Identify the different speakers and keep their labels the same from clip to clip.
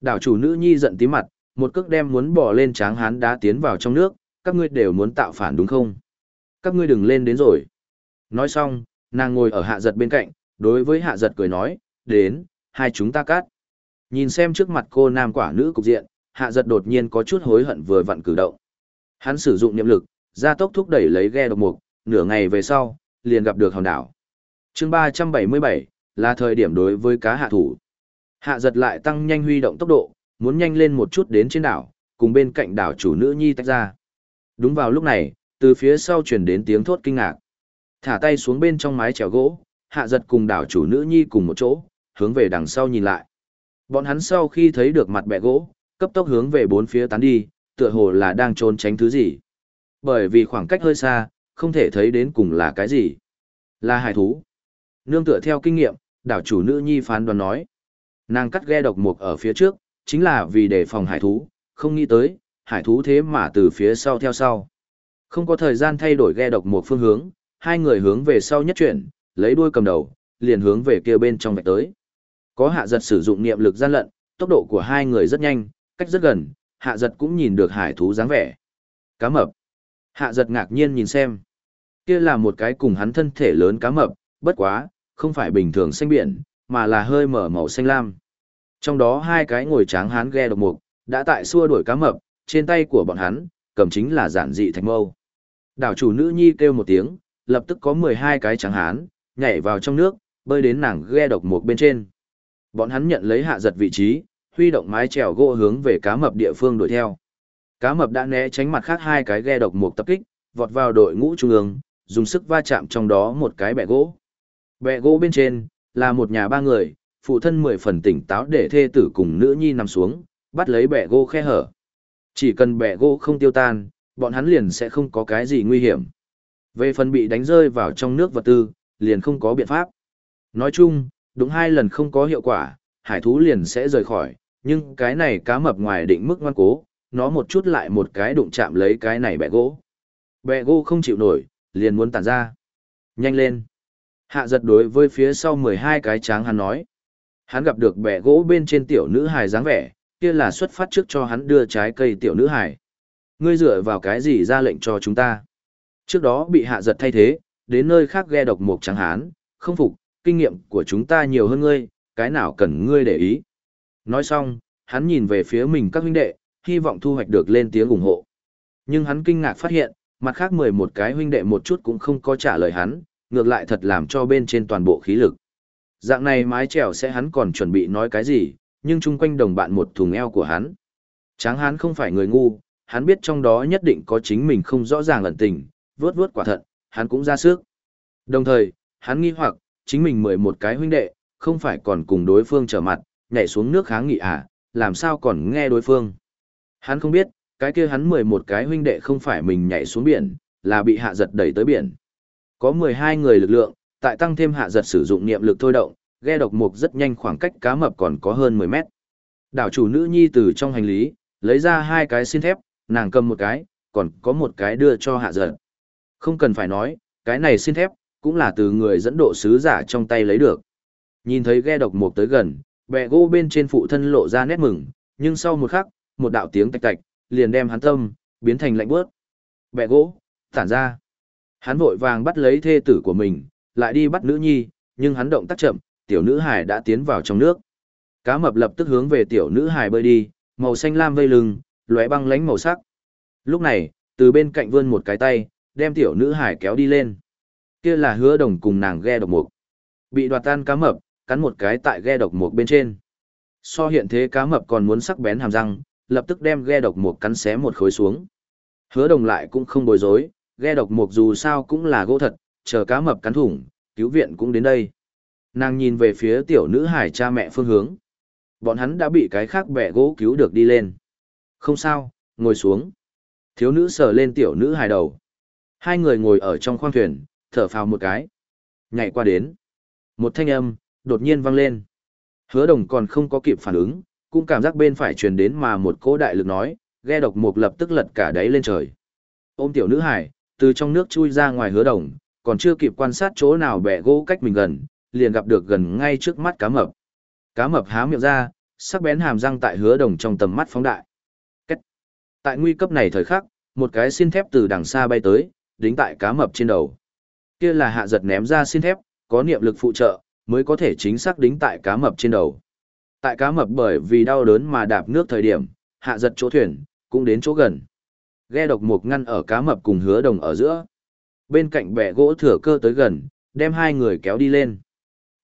Speaker 1: Đảo chủ nữ nhi giận tí mặt, một cước đem muốn bỏ lên tráng hán đá tiến vào trong nước, các ngươi đều muốn tạo phản đúng không? Các ngươi đừng lên đến rồi. Nói xong, nàng ngồi ở hạ giật bên cạnh, đối với hạ giật cười nói, đến, hai chúng ta cắt. Nhìn xem trước mặt cô nam quả nữ cục diện, hạ giật đột nhiên có chút hối hận vừa vặn cử động. Hắn sử dụng niệm lực, gia tốc thúc đẩy lấy ghe độc mục, nửa ngày về sau, liền gặp được hòn đảo. chương ba trăm bảy mươi bảy là thời điểm đối với cá hạ thủ. Hạ giật lại tăng nhanh huy động tốc độ, muốn nhanh lên một chút đến trên đảo, cùng bên cạnh đảo chủ nữ nhi tách ra. Đúng vào lúc này, từ phía sau truyền đến tiếng thốt kinh ngạc. Thả tay xuống bên trong mái chèo gỗ, hạ giật cùng đảo chủ nữ nhi cùng một chỗ, hướng về đằng sau nhìn lại. Bọn hắn sau khi thấy được mặt bẹ gỗ, cấp tốc hướng về bốn phía tán đi, tựa hồ là đang trốn tránh thứ gì. Bởi vì khoảng cách hơi xa, không thể thấy đến cùng là cái gì. Là hải thú. Nương tựa theo kinh nghiệm, đảo chủ nữ nhi phán đoán nói. Nàng cắt ghe độc mục ở phía trước, chính là vì đề phòng hải thú, không nghĩ tới, hải thú thế mà từ phía sau theo sau. Không có thời gian thay đổi ghe độc mục phương hướng, hai người hướng về sau nhất chuyển, lấy đuôi cầm đầu, liền hướng về kia bên trong vạch tới. Có hạ giật sử dụng niệm lực gian lận, tốc độ của hai người rất nhanh, cách rất gần, hạ giật cũng nhìn được hải thú dáng vẻ. Cá mập. Hạ giật ngạc nhiên nhìn xem. Kia là một cái cùng hắn thân thể lớn cá mập, bất quá, không phải bình thường xanh biển, mà là hơi mở màu xanh lam. Trong đó hai cái ngồi tráng hán ghe độc mục, đã tại xua đuổi cá mập, trên tay của bọn hắn, cầm chính là giản dị thạch mâu. Đảo chủ nữ nhi kêu một tiếng, lập tức có 12 cái tráng hán, nhảy vào trong nước, bơi đến nàng ghe độc mục bên trên. Bọn hắn nhận lấy hạ giật vị trí, huy động mái chèo gỗ hướng về cá mập địa phương đuổi theo. Cá mập đã né tránh mặt khác hai cái ghe độc mục tập kích, vọt vào đội ngũ trung ương, dùng sức va chạm trong đó một cái bẹ gỗ. Bẹ gỗ bên trên là một nhà ba người, phụ thân mười phần tỉnh táo để thê tử cùng nữ nhi nằm xuống, bắt lấy bẹ gỗ khe hở. Chỉ cần bẹ gỗ không tiêu tan, bọn hắn liền sẽ không có cái gì nguy hiểm. Về phần bị đánh rơi vào trong nước vật tư, liền không có biện pháp. Nói chung, đúng hai lần không có hiệu quả, hải thú liền sẽ rời khỏi, nhưng cái này cá mập ngoài định mức ngoan cố, nó một chút lại một cái đụng chạm lấy cái này bẹ gỗ. Bẹ gỗ không chịu nổi, liền muốn tản ra. Nhanh lên. Hạ giật đối với phía sau 12 cái tráng hắn nói. Hắn gặp được bẹ gỗ bên trên tiểu nữ hài dáng vẻ, kia là xuất phát trước cho hắn đưa trái cây tiểu nữ hài. Ngươi dựa vào cái gì ra lệnh cho chúng ta? Trước đó bị hạ giật thay thế, đến nơi khác ghe độc một trắng hán, không phục, kinh nghiệm của chúng ta nhiều hơn ngươi, cái nào cần ngươi để ý. Nói xong, hắn nhìn về phía mình các huynh đệ, hy vọng thu hoạch được lên tiếng ủng hộ. Nhưng hắn kinh ngạc phát hiện, mặt khác 11 cái huynh đệ một chút cũng không có trả lời hắn, ngược lại thật làm cho bên trên toàn bộ khí lực. Dạng này mái trèo sẽ hắn còn chuẩn bị nói cái gì, nhưng chung quanh đồng bạn một thùng eo của hắn. Tráng hắn không phải người ngu, hắn biết trong đó nhất định có chính mình không rõ ràng ẩn tình, vớt vớt quả thận, hắn cũng ra sức. Đồng thời, hắn nghi hoặc, chính mình mười một cái huynh đệ, không phải còn cùng đối phương trở mặt, nhảy xuống nước kháng nghị à, làm sao còn nghe đối phương. Hắn không biết, cái kia hắn mười một cái huynh đệ không phải mình nhảy xuống biển, là bị hạ giật đẩy tới biển. Có mười hai người lực lượng, tại tăng thêm hạ giật sử dụng niệm lực thôi động, ghe độc mục rất nhanh khoảng cách cá mập còn có hơn mười mét. Đảo chủ nữ nhi từ trong hành lý, lấy ra hai cái xin thép, nàng cầm một cái, còn có một cái đưa cho hạ giật. Không cần phải nói, cái này xin thép, cũng là từ người dẫn độ sứ giả trong tay lấy được. Nhìn thấy ghe độc mục tới gần, bẹ gỗ bên trên phụ thân lộ ra nét mừng, nhưng sau một khắc, một đạo tiếng tạch tạch, liền đem hắn tâm, biến thành lạnh bước. Bẹ gỗ, tản ra. Hắn vội vàng bắt lấy thê tử của mình, lại đi bắt nữ nhi, nhưng hắn động tác chậm, tiểu nữ hải đã tiến vào trong nước. Cá mập lập tức hướng về tiểu nữ hải bơi đi, màu xanh lam vây lưng, lóe băng lánh màu sắc. Lúc này, từ bên cạnh vươn một cái tay, đem tiểu nữ hải kéo đi lên. Kia là hứa đồng cùng nàng ghe độc mục. Bị đoạt tan cá mập, cắn một cái tại ghe độc mục bên trên. So hiện thế cá mập còn muốn sắc bén hàm răng, lập tức đem ghe độc mục cắn xé một khối xuống. Hứa đồng lại cũng không bối rối, ghe độc mục dù sao cũng là gỗ thật, chờ cá mập cắn thủng, cứu viện cũng đến đây. Nàng nhìn về phía tiểu nữ hải cha mẹ phương hướng. Bọn hắn đã bị cái khác bẻ gỗ cứu được đi lên. Không sao, ngồi xuống. Thiếu nữ sờ lên tiểu nữ hải đầu. Hai người ngồi ở trong khoang thuyền, thở phào một cái. Nhảy qua đến. Một thanh âm, đột nhiên vang lên. Hứa đồng còn không có kịp phản ứng, cũng cảm giác bên phải truyền đến mà một cỗ đại lực nói, ghe độc mục lập tức lật cả đáy lên trời. Ôm tiểu nữ hải, từ trong nước chui ra ngoài hứa đồng, còn chưa kịp quan sát chỗ nào bẻ gỗ cách mình gần, liền gặp được gần ngay trước mắt cá mập. Cá mập há miệng ra, sắc bén hàm răng tại hứa đồng trong tầm mắt phóng đại. Cách. Tại nguy cấp này thời khắc, một cái xin thép từ đằng xa bay tới, đính tại cá mập trên đầu. Kia là hạ giật ném ra xin thép, có niệm lực phụ trợ, mới có thể chính xác đính tại cá mập trên đầu. Tại cá mập bởi vì đau đớn mà đạp nước thời điểm, hạ giật chỗ thuyền, cũng đến chỗ gần. Ghe độc mục ngăn ở cá mập cùng hứa đồng ở giữa. Bên cạnh bẻ gỗ thừa cơ tới gần, đem hai người kéo đi lên.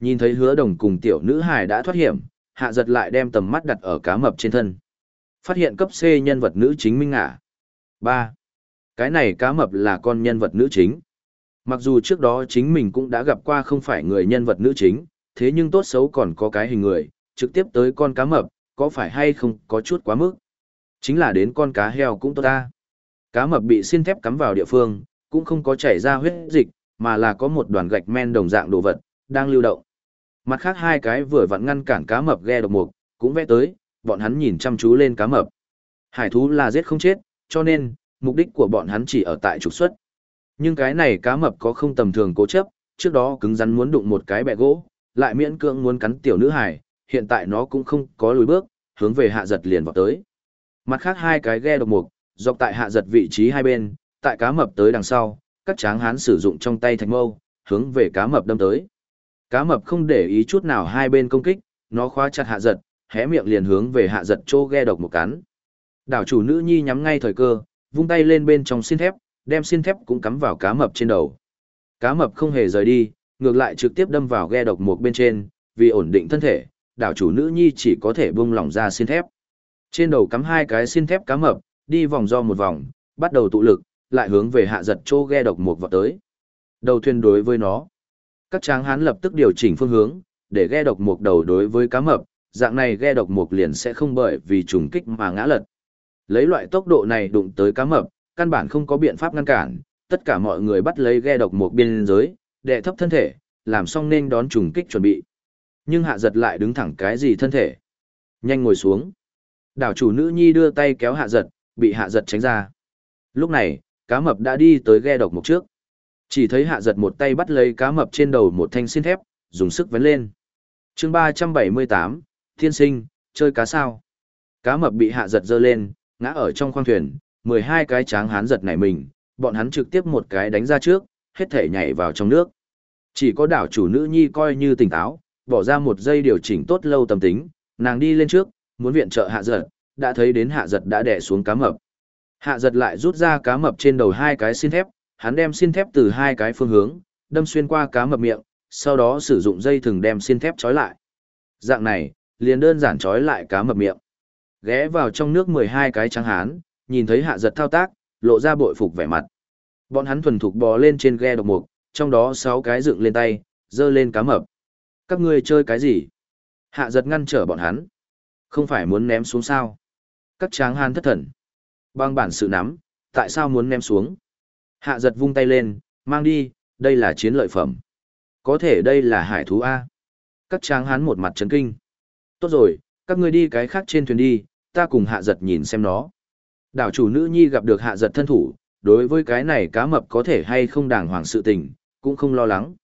Speaker 1: Nhìn thấy hứa đồng cùng tiểu nữ hài đã thoát hiểm, hạ giật lại đem tầm mắt đặt ở cá mập trên thân. Phát hiện cấp C nhân vật nữ chính minh ngả. ba Cái này cá mập là con nhân vật nữ chính. Mặc dù trước đó chính mình cũng đã gặp qua không phải người nhân vật nữ chính, thế nhưng tốt xấu còn có cái hình người, trực tiếp tới con cá mập, có phải hay không có chút quá mức. Chính là đến con cá heo cũng tốt ta. Cá mập bị xin thép cắm vào địa phương, cũng không có chảy ra huyết dịch, mà là có một đoàn gạch men đồng dạng đồ vật, đang lưu động. Mặt khác hai cái vừa vặn ngăn cản cá mập ghe độc mục, cũng vẽ tới, bọn hắn nhìn chăm chú lên cá mập. Hải thú là giết không chết, cho nên, mục đích của bọn hắn chỉ ở tại trục xuất. Nhưng cái này cá mập có không tầm thường cố chấp, trước đó cứng rắn muốn đụng một cái bẹ gỗ, lại miễn cưỡng muốn cắn tiểu nữ hải, hiện tại nó cũng không có lùi bước, hướng về hạ giật liền vào tới. Mặt khác hai cái ghe độc mục, dọc tại hạ giật vị trí hai bên, tại cá mập tới đằng sau, các tráng hán sử dụng trong tay thạch mâu, hướng về cá mập đâm tới. Cá mập không để ý chút nào hai bên công kích, nó khóa chặt hạ giật, hé miệng liền hướng về hạ giật chô ghe độc một cắn. Đảo chủ nữ nhi nhắm ngay thời cơ, vung tay lên bên trong xin thép, đem xin thép cũng cắm vào cá mập trên đầu. Cá mập không hề rời đi, ngược lại trực tiếp đâm vào ghe độc một bên trên, vì ổn định thân thể, đảo chủ nữ nhi chỉ có thể buông lỏng ra xin thép. Trên đầu cắm hai cái xin thép cá mập, đi vòng do một vòng, bắt đầu tụ lực, lại hướng về hạ giật trô ghe độc một vào tới. Đầu thuyền đối với nó. Các tráng hán lập tức điều chỉnh phương hướng, để ghe độc mục đầu đối với cá mập, dạng này ghe độc mục liền sẽ không bởi vì trùng kích mà ngã lật. Lấy loại tốc độ này đụng tới cá mập, căn bản không có biện pháp ngăn cản, tất cả mọi người bắt lấy ghe độc mục biên giới, đệ thấp thân thể, làm xong nên đón trùng kích chuẩn bị. Nhưng hạ giật lại đứng thẳng cái gì thân thể. Nhanh ngồi xuống. Đảo chủ nữ nhi đưa tay kéo hạ giật, bị hạ giật tránh ra. Lúc này, cá mập đã đi tới ghe độc mục trước. Chỉ thấy hạ giật một tay bắt lấy cá mập trên đầu một thanh xin thép, dùng sức vấn lên. chương ba trăm bảy mươi tám thiên sinh, chơi cá sao. Cá mập bị hạ giật dơ lên, ngã ở trong khoang thuyền, mười hai cái tráng hán giật nảy mình, bọn hắn trực tiếp một cái đánh ra trước, hết thể nhảy vào trong nước. Chỉ có đảo chủ nữ nhi coi như tỉnh táo, bỏ ra một giây điều chỉnh tốt lâu tâm tính, nàng đi lên trước, muốn viện trợ hạ giật, đã thấy đến hạ giật đã đè xuống cá mập. Hạ giật lại rút ra cá mập trên đầu hai cái xin thép, hắn đem xin thép từ hai cái phương hướng, đâm xuyên qua cá mập miệng, sau đó sử dụng dây thừng đem xin thép trói lại. Dạng này, liền đơn giản trói lại cá mập miệng. Ghé vào trong nước 12 cái trắng hán, nhìn thấy hạ giật thao tác, lộ ra bội phục vẻ mặt. Bọn hắn thuần thục bò lên trên ghe độc mục, trong đó 6 cái dựng lên tay, dơ lên cá mập. Các ngươi chơi cái gì? Hạ giật ngăn trở bọn hắn. Không phải muốn ném xuống sao? Các tráng hán thất thần. Bằng bản sự nắm, tại sao muốn ném xuống? Hạ giật vung tay lên, mang đi, đây là chiến lợi phẩm. Có thể đây là hải thú A. Các tráng hán một mặt chấn kinh. Tốt rồi, các ngươi đi cái khác trên thuyền đi, ta cùng hạ giật nhìn xem nó. Đảo chủ nữ nhi gặp được hạ giật thân thủ, đối với cái này cá mập có thể hay không đàng hoàng sự tình, cũng không lo lắng.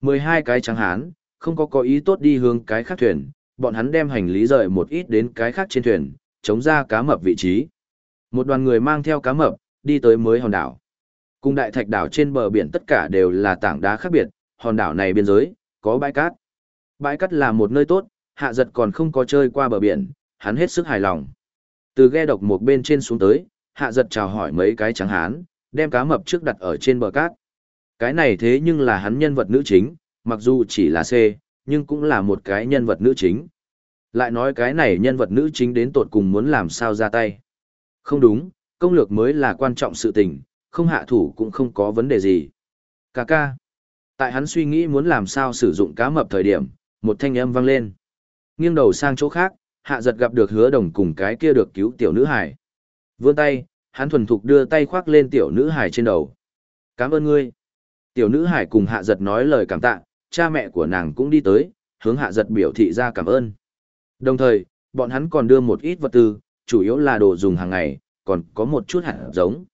Speaker 1: 12 cái tráng hán, không có có ý tốt đi hướng cái khác thuyền, bọn hắn đem hành lý rời một ít đến cái khác trên thuyền, chống ra cá mập vị trí. Một đoàn người mang theo cá mập, đi tới mới hòn đảo. Cùng đại thạch đảo trên bờ biển tất cả đều là tảng đá khác biệt, hòn đảo này biên giới, có bãi cát. Bãi cát là một nơi tốt, hạ giật còn không có chơi qua bờ biển, hắn hết sức hài lòng. Từ ghe độc một bên trên xuống tới, hạ giật chào hỏi mấy cái trắng hán, đem cá mập trước đặt ở trên bờ cát. Cái này thế nhưng là hắn nhân vật nữ chính, mặc dù chỉ là C, nhưng cũng là một cái nhân vật nữ chính. Lại nói cái này nhân vật nữ chính đến tột cùng muốn làm sao ra tay. Không đúng, công lược mới là quan trọng sự tình, không hạ thủ cũng không có vấn đề gì. Cà ca. Tại hắn suy nghĩ muốn làm sao sử dụng cá mập thời điểm, một thanh âm vang lên. Nghiêng đầu sang chỗ khác, hạ giật gặp được hứa đồng cùng cái kia được cứu tiểu nữ hải. Vươn tay, hắn thuần thục đưa tay khoác lên tiểu nữ hải trên đầu. Cảm ơn ngươi. Tiểu nữ hải cùng hạ giật nói lời cảm tạ, cha mẹ của nàng cũng đi tới, hướng hạ giật biểu thị ra cảm ơn. Đồng thời, bọn hắn còn đưa một ít vật tư, chủ yếu là đồ dùng hàng ngày, còn có một chút hạt giống.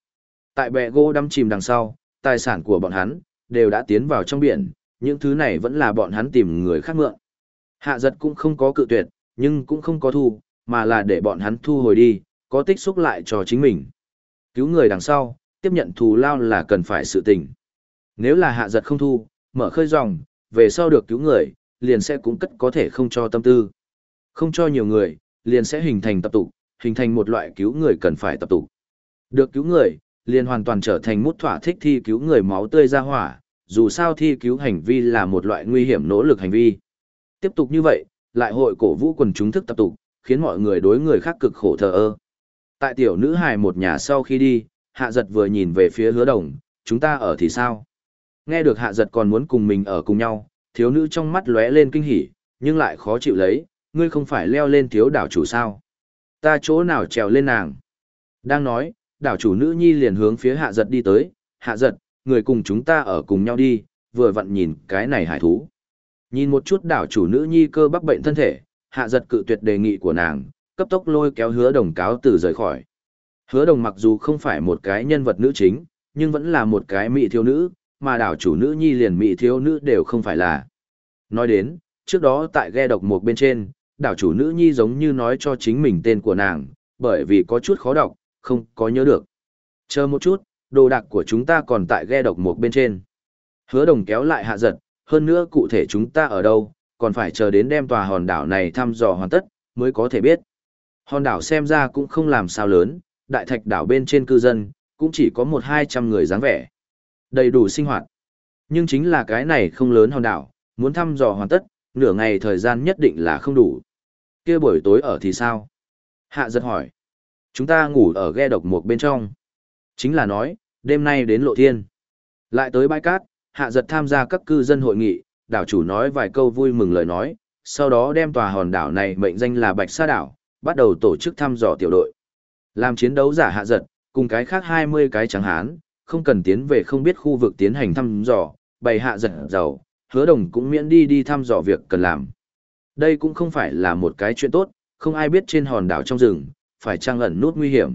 Speaker 1: Tại bè gỗ đâm chìm đằng sau, tài sản của bọn hắn, đều đã tiến vào trong biển, những thứ này vẫn là bọn hắn tìm người khác mượn. Hạ giật cũng không có cự tuyệt, nhưng cũng không có thu, mà là để bọn hắn thu hồi đi, có tích xúc lại cho chính mình. Cứu người đằng sau, tiếp nhận thù lao là cần phải sự tình. Nếu là hạ giật không thu, mở khơi dòng, về sau được cứu người, liền sẽ cũng cất có thể không cho tâm tư. Không cho nhiều người, liền sẽ hình thành tập tục, hình thành một loại cứu người cần phải tập tục. Được cứu người, liền hoàn toàn trở thành mút thỏa thích thi cứu người máu tươi ra hỏa, dù sao thi cứu hành vi là một loại nguy hiểm nỗ lực hành vi. Tiếp tục như vậy, lại hội cổ vũ quần chúng thức tập tục, khiến mọi người đối người khác cực khổ thờ ơ. Tại tiểu nữ hài một nhà sau khi đi, hạ giật vừa nhìn về phía hứa đồng, chúng ta ở thì sao? Nghe được hạ giật còn muốn cùng mình ở cùng nhau, thiếu nữ trong mắt lóe lên kinh hỉ, nhưng lại khó chịu lấy, ngươi không phải leo lên thiếu đảo chủ sao? Ta chỗ nào trèo lên nàng? Đang nói, đảo chủ nữ nhi liền hướng phía hạ giật đi tới, hạ giật, người cùng chúng ta ở cùng nhau đi, vừa vặn nhìn cái này hải thú. Nhìn một chút đảo chủ nữ nhi cơ bắp bệnh thân thể, hạ giật cự tuyệt đề nghị của nàng, cấp tốc lôi kéo hứa đồng cáo từ rời khỏi. Hứa đồng mặc dù không phải một cái nhân vật nữ chính, nhưng vẫn là một cái mỹ thiếu nữ, mà đảo chủ nữ nhi liền mỹ thiếu nữ đều không phải là. Nói đến, trước đó tại ghe độc một bên trên, đảo chủ nữ nhi giống như nói cho chính mình tên của nàng, bởi vì có chút khó đọc, không có nhớ được. Chờ một chút, đồ đạc của chúng ta còn tại ghe độc một bên trên. Hứa đồng kéo lại hạ giật, hơn nữa cụ thể chúng ta ở đâu, còn phải chờ đến đem tòa hòn đảo này thăm dò hoàn tất, mới có thể biết. Hòn đảo xem ra cũng không làm sao lớn, đại thạch đảo bên trên cư dân, cũng chỉ có một hai trăm người dáng vẻ. Đầy đủ sinh hoạt. Nhưng chính là cái này không lớn hòn đảo, muốn thăm dò hoàn tất, nửa ngày thời gian nhất định là không đủ. kia buổi tối ở thì sao? Hạ giật hỏi. Chúng ta ngủ ở ghe độc một bên trong. Chính là nói, đêm nay đến lộ thiên. Lại tới bãi cát, hạ giật tham gia các cư dân hội nghị, đảo chủ nói vài câu vui mừng lời nói, sau đó đem tòa hòn đảo này mệnh danh là Bạch Sa đảo, bắt đầu tổ chức thăm dò tiểu đội. Làm chiến đấu giả hạ giật, cùng cái khác 20 cái trắng hán, không cần tiến về không biết khu vực tiến hành thăm dò, bày hạ giật giàu, hứa đồng cũng miễn đi đi thăm dò việc cần làm. Đây cũng không phải là một cái chuyện tốt, không ai biết trên hòn đảo trong rừng, phải trang ẩn nút nguy hiểm.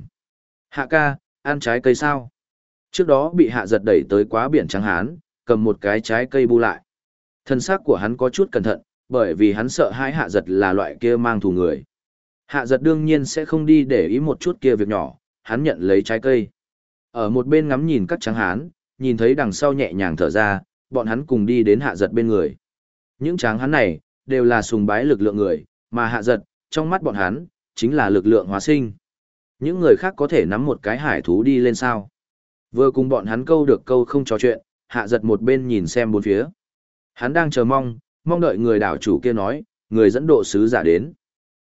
Speaker 1: Hạ ca, ăn trái cây sao? Trước đó bị hạ giật đẩy tới quá biển trắng hán, cầm một cái trái cây bu lại. Thân xác của hắn có chút cẩn thận, bởi vì hắn sợ hãi hạ giật là loại kia mang thù người. Hạ giật đương nhiên sẽ không đi để ý một chút kia việc nhỏ, hắn nhận lấy trái cây. Ở một bên ngắm nhìn các trắng hán, nhìn thấy đằng sau nhẹ nhàng thở ra, bọn hắn cùng đi đến hạ giật bên người. Những tráng hắn này, đều là sùng bái lực lượng người, mà hạ giật, trong mắt bọn hắn, chính là lực lượng hóa sinh. Những người khác có thể nắm một cái hải thú đi lên sao. Vừa cùng bọn hắn câu được câu không trò chuyện, hạ giật một bên nhìn xem bốn phía. Hắn đang chờ mong, mong đợi người đảo chủ kia nói, người dẫn độ sứ giả đến.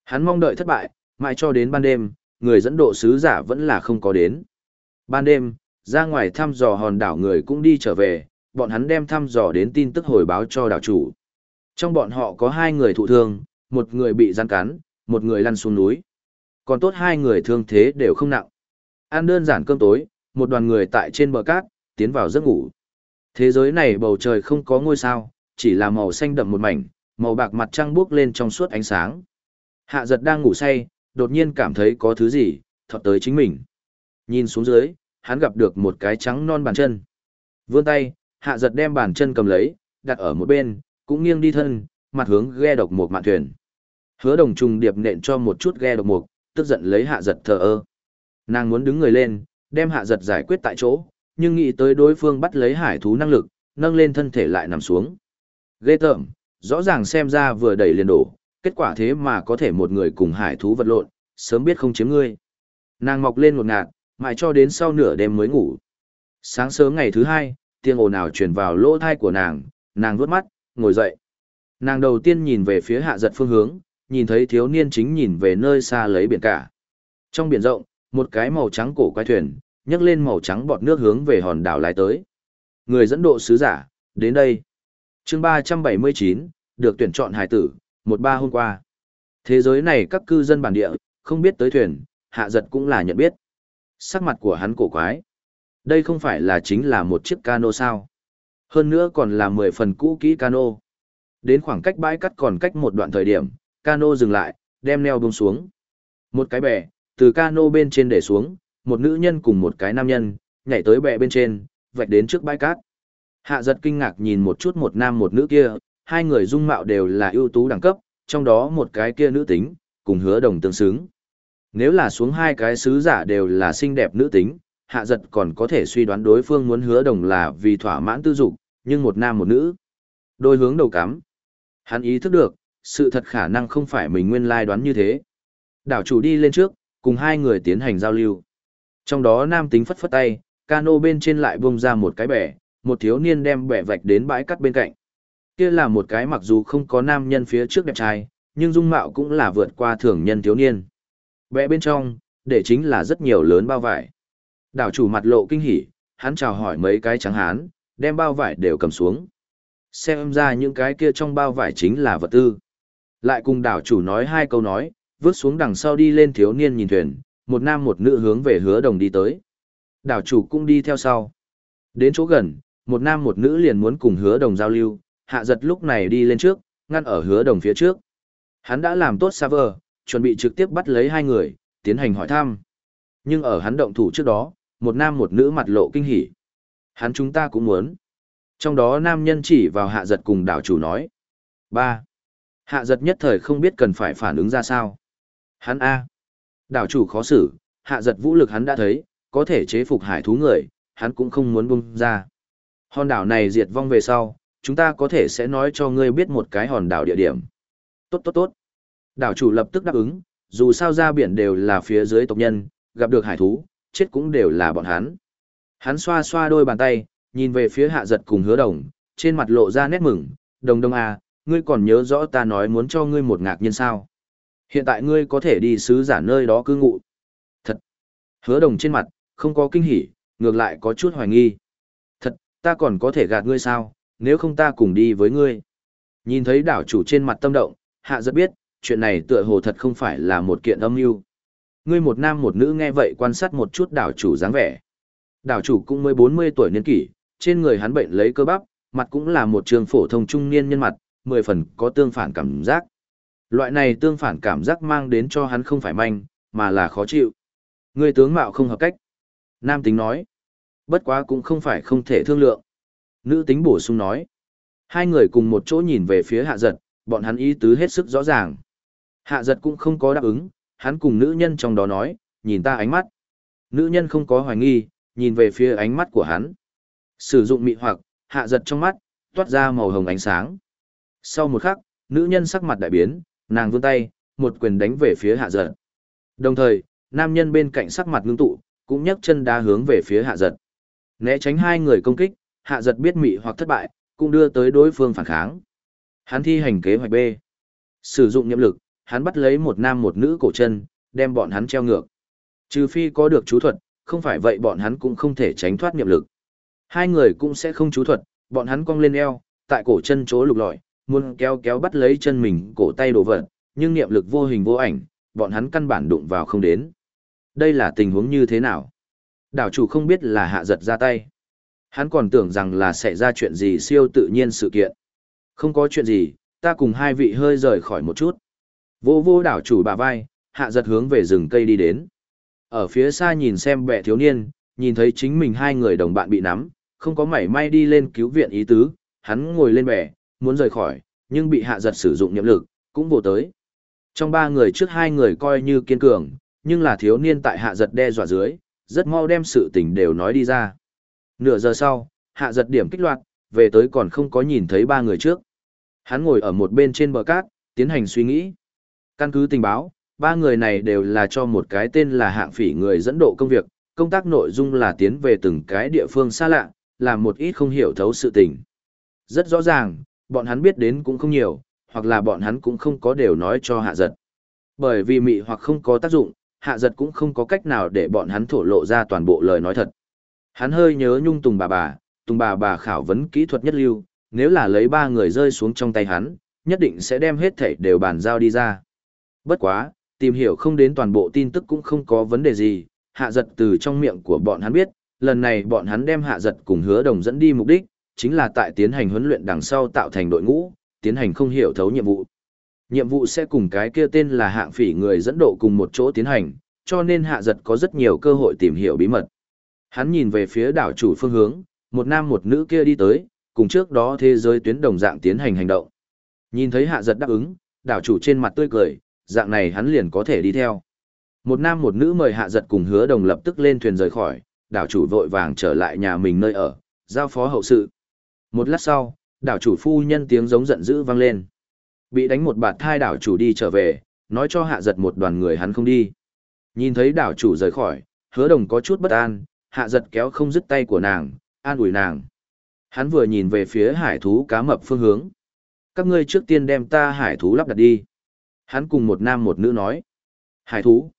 Speaker 1: Hắn mong đợi thất bại, mãi cho đến ban đêm, người dẫn độ sứ giả vẫn là không có đến. Ban đêm, ra ngoài thăm dò hòn đảo người cũng đi trở về, bọn hắn đem thăm dò đến tin tức hồi báo cho đảo chủ. Trong bọn họ có hai người thụ thương, một người bị gian cắn, một người lăn xuống núi. Còn tốt hai người thương thế đều không nặng. Ăn đơn giản cơm tối, một đoàn người tại trên bờ cát, tiến vào giấc ngủ. Thế giới này bầu trời không có ngôi sao, chỉ là màu xanh đậm một mảnh, màu bạc mặt trăng bước lên trong suốt ánh sáng. Hạ giật đang ngủ say, đột nhiên cảm thấy có thứ gì, thọt tới chính mình. Nhìn xuống dưới, hắn gặp được một cái trắng non bàn chân. Vươn tay, hạ giật đem bàn chân cầm lấy, đặt ở một bên, cũng nghiêng đi thân, mặt hướng ghe độc một mạn thuyền. Hứa đồng trùng điệp nện cho một chút ghe độc mục, tức giận lấy hạ giật thờ ơ. Nàng muốn đứng người lên, đem hạ giật giải quyết tại chỗ, nhưng nghĩ tới đối phương bắt lấy hải thú năng lực, nâng lên thân thể lại nằm xuống. Ghê tởm, rõ ràng xem ra vừa đẩy liền đổ, kết quả thế mà có thể một người cùng hải thú vật lộn, sớm biết không chiếm ngươi. Nàng mọc lên một ngạt, mãi cho đến sau nửa đêm mới ngủ. Sáng sớm ngày thứ hai, tiếng ồn ào truyền vào lỗ thai của nàng, nàng vuốt mắt, ngồi dậy. Nàng đầu tiên nhìn về phía hạ giật phương hướng, nhìn thấy thiếu niên chính nhìn về nơi xa lấy biển cả. Trong biển rộng, một cái màu trắng cổ quái thuyền, nhấc lên màu trắng bọt nước hướng về hòn đảo lái tới. Người dẫn độ sứ giả, đến đây. chương 379, được tuyển chọn hải tử, một ba hôm qua. Thế giới này các cư dân bản địa, không biết tới thuyền, hạ giật cũng là nhận biết. Sắc mặt của hắn cổ quái. Đây không phải là chính là một chiếc cano sao. Hơn nữa còn là 10 phần cũ kỹ cano. Đến khoảng cách bãi cắt còn cách một đoạn thời điểm, cano dừng lại, đem neo buông xuống. Một cái bè, từ cano bên trên để xuống, một nữ nhân cùng một cái nam nhân, nhảy tới bè bên trên, vạch đến trước bãi cát. Hạ giật kinh ngạc nhìn một chút một nam một nữ kia, hai người dung mạo đều là ưu tú đẳng cấp, trong đó một cái kia nữ tính, cùng hứa đồng tương xứng. Nếu là xuống hai cái sứ giả đều là xinh đẹp nữ tính, hạ giật còn có thể suy đoán đối phương muốn hứa đồng là vì thỏa mãn tư dục, nhưng một nam một nữ. Đôi hướng đầu cắm. Hắn ý thức được, sự thật khả năng không phải mình nguyên lai đoán như thế. Đảo chủ đi lên trước, cùng hai người tiến hành giao lưu. Trong đó nam tính phất phất tay, cano bên trên lại bông ra một cái bẻ, một thiếu niên đem bẻ vạch đến bãi cắt bên cạnh. Kia là một cái mặc dù không có nam nhân phía trước đẹp trai, nhưng dung mạo cũng là vượt qua thường nhân thiếu niên. Bẻ bên trong, để chính là rất nhiều lớn bao vải. Đảo chủ mặt lộ kinh hỉ, hắn chào hỏi mấy cái trắng hán, đem bao vải đều cầm xuống. Xem ra những cái kia trong bao vải chính là vật tư. Lại cùng đảo chủ nói hai câu nói, vứt xuống đằng sau đi lên thiếu niên nhìn thuyền, một nam một nữ hướng về hứa đồng đi tới. Đảo chủ cũng đi theo sau. Đến chỗ gần, một nam một nữ liền muốn cùng hứa đồng giao lưu, hạ giật lúc này đi lên trước, ngăn ở hứa đồng phía trước. Hắn đã làm tốt server, chuẩn bị trực tiếp bắt lấy hai người, tiến hành hỏi thăm. Nhưng ở hắn động thủ trước đó, một nam một nữ mặt lộ kinh hỉ. Hắn chúng ta cũng muốn. Trong đó nam nhân chỉ vào hạ giật cùng đảo chủ nói. ba Hạ giật nhất thời không biết cần phải phản ứng ra sao. Hắn A. Đảo chủ khó xử, hạ giật vũ lực hắn đã thấy, có thể chế phục hải thú người, hắn cũng không muốn bung ra. Hòn đảo này diệt vong về sau, chúng ta có thể sẽ nói cho ngươi biết một cái hòn đảo địa điểm. Tốt tốt tốt. Đảo chủ lập tức đáp ứng, dù sao ra biển đều là phía dưới tộc nhân, gặp được hải thú, chết cũng đều là bọn hắn. Hắn xoa xoa đôi bàn tay, nhìn về phía hạ giật cùng hứa đồng, trên mặt lộ ra nét mừng, đồng đồng à, ngươi còn nhớ rõ ta nói muốn cho ngươi một ngạc nhiên sao. Hiện tại ngươi có thể đi sứ giả nơi đó cư ngụ. Thật. Hứa đồng trên mặt, không có kinh hỉ, ngược lại có chút hoài nghi. Thật, ta còn có thể gạt ngươi sao, nếu không ta cùng đi với ngươi. Nhìn thấy đảo chủ trên mặt tâm động, hạ giật biết, chuyện này tựa hồ thật không phải là một kiện âm mưu. Ngươi một nam một nữ nghe vậy quan sát một chút đảo chủ dáng vẻ. Đảo chủ cũng mới 40 tuổi niên kỷ, trên người hắn bệnh lấy cơ bắp, mặt cũng là một trường phổ thông trung niên nhân mặt, mười phần có tương phản cảm giác. Loại này tương phản cảm giác mang đến cho hắn không phải manh, mà là khó chịu. Người tướng mạo không hợp cách. Nam tính nói. Bất quá cũng không phải không thể thương lượng. Nữ tính bổ sung nói. Hai người cùng một chỗ nhìn về phía hạ giật, bọn hắn ý tứ hết sức rõ ràng. Hạ giật cũng không có đáp ứng, hắn cùng nữ nhân trong đó nói, nhìn ta ánh mắt. Nữ nhân không có hoài nghi, nhìn về phía ánh mắt của hắn. Sử dụng mị hoặc, hạ giật trong mắt, toát ra màu hồng ánh sáng. Sau một khắc, nữ nhân sắc mặt đại biến, nàng vươn tay, một quyền đánh về phía hạ giật. Đồng thời, nam nhân bên cạnh sắc mặt ngưng tụ, cũng nhấc chân đá hướng về phía hạ giật. Né tránh hai người công kích, hạ giật biết mị hoặc thất bại, cũng đưa tới đối phương phản kháng. Hắn thi hành kế hoạch B. Sử dụng nhiệm lực, hắn bắt lấy một nam một nữ cổ chân, đem bọn hắn treo ngược. Trừ phi có được chú thuật, không phải vậy bọn hắn cũng không thể tránh thoát niệm lực. Hai người cũng sẽ không chú thuật, bọn hắn cong lên eo, tại cổ chân chỗ lục lọi, muốn kéo kéo bắt lấy chân mình cổ tay đổ vật, nhưng niệm lực vô hình vô ảnh, bọn hắn căn bản đụng vào không đến. Đây là tình huống như thế nào? Đảo chủ không biết là hạ giật ra tay. Hắn còn tưởng rằng là sẽ ra chuyện gì siêu tự nhiên sự kiện. Không có chuyện gì, ta cùng hai vị hơi rời khỏi một chút. Vô vô đảo chủ bà vai, hạ giật hướng về rừng cây đi đến. Ở phía xa nhìn xem bệ thiếu niên, nhìn thấy chính mình hai người đồng bạn bị nắm, không có mảy may đi lên cứu viện ý tứ, hắn ngồi lên bè, muốn rời khỏi, nhưng bị hạ giật sử dụng nhiệm lực, cũng vô tới. Trong ba người trước hai người coi như kiên cường, nhưng là thiếu niên tại hạ giật đe dọa dưới, rất mau đem sự tình đều nói đi ra. Nửa giờ sau, hạ giật điểm kích loạt, về tới còn không có nhìn thấy ba người trước. Hắn ngồi ở một bên trên bờ cát, tiến hành suy nghĩ. Căn cứ tình báo, ba người này đều là cho một cái tên là hạng phỉ người dẫn độ công việc, công tác nội dung là tiến về từng cái địa phương xa lạ, làm một ít không hiểu thấu sự tình. Rất rõ ràng, bọn hắn biết đến cũng không nhiều, hoặc là bọn hắn cũng không có đều nói cho hạ giật. Bởi vì mị hoặc không có tác dụng, hạ giật cũng không có cách nào để bọn hắn thổ lộ ra toàn bộ lời nói thật. Hắn hơi nhớ nhung tùng bà bà, tùng bà bà khảo vấn kỹ thuật nhất lưu, nếu là lấy ba người rơi xuống trong tay hắn, nhất định sẽ đem hết thảy đều bàn giao đi ra. Bất quá, tìm hiểu không đến toàn bộ tin tức cũng không có vấn đề gì, hạ giật từ trong miệng của bọn hắn biết, lần này bọn hắn đem hạ giật cùng hứa đồng dẫn đi mục đích, chính là tại tiến hành huấn luyện đằng sau tạo thành đội ngũ, tiến hành không hiểu thấu nhiệm vụ. Nhiệm vụ sẽ cùng cái kia tên là hạng phỉ người dẫn độ cùng một chỗ tiến hành, cho nên hạ giật có rất nhiều cơ hội tìm hiểu bí mật. Hắn nhìn về phía đảo chủ phương hướng, một nam một nữ kia đi tới, cùng trước đó thế giới tuyến đồng dạng tiến hành hành động. Nhìn thấy hạ giật đáp ứng, đảo chủ trên mặt tươi cười, dạng này hắn liền có thể đi theo. Một nam một nữ mời hạ giật cùng hứa đồng lập tức lên thuyền rời khỏi, đảo chủ vội vàng trở lại nhà mình nơi ở, giao phó hậu sự. Một lát sau, đảo chủ phu nhân tiếng giống giận dữ vang lên. Bị đánh một bạt thai đảo chủ đi trở về, nói cho hạ giật một đoàn người hắn không đi. Nhìn thấy đảo chủ rời khỏi, hứa đồng có chút bất an, hạ giật kéo không dứt tay của nàng, an ủi nàng. Hắn vừa nhìn về phía hải thú cá mập phương hướng. Các ngươi trước tiên đem ta hải thú lắp đặt đi. Hắn cùng một nam một nữ nói. Hải thú.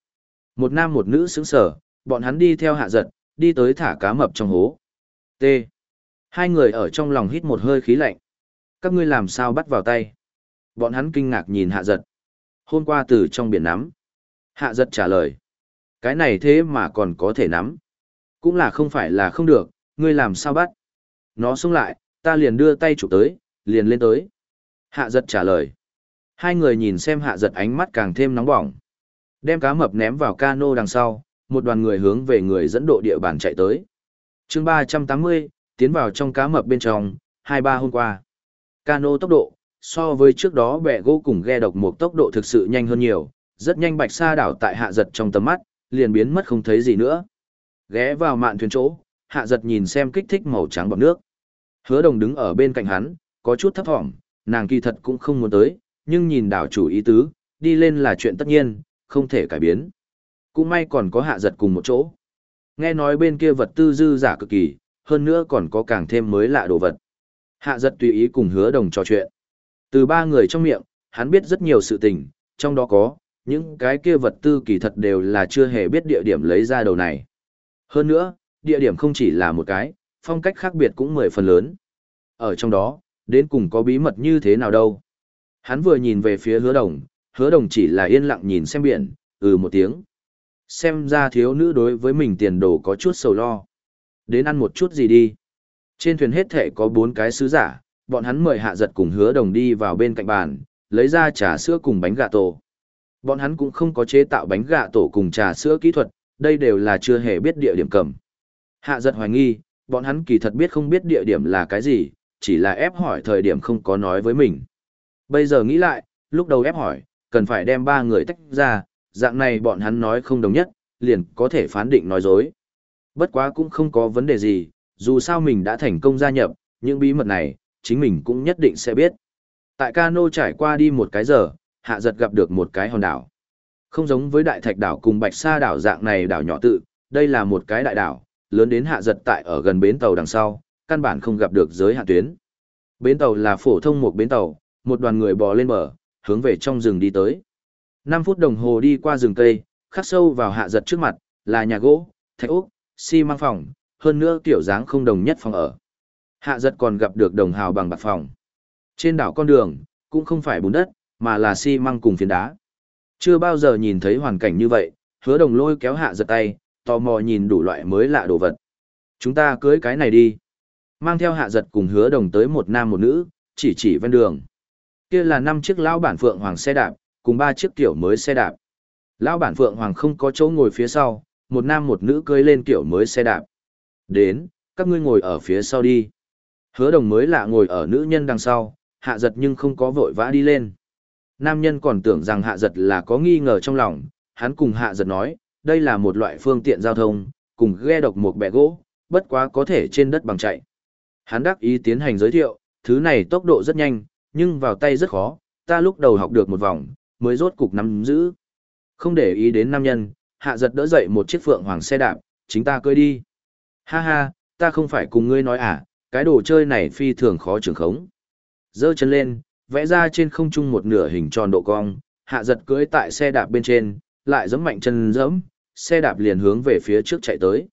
Speaker 1: Một nam một nữ sững sở, bọn hắn đi theo hạ giật, đi tới thả cá mập trong hố. T. Hai người ở trong lòng hít một hơi khí lạnh. Các ngươi làm sao bắt vào tay? Bọn hắn kinh ngạc nhìn hạ giật. Hôm qua từ trong biển nắm. Hạ giật trả lời. Cái này thế mà còn có thể nắm. Cũng là không phải là không được, ngươi làm sao bắt? Nó xuống lại, ta liền đưa tay chụp tới, liền lên tới. Hạ giật trả lời. Hai người nhìn xem hạ giật ánh mắt càng thêm nóng bỏng. Đem cá mập ném vào cano đằng sau, một đoàn người hướng về người dẫn độ địa bàn chạy tới. chương ba trăm tám mươi tiến vào trong cá mập bên trong, hai ba hôm qua. Cano tốc độ, so với trước đó bẻ gỗ cùng ghe độc một tốc độ thực sự nhanh hơn nhiều, rất nhanh bạch sa đảo tại hạ giật trong tầm mắt, liền biến mất không thấy gì nữa. Ghé vào mạn thuyền chỗ, hạ giật nhìn xem kích thích màu trắng bọc nước. Hứa đồng đứng ở bên cạnh hắn, có chút thấp thỏm, nàng kỳ thật cũng không muốn tới, nhưng nhìn đảo chủ ý tứ, đi lên là chuyện tất nhiên, không thể cải biến. Cũng may còn có hạ giật cùng một chỗ. Nghe nói bên kia vật tư dư giả cực kỳ, hơn nữa còn có càng thêm mới lạ đồ vật. Hạ giật tùy ý cùng hứa đồng trò chuyện. Từ ba người trong miệng, hắn biết rất nhiều sự tình, trong đó có, những cái kia vật tư kỳ thật đều là chưa hề biết địa điểm lấy ra đầu này. Hơn nữa, địa điểm không chỉ là một cái, phong cách khác biệt cũng mười phần lớn. Ở trong đó, đến cùng có bí mật như thế nào đâu. Hắn vừa nhìn về phía hứa đồng, hứa đồng chỉ là yên lặng nhìn xem biển, ừ một tiếng. Xem ra thiếu nữ đối với mình tiền đồ có chút sầu lo. Đến ăn một chút gì đi. Trên thuyền hết thể có bốn cái sứ giả, bọn hắn mời hạ giật cùng hứa đồng đi vào bên cạnh bàn, lấy ra trà sữa cùng bánh gà tổ. Bọn hắn cũng không có chế tạo bánh gà tổ cùng trà sữa kỹ thuật, đây đều là chưa hề biết địa điểm cầm. Hạ giật hoài nghi, bọn hắn kỳ thật biết không biết địa điểm là cái gì, chỉ là ép hỏi thời điểm không có nói với mình. Bây giờ nghĩ lại, lúc đầu ép hỏi, cần phải đem ba người tách ra, dạng này bọn hắn nói không đồng nhất, liền có thể phán định nói dối. Bất quá cũng không có vấn đề gì, dù sao mình đã thành công gia nhập, những bí mật này, chính mình cũng nhất định sẽ biết. Tại cano trải qua đi một cái giờ, hạ giật gặp được một cái hòn đảo. Không giống với đại thạch đảo cùng bạch sa đảo dạng này đảo nhỏ tự, đây là một cái đại đảo, lớn đến hạ giật tại ở gần bến tàu đằng sau, căn bản không gặp được giới hạn tuyến. Bến tàu là phổ thông một bến tàu, một đoàn người bò lên bờ, hướng về trong rừng đi tới. 5 phút đồng hồ đi qua rừng cây, khắc sâu vào hạ giật trước mặt, là nhà gỗ, thạch ốc, xi măng phòng, hơn nữa kiểu dáng không đồng nhất phòng ở. Hạ giật còn gặp được đồng hào bằng bạc phòng. Trên đảo con đường, cũng không phải bùn đất, mà là xi măng cùng phiến đá. Chưa bao giờ nhìn thấy hoàn cảnh như vậy, hứa đồng lôi kéo hạ giật tay, tò mò nhìn đủ loại mới lạ đồ vật. Chúng ta cưới cái này đi. Mang theo hạ giật cùng hứa đồng tới một nam một nữ, chỉ chỉ ven đường. Kia là năm chiếc lão bản phượng hoàng xe đạp, cùng ba chiếc kiểu mới xe đạp. Lão bản phượng hoàng không có chỗ ngồi phía sau, một nam một nữ cưỡi lên kiểu mới xe đạp. Đến, các ngươi ngồi ở phía sau đi. Hứa đồng mới lạ ngồi ở nữ nhân đằng sau, hạ giật nhưng không có vội vã đi lên. Nam nhân còn tưởng rằng hạ giật là có nghi ngờ trong lòng, hắn cùng hạ giật nói, đây là một loại phương tiện giao thông, cùng ghe độc một bẹ gỗ, bất quá có thể trên đất bằng chạy. Hắn đắc ý tiến hành giới thiệu, thứ này tốc độ rất nhanh, nhưng vào tay rất khó, ta lúc đầu học được một vòng, mới rốt cục nắm giữ. Không để ý đến nam nhân, hạ giật đỡ dậy một chiếc phượng hoàng xe đạp, chính ta cưới đi. Ha ha, ta không phải cùng ngươi nói à, cái đồ chơi này phi thường khó trưởng khống. Dơ chân lên, vẽ ra trên không trung một nửa hình tròn độ cong, hạ giật cưới tại xe đạp bên trên, lại giẫm mạnh chân giẫm, xe đạp liền hướng về phía trước chạy tới.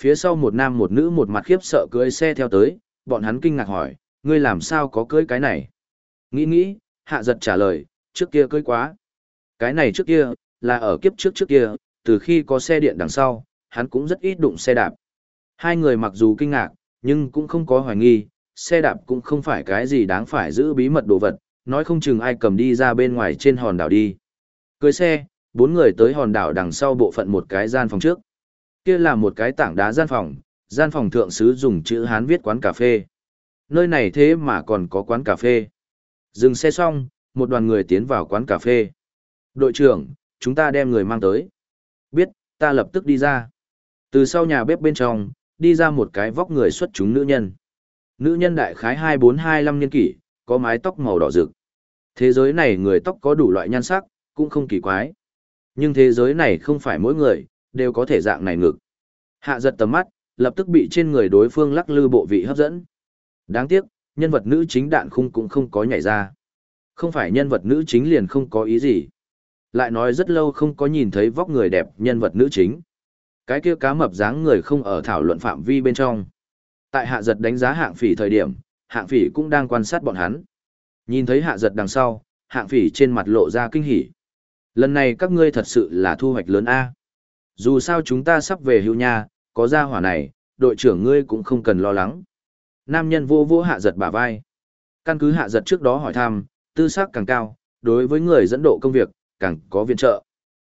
Speaker 1: Phía sau một nam một nữ một mặt khiếp sợ cưới xe theo tới, bọn hắn kinh ngạc hỏi, ngươi làm sao có cưới cái này? Nghĩ nghĩ, hạ giật trả lời, trước kia cưới quá. Cái này trước kia, là ở kiếp trước trước kia, từ khi có xe điện đằng sau, hắn cũng rất ít đụng xe đạp. Hai người mặc dù kinh ngạc, nhưng cũng không có hoài nghi, xe đạp cũng không phải cái gì đáng phải giữ bí mật đồ vật, nói không chừng ai cầm đi ra bên ngoài trên hòn đảo đi. Cưới xe, bốn người tới hòn đảo đằng sau bộ phận một cái gian phòng trước. Kia là một cái tảng đá gian phòng, gian phòng thượng sứ dùng chữ Hán viết quán cà phê. Nơi này thế mà còn có quán cà phê. Dừng xe xong, một đoàn người tiến vào quán cà phê. Đội trưởng, chúng ta đem người mang tới. Biết, ta lập tức đi ra. Từ sau nhà bếp bên trong, đi ra một cái vóc người xuất chúng nữ nhân. Nữ nhân đại khái 24-25 niên kỷ, có mái tóc màu đỏ rực. Thế giới này người tóc có đủ loại nhan sắc, cũng không kỳ quái. Nhưng thế giới này không phải mỗi người, đều có thể dạng này ngực. Hạ giật tầm mắt, lập tức bị trên người đối phương lắc lư bộ vị hấp dẫn. Đáng tiếc, nhân vật nữ chính đạn khung cũng không có nhảy ra. Không phải nhân vật nữ chính liền không có ý gì. Lại nói rất lâu không có nhìn thấy vóc người đẹp nhân vật nữ chính. Cái kia cá mập dáng người không ở thảo luận phạm vi bên trong. Tại hạ giật đánh giá hạng phỉ thời điểm, hạng phỉ cũng đang quan sát bọn hắn. Nhìn thấy hạ giật đằng sau, hạng phỉ trên mặt lộ ra kinh hỉ. Lần này các ngươi thật sự là thu hoạch lớn A. Dù sao chúng ta sắp về hưu nha, có gia hỏa này, đội trưởng ngươi cũng không cần lo lắng. Nam nhân vô vô hạ giật bả vai. Căn cứ hạ giật trước đó hỏi thăm, tư sắc càng cao, đối với người dẫn độ công việc, càng có viện trợ.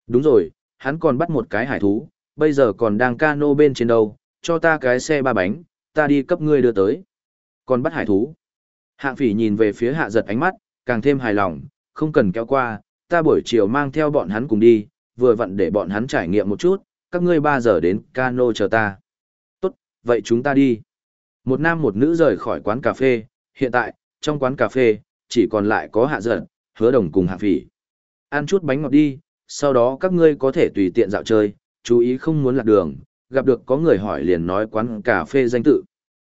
Speaker 1: Đúng rồi, hắn còn bắt một cái hải thú, bây giờ còn đang cano bên trên đâu, cho ta cái xe ba bánh, ta đi cấp ngươi đưa tới. Còn bắt hải thú. Hạng phỉ nhìn về phía hạ giật ánh mắt, càng thêm hài lòng, không cần kéo qua, ta buổi chiều mang theo bọn hắn cùng đi, vừa vặn để bọn hắn trải nghiệm một chút, các ngươi ba giờ đến cano chờ ta. Tốt, vậy chúng ta đi. Một nam một nữ rời khỏi quán cà phê, hiện tại, trong quán cà phê, chỉ còn lại có hạ Giận, hứa đồng cùng hạ phỉ. Ăn chút bánh ngọt đi, sau đó các ngươi có thể tùy tiện dạo chơi, chú ý không muốn lạc đường, gặp được có người hỏi liền nói quán cà phê danh tự.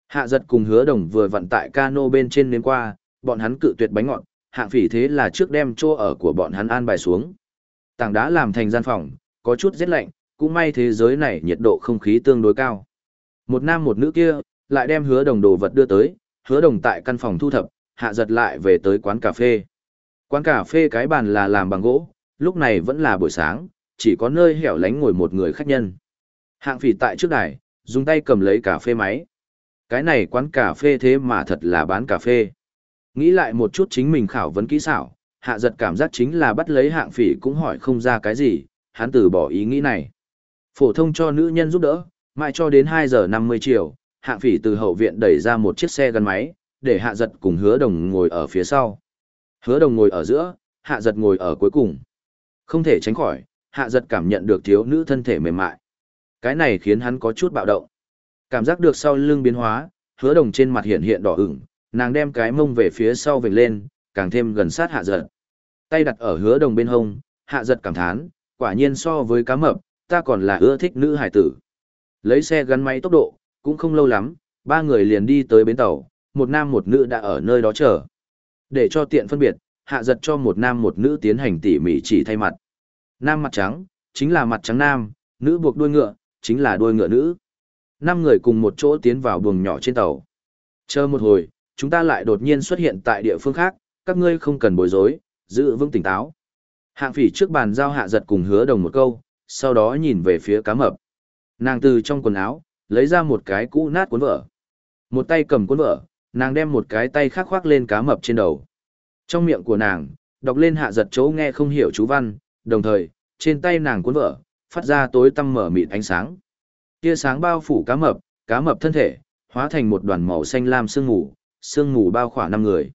Speaker 1: Hạ giật cùng hứa đồng vừa vận tại cano bên trên nếm qua, bọn hắn cự tuyệt bánh ngọt, hạng phỉ thế là trước đem chỗ ở của bọn hắn an bài xuống. Tảng đá làm thành gian phòng, có chút rét lạnh, cũng may thế giới này nhiệt độ không khí tương đối cao. Một nam một nữ kia, lại đem hứa đồng đồ vật đưa tới, hứa đồng tại căn phòng thu thập, hạ giật lại về tới quán cà phê. Quán cà phê cái bàn là làm bằng gỗ, lúc này vẫn là buổi sáng, chỉ có nơi hẻo lánh ngồi một người khách nhân. Hạng phỉ tại trước đài, dùng tay cầm lấy cà phê máy. Cái này quán cà phê thế mà thật là bán cà phê. Nghĩ lại một chút chính mình khảo vấn kỹ xảo, hạ giật cảm giác chính là bắt lấy hạng phỉ cũng hỏi không ra cái gì, hắn từ bỏ ý nghĩ này. Phổ thông cho nữ nhân giúp đỡ, mãi cho đến hai giờ năm mươi chiều, Hạ phỉ từ hậu viện đẩy ra một chiếc xe gắn máy, để hạ giật cùng hứa đồng ngồi ở phía sau. Hứa đồng ngồi ở giữa, hạ giật ngồi ở cuối cùng. Không thể tránh khỏi, hạ giật cảm nhận được thiếu nữ thân thể mềm mại. Cái này khiến hắn có chút bạo động. Cảm giác được sau lưng biến hóa, hứa đồng trên mặt hiện hiện đỏ ửng, nàng đem cái mông về phía sau vểnh lên, càng thêm gần sát hạ giật. Tay đặt ở hứa đồng bên hông, hạ giật cảm thán, quả nhiên so với cá mập, ta còn là ưa thích nữ hải tử. Lấy xe gắn máy tốc độ, cũng không lâu lắm, ba người liền đi tới bến tàu, một nam một nữ đã ở nơi đó chờ. Để cho tiện phân biệt, hạ giật cho một nam một nữ tiến hành tỉ mỉ chỉ thay mặt. Nam mặt trắng, chính là mặt trắng nam, nữ buộc đuôi ngựa, chính là đuôi ngựa nữ. Năm người cùng một chỗ tiến vào buồng nhỏ trên tàu. Chờ một hồi, chúng ta lại đột nhiên xuất hiện tại địa phương khác, các ngươi không cần bối rối, giữ vững tỉnh táo. Hạng phỉ trước bàn giao hạ giật cùng hứa đồng một câu, sau đó nhìn về phía cá mập. Nàng từ trong quần áo, lấy ra một cái cũ nát cuốn vở. Một tay cầm cuốn vở, nàng đem một cái tay khác khoác lên cá mập trên đầu. Trong miệng của nàng, đọc lên hạ giật chỗ nghe không hiểu chú văn, đồng thời, trên tay nàng cuốn vở, phát ra tối tăm mở mịt ánh sáng. Tia sáng bao phủ cá mập, cá mập thân thể, hóa thành một đoàn màu xanh lam sương ngủ, sương ngủ bao khỏa năm người.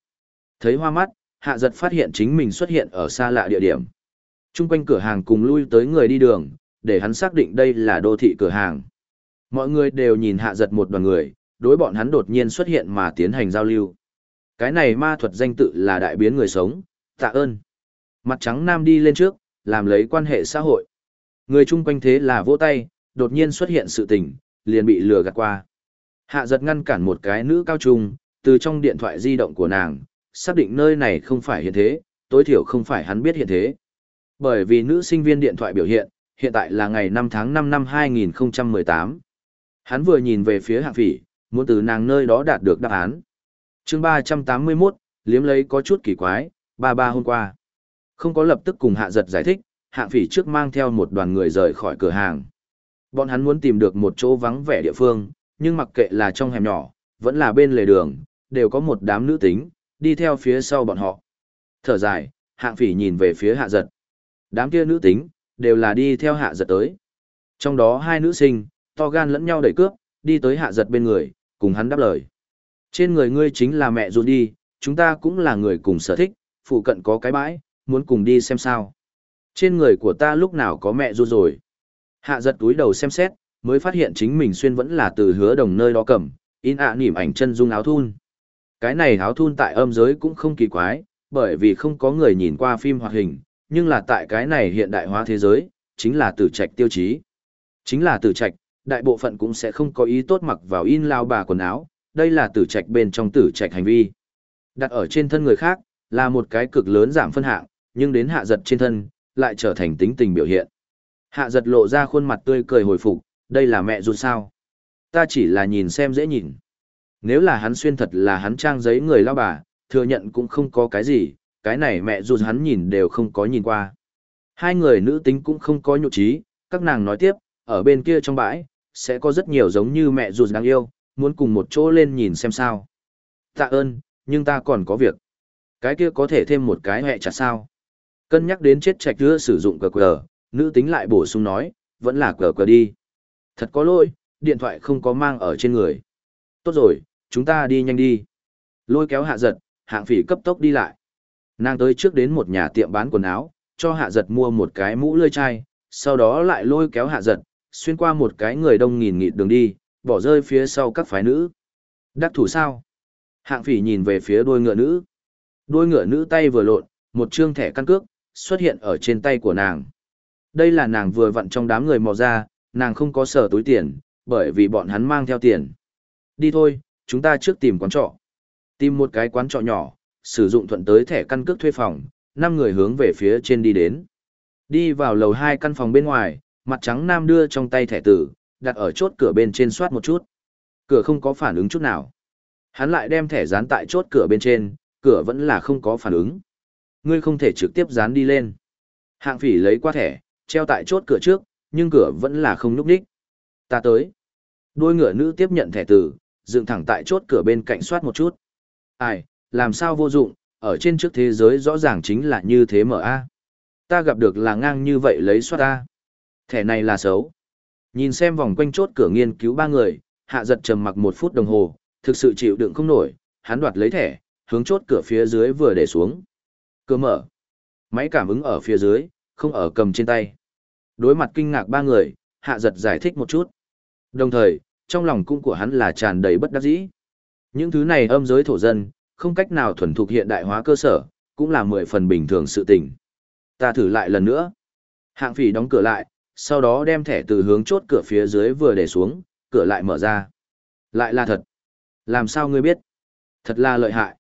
Speaker 1: Thấy hoa mắt, hạ giật phát hiện chính mình xuất hiện ở xa lạ địa điểm. Trung quanh cửa hàng cùng lui tới người đi đường, để hắn xác định đây là đô thị cửa hàng. Mọi người đều nhìn hạ giật một đoàn người, đối bọn hắn đột nhiên xuất hiện mà tiến hành giao lưu. Cái này ma thuật danh tự là đại biến người sống, tạ ơn. Mặt trắng nam đi lên trước, làm lấy quan hệ xã hội. Người chung quanh thế là vỗ tay, đột nhiên xuất hiện sự tình, liền bị lừa gạt qua. Hạ giật ngăn cản một cái nữ cao trung, từ trong điện thoại di động của nàng, xác định nơi này không phải hiện thế, tối thiểu không phải hắn biết hiện thế. Bởi vì nữ sinh viên điện thoại biểu hiện, hiện tại là ngày 5 tháng 5 năm 2018. Hắn vừa nhìn về phía hạng phỉ, muốn từ nàng nơi đó đạt được đáp án. chương 381, liếm lấy có chút kỳ quái, ba ba hôm qua. Không có lập tức cùng hạ giật giải thích, hạng phỉ trước mang theo một đoàn người rời khỏi cửa hàng. Bọn hắn muốn tìm được một chỗ vắng vẻ địa phương, nhưng mặc kệ là trong hẻm nhỏ, vẫn là bên lề đường, đều có một đám nữ tính, đi theo phía sau bọn họ. Thở dài, hạng phỉ nhìn về phía hạ giật. Đám kia nữ tính, đều là đi theo hạ giật tới. Trong đó hai nữ sinh, to gan lẫn nhau đẩy cướp, đi tới hạ giật bên người, cùng hắn đáp lời. Trên người ngươi chính là mẹ ruột đi, chúng ta cũng là người cùng sở thích, phụ cận có cái bãi, muốn cùng đi xem sao. Trên người của ta lúc nào có mẹ ru rồi. Hạ giật túi đầu xem xét, mới phát hiện chính mình xuyên vẫn là từ hứa đồng nơi đó cầm, in ạ à nỉm ảnh chân dung áo thun. Cái này áo thun tại âm giới cũng không kỳ quái, bởi vì không có người nhìn qua phim hoạt hình, nhưng là tại cái này hiện đại hóa thế giới, chính là tử trạch tiêu chí. Chính là tử trạch, đại bộ phận cũng sẽ không có ý tốt mặc vào in lao bà quần áo, đây là tử trạch bên trong tử trạch hành vi. Đặt ở trên thân người khác, là một cái cực lớn giảm phân hạng, nhưng đến hạ giật trên thân, lại trở thành tính tình biểu hiện. Hạ giật lộ ra khuôn mặt tươi cười hồi phục, đây là mẹ ruột sao. Ta chỉ là nhìn xem dễ nhìn. Nếu là hắn xuyên thật là hắn trang giấy người lao bà, thừa nhận cũng không có cái gì, cái này mẹ ruột hắn nhìn đều không có nhìn qua. Hai người nữ tính cũng không có nhụ trí, các nàng nói tiếp, ở bên kia trong bãi, sẽ có rất nhiều giống như mẹ ruột đáng yêu, muốn cùng một chỗ lên nhìn xem sao. Tạ ơn, nhưng ta còn có việc. Cái kia có thể thêm một cái hẹ chặt sao. Cân nhắc đến chết trạch đưa sử dụng cờ cờ, nữ tính lại bổ sung nói, vẫn là cờ cờ đi. Thật có lỗi, điện thoại không có mang ở trên người. Tốt rồi, chúng ta đi nhanh đi. Lôi kéo hạ giật, hạng phỉ cấp tốc đi lại. Nàng tới trước đến một nhà tiệm bán quần áo, cho hạ giật mua một cái mũ lươi chai, sau đó lại lôi kéo hạ giật, xuyên qua một cái người đông nghìn nghịt đường đi, bỏ rơi phía sau các phái nữ. Đắc thủ sao? Hạng phỉ nhìn về phía đôi ngựa nữ. Đôi ngựa nữ tay vừa lộn, một trương thẻ căn cước, xuất hiện ở trên tay của nàng. Đây là nàng vừa vặn trong đám người mò ra, nàng không có sở túi tiền, bởi vì bọn hắn mang theo tiền. Đi thôi, chúng ta trước tìm quán trọ. Tìm một cái quán trọ nhỏ, sử dụng thuận tới thẻ căn cước thuê phòng, năm người hướng về phía trên đi đến. Đi vào lầu hai căn phòng bên ngoài, mặt trắng nam đưa trong tay thẻ tử, đặt ở chốt cửa bên trên soát một chút. Cửa không có phản ứng chút nào. Hắn lại đem thẻ dán tại chốt cửa bên trên, cửa vẫn là không có phản ứng. Ngươi không thể trực tiếp dán đi lên. Hạng phỉ lấy qua thẻ, treo tại chốt cửa trước, nhưng cửa vẫn là không núp đích. Ta tới. Đôi ngựa nữ tiếp nhận thẻ tử, dựng thẳng tại chốt cửa bên cạnh soát một chút. Ai, làm sao vô dụng, ở trên trước thế giới rõ ràng chính là như thế mở a. Ta gặp được là ngang như vậy lấy soát ta. Thẻ này là xấu. Nhìn xem vòng quanh chốt cửa nghiên cứu ba người, hạ giật trầm mặc một phút đồng hồ, thực sự chịu đựng không nổi, hắn đoạt lấy thẻ, hướng chốt cửa phía dưới vừa để xuống. Cửa mở. Máy cảm ứng ở phía dưới, không ở cầm trên tay. Đối mặt kinh ngạc ba người, hạ giật giải thích một chút. Đồng thời, trong lòng cung của hắn là tràn đầy bất đắc dĩ. Những thứ này âm giới thổ dân, không cách nào thuần thục hiện đại hóa cơ sở, cũng là mười phần bình thường sự tình. Ta thử lại lần nữa. Hạng phỉ đóng cửa lại, sau đó đem thẻ từ hướng chốt cửa phía dưới vừa để xuống, cửa lại mở ra. Lại là thật. Làm sao ngươi biết? Thật là lợi hại.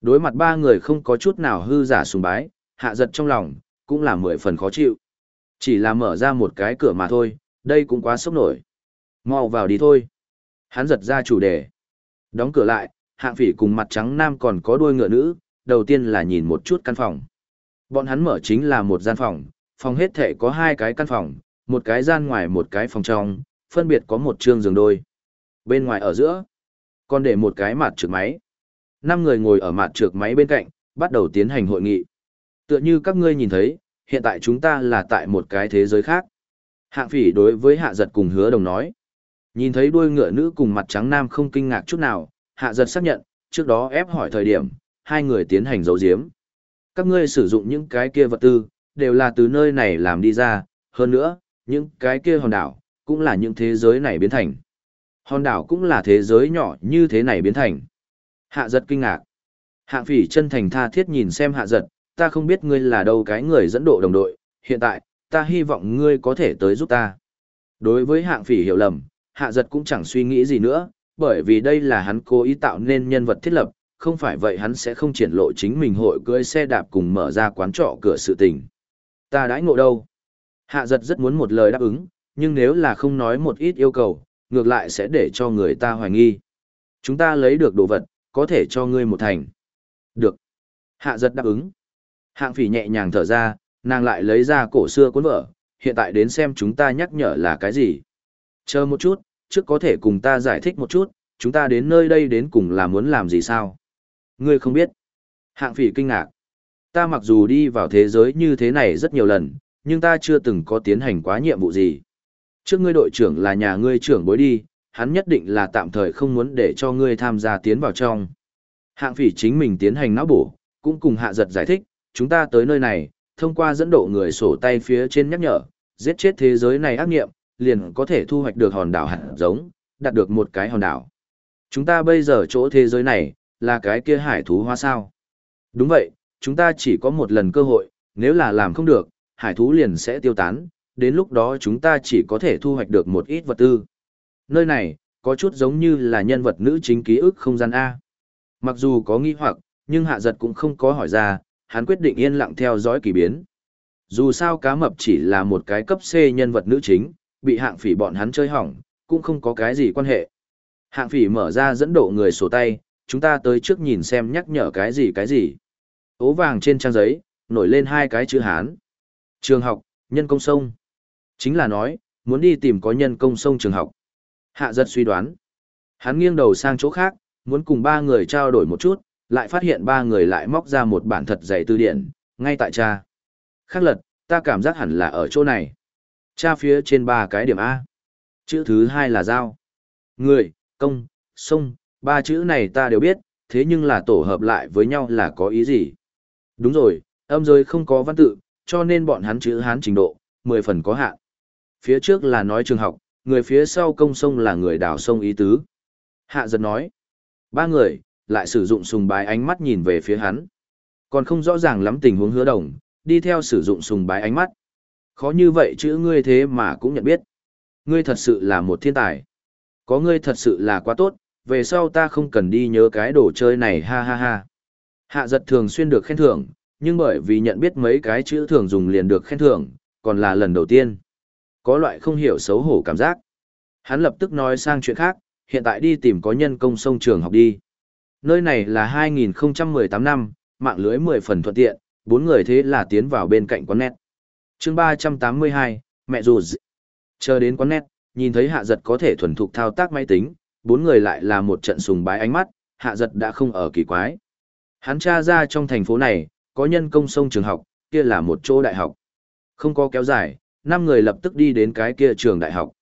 Speaker 1: Đối mặt ba người không có chút nào hư giả sùng bái, hạ giật trong lòng, cũng là mười phần khó chịu. Chỉ là mở ra một cái cửa mà thôi, đây cũng quá sốc nổi. mau vào đi thôi. Hắn giật ra chủ đề. Đóng cửa lại, hạng phỉ cùng mặt trắng nam còn có đuôi ngựa nữ, đầu tiên là nhìn một chút căn phòng. Bọn hắn mở chính là một gian phòng, phòng hết thể có hai cái căn phòng, một cái gian ngoài một cái phòng trong, phân biệt có một trương giường đôi. Bên ngoài ở giữa, còn để một cái mặt trượt máy. Năm người ngồi ở mặt trượt máy bên cạnh, bắt đầu tiến hành hội nghị. Tựa như các ngươi nhìn thấy, hiện tại chúng ta là tại một cái thế giới khác. Hạng phỉ đối với hạ giật cùng hứa đồng nói. Nhìn thấy đuôi ngựa nữ cùng mặt trắng nam không kinh ngạc chút nào, hạ giật xác nhận, trước đó ép hỏi thời điểm, hai người tiến hành giấu giếm. Các ngươi sử dụng những cái kia vật tư, đều là từ nơi này làm đi ra, hơn nữa, những cái kia hòn đảo, cũng là những thế giới này biến thành. Hòn đảo cũng là thế giới nhỏ như thế này biến thành. Hạ giật kinh ngạc. Hạng phỉ chân thành tha thiết nhìn xem hạ giật, ta không biết ngươi là đâu cái người dẫn độ đồng đội, hiện tại, ta hy vọng ngươi có thể tới giúp ta. Đối với hạng phỉ hiểu lầm, hạ giật cũng chẳng suy nghĩ gì nữa, bởi vì đây là hắn cố ý tạo nên nhân vật thiết lập, không phải vậy hắn sẽ không triển lộ chính mình hội cưỡi xe đạp cùng mở ra quán trọ cửa sự tình. Ta đãi ngộ đâu? Hạ giật rất muốn một lời đáp ứng, nhưng nếu là không nói một ít yêu cầu, ngược lại sẽ để cho người ta hoài nghi. Chúng ta lấy được đồ vật, có thể cho ngươi một thành. Được. Hạ giật đáp ứng. Hạng phỉ nhẹ nhàng thở ra, nàng lại lấy ra cổ xưa cuốn vở, hiện tại đến xem chúng ta nhắc nhở là cái gì. Chờ một chút, trước có thể cùng ta giải thích một chút, chúng ta đến nơi đây đến cùng là muốn làm gì sao? Ngươi không biết. Hạng phỉ kinh ngạc. Ta mặc dù đi vào thế giới như thế này rất nhiều lần, nhưng ta chưa từng có tiến hành quá nhiệm vụ gì. Trước ngươi đội trưởng là nhà ngươi trưởng bối đi, hắn nhất định là tạm thời không muốn để cho ngươi tham gia tiến vào trong. Hạng phỉ chính mình tiến hành não bổ, cũng cùng hạ giật giải thích, chúng ta tới nơi này, thông qua dẫn độ người sổ tay phía trên nhắc nhở, giết chết thế giới này ác nghiệm, liền có thể thu hoạch được hòn đảo hạt giống, đạt được một cái hòn đảo. Chúng ta bây giờ chỗ thế giới này, là cái kia hải thú hoa sao. Đúng vậy, chúng ta chỉ có một lần cơ hội, nếu là làm không được, hải thú liền sẽ tiêu tán, đến lúc đó chúng ta chỉ có thể thu hoạch được một ít vật tư. Nơi này, có chút giống như là nhân vật nữ chính ký ức không gian A. Mặc dù có nghi hoặc, nhưng hạ giật cũng không có hỏi ra, hắn quyết định yên lặng theo dõi kỳ biến. Dù sao cá mập chỉ là một cái cấp C nhân vật nữ chính, bị hạng phỉ bọn hắn chơi hỏng, cũng không có cái gì quan hệ. Hạng phỉ mở ra dẫn độ người sổ tay, chúng ta tới trước nhìn xem nhắc nhở cái gì cái gì. Ố vàng trên trang giấy, nổi lên hai cái chữ Hán. Trường học, nhân công sông. Chính là nói, muốn đi tìm có nhân công sông trường học. Hạ giật suy đoán. Hắn nghiêng đầu sang chỗ khác, muốn cùng ba người trao đổi một chút, lại phát hiện ba người lại móc ra một bản thật dày tư điển, ngay tại cha. Khác lật, ta cảm giác hẳn là ở chỗ này. Cha phía trên ba cái điểm A. Chữ thứ hai là giao. Người, công, sông, ba chữ này ta đều biết, thế nhưng là tổ hợp lại với nhau là có ý gì? Đúng rồi, âm giới không có văn tự, cho nên bọn hắn chữ hán trình độ, mười phần có hạn. Phía trước là nói trường học, người phía sau công sông là người đào sông ý tứ. Hạ giật nói, ba người, lại sử dụng sùng bái ánh mắt nhìn về phía hắn. Còn không rõ ràng lắm tình huống hứa đồng, đi theo sử dụng sùng bái ánh mắt. Khó như vậy chữ ngươi thế mà cũng nhận biết. Ngươi thật sự là một thiên tài. Có ngươi thật sự là quá tốt, về sau ta không cần đi nhớ cái đồ chơi này ha ha ha. Hạ giật thường xuyên được khen thưởng, nhưng bởi vì nhận biết mấy cái chữ thường dùng liền được khen thưởng, còn là lần đầu tiên. Có loại không hiểu xấu hổ cảm giác. Hắn lập tức nói sang chuyện khác, hiện tại đi tìm có nhân công sông trường học đi. Nơi này là 2018 năm, mạng lưới 10 phần thuận tiện, bốn người thế là tiến vào bên cạnh quán nét. chương 382, mẹ dù dị. Chờ đến quán nét, nhìn thấy hạ giật có thể thuần thục thao tác máy tính, bốn người lại là một trận sùng bái ánh mắt, hạ giật đã không ở kỳ quái. Hắn tra ra trong thành phố này, có nhân công sông trường học, kia là một chỗ đại học. Không có kéo dài, năm người lập tức đi đến cái kia trường đại học.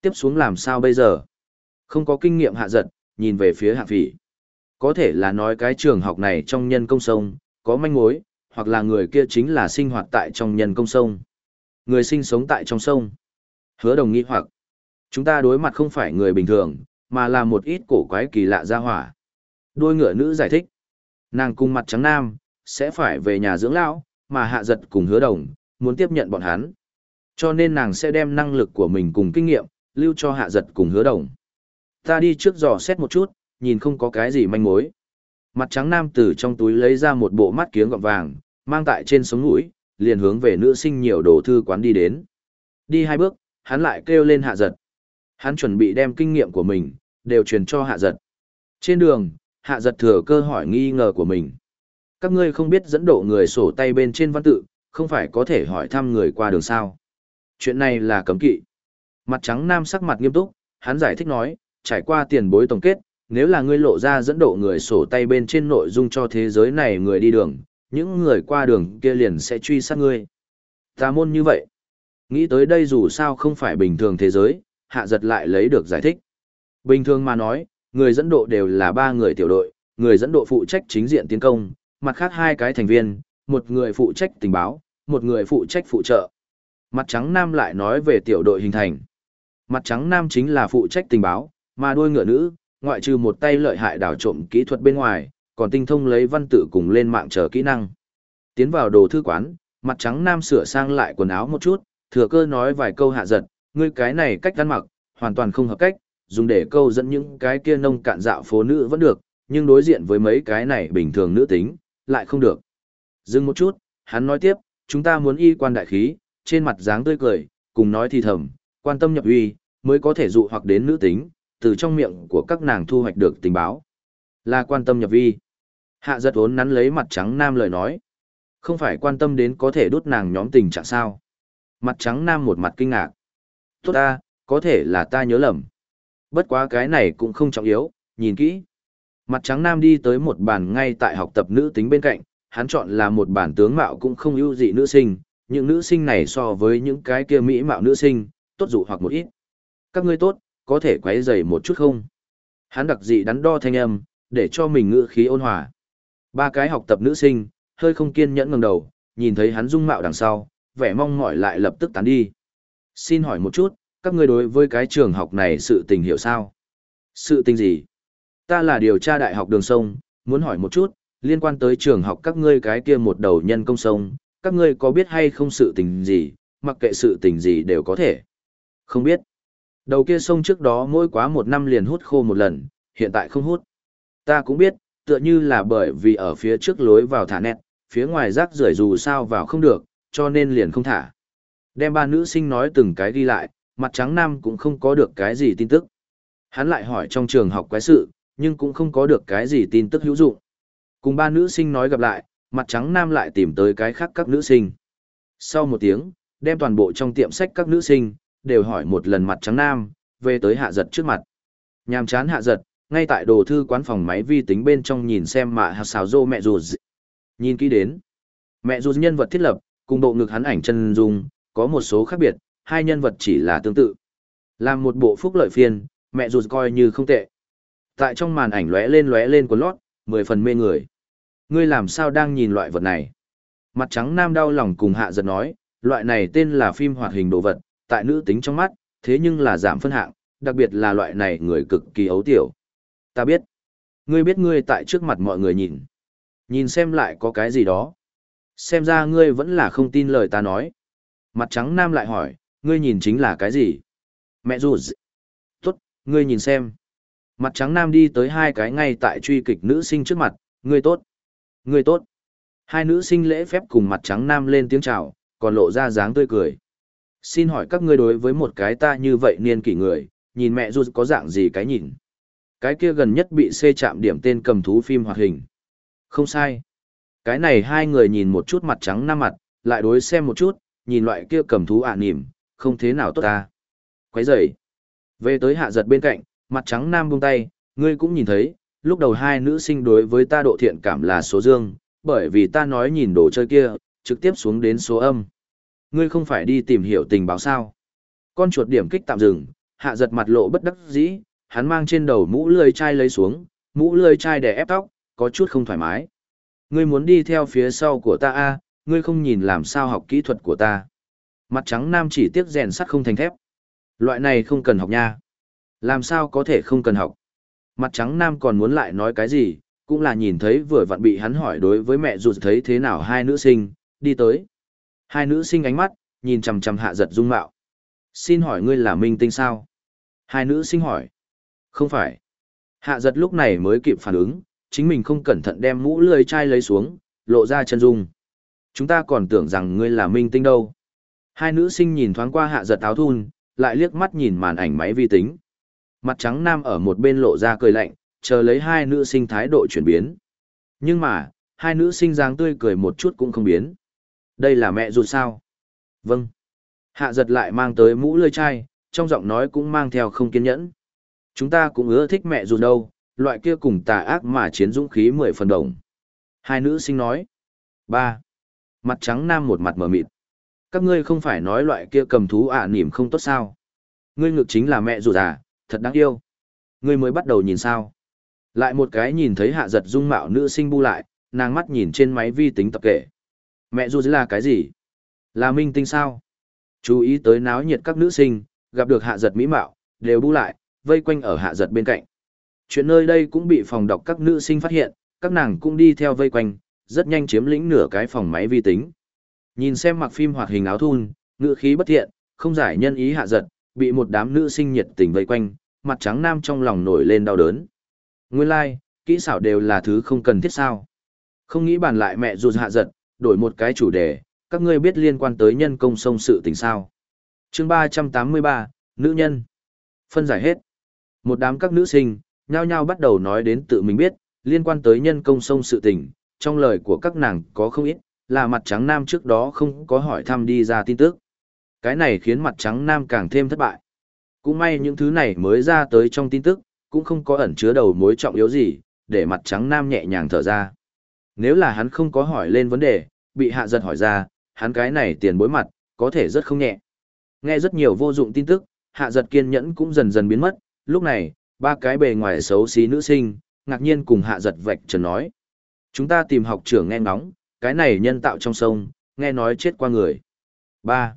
Speaker 1: Tiếp xuống làm sao bây giờ? Không có kinh nghiệm hạ giật, nhìn về phía hạ phỉ. Có thể là nói cái trường học này trong nhân công sông, có manh mối, hoặc là người kia chính là sinh hoạt tại trong nhân công sông. Người sinh sống tại trong sông. Hứa đồng nghi hoặc, chúng ta đối mặt không phải người bình thường, mà là một ít cổ quái kỳ lạ ra hỏa. Đôi ngựa nữ giải thích, nàng cung mặt trắng nam, sẽ phải về nhà dưỡng lão, mà hạ giật cùng hứa đồng, muốn tiếp nhận bọn hắn. Cho nên nàng sẽ đem năng lực của mình cùng kinh nghiệm, lưu cho hạ giật cùng hứa đồng. Ta đi trước dò xét một chút, nhìn không có cái gì manh mối. Mặt trắng nam từ trong túi lấy ra một bộ mắt kiếng gọng vàng, mang tại trên sống mũi, liền hướng về nữ sinh nhiều đồ thư quán đi đến. Đi hai bước, hắn lại kêu lên hạ giật. Hắn chuẩn bị đem kinh nghiệm của mình, đều truyền cho hạ giật. Trên đường, hạ giật thừa cơ hỏi nghi ngờ của mình. Các ngươi không biết dẫn độ người sổ tay bên trên văn tự, không phải có thể hỏi thăm người qua đường sao. Chuyện này là cấm kỵ. Mặt trắng nam sắc mặt nghiêm túc, hắn giải thích nói, trải qua tiền bối tổng kết, nếu là ngươi lộ ra dẫn độ người sổ tay bên trên nội dung cho thế giới này người đi đường, những người qua đường kia liền sẽ truy sát ngươi. Tà môn như vậy. Nghĩ tới đây dù sao không phải bình thường thế giới, hạ giật lại lấy được giải thích. Bình thường mà nói, người dẫn độ đều là ba người tiểu đội, người dẫn độ phụ trách chính diện tiến công, mặt khác hai cái thành viên, một người phụ trách tình báo, một người phụ trách phụ trợ. Mặt trắng nam lại nói về tiểu đội hình thành. Mặt trắng nam chính là phụ trách tình báo, mà đôi ngựa nữ, ngoại trừ một tay lợi hại đảo trộm kỹ thuật bên ngoài, còn tinh thông lấy văn tự cùng lên mạng chờ kỹ năng. Tiến vào đồ thư quán, mặt trắng nam sửa sang lại quần áo một chút, thừa cơ nói vài câu hạ giật, ngươi cái này cách ăn mặc, hoàn toàn không hợp cách, dùng để câu dẫn những cái kia nông cạn dạo phố nữ vẫn được, nhưng đối diện với mấy cái này bình thường nữ tính, lại không được. Dừng một chút, hắn nói tiếp, chúng ta muốn y quan đại khí, trên mặt dáng tươi cười, cùng nói thì thầm, quan tâm nhập uy, mới có thể dụ hoặc đến nữ tính, từ trong miệng của các nàng thu hoạch được tình báo. Là quan tâm nhập vi. Hạ giật ốn nắn lấy mặt trắng nam lời nói. Không phải quan tâm đến có thể đốt nàng nhóm tình trạng sao. Mặt trắng nam một mặt kinh ngạc. Tốt ta, có thể là ta nhớ lầm. Bất quá cái này cũng không trọng yếu, nhìn kỹ. Mặt trắng nam đi tới một bàn ngay tại học tập nữ tính bên cạnh, hắn chọn là một bản tướng mạo cũng không ưu dị nữ sinh, những nữ sinh này so với những cái kia mỹ mạo nữ sinh, tốt dụ hoặc một ít. Các ngươi tốt, có thể quấy rầy một chút không? Hắn đặc dị đắn đo thanh âm, để cho mình ngữ khí ôn hòa. Ba cái học tập nữ sinh, hơi không kiên nhẫn ngẩng đầu, nhìn thấy hắn dung mạo đằng sau, vẻ mong mỏi lại lập tức tán đi. Xin hỏi một chút, các ngươi đối với cái trường học này sự tình hiểu sao? Sự tình gì? Ta là điều tra đại học đường sông, muốn hỏi một chút, liên quan tới trường học các ngươi cái kia một đầu nhân công sông, các ngươi có biết hay không sự tình gì, mặc kệ sự tình gì đều có thể. Không biết. Đầu kia sông trước đó mỗi quá một năm liền hút khô một lần, hiện tại không hút. Ta cũng biết, tựa như là bởi vì ở phía trước lối vào thả nẹt, phía ngoài rác rưởi dù sao vào không được, cho nên liền không thả. Đem ba nữ sinh nói từng cái ghi lại, mặt trắng nam cũng không có được cái gì tin tức. Hắn lại hỏi trong trường học quái sự, nhưng cũng không có được cái gì tin tức hữu dụng. Cùng ba nữ sinh nói gặp lại, mặt trắng nam lại tìm tới cái khác các nữ sinh. Sau một tiếng, đem toàn bộ trong tiệm sách các nữ sinh, đều hỏi một lần mặt trắng nam, về tới hạ giật trước mặt. Nhàm chán hạ giật, ngay tại đồ thư quán phòng máy vi tính bên trong nhìn xem mạ hạt xào dô mẹ ruột Nhìn kỹ đến, mẹ ruột nhân vật thiết lập, cùng bộ ngực hắn ảnh chân dung, có một số khác biệt, hai nhân vật chỉ là tương tự. Làm một bộ phúc lợi phiên, mẹ ruột coi như không tệ. Tại trong màn ảnh lóe lên lóe lên của lót, mười phần mê người. Ngươi làm sao đang nhìn loại vật này? Mặt trắng nam đau lòng cùng hạ giật nói, loại này tên là phim hoạt hình đồ vật, tại nữ tính trong mắt, thế nhưng là giảm phân hạng, đặc biệt là loại này người cực kỳ ấu tiểu. Ta biết. Ngươi biết ngươi tại trước mặt mọi người nhìn. Nhìn xem lại có cái gì đó. Xem ra ngươi vẫn là không tin lời ta nói. Mặt trắng nam lại hỏi, ngươi nhìn chính là cái gì? Mẹ dù Tốt, ngươi nhìn xem. Mặt trắng nam đi tới hai cái ngay tại truy kịch nữ sinh trước mặt, người tốt. người tốt. Hai nữ sinh lễ phép cùng mặt trắng nam lên tiếng chào, còn lộ ra dáng tươi cười. Xin hỏi các ngươi đối với một cái ta như vậy niên kỷ người, nhìn mẹ dù có dạng gì cái nhìn. Cái kia gần nhất bị xê chạm điểm tên cầm thú phim hoạt hình. Không sai. Cái này hai người nhìn một chút mặt trắng nam mặt, lại đối xem một chút, nhìn loại kia cầm thú ạ à nỉm, không thế nào tốt ta. Quấy rầy. Về tới hạ giật bên cạnh, mặt trắng nam buông tay, ngươi cũng nhìn thấy, lúc đầu hai nữ sinh đối với ta độ thiện cảm là số dương, bởi vì ta nói nhìn đồ chơi kia, trực tiếp xuống đến số âm. Ngươi không phải đi tìm hiểu tình báo sao. Con chuột điểm kích tạm dừng, hạ giật mặt lộ bất đắc dĩ, hắn mang trên đầu mũ lươi chai lấy xuống, mũ lươi chai để ép tóc, có chút không thoải mái. Ngươi muốn đi theo phía sau của ta a, à, ngươi không nhìn làm sao học kỹ thuật của ta. Mặt trắng nam chỉ tiếc rèn sắt không thành thép. Loại này không cần học nha. Làm sao có thể không cần học. Mặt trắng nam còn muốn lại nói cái gì, cũng là nhìn thấy vừa vặn bị hắn hỏi đối với mẹ ruột thấy thế nào hai nữ sinh, đi tới. Hai nữ sinh ánh mắt, nhìn chằm chằm hạ giật dung mạo. Xin hỏi ngươi là minh tinh sao? Hai nữ sinh hỏi. Không phải. Hạ giật lúc này mới kịp phản ứng, chính mình không cẩn thận đem mũ lưới chai lấy xuống, lộ ra chân dung. Chúng ta còn tưởng rằng ngươi là minh tinh đâu. Hai nữ sinh nhìn thoáng qua hạ giật áo thun, lại liếc mắt nhìn màn ảnh máy vi tính. Mặt trắng nam ở một bên lộ ra cười lạnh, chờ lấy hai nữ sinh thái độ chuyển biến. Nhưng mà, hai nữ sinh dáng tươi cười một chút cũng không biến. Đây là mẹ ruột sao? Vâng. Hạ giật lại mang tới mũ lươi chai, trong giọng nói cũng mang theo không kiên nhẫn. Chúng ta cũng ưa thích mẹ ruột đâu, loại kia cùng tà ác mà chiến dũng khí mười phần đồng. Hai nữ sinh nói. ba Mặt trắng nam một mặt mở mịt. Các ngươi không phải nói loại kia cầm thú ả à nỉm không tốt sao? Ngươi ngược chính là mẹ ruột à, thật đáng yêu. Ngươi mới bắt đầu nhìn sao? Lại một cái nhìn thấy hạ giật dung mạo nữ sinh bu lại, nàng mắt nhìn trên máy vi tính tập kể. Mẹ dù là cái gì? Là minh tinh sao? Chú ý tới náo nhiệt các nữ sinh, gặp được hạ giật mỹ mạo, đều bu lại, vây quanh ở hạ giật bên cạnh. Chuyện nơi đây cũng bị phòng đọc các nữ sinh phát hiện, các nàng cũng đi theo vây quanh, rất nhanh chiếm lĩnh nửa cái phòng máy vi tính. Nhìn xem mặc phim hoạt hình áo thun, ngựa khí bất thiện, không giải nhân ý hạ giật, bị một đám nữ sinh nhiệt tình vây quanh, mặt trắng nam trong lòng nổi lên đau đớn. Nguyên lai, like, kỹ xảo đều là thứ không cần thiết sao. Không nghĩ bàn lại mẹ dù hạ giật, đổi một cái chủ đề, các ngươi biết liên quan tới nhân công sông sự tình sao. chương 383, Nữ nhân. Phân giải hết. Một đám các nữ sinh, nhao nhao bắt đầu nói đến tự mình biết, liên quan tới nhân công sông sự tình, trong lời của các nàng có không ít, là mặt trắng nam trước đó không có hỏi thăm đi ra tin tức. Cái này khiến mặt trắng nam càng thêm thất bại. Cũng may những thứ này mới ra tới trong tin tức, cũng không có ẩn chứa đầu mối trọng yếu gì, để mặt trắng nam nhẹ nhàng thở ra. Nếu là hắn không có hỏi lên vấn đề, bị hạ giật hỏi ra, hắn cái này tiền bối mặt, có thể rất không nhẹ. Nghe rất nhiều vô dụng tin tức, hạ giật kiên nhẫn cũng dần dần biến mất, lúc này, ba cái bề ngoài xấu xí nữ sinh, ngạc nhiên cùng hạ giật vạch trần nói. Chúng ta tìm học trưởng nghe ngóng, cái này nhân tạo trong sông, nghe nói chết qua người. 3.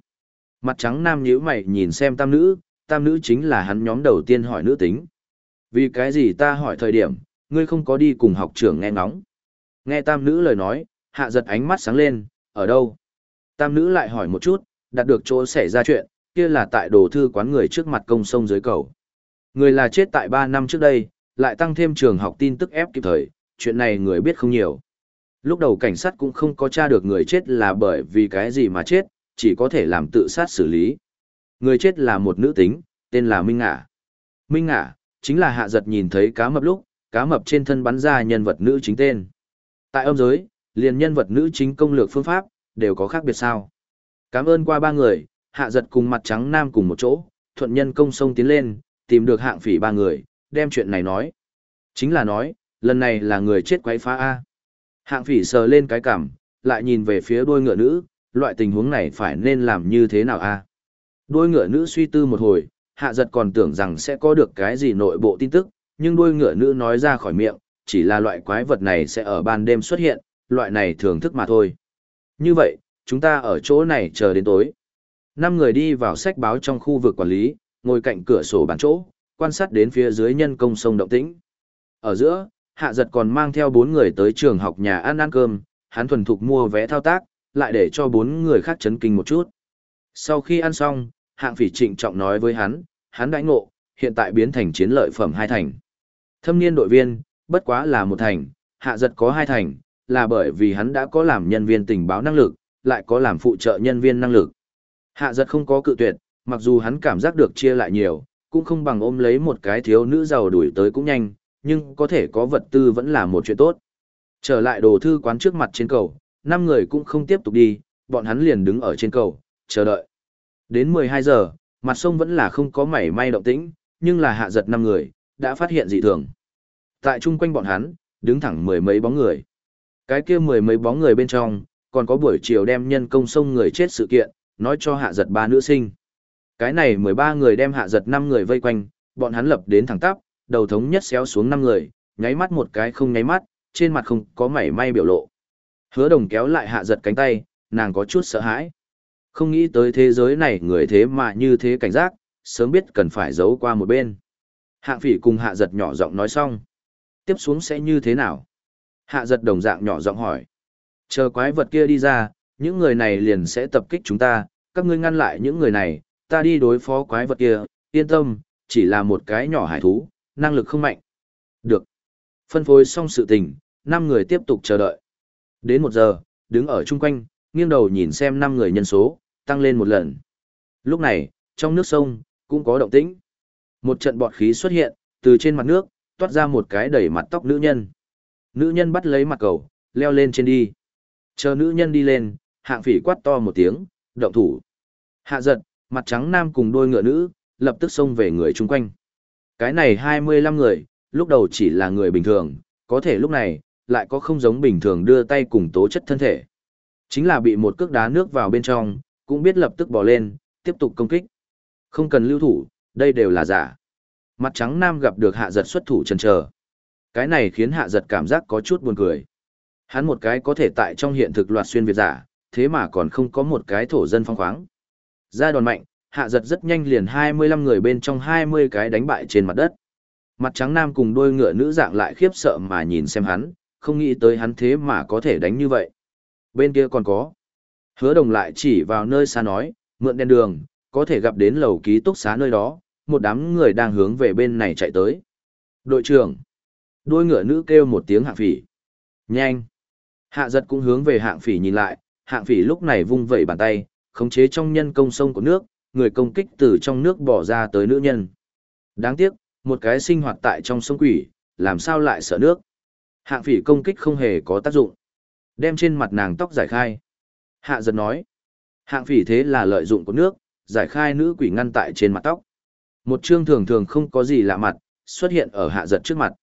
Speaker 1: Mặt trắng nam nhíu mày nhìn xem tam nữ, tam nữ chính là hắn nhóm đầu tiên hỏi nữ tính. Vì cái gì ta hỏi thời điểm, ngươi không có đi cùng học trưởng nghe ngóng. Nghe tam nữ lời nói, hạ giật ánh mắt sáng lên, ở đâu? Tam nữ lại hỏi một chút, đạt được chỗ xảy ra chuyện, kia là tại đồ thư quán người trước mặt công sông dưới cầu. Người là chết tại 3 năm trước đây, lại tăng thêm trường học tin tức ép kịp thời, chuyện này người biết không nhiều. Lúc đầu cảnh sát cũng không có tra được người chết là bởi vì cái gì mà chết, chỉ có thể làm tự sát xử lý. Người chết là một nữ tính, tên là Minh Ngả. Minh Ngả, chính là hạ giật nhìn thấy cá mập lúc, cá mập trên thân bắn ra nhân vật nữ chính tên. Tại âm giới, liền nhân vật nữ chính công lược phương pháp, đều có khác biệt sao. Cảm ơn qua ba người, hạ giật cùng mặt trắng nam cùng một chỗ, thuận nhân công sông tiến lên, tìm được hạng phỉ ba người, đem chuyện này nói. Chính là nói, lần này là người chết quấy phá A. Hạng phỉ sờ lên cái cằm, lại nhìn về phía đôi ngựa nữ, loại tình huống này phải nên làm như thế nào A. Đôi ngựa nữ suy tư một hồi, hạ giật còn tưởng rằng sẽ có được cái gì nội bộ tin tức, nhưng đôi ngựa nữ nói ra khỏi miệng, chỉ là loại quái vật này sẽ ở ban đêm xuất hiện, loại này thường thức mà thôi. Như vậy, chúng ta ở chỗ này chờ đến tối. Năm người đi vào sách báo trong khu vực quản lý, ngồi cạnh cửa sổ bàn chỗ, quan sát đến phía dưới nhân công sông động tĩnh. Ở giữa, hạ giật còn mang theo bốn người tới trường học nhà ăn ăn cơm, hắn thuần thục mua vé thao tác, lại để cho bốn người khác chấn kinh một chút. Sau khi ăn xong, hạng phỉ trịnh trọng nói với hắn, hắn đãi ngộ, hiện tại biến thành chiến lợi phẩm hai thành. Thâm niên đội viên, bất quá là một thành, hạ giật có hai thành, là bởi vì hắn đã có làm nhân viên tình báo năng lực, lại có làm phụ trợ nhân viên năng lực. Hạ giật không có cự tuyệt, mặc dù hắn cảm giác được chia lại nhiều, cũng không bằng ôm lấy một cái thiếu nữ giàu đuổi tới cũng nhanh, nhưng có thể có vật tư vẫn là một chuyện tốt. Trở lại đồ thư quán trước mặt trên cầu, năm người cũng không tiếp tục đi, bọn hắn liền đứng ở trên cầu, chờ đợi. Đến 12 giờ, mặt sông vẫn là không có mảy may động tĩnh, nhưng là hạ giật năm người, đã phát hiện dị thường. Tại chung quanh bọn hắn, đứng thẳng mười mấy bóng người. Cái kia mười mấy bóng người bên trong, còn có buổi chiều đem nhân công sông người chết sự kiện, nói cho hạ giật ba nữ sinh. Cái này 13 người đem hạ giật 5 người vây quanh, bọn hắn lập đến thẳng tắp, đầu thống nhất xéo xuống 5 người, nháy mắt một cái không nháy mắt, trên mặt không có mảy may biểu lộ. Hứa đồng kéo lại hạ giật cánh tay, nàng có chút sợ hãi. Không nghĩ tới thế giới này người thế mà như thế cảnh giác, sớm biết cần phải giấu qua một bên. Hạng phỉ cùng hạ giật nhỏ giọng nói xong. Tiếp xuống sẽ như thế nào? Hạ giật đồng dạng nhỏ giọng hỏi. Chờ quái vật kia đi ra, những người này liền sẽ tập kích chúng ta, các ngươi ngăn lại những người này, ta đi đối phó quái vật kia, yên tâm, chỉ là một cái nhỏ hải thú, năng lực không mạnh. Được. Phân phối xong sự tình, năm người tiếp tục chờ đợi. Đến một giờ, đứng ở chung quanh, nghiêng đầu nhìn xem năm người nhân số, tăng lên một lần. Lúc này, trong nước sông, cũng có động tĩnh. Một trận bọt khí xuất hiện, từ trên mặt nước, toát ra một cái đẩy mặt tóc nữ nhân. Nữ nhân bắt lấy mặt cầu, leo lên trên đi. Chờ nữ nhân đi lên, hạng phỉ quát to một tiếng, động thủ. Hạ giật, mặt trắng nam cùng đôi ngựa nữ, lập tức xông về người chung quanh. Cái này 25 người, lúc đầu chỉ là người bình thường, có thể lúc này, lại có không giống bình thường đưa tay cùng tố chất thân thể. Chính là bị một cước đá nước vào bên trong, cũng biết lập tức bỏ lên, tiếp tục công kích. Không cần lưu thủ, đây đều là giả. Mặt trắng nam gặp được hạ giật xuất thủ chần chờ. Cái này khiến hạ giật cảm giác có chút buồn cười. Hắn một cái có thể tại trong hiện thực loạt xuyên Việt giả, thế mà còn không có một cái thổ dân phong khoáng. Ra đòn mạnh, hạ giật rất nhanh liền 25 người bên trong 20 cái đánh bại trên mặt đất. Mặt trắng nam cùng đôi ngựa nữ dạng lại khiếp sợ mà nhìn xem hắn, không nghĩ tới hắn thế mà có thể đánh như vậy. Bên kia còn có. Hứa đồng lại chỉ vào nơi xa nói, mượn đèn đường, có thể gặp đến lầu ký túc xá nơi đó, một đám người đang hướng về bên này chạy tới. Đội trưởng. Đôi ngựa nữ kêu một tiếng hạng phỉ. Nhanh. Hạ giật cũng hướng về hạng phỉ nhìn lại, hạng phỉ lúc này vung vẩy bàn tay, khống chế trong nhân công sông của nước, người công kích từ trong nước bỏ ra tới nữ nhân. Đáng tiếc, một cái sinh hoạt tại trong sông quỷ, làm sao lại sợ nước. Hạng phỉ công kích không hề có tác dụng. Đem trên mặt nàng tóc giải khai. Hạ giật nói. Hạng phỉ thế là lợi dụng của nước, giải khai nữ quỷ ngăn tại trên mặt tóc. Một chương thường thường không có gì lạ mặt, xuất hiện ở hạ giật trước mặt.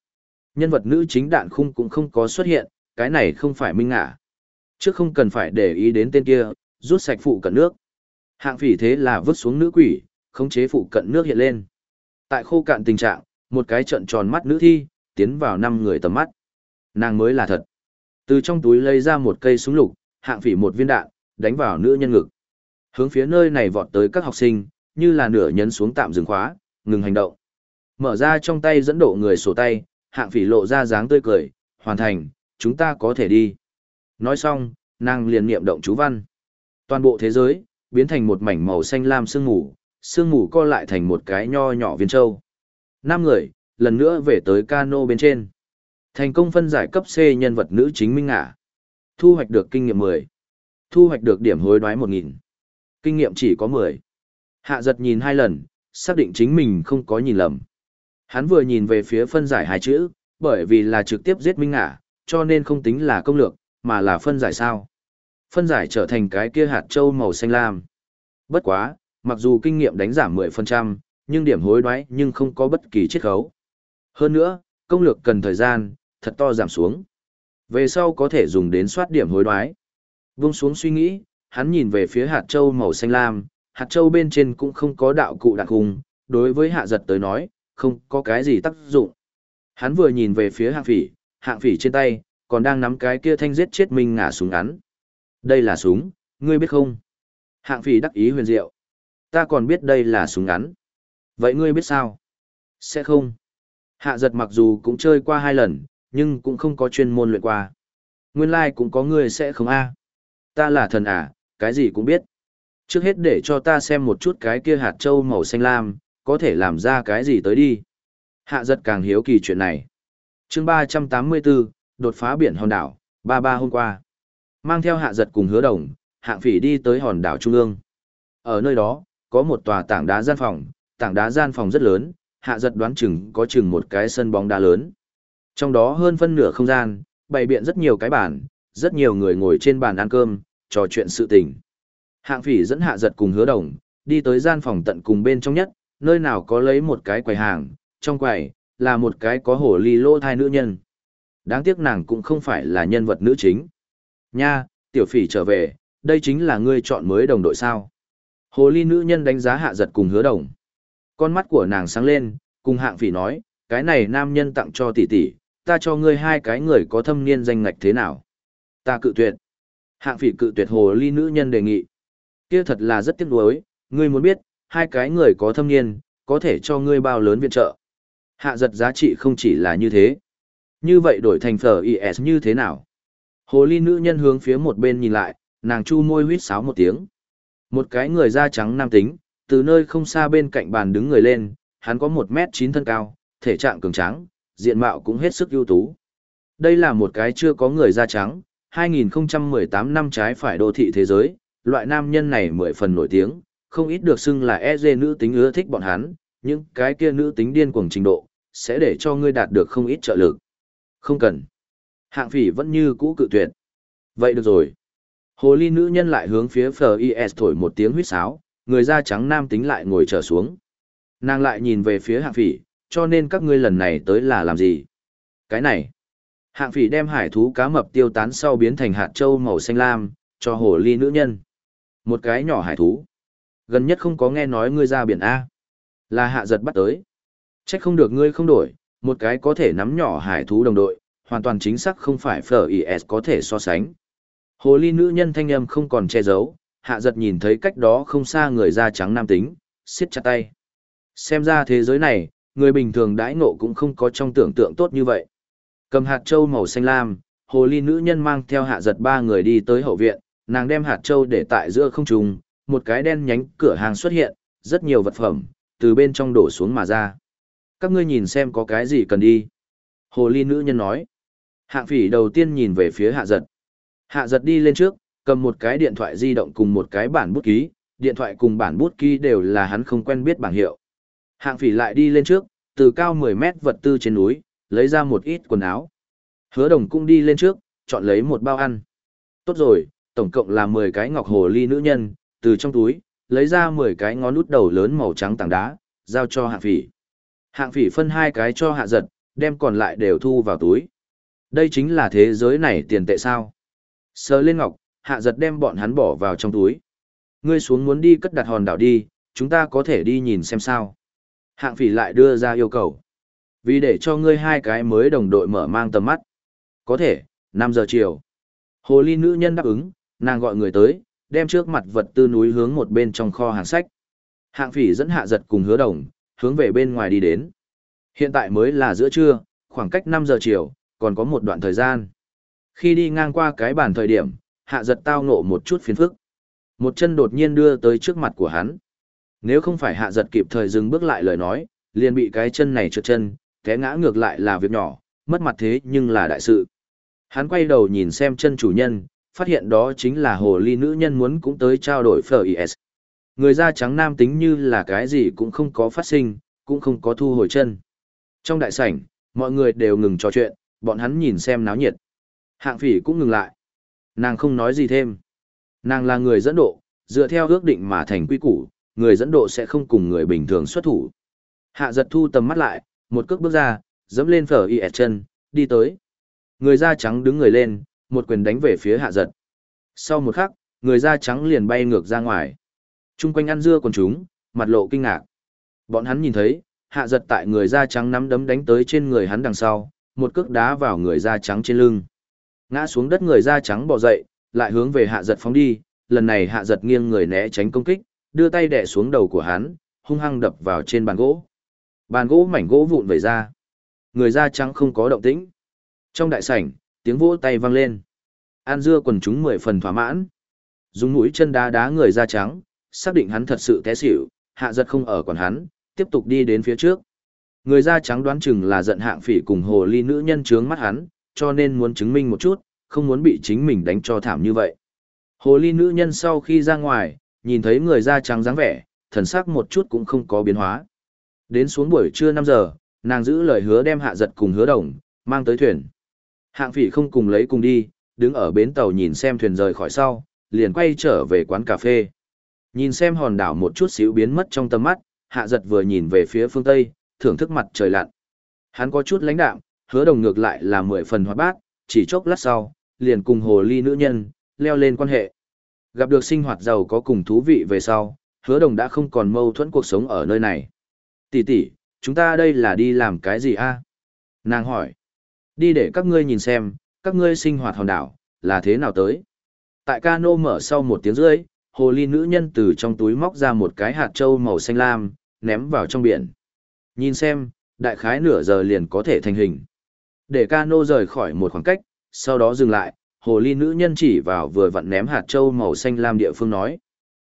Speaker 1: Nhân vật nữ chính đạn khung cũng không có xuất hiện, cái này không phải minh ngả. Trước không cần phải để ý đến tên kia, rút sạch phụ cận nước. Hạng phỉ thế là vứt xuống nữ quỷ, khống chế phụ cận nước hiện lên. Tại khô cạn tình trạng, một cái trận tròn mắt nữ thi, tiến vào năm người tầm mắt. Nàng mới là thật. Từ trong túi lấy ra một cây súng lục, hạng phỉ một viên đạn, đánh vào nữ nhân ngực. Hướng phía nơi này vọt tới các học sinh, như là nửa nhấn xuống tạm dừng khóa, ngừng hành động. Mở ra trong tay dẫn độ người sổ tay, hạng phỉ lộ ra dáng tươi cười, hoàn thành, chúng ta có thể đi. Nói xong, nàng liền niệm động chú văn. Toàn bộ thế giới, biến thành một mảnh màu xanh lam sương mù, sương mù co lại thành một cái nho nhỏ viên châu. Năm người, lần nữa về tới cano bên trên. Thành công phân giải cấp C nhân vật nữ chính minh ngả. Thu hoạch được kinh nghiệm 10. Thu hoạch được điểm hối đoái 1.000. Kinh nghiệm chỉ có 10. Hạ giật nhìn hai lần, xác định chính mình không có nhìn lầm. Hắn vừa nhìn về phía phân giải hai chữ, bởi vì là trực tiếp giết minh ngả, cho nên không tính là công lược, mà là phân giải sao. Phân giải trở thành cái kia hạt trâu màu xanh lam. Bất quá, mặc dù kinh nghiệm đánh giảm 10%, nhưng điểm hối đoái nhưng không có bất kỳ chiết khấu. Hơn nữa, công lược cần thời gian, thật to giảm xuống. Về sau có thể dùng đến soát điểm hối đoái. Vung xuống suy nghĩ, hắn nhìn về phía hạt châu màu xanh lam, hạt châu bên trên cũng không có đạo cụ đặc hùng, đối với hạ giật tới nói, không có cái gì tác dụng. Hắn vừa nhìn về phía hạng phỉ, hạng phỉ trên tay, còn đang nắm cái kia thanh giết chết mình ngả súng ngắn. Đây là súng, ngươi biết không? Hạng phỉ đắc ý huyền diệu. Ta còn biết đây là súng ngắn. Vậy ngươi biết sao? Sẽ không. Hạ giật mặc dù cũng chơi qua hai lần, nhưng cũng không có chuyên môn luyện qua. Nguyên lai like cũng có người sẽ không a. Ta là thần à, cái gì cũng biết. Trước hết để cho ta xem một chút cái kia hạt châu màu xanh lam, có thể làm ra cái gì tới đi. Hạ giật càng hiếu kỳ chuyện này. chương 384, đột phá biển hòn đảo, ba ba hôm qua. Mang theo hạ giật cùng hứa đồng, hạng phỉ đi tới hòn đảo Trung ương. Ở nơi đó, có một tòa tảng đá gian phòng, tảng đá gian phòng rất lớn, hạ giật đoán chừng có chừng một cái sân bóng đá lớn. Trong đó hơn phân nửa không gian, bày biện rất nhiều cái bàn, rất nhiều người ngồi trên bàn ăn cơm, trò chuyện sự tình. Hạng phỉ dẫn hạ giật cùng hứa đồng, đi tới gian phòng tận cùng bên trong nhất, nơi nào có lấy một cái quầy hàng, trong quầy, là một cái có hổ ly lô thai nữ nhân. Đáng tiếc nàng cũng không phải là nhân vật nữ chính. Nha, tiểu phỉ trở về, đây chính là ngươi chọn mới đồng đội sao. Hồ ly nữ nhân đánh giá hạ giật cùng hứa đồng. Con mắt của nàng sáng lên, cùng hạng phỉ nói, cái này nam nhân tặng cho tỷ tỷ, ta cho ngươi hai cái người có thâm niên danh ngạch thế nào. Ta cự tuyệt. Hạng phỉ cự tuyệt hồ ly nữ nhân đề nghị. Kia thật là rất tiếc nuối, ngươi muốn biết, hai cái người có thâm niên, có thể cho ngươi bao lớn viện trợ. Hạ giật giá trị không chỉ là như thế. Như vậy đổi thành phở IS như thế nào? Hồ ly nữ nhân hướng phía một bên nhìn lại, nàng chu môi huyết sáo một tiếng. Một cái người da trắng nam tính, từ nơi không xa bên cạnh bàn đứng người lên, hắn có một mét chín thân cao, thể trạng cường tráng, diện mạo cũng hết sức ưu tú. Đây là một cái chưa có người da trắng, 2018 năm trái phải đô thị thế giới, loại nam nhân này mười phần nổi tiếng, không ít được xưng là EZ nữ tính ưa thích bọn hắn, những cái kia nữ tính điên cuồng trình độ, sẽ để cho ngươi đạt được không ít trợ lực. Không cần. Hạng phỉ vẫn như cũ cự tuyệt. Vậy được rồi. Hồ ly nữ nhân lại hướng phía FIS thổi một tiếng huyết sáo, người da trắng nam tính lại ngồi trở xuống. Nàng lại nhìn về phía hạng phỉ, cho nên các ngươi lần này tới là làm gì? Cái này. Hạng phỉ đem hải thú cá mập tiêu tán sau biến thành hạt trâu màu xanh lam, cho hồ ly nữ nhân. Một cái nhỏ hải thú. Gần nhất không có nghe nói ngươi ra biển A. Là hạ giật bắt tới. Trách không được ngươi không đổi, một cái có thể nắm nhỏ hải thú đồng đội, hoàn toàn chính xác không phải FIS có thể so sánh. Hồ ly nữ nhân thanh âm không còn che giấu, hạ giật nhìn thấy cách đó không xa người da trắng nam tính, siết chặt tay. Xem ra thế giới này, người bình thường đãi ngộ cũng không có trong tưởng tượng tốt như vậy. Cầm hạt châu màu xanh lam, hồ ly nữ nhân mang theo hạ giật ba người đi tới hậu viện, nàng đem hạt châu để tại giữa không trung, một cái đen nhánh cửa hàng xuất hiện, rất nhiều vật phẩm, từ bên trong đổ xuống mà ra. Các ngươi nhìn xem có cái gì cần đi. Hồ ly nữ nhân nói. Hạng phỉ đầu tiên nhìn về phía hạ giật. Hạ giật đi lên trước, cầm một cái điện thoại di động cùng một cái bản bút ký, điện thoại cùng bản bút ký đều là hắn không quen biết bảng hiệu. Hạng phỉ lại đi lên trước, từ cao 10 mét vật tư trên núi, lấy ra một ít quần áo. Hứa đồng cũng đi lên trước, chọn lấy một bao ăn. Tốt rồi, tổng cộng là 10 cái ngọc hồ ly nữ nhân, từ trong túi, lấy ra 10 cái ngón út đầu lớn màu trắng tảng đá, giao cho hạng phỉ. Hạng phỉ phân hai cái cho hạ giật, đem còn lại đều thu vào túi. Đây chính là thế giới này tiền tệ sao. Sờ lên ngọc, hạ giật đem bọn hắn bỏ vào trong túi. Ngươi xuống muốn đi cất đặt hòn đảo đi, chúng ta có thể đi nhìn xem sao. Hạng phỉ lại đưa ra yêu cầu. Vì để cho ngươi hai cái mới đồng đội mở mang tầm mắt. Có thể, 5 giờ chiều. Hồ ly nữ nhân đáp ứng, nàng gọi người tới, đem trước mặt vật tư núi hướng một bên trong kho hàng sách. Hạng phỉ dẫn hạ giật cùng hứa đồng, hướng về bên ngoài đi đến. Hiện tại mới là giữa trưa, khoảng cách 5 giờ chiều, còn có một đoạn thời gian. Khi đi ngang qua cái bàn thời điểm, hạ giật tao ngộ một chút phiền phức. Một chân đột nhiên đưa tới trước mặt của hắn. Nếu không phải hạ giật kịp thời dừng bước lại lời nói, liền bị cái chân này trượt chân, té ngã ngược lại là việc nhỏ, mất mặt thế nhưng là đại sự. Hắn quay đầu nhìn xem chân chủ nhân, phát hiện đó chính là hồ ly nữ nhân muốn cũng tới trao đổi phở IS. Người da trắng nam tính như là cái gì cũng không có phát sinh, cũng không có thu hồi chân. Trong đại sảnh, mọi người đều ngừng trò chuyện, bọn hắn nhìn xem náo nhiệt. Hạng phỉ cũng ngừng lại. Nàng không nói gì thêm. Nàng là người dẫn độ, dựa theo ước định mà thành quy củ, người dẫn độ sẽ không cùng người bình thường xuất thủ. Hạ giật thu tầm mắt lại, một cước bước ra, dẫm lên phở y chân, đi tới. Người da trắng đứng người lên, một quyền đánh về phía hạ giật. Sau một khắc, người da trắng liền bay ngược ra ngoài. Trung quanh ăn dưa còn chúng, mặt lộ kinh ngạc. Bọn hắn nhìn thấy, hạ giật tại người da trắng nắm đấm đánh tới trên người hắn đằng sau, một cước đá vào người da trắng trên lưng. Ngã xuống đất người da trắng bò dậy, lại hướng về hạ giật phóng đi, lần này hạ giật nghiêng người né tránh công kích, đưa tay đè xuống đầu của hắn, hung hăng đập vào trên bàn gỗ. Bàn gỗ mảnh gỗ vụn vẩy ra. Người da trắng không có động tĩnh. Trong đại sảnh, tiếng vỗ tay vang lên. An dưa quần chúng mười phần thỏa mãn. Dùng mũi chân đá đá người da trắng, xác định hắn thật sự té xỉu, hạ giật không ở còn hắn, tiếp tục đi đến phía trước. Người da trắng đoán chừng là giận hạng phỉ cùng hồ ly nữ nhân trướng mắt hắn, cho nên muốn chứng minh một chút, không muốn bị chính mình đánh cho thảm như vậy. Hồ ly nữ nhân sau khi ra ngoài, nhìn thấy người da trắng dáng vẻ, thần sắc một chút cũng không có biến hóa. Đến xuống buổi trưa 5 giờ, nàng giữ lời hứa đem hạ giật cùng hứa đồng, mang tới thuyền. Hạng phỉ không cùng lấy cùng đi, đứng ở bến tàu nhìn xem thuyền rời khỏi sau, liền quay trở về quán cà phê. Nhìn xem hòn đảo một chút xíu biến mất trong tầm mắt, hạ giật vừa nhìn về phía phương Tây, thưởng thức mặt trời lặn. Hắn có chút lãnh đạm, hứa đồng ngược lại là mười phần hoạt bát, chỉ chốc lát sau, liền cùng hồ ly nữ nhân, leo lên quan hệ. Gặp được sinh hoạt giàu có cùng thú vị về sau, hứa đồng đã không còn mâu thuẫn cuộc sống ở nơi này. Tỷ tỷ, chúng ta đây là đi làm cái gì a? Nàng hỏi. Đi để các ngươi nhìn xem, các ngươi sinh hoạt hòn đảo, là thế nào tới. Tại cano mở sau một tiếng rưỡi, hồ ly nữ nhân từ trong túi móc ra một cái hạt trâu màu xanh lam, ném vào trong biển. Nhìn xem, đại khái nửa giờ liền có thể thành hình. Để cano rời khỏi một khoảng cách, sau đó dừng lại, hồ ly nữ nhân chỉ vào vừa vặn ném hạt trâu màu xanh lam địa phương nói.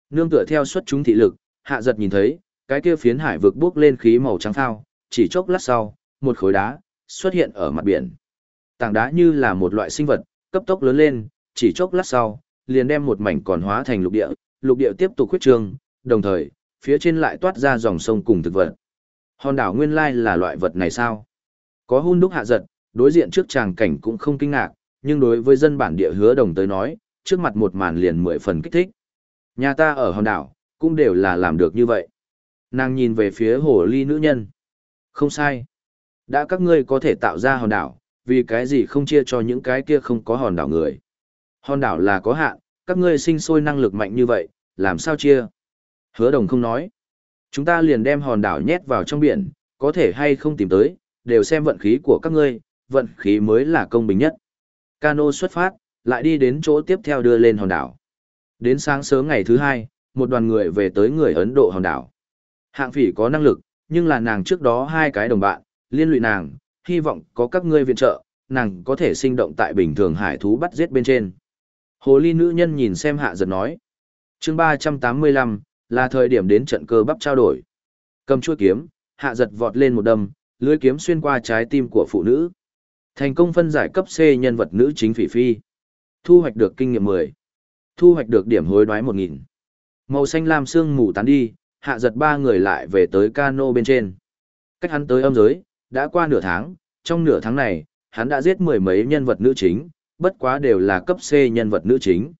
Speaker 1: Nương tựa theo suất chúng thị lực, hạ giật nhìn thấy, cái kia phiến hải vực bước lên khí màu trắng thao, chỉ chốc lát sau, một khối đá xuất hiện ở mặt biển. Tảng đá như là một loại sinh vật, cấp tốc lớn lên, chỉ chốc lát sau, liền đem một mảnh còn hóa thành lục địa, lục địa tiếp tục khuyết trương, đồng thời, phía trên lại toát ra dòng sông cùng thực vật. Hòn đảo nguyên lai là loại vật này sao? Có hun đúc hạ giật, đối diện trước tràng cảnh cũng không kinh ngạc, nhưng đối với dân bản địa hứa đồng tới nói, trước mặt một màn liền mười phần kích thích. Nhà ta ở hòn đảo, cũng đều là làm được như vậy. Nàng nhìn về phía hồ ly nữ nhân. Không sai. Đã các ngươi có thể tạo ra hòn đảo, vì cái gì không chia cho những cái kia không có hòn đảo người. Hòn đảo là có hạn, các ngươi sinh sôi năng lực mạnh như vậy, làm sao chia? Hứa đồng không nói. Chúng ta liền đem hòn đảo nhét vào trong biển, có thể hay không tìm tới, đều xem vận khí của các ngươi, vận khí mới là công bình nhất. Cano xuất phát, lại đi đến chỗ tiếp theo đưa lên hòn đảo. Đến sáng sớm ngày thứ hai, một đoàn người về tới người Ấn Độ hòn đảo. Hạng phỉ có năng lực, nhưng là nàng trước đó hai cái đồng bạn, liên lụy nàng, hy vọng có các ngươi viện trợ, nàng có thể sinh động tại bình thường hải thú bắt giết bên trên. Hồ ly nữ nhân nhìn xem hạ giật nói. chương 385, là thời điểm đến trận cơ bắp trao đổi. Cầm chuôi kiếm, hạ giật vọt lên một đâm, lưới kiếm xuyên qua trái tim của phụ nữ. Thành công phân giải cấp C nhân vật nữ chính phỉ phi. Thu hoạch được kinh nghiệm 10. Thu hoạch được điểm hối đoái 1000. Màu xanh lam xương mù tán đi, hạ giật ba người lại về tới cano bên trên. Cách hắn tới âm giới, đã qua nửa tháng, trong nửa tháng này, hắn đã giết mười mấy nhân vật nữ chính, bất quá đều là cấp C nhân vật nữ chính.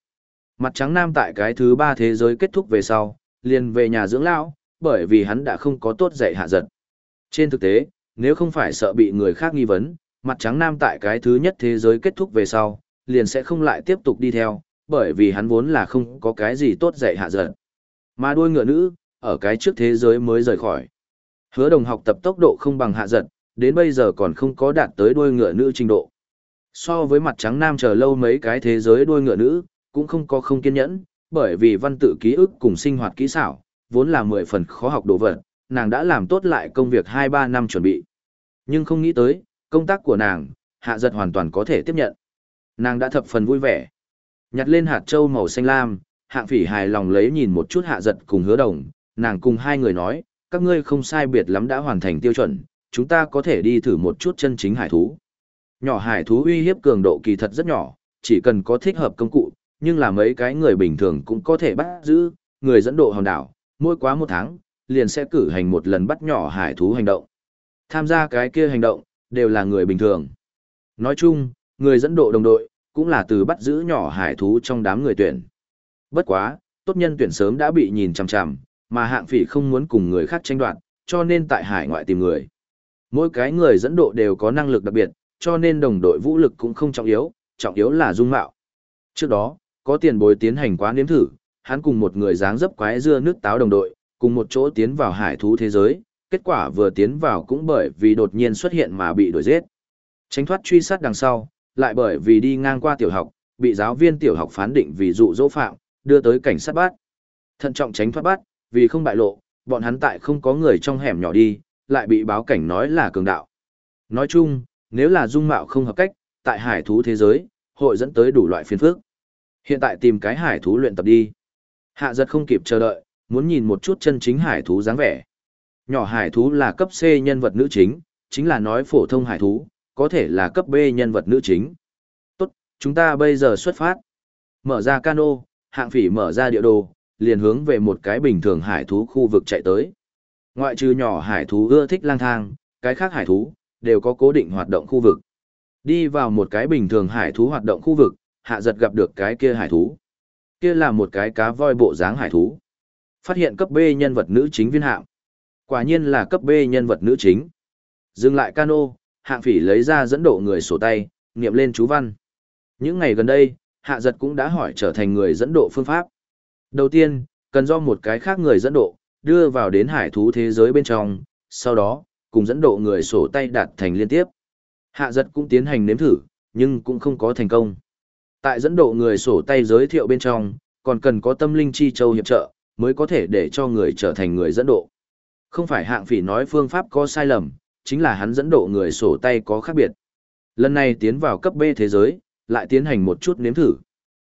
Speaker 1: Mặt trắng nam tại cái thứ ba thế giới kết thúc về sau, liền về nhà dưỡng lão, bởi vì hắn đã không có tốt dạy hạ giật. Trên thực tế, nếu không phải sợ bị người khác nghi vấn, mặt trắng nam tại cái thứ nhất thế giới kết thúc về sau, liền sẽ không lại tiếp tục đi theo, bởi vì hắn vốn là không có cái gì tốt dạy hạ giật. Mà đuôi ngựa nữ, ở cái trước thế giới mới rời khỏi. Hứa đồng học tập tốc độ không bằng hạ giật, đến bây giờ còn không có đạt tới đuôi ngựa nữ trình độ. So với mặt trắng nam chờ lâu mấy cái thế giới đuôi ngựa nữ, cũng không có không kiên nhẫn, bởi vì văn tự ký ức cùng sinh hoạt kỹ xảo, vốn là mười phần khó học đồ vật, nàng đã làm tốt lại công việc 2-3 năm chuẩn bị. Nhưng không nghĩ tới, công tác của nàng, hạ giật hoàn toàn có thể tiếp nhận. Nàng đã thập phần vui vẻ. Nhặt lên hạt trâu màu xanh lam, hạng phỉ hài lòng lấy nhìn một chút hạ giật cùng hứa đồng, nàng cùng hai người nói, các ngươi không sai biệt lắm đã hoàn thành tiêu chuẩn, chúng ta có thể đi thử một chút chân chính hải thú. Nhỏ hải thú uy hiếp cường độ kỳ thật rất nhỏ, chỉ cần có thích hợp công cụ, nhưng là mấy cái người bình thường cũng có thể bắt giữ, người dẫn độ hòn đảo, mỗi quá một tháng, liền sẽ cử hành một lần bắt nhỏ hải thú hành động. Tham gia cái kia hành động, đều là người bình thường. Nói chung, người dẫn độ đồng đội, cũng là từ bắt giữ nhỏ hải thú trong đám người tuyển. Bất quá, tốt nhân tuyển sớm đã bị nhìn chằm chằm, mà hạng phỉ không muốn cùng người khác tranh đoạt, cho nên tại hải ngoại tìm người. Mỗi cái người dẫn độ đều có năng lực đặc biệt, cho nên đồng đội vũ lực cũng không trọng yếu, trọng yếu là dung mạo. Trước đó, có tiền bối tiến hành quá nếm thử, hắn cùng một người dáng dấp quái dưa nước táo đồng đội, cùng một chỗ tiến vào hải thú thế giới, kết quả vừa tiến vào cũng bởi vì đột nhiên xuất hiện mà bị đuổi giết. Tránh thoát truy sát đằng sau, lại bởi vì đi ngang qua tiểu học, bị giáo viên tiểu học phán định vì dụ dỗ phạm, đưa tới cảnh sát bắt. Thận trọng tránh thoát bắt, vì không bại lộ, bọn hắn tại không có người trong hẻm nhỏ đi, lại bị báo cảnh nói là cường đạo. Nói chung, nếu là dung mạo không hợp cách, tại hải thú thế giới, hội dẫn tới đủ loại phiền phức. Hiện tại tìm cái hải thú luyện tập đi. Hạ giật không kịp chờ đợi, muốn nhìn một chút chân chính hải thú dáng vẻ. Nhỏ hải thú là cấp C nhân vật nữ chính, chính là nói phổ thông hải thú, có thể là cấp B nhân vật nữ chính. Tốt, chúng ta bây giờ xuất phát. Mở ra cano, hạng phỉ mở ra địa đồ, liền hướng về một cái bình thường hải thú khu vực chạy tới. Ngoại trừ nhỏ hải thú ưa thích lang thang, cái khác hải thú, đều có cố định hoạt động khu vực. Đi vào một cái bình thường hải thú hoạt động khu vực, hạ giật gặp được cái kia hải thú. Kia là một cái cá voi bộ dáng hải thú. Phát hiện cấp B nhân vật nữ chính viên hạng. Quả nhiên là cấp B nhân vật nữ chính. Dừng lại cano, hạng phỉ lấy ra dẫn độ người sổ tay, niệm lên chú văn. Những ngày gần đây, hạ giật cũng đã hỏi trở thành người dẫn độ phương pháp. Đầu tiên, cần do một cái khác người dẫn độ, đưa vào đến hải thú thế giới bên trong, sau đó, cùng dẫn độ người sổ tay đạt thành liên tiếp. Hạ giật cũng tiến hành nếm thử, nhưng cũng không có thành công. Tại dẫn độ người sổ tay giới thiệu bên trong, còn cần có tâm linh chi châu hiệp trợ, mới có thể để cho người trở thành người dẫn độ. Không phải hạng phỉ nói phương pháp có sai lầm, chính là hắn dẫn độ người sổ tay có khác biệt. Lần này tiến vào cấp B thế giới, lại tiến hành một chút nếm thử.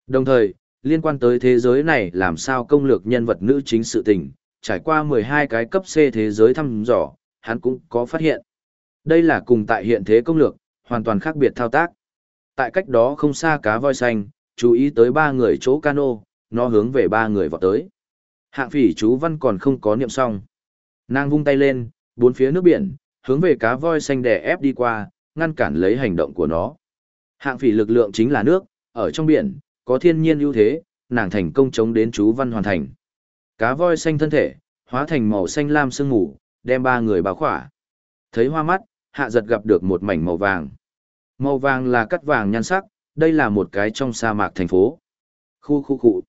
Speaker 1: Đồng thời, liên quan tới thế giới này làm sao công lược nhân vật nữ chính sự tình, trải qua 12 cái cấp C thế giới thăm dò, hắn cũng có phát hiện. Đây là cùng tại hiện thế công lược, hoàn toàn khác biệt thao tác. Tại cách đó không xa cá voi xanh, chú ý tới ba người chỗ cano, nó hướng về ba người vào tới. Hạng phỉ chú văn còn không có niệm xong. Nàng vung tay lên, bốn phía nước biển, hướng về cá voi xanh đè ép đi qua, ngăn cản lấy hành động của nó. Hạng phỉ lực lượng chính là nước, ở trong biển, có thiên nhiên ưu thế, nàng thành công chống đến chú văn hoàn thành. Cá voi xanh thân thể, hóa thành màu xanh lam sương mù, đem ba người bao khỏa. Thấy hoa mắt, hạ giật gặp được một mảnh màu vàng. Màu vàng là cắt vàng nhan sắc, đây là một cái trong sa mạc thành phố. Khu khu khu.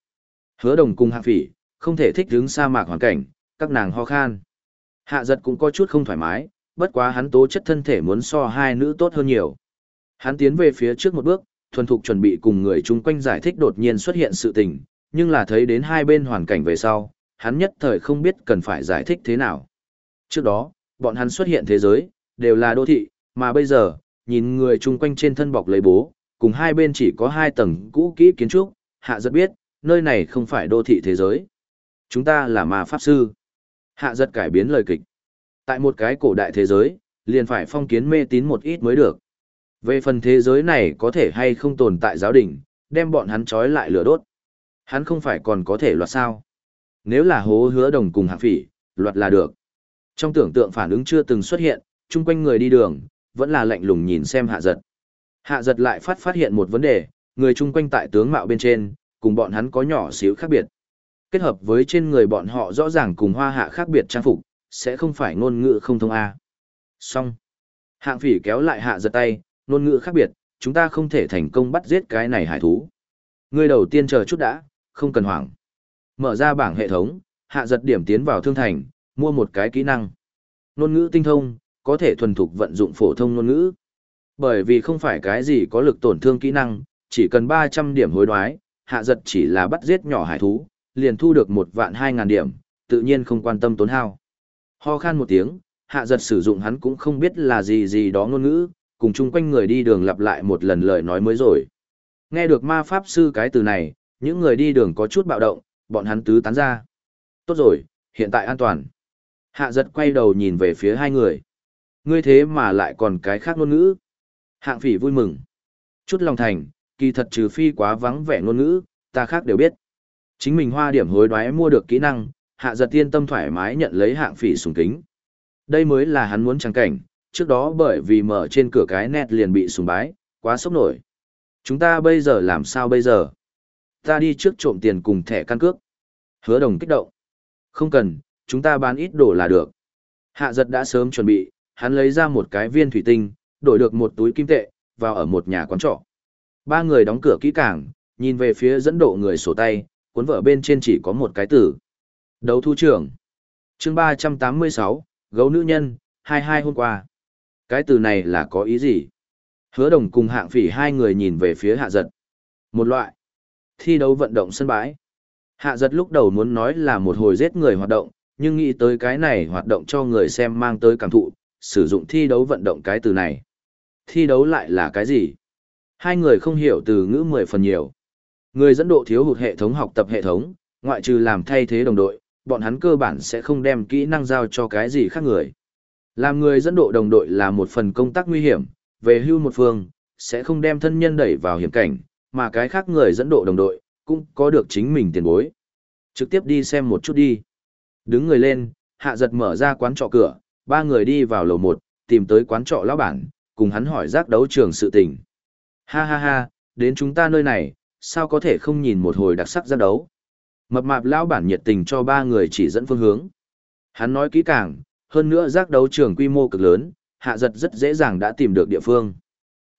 Speaker 1: Hứa đồng cùng hạng phỉ, không thể thích hướng sa mạc hoàn cảnh, các nàng ho khan. Hạ giật cũng có chút không thoải mái, bất quá hắn tố chất thân thể muốn so hai nữ tốt hơn nhiều. Hắn tiến về phía trước một bước, thuần thục chuẩn bị cùng người chung quanh giải thích đột nhiên xuất hiện sự tình, nhưng là thấy đến hai bên hoàn cảnh về sau, hắn nhất thời không biết cần phải giải thích thế nào. Trước đó, bọn hắn xuất hiện thế giới, đều là đô thị, mà bây giờ, nhìn người chung quanh trên thân bọc lấy bố, cùng hai bên chỉ có hai tầng cũ kỹ kiến trúc, hạ rất biết, nơi này không phải đô thị thế giới. Chúng ta là ma pháp sư. Hạ giật cải biến lời kịch. Tại một cái cổ đại thế giới, liền phải phong kiến mê tín một ít mới được. Về phần thế giới này có thể hay không tồn tại giáo đình, đem bọn hắn trói lại lửa đốt. Hắn không phải còn có thể loạt sao. Nếu là hố hứa đồng cùng hạ phỉ, loạt là được. Trong tưởng tượng phản ứng chưa từng xuất hiện, chung quanh người đi đường, vẫn là lạnh lùng nhìn xem hạ giật. Hạ giật lại phát phát hiện một vấn đề, người chung quanh tại tướng mạo bên trên, cùng bọn hắn có nhỏ xíu khác biệt. Kết hợp với trên người bọn họ rõ ràng cùng hoa hạ khác biệt trang phục, sẽ không phải ngôn ngữ không thông A. Xong. Hạng phỉ kéo lại hạ giật tay, ngôn ngữ khác biệt, chúng ta không thể thành công bắt giết cái này hải thú. Người đầu tiên chờ chút đã, không cần hoảng. Mở ra bảng hệ thống, hạ giật điểm tiến vào thương thành, mua một cái kỹ năng. Ngôn ngữ tinh thông, có thể thuần thục vận dụng phổ thông ngôn ngữ. Bởi vì không phải cái gì có lực tổn thương kỹ năng, chỉ cần 300 điểm hối đoái, hạ giật chỉ là bắt giết nhỏ hải thú, liền thu được một vạn hai ngàn điểm, tự nhiên không quan tâm tốn hao. Ho khan một tiếng, hạ giật sử dụng hắn cũng không biết là gì gì đó ngôn ngữ, cùng chung quanh người đi đường lặp lại một lần lời nói mới rồi. Nghe được ma pháp sư cái từ này, những người đi đường có chút bạo động, bọn hắn tứ tán ra. Tốt rồi, hiện tại an toàn. Hạ giật quay đầu nhìn về phía hai người. Ngươi thế mà lại còn cái khác ngôn ngữ. Hạng phỉ vui mừng. Chút lòng thành, kỳ thật trừ phi quá vắng vẻ ngôn ngữ, ta khác đều biết. Chính mình hoa điểm hối đoái mua được kỹ năng, hạ giật tiên tâm thoải mái nhận lấy hạng phỉ sùng kính. Đây mới là hắn muốn trắng cảnh, trước đó bởi vì mở trên cửa cái net liền bị sùng bái, quá sốc nổi. Chúng ta bây giờ làm sao bây giờ? Ta đi trước trộm tiền cùng thẻ căn cước. Hứa đồng kích động. Không cần, chúng ta bán ít đồ là được. Hạ giật đã sớm chuẩn bị, hắn lấy ra một cái viên thủy tinh, đổi được một túi kim tệ, vào ở một nhà quán trọ. Ba người đóng cửa kỹ càng, nhìn về phía dẫn độ người sổ tay, cuốn vở bên trên chỉ có một cái tử. Đấu thu trưởng. chương 386, gấu nữ nhân, hai hai hôm qua. Cái từ này là có ý gì? Hứa đồng cùng hạng phỉ hai người nhìn về phía hạ giật. Một loại. Thi đấu vận động sân bãi. Hạ giật lúc đầu muốn nói là một hồi giết người hoạt động, nhưng nghĩ tới cái này hoạt động cho người xem mang tới cảm thụ, sử dụng thi đấu vận động cái từ này. Thi đấu lại là cái gì? Hai người không hiểu từ ngữ mười phần nhiều. Người dẫn độ thiếu hụt hệ thống học tập hệ thống, ngoại trừ làm thay thế đồng đội, bọn hắn cơ bản sẽ không đem kỹ năng giao cho cái gì khác người. Làm người dẫn độ đồng đội là một phần công tác nguy hiểm, về hưu một phương, sẽ không đem thân nhân đẩy vào hiểm cảnh, mà cái khác người dẫn độ đồng đội, cũng có được chính mình tiền bối. Trực tiếp đi xem một chút đi. Đứng người lên, hạ giật mở ra quán trọ cửa, ba người đi vào lầu một, tìm tới quán trọ lão bản, cùng hắn hỏi giác đấu trường sự tình. Ha ha ha, đến chúng ta nơi này, sao có thể không nhìn một hồi đặc sắc giác đấu. Mập mạp lão bản nhiệt tình cho ba người chỉ dẫn phương hướng. Hắn nói kỹ càng, hơn nữa giác đấu trường quy mô cực lớn, hạ giật rất dễ dàng đã tìm được địa phương.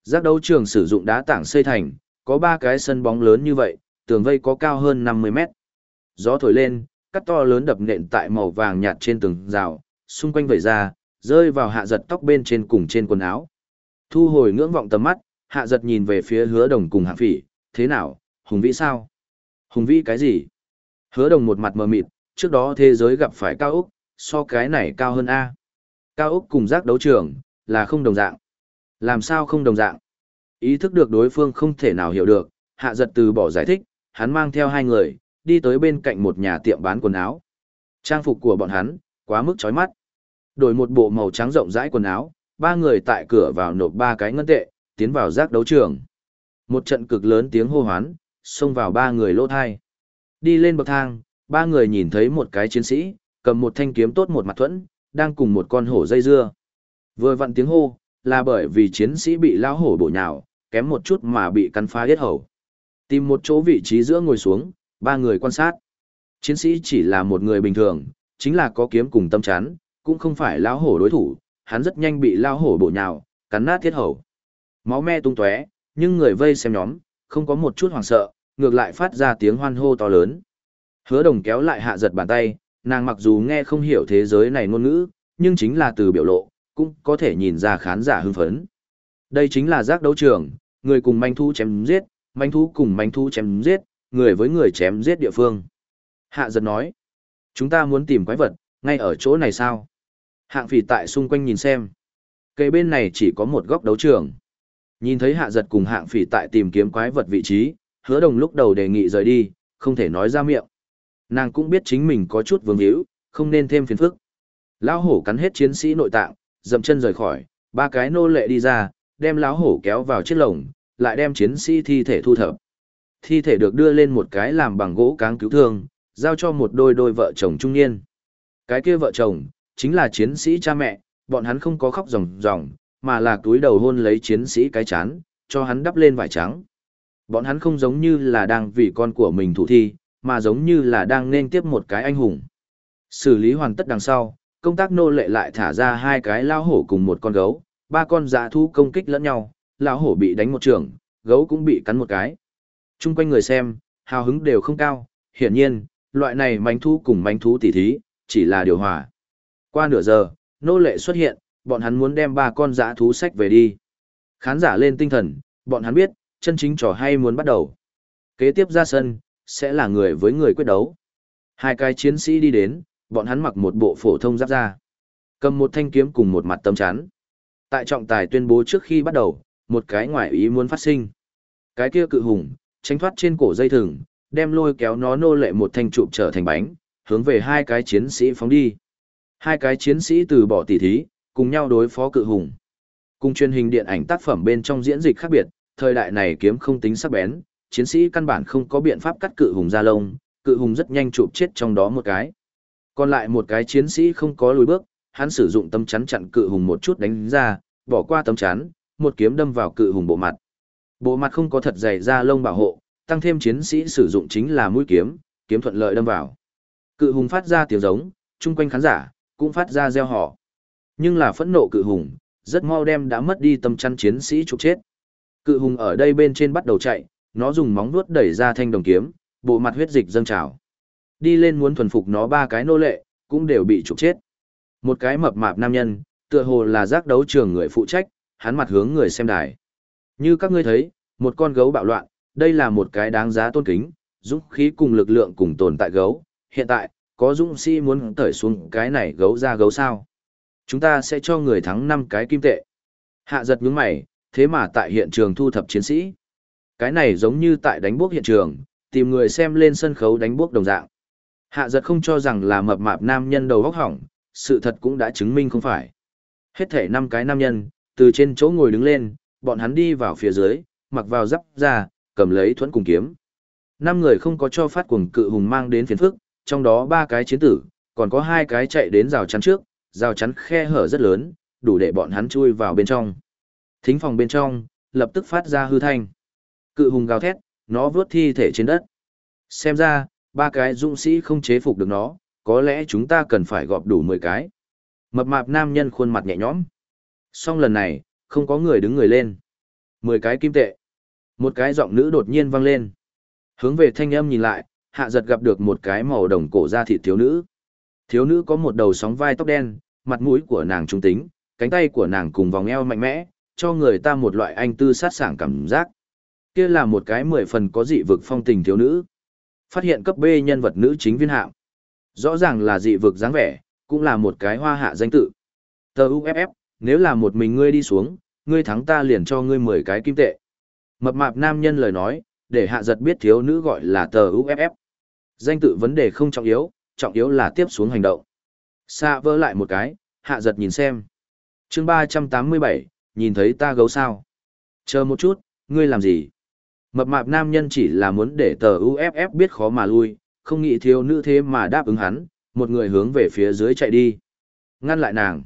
Speaker 1: Giác đấu trường sử dụng đá tảng xây thành, có ba cái sân bóng lớn như vậy, tường vây có cao hơn 50 mét. Gió thổi lên, cắt to lớn đập nện tại màu vàng nhạt trên tường rào, xung quanh vẩy ra, rơi vào hạ giật tóc bên trên cùng trên quần áo. Thu hồi ngưỡng vọng tầm mắt, hạ giật nhìn về phía hứa đồng cùng hạng phỉ, thế nào, hùng vĩ sao? Hùng vĩ cái gì? Hứa đồng một mặt mờ mịt, trước đó thế giới gặp phải cao Úc, so cái này cao hơn A. Cao Úc cùng giác đấu trường, là không đồng dạng. Làm sao không đồng dạng? Ý thức được đối phương không thể nào hiểu được, hạ giật từ bỏ giải thích, hắn mang theo hai người, đi tới bên cạnh một nhà tiệm bán quần áo. Trang phục của bọn hắn, quá mức chói mắt. Đổi một bộ màu trắng rộng rãi quần áo, ba người tại cửa vào nộp ba cái ngân tệ, tiến vào giác đấu trường. Một trận cực lớn tiếng hô hoán, xông vào ba người lỗ thai. Đi lên bậc thang, ba người nhìn thấy một cái chiến sĩ, cầm một thanh kiếm tốt một mặt thuẫn, đang cùng một con hổ dây dưa. Vừa vặn tiếng hô, là bởi vì chiến sĩ bị lao hổ bổ nhào, kém một chút mà bị cắn phá hết hầu. Tìm một chỗ vị trí giữa ngồi xuống, ba người quan sát. Chiến sĩ chỉ là một người bình thường, chính là có kiếm cùng tâm chán, cũng không phải lao hổ đối thủ, hắn rất nhanh bị lao hổ bổ nhào, cắn nát thiết hầu. Máu me tung tóe, nhưng người vây xem nhóm, không có một chút hoảng sợ, ngược lại phát ra tiếng hoan hô to lớn. Hứa đồng kéo lại hạ giật bàn tay, nàng mặc dù nghe không hiểu thế giới này ngôn ngữ, nhưng chính là từ biểu lộ, cũng có thể nhìn ra khán giả hưng phấn. Đây chính là giác đấu trường, người cùng manh thú chém giết, manh thú cùng manh thú chém giết, người với người chém giết địa phương. Hạ giật nói, chúng ta muốn tìm quái vật, ngay ở chỗ này sao? Hạng phỉ tại xung quanh nhìn xem. Cây bên này chỉ có một góc đấu trường. Nhìn thấy hạ giật cùng hạng phỉ tại tìm kiếm quái vật vị trí, hứa đồng lúc đầu đề nghị rời đi, không thể nói ra miệng. Nàng cũng biết chính mình có chút vương hữu, không nên thêm phiền phức. Lão hổ cắn hết chiến sĩ nội tạng, dậm chân rời khỏi, ba cái nô lệ đi ra, đem lão hổ kéo vào chiếc lồng, lại đem chiến sĩ thi thể thu thập. Thi thể được đưa lên một cái làm bằng gỗ cáng cứu thương, giao cho một đôi đôi vợ chồng trung niên. Cái kia vợ chồng, chính là chiến sĩ cha mẹ, bọn hắn không có khóc ròng ròng, mà là túi đầu hôn lấy chiến sĩ cái chán, cho hắn đắp lên vải trắng. Bọn hắn không giống như là đang vì con của mình thủ thi, mà giống như là đang nên tiếp một cái anh hùng. Xử lý hoàn tất đằng sau, công tác nô lệ lại thả ra hai cái lao hổ cùng một con gấu, ba con dạ thu công kích lẫn nhau, lao hổ bị đánh một trường, gấu cũng bị cắn một cái. Trung quanh người xem, hào hứng đều không cao, hiển nhiên, loại này manh thú cùng manh thú tỉ thí, chỉ là điều hòa. Qua nửa giờ, nô lệ xuất hiện, bọn hắn muốn đem ba con dã thú sách về đi. Khán giả lên tinh thần, bọn hắn biết, chân chính trò hay muốn bắt đầu. Kế tiếp ra sân, sẽ là người với người quyết đấu. Hai cái chiến sĩ đi đến, bọn hắn mặc một bộ phổ thông giáp ra. Cầm một thanh kiếm cùng một mặt tấm chắn. Tại trọng tài tuyên bố trước khi bắt đầu, một cái ngoại ý muốn phát sinh. Cái kia cự hùng, tránh thoát trên cổ dây thừng, đem lôi kéo nó nô lệ một thanh trụ trở thành bánh, hướng về hai cái chiến sĩ phóng đi. Hai cái chiến sĩ từ bỏ tỉ thí, cùng nhau đối phó cự hùng. Cùng truyền hình điện ảnh tác phẩm bên trong diễn dịch khác biệt, thời đại này kiếm không tính sắc bén, chiến sĩ căn bản không có biện pháp cắt cự hùng ra lông, cự hùng rất nhanh chụp chết trong đó một cái. Còn lại một cái chiến sĩ không có lùi bước, hắn sử dụng tấm chắn chặn cự hùng một chút đánh ra, bỏ qua tấm chắn, một kiếm đâm vào cự hùng bộ mặt. Bộ mặt không có thật dày da lông bảo hộ, tăng thêm chiến sĩ sử dụng chính là mũi kiếm, kiếm thuận lợi đâm vào. Cự hùng phát ra tiếng giống, chung quanh khán giả cũng phát ra reo hò. Nhưng là phẫn nộ cự hùng, rất mau đem đã mất đi tâm chăn chiến sĩ trục chết. Cự hùng ở đây bên trên bắt đầu chạy, nó dùng móng vuốt đẩy ra thanh đồng kiếm, bộ mặt huyết dịch dâng trào. Đi lên muốn thuần phục nó ba cái nô lệ, cũng đều bị trục chết. Một cái mập mạp nam nhân, tựa hồ là giác đấu trường người phụ trách, hắn mặt hướng người xem đài. Như các ngươi thấy, một con gấu bạo loạn, đây là một cái đáng giá tôn kính, dũng khí cùng lực lượng cùng tồn tại gấu. Hiện tại, có dũng sĩ muốn tởi xuống cái này gấu ra gấu sao? Chúng ta sẽ cho người thắng 5 cái kim tệ. Hạ giật nhướng mày, thế mà tại hiện trường thu thập chiến sĩ. Cái này giống như tại đánh bốc hiện trường, tìm người xem lên sân khấu đánh bốc đồng dạng. Hạ giật không cho rằng là mập mạp nam nhân đầu góc hỏng, sự thật cũng đã chứng minh không phải. Hết thể năm cái nam nhân, từ trên chỗ ngồi đứng lên, bọn hắn đi vào phía dưới, mặc vào giáp ra, cầm lấy thuẫn cùng kiếm. Năm người không có cho phát cuồng cự hùng mang đến phiền phức, trong đó ba cái chiến tử, còn có hai cái chạy đến rào chắn trước, rào chắn khe hở rất lớn, đủ để bọn hắn chui vào bên trong. Thính phòng bên trong, lập tức phát ra hư thanh. Cự hùng gào thét, nó vướt thi thể trên đất. Xem ra, ba cái dũng sĩ không chế phục được nó, có lẽ chúng ta cần phải gọp đủ 10 cái. Mập mạp nam nhân khuôn mặt nhẹ nhõm. Song lần này, không có người đứng người lên. 10 cái kim tệ. Một cái giọng nữ đột nhiên vang lên. Hướng về thanh âm nhìn lại, hạ giật gặp được một cái màu đồng cổ da thịt thiếu nữ. Thiếu nữ có một đầu sóng vai tóc đen, mặt mũi của nàng trung tính, cánh tay của nàng cùng vòng eo mạnh mẽ, cho người ta một loại anh tư sát sảng cảm giác. Kia là một cái mười phần có dị vực phong tình thiếu nữ. Phát hiện cấp B nhân vật nữ chính viên hạng. Rõ ràng là dị vực dáng vẻ, cũng là một cái hoa hạ danh tự. Tờ UFF, nếu là một mình ngươi đi xuống, ngươi thắng ta liền cho ngươi 10 cái kim tệ. Mập mạp nam nhân lời nói, để hạ giật biết thiếu nữ gọi là tờ UFF. Danh tự vấn đề không trọng yếu, trọng yếu là tiếp xuống hành động. Xa vỡ lại một cái, hạ giật nhìn xem. chương 387, nhìn thấy ta gấu sao. Chờ một chút, ngươi làm gì? Mập mạp nam nhân chỉ là muốn để tờ UFF biết khó mà lui, không nghĩ thiếu nữ thế mà đáp ứng hắn, một người hướng về phía dưới chạy đi. Ngăn lại nàng.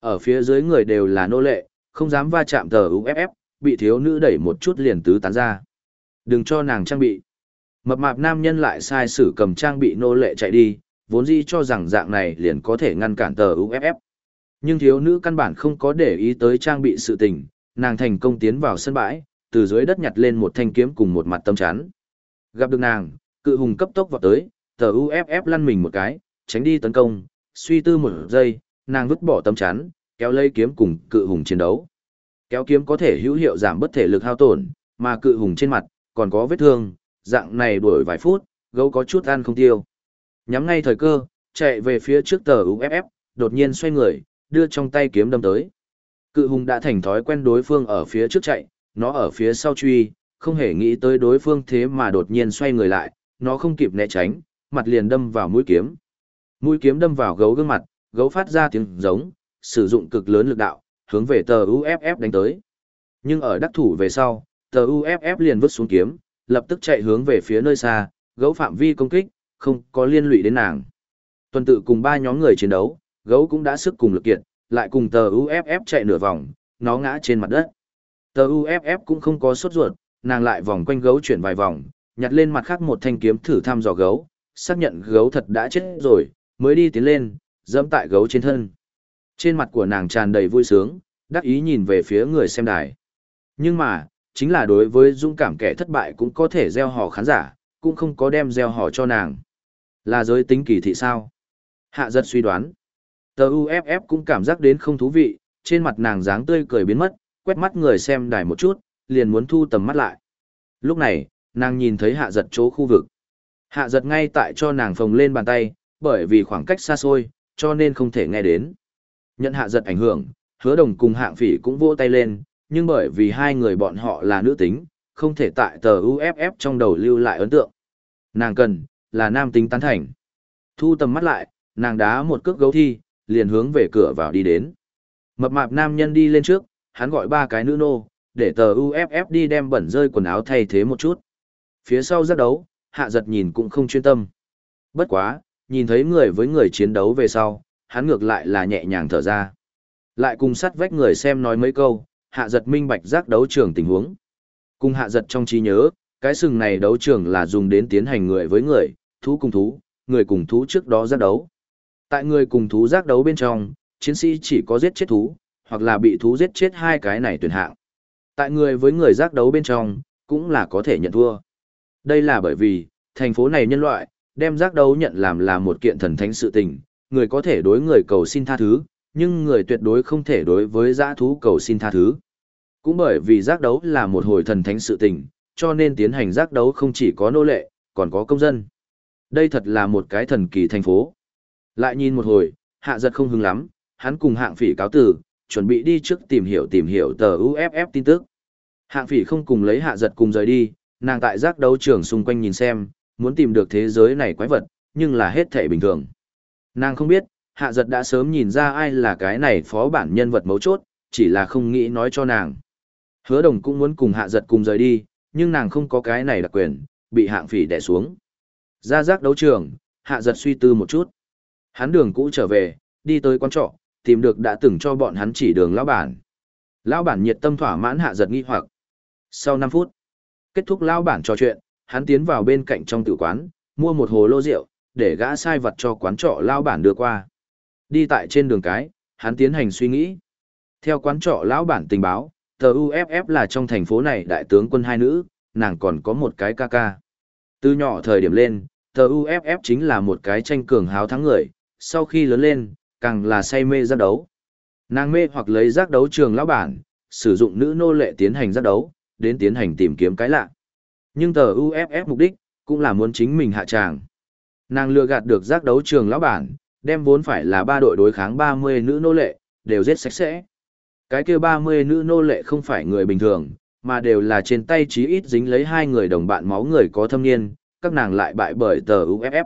Speaker 1: Ở phía dưới người đều là nô lệ, không dám va chạm tờ UFF, bị thiếu nữ đẩy một chút liền tứ tán ra. Đừng cho nàng trang bị. Mập mạp nam nhân lại sai sử cầm trang bị nô lệ chạy đi, vốn dĩ cho rằng dạng này liền có thể ngăn cản tờ UFF. Nhưng thiếu nữ căn bản không có để ý tới trang bị sự tình, nàng thành công tiến vào sân bãi, từ dưới đất nhặt lên một thanh kiếm cùng một mặt tâm chắn. Gặp được nàng, cự hùng cấp tốc vào tới, tờ UFF lăn mình một cái, tránh đi tấn công, suy tư một giây, nàng vứt bỏ tâm chắn, kéo lấy kiếm cùng cự hùng chiến đấu. Kéo kiếm có thể hữu hiệu giảm bất thể lực hao tổn, mà cự hùng trên mặt còn có vết thương, dạng này đuổi vài phút, gấu có chút ăn không tiêu. Nhắm ngay thời cơ, chạy về phía trước tờ UFF, đột nhiên xoay người, đưa trong tay kiếm đâm tới. Cự hùng đã thành thói quen đối phương ở phía trước chạy, nó ở phía sau truy, không hề nghĩ tới đối phương thế mà đột nhiên xoay người lại, nó không kịp né tránh, mặt liền đâm vào mũi kiếm. Mũi kiếm đâm vào gấu gương mặt, gấu phát ra tiếng giống, sử dụng cực lớn lực đạo, hướng về tờ UFF đánh tới. Nhưng ở đắc thủ về sau, tờ UFF liền vứt xuống kiếm, lập tức chạy hướng về phía nơi xa, gấu phạm vi công kích, không có liên lụy đến nàng. Tuần tự cùng ba nhóm người chiến đấu, gấu cũng đã sức cùng lực kiện, lại cùng tờ UFF chạy nửa vòng, nó ngã trên mặt đất. Tờ UFF cũng không có sốt ruột, nàng lại vòng quanh gấu chuyển vài vòng, nhặt lên mặt khác một thanh kiếm thử thăm dò gấu, xác nhận gấu thật đã chết rồi, mới đi tiến lên, dẫm tại gấu trên thân. Trên mặt của nàng tràn đầy vui sướng, đắc ý nhìn về phía người xem đài. Nhưng mà, chính là đối với dũng cảm kẻ thất bại cũng có thể gieo hò khán giả, cũng không có đem gieo hò cho nàng. Là giới tính kỳ thị sao? Hạ giật suy đoán. Tờ UFF cũng cảm giác đến không thú vị, trên mặt nàng dáng tươi cười biến mất, quét mắt người xem đài một chút, liền muốn thu tầm mắt lại. Lúc này, nàng nhìn thấy hạ giật chỗ khu vực. Hạ giật ngay tại cho nàng phồng lên bàn tay, bởi vì khoảng cách xa xôi, cho nên không thể nghe đến. Nhận hạ giật ảnh hưởng, hứa đồng cùng hạng phỉ cũng vỗ tay lên, nhưng bởi vì hai người bọn họ là nữ tính, không thể tại tờ UFF trong đầu lưu lại ấn tượng. Nàng cần, là nam tính tán thành. Thu tầm mắt lại, nàng đá một cước gấu thi, liền hướng về cửa vào đi đến. Mập mạp nam nhân đi lên trước, hắn gọi ba cái nữ nô, để tờ UFF đi đem bẩn rơi quần áo thay thế một chút. Phía sau giác đấu, hạ giật nhìn cũng không chuyên tâm. Bất quá, nhìn thấy người với người chiến đấu về sau, hắn ngược lại là nhẹ nhàng thở ra. Lại cùng sắt vách người xem nói mấy câu, hạ giật minh bạch giác đấu trường tình huống. Cùng hạ giật trong trí nhớ, cái sừng này đấu trường là dùng đến tiến hành người với người, thú cùng thú, người cùng thú trước đó giác đấu. Tại người cùng thú giác đấu bên trong, chiến sĩ chỉ có giết chết thú, hoặc là bị thú giết chết hai cái này tuyển hạng. Tại người với người giác đấu bên trong, cũng là có thể nhận thua. Đây là bởi vì, thành phố này nhân loại, đem giác đấu nhận làm là một kiện thần thánh sự tình, người có thể đối người cầu xin tha thứ, nhưng người tuyệt đối không thể đối với giã thú cầu xin tha thứ. Cũng bởi vì giác đấu là một hồi thần thánh sự tình, cho nên tiến hành giác đấu không chỉ có nô lệ, còn có công dân. Đây thật là một cái thần kỳ thành phố. Lại nhìn một hồi, hạ giật không hứng lắm, hắn cùng hạng phỉ cáo tử, chuẩn bị đi trước tìm hiểu tìm hiểu tờ UFF tin tức. Hạng phỉ không cùng lấy hạ giật cùng rời đi, nàng tại giác đấu trường xung quanh nhìn xem, muốn tìm được thế giới này quái vật, nhưng là hết thể bình thường. Nàng không biết, hạ giật đã sớm nhìn ra ai là cái này phó bản nhân vật mấu chốt, chỉ là không nghĩ nói cho nàng. Hứa đồng cũng muốn cùng hạ giật cùng rời đi, nhưng nàng không có cái này đặc quyền, bị hạng phỉ đè xuống. Ra giác đấu trường, hạ giật suy tư một chút. Hắn đường cũ trở về, đi tới quán trọ, tìm được đã từng cho bọn hắn chỉ đường lão bản. Lão bản nhiệt tâm thỏa mãn hạ giật nghi hoặc. Sau 5 phút, kết thúc lão bản trò chuyện, hắn tiến vào bên cạnh trong tử quán, mua một hồ lô rượu, để gã sai vật cho quán trọ lão bản đưa qua. Đi tại trên đường cái, hắn tiến hành suy nghĩ. Theo quán trọ lão bản tình báo, tờ UFF là trong thành phố này đại tướng quân hai nữ, nàng còn có một cái ca ca. Từ nhỏ thời điểm lên, tờ UFF chính là một cái tranh cường háo thắng người, sau khi lớn lên, càng là say mê giác đấu. Nàng mê hoặc lấy giác đấu trường lão bản, sử dụng nữ nô lệ tiến hành giác đấu, đến tiến hành tìm kiếm cái lạ. Nhưng tờ UFF mục đích, cũng là muốn chính mình hạ tràng. Nàng lừa gạt được giác đấu trường lão bản, đem vốn phải là ba đội đối kháng 30 nữ nô lệ, đều giết sạch sẽ. Cái kia 30 nữ nô lệ không phải người bình thường, mà đều là trên tay chí ít dính lấy hai người đồng bạn máu người có thâm niên, các nàng lại bại bởi tờ UFF.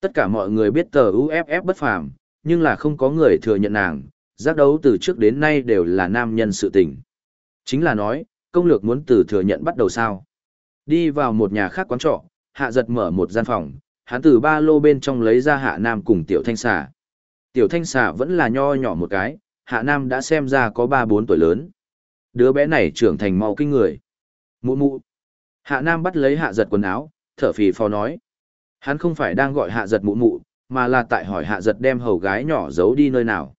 Speaker 1: Tất cả mọi người biết tờ UFF bất phàm, nhưng là không có người thừa nhận nàng, giác đấu từ trước đến nay đều là nam nhân sự tình. Chính là nói, công lược muốn từ thừa nhận bắt đầu sao. Đi vào một nhà khác quán trọ, hạ giật mở một gian phòng, hắn từ ba lô bên trong lấy ra hạ nam cùng tiểu thanh xà. Tiểu thanh xà vẫn là nho nhỏ một cái, hạ nam đã xem ra có ba bốn tuổi lớn. Đứa bé này trưởng thành mau kinh người. Mụ mụ. Hạ nam bắt lấy hạ giật quần áo, thở phì phò nói. Hắn không phải đang gọi hạ giật mụ mụ, mà là tại hỏi hạ giật đem hầu gái nhỏ giấu đi nơi nào.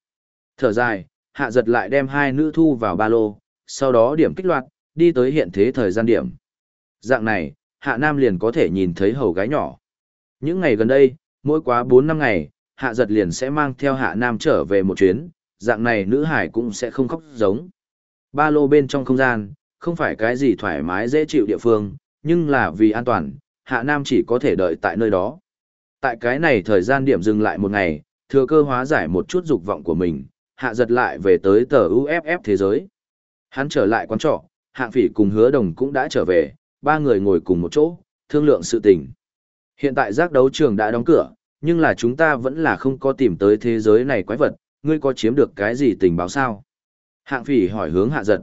Speaker 1: Thở dài, hạ giật lại đem hai nữ thu vào ba lô, sau đó điểm kích loạt, đi tới hiện thế thời gian điểm. Dạng này, hạ nam liền có thể nhìn thấy hầu gái nhỏ. Những ngày gần đây, mỗi quá 4 năm ngày, hạ giật liền sẽ mang theo hạ nam trở về một chuyến, dạng này nữ hải cũng sẽ không khóc giống. Ba lô bên trong không gian, không phải cái gì thoải mái dễ chịu địa phương, nhưng là vì an toàn, hạ nam chỉ có thể đợi tại nơi đó. Tại cái này thời gian điểm dừng lại một ngày, thừa cơ hóa giải một chút dục vọng của mình, hạ giật lại về tới tờ UFF thế giới. Hắn trở lại quán trọ, hạng phỉ cùng hứa đồng cũng đã trở về, ba người ngồi cùng một chỗ, thương lượng sự tình. Hiện tại giác đấu trường đã đóng cửa, nhưng là chúng ta vẫn là không có tìm tới thế giới này quái vật, ngươi có chiếm được cái gì tình báo sao? Hạng phỉ hỏi hướng hạ giật.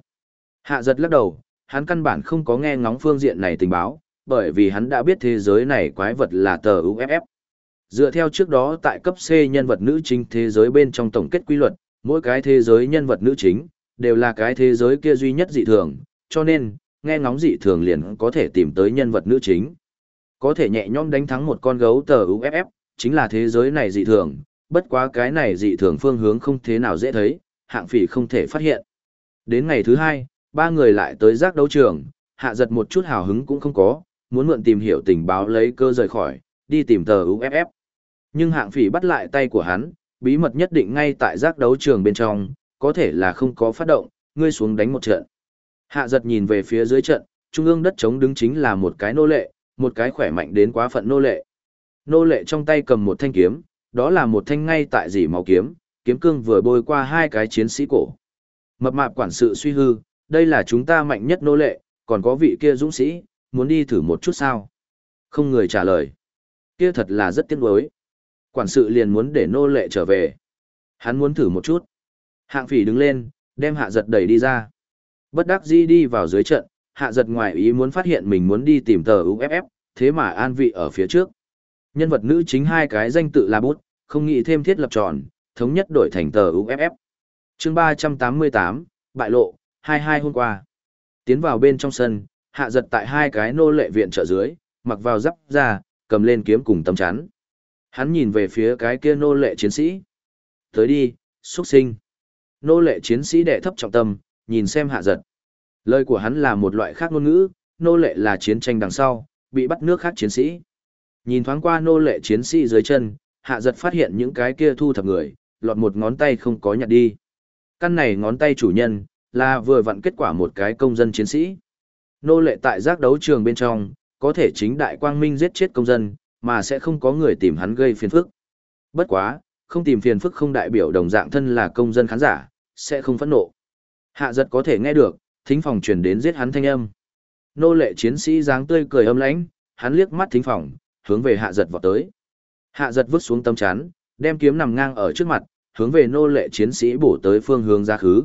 Speaker 1: Hạ giật lắc đầu, hắn căn bản không có nghe ngóng phương diện này tình báo, bởi vì hắn đã biết thế giới này quái vật là tờ UFF. Dựa theo trước đó tại cấp C nhân vật nữ chính thế giới bên trong tổng kết quy luật, mỗi cái thế giới nhân vật nữ chính, đều là cái thế giới kia duy nhất dị thường, cho nên, nghe ngóng dị thường liền có thể tìm tới nhân vật nữ chính. Có thể nhẹ nhõm đánh thắng một con gấu tờ UFF, chính là thế giới này dị thường, bất quá cái này dị thường phương hướng không thế nào dễ thấy, hạng phỉ không thể phát hiện. Đến ngày thứ hai, ba người lại tới giác đấu trường, hạ giật một chút hào hứng cũng không có, muốn mượn tìm hiểu tình báo lấy cơ rời khỏi, đi tìm tờ UFF. Nhưng hạng phỉ bắt lại tay của hắn, bí mật nhất định ngay tại giác đấu trường bên trong, có thể là không có phát động, ngươi xuống đánh một trận. Hạ giật nhìn về phía dưới trận, trung ương đất trống đứng chính là một cái nô lệ, một cái khỏe mạnh đến quá phận nô lệ. Nô lệ trong tay cầm một thanh kiếm, đó là một thanh ngay tại dỉ máu kiếm, kiếm cương vừa bôi qua hai cái chiến sĩ cổ. Mập mạp quản sự suy hư, đây là chúng ta mạnh nhất nô lệ, còn có vị kia dũng sĩ, muốn đi thử một chút sao? Không người trả lời. Kia thật là rất tiếc nuối. Quản sự liền muốn để nô lệ trở về. Hắn muốn thử một chút. Hạng phỉ đứng lên, đem hạ giật đẩy đi ra. Bất đắc dĩ đi vào dưới trận, hạ giật ngoài ý muốn phát hiện mình muốn đi tìm tờ UFF, thế mà an vị ở phía trước. Nhân vật nữ chính hai cái danh tự là bút, không nghĩ thêm thiết lập tròn, thống nhất đổi thành tờ UFF. chương 388, bại lộ, 22 hôm qua. Tiến vào bên trong sân, hạ giật tại hai cái nô lệ viện trợ dưới, mặc vào giáp ra, cầm lên kiếm cùng tấm chắn. Hắn nhìn về phía cái kia nô lệ chiến sĩ. Tới đi, xuất sinh. Nô lệ chiến sĩ đệ thấp trọng tâm, nhìn xem hạ giật. Lời của hắn là một loại khác ngôn ngữ, nô lệ là chiến tranh đằng sau, bị bắt nước khác chiến sĩ. Nhìn thoáng qua nô lệ chiến sĩ dưới chân, hạ giật phát hiện những cái kia thu thập người, lọt một ngón tay không có nhặt đi. Căn này ngón tay chủ nhân, là vừa vặn kết quả một cái công dân chiến sĩ. Nô lệ tại giác đấu trường bên trong, có thể chính đại quang minh giết chết công dân, mà sẽ không có người tìm hắn gây phiền phức. Bất quá, không tìm phiền phức không đại biểu đồng dạng thân là công dân khán giả, sẽ không phẫn nộ. Hạ giật có thể nghe được, thính phòng truyền đến giết hắn thanh âm. Nô lệ chiến sĩ dáng tươi cười âm lãnh, hắn liếc mắt thính phòng, hướng về hạ giật vọt tới. Hạ giật vứt xuống tâm chắn, đem kiếm nằm ngang ở trước mặt, hướng về nô lệ chiến sĩ bổ tới phương hướng ra khứ.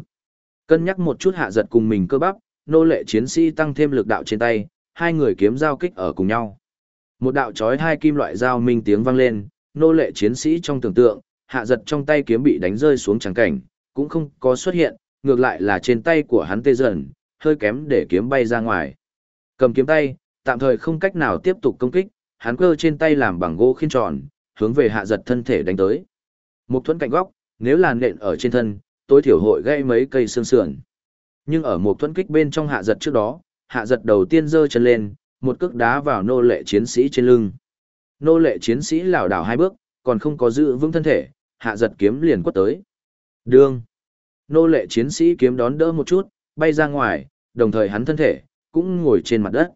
Speaker 1: Cân nhắc một chút hạ giật cùng mình cơ bắp, nô lệ chiến sĩ tăng thêm lực đạo trên tay, hai người kiếm giao kích ở cùng nhau. Một đạo chói hai kim loại dao minh tiếng vang lên, nô lệ chiến sĩ trong tưởng tượng, hạ giật trong tay kiếm bị đánh rơi xuống trắng cảnh, cũng không có xuất hiện, ngược lại là trên tay của hắn tê dần, hơi kém để kiếm bay ra ngoài. Cầm kiếm tay, tạm thời không cách nào tiếp tục công kích, hắn cơ trên tay làm bằng gỗ khiên tròn, hướng về hạ giật thân thể đánh tới. Một thuẫn cạnh góc, nếu là nện ở trên thân, tối thiểu hội gây mấy cây xương sườn. Nhưng ở một thuẫn kích bên trong hạ giật trước đó, hạ giật đầu tiên giơ chân lên, một cước đá vào nô lệ chiến sĩ trên lưng. Nô lệ chiến sĩ lảo đảo hai bước, còn không có giữ vững thân thể, hạ giật kiếm liền quất tới. Đương. Nô lệ chiến sĩ kiếm đón đỡ một chút, bay ra ngoài, đồng thời hắn thân thể, cũng ngồi trên mặt đất.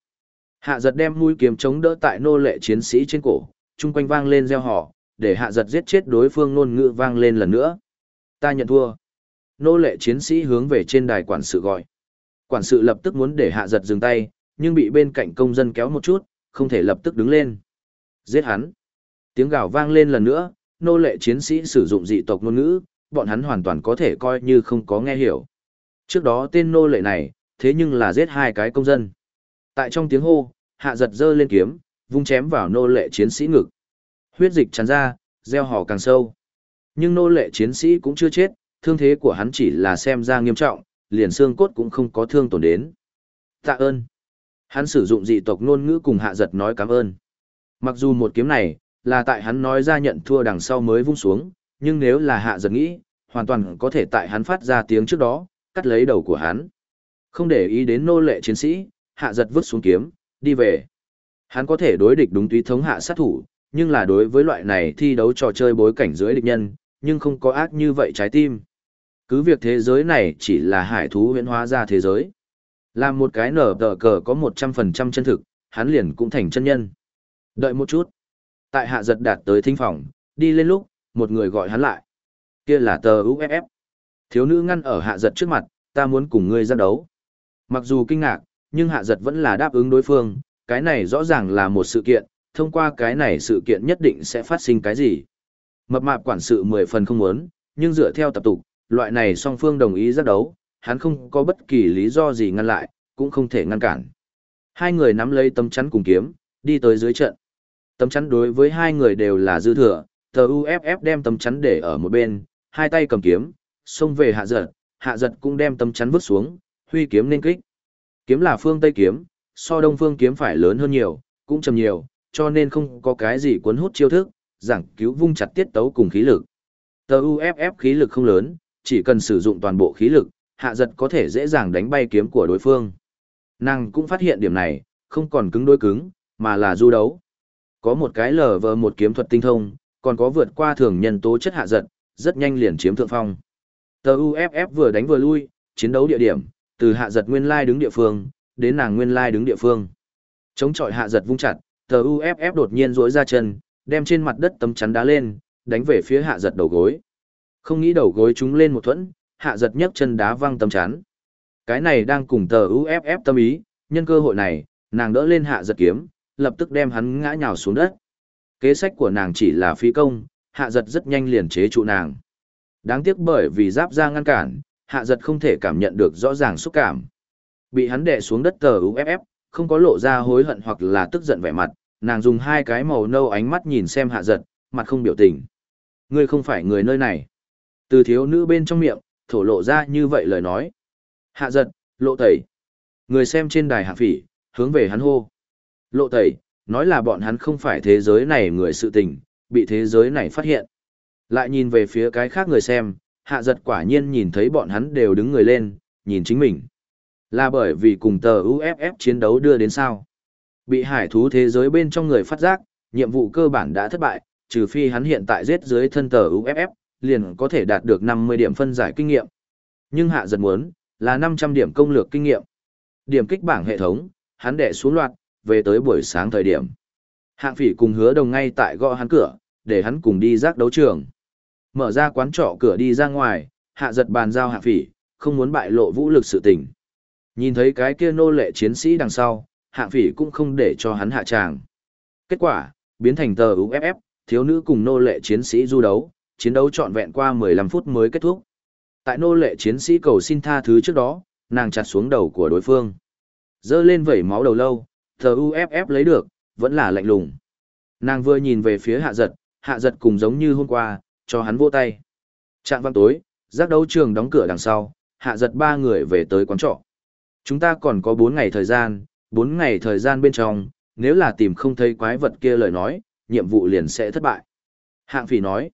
Speaker 1: Hạ giật đem mũi kiếm chống đỡ tại nô lệ chiến sĩ trên cổ, chung quanh vang lên reo hò, để hạ giật giết chết đối phương nôn ngữ vang lên lần nữa. Ta nhận thua. Nô lệ chiến sĩ hướng về trên đài quản sự gọi. Quản sự lập tức muốn để hạ giật dừng tay, nhưng bị bên cạnh công dân kéo một chút, không thể lập tức đứng lên. Giết hắn. Tiếng gào vang lên lần nữa, nô lệ chiến sĩ sử dụng dị tộc ngôn ngữ, bọn hắn hoàn toàn có thể coi như không có nghe hiểu. Trước đó tên nô lệ này, thế nhưng là giết hai cái công dân. Tại trong tiếng hô, hạ giật dơ lên kiếm, vung chém vào nô lệ chiến sĩ ngực. Huyết dịch tràn ra, gieo hò càng sâu. Nhưng nô lệ chiến sĩ cũng chưa chết, thương thế của hắn chỉ là xem ra nghiêm trọng, liền xương cốt cũng không có thương tổn đến. Tạ ơn. Hắn sử dụng dị tộc ngôn ngữ cùng hạ giật nói cảm ơn. Mặc dù một kiếm này, là tại hắn nói ra nhận thua đằng sau mới vung xuống, nhưng nếu là hạ giật nghĩ, hoàn toàn có thể tại hắn phát ra tiếng trước đó, cắt lấy đầu của hắn. Không để ý đến nô lệ chiến sĩ, hạ giật vứt xuống kiếm, đi về. Hắn có thể đối địch đúng túy thống hạ sát thủ, nhưng là đối với loại này thi đấu trò chơi bối cảnh dưới địch nhân, nhưng không có ác như vậy trái tim. Cứ việc thế giới này chỉ là hải thú huyễn hóa ra thế giới. Làm một cái nở tờ cờ có 100% chân thực, hắn liền cũng thành chân nhân. Đợi một chút. Tại hạ giật đạt tới thinh phòng, đi lên lúc, một người gọi hắn lại. Kia là tờ UFF. Thiếu nữ ngăn ở hạ giật trước mặt, ta muốn cùng ngươi ra đấu. Mặc dù kinh ngạc, nhưng hạ giật vẫn là đáp ứng đối phương, cái này rõ ràng là một sự kiện, thông qua cái này sự kiện nhất định sẽ phát sinh cái gì. Mập mạp quản sự mười phần không muốn, nhưng dựa theo tập tục, loại này song phương đồng ý giác đấu, hắn không có bất kỳ lý do gì ngăn lại, cũng không thể ngăn cản. Hai người nắm lấy tấm chắn cùng kiếm, đi tới dưới trận. Tấm chắn đối với hai người đều là dư thừa, tờ UFF đem tấm chắn để ở một bên, hai tay cầm kiếm, xông về hạ giật, hạ giật cũng đem tấm chắn vứt xuống, huy kiếm nên kích. Kiếm là phương Tây kiếm, so đông phương kiếm phải lớn hơn nhiều, cũng chầm nhiều, cho nên không có cái gì cuốn hút chiêu thức, giảng cứu vung chặt tiết tấu cùng khí lực. Tờ UFF khí lực không lớn, chỉ cần sử dụng toàn bộ khí lực, hạ giật có thể dễ dàng đánh bay kiếm của đối phương. Nàng cũng phát hiện điểm này, không còn cứng đối cứng, mà là du đấu. Có một cái lờ vờ một kiếm thuật tinh thông, còn có vượt qua thường nhân tố chất hạ giật, rất nhanh liền chiếm thượng phong. Tờ UFF vừa đánh vừa lui, chiến đấu địa điểm, từ hạ giật nguyên lai đứng địa phương, đến nàng nguyên lai đứng địa phương. Chống chọi hạ giật vung chặt, tờ UFF đột nhiên rỗi ra chân, đem trên mặt đất tấm chắn đá lên, đánh về phía hạ giật đầu gối. Không nghĩ đầu gối chúng lên một thuẫn, hạ giật nhấc chân đá văng tấm chắn. Cái này đang cùng tờ UFF tâm ý, nhân cơ hội này, nàng đỡ lên hạ giật kiếm, lập tức đem hắn ngã nhào xuống đất. Kế sách của nàng chỉ là phí công, hạ giật rất nhanh liền chế trụ nàng. Đáng tiếc bởi vì giáp ra ngăn cản, hạ giật không thể cảm nhận được rõ ràng xúc cảm. Bị hắn đè xuống đất tờ UFF, không có lộ ra hối hận hoặc là tức giận vẻ mặt, nàng dùng hai cái màu nâu ánh mắt nhìn xem hạ giật, mặt không biểu tình. Ngươi không phải người nơi này. Từ thiếu nữ bên trong miệng, thổ lộ ra như vậy lời nói. Hạ giật, lộ tẩy. Người xem trên đài hạ phỉ, hướng về hắn hô. Lộ tẩy, nói là bọn hắn không phải thế giới này người sự tình, bị thế giới này phát hiện. Lại nhìn về phía cái khác người xem, hạ giật quả nhiên nhìn thấy bọn hắn đều đứng người lên, nhìn chính mình. Là bởi vì cùng tờ UFF chiến đấu đưa đến sao. Bị hải thú thế giới bên trong người phát giác, nhiệm vụ cơ bản đã thất bại, trừ phi hắn hiện tại giết dưới thân tờ UFF, liền có thể đạt được 50 điểm phân giải kinh nghiệm. Nhưng hạ giật muốn, là 500 điểm công lược kinh nghiệm. Điểm kích bảng hệ thống, hắn đẻ xuống loạt, về tới buổi sáng thời điểm. Hạng phỉ cùng hứa đồng ngay tại gõ hắn cửa, để hắn cùng đi giác đấu trường. Mở ra quán trọ cửa đi ra ngoài, hạ giật bàn giao hạng phỉ, không muốn bại lộ vũ lực sự tình. Nhìn thấy cái kia nô lệ chiến sĩ đằng sau, hạng phỉ cũng không để cho hắn hạ tràng. Kết quả, biến thành tờ UFF, thiếu nữ cùng nô lệ chiến sĩ du đấu, chiến đấu trọn vẹn qua 15 phút mới kết thúc. Tại nô lệ chiến sĩ cầu xin tha thứ trước đó, nàng chặt xuống đầu của đối phương. Dơ lên vẩy máu đầu lâu, Thờ UFF lấy được, vẫn là lạnh lùng. Nàng vừa nhìn về phía hạ giật, hạ giật cùng giống như hôm qua, cho hắn vô tay. Trạng văn tối, giác đấu trường đóng cửa đằng sau, hạ giật ba người về tới quán trọ. Chúng ta còn có bốn ngày thời gian, bốn ngày thời gian bên trong, nếu là tìm không thấy quái vật kia lời nói, nhiệm vụ liền sẽ thất bại. Hạng phỉ nói,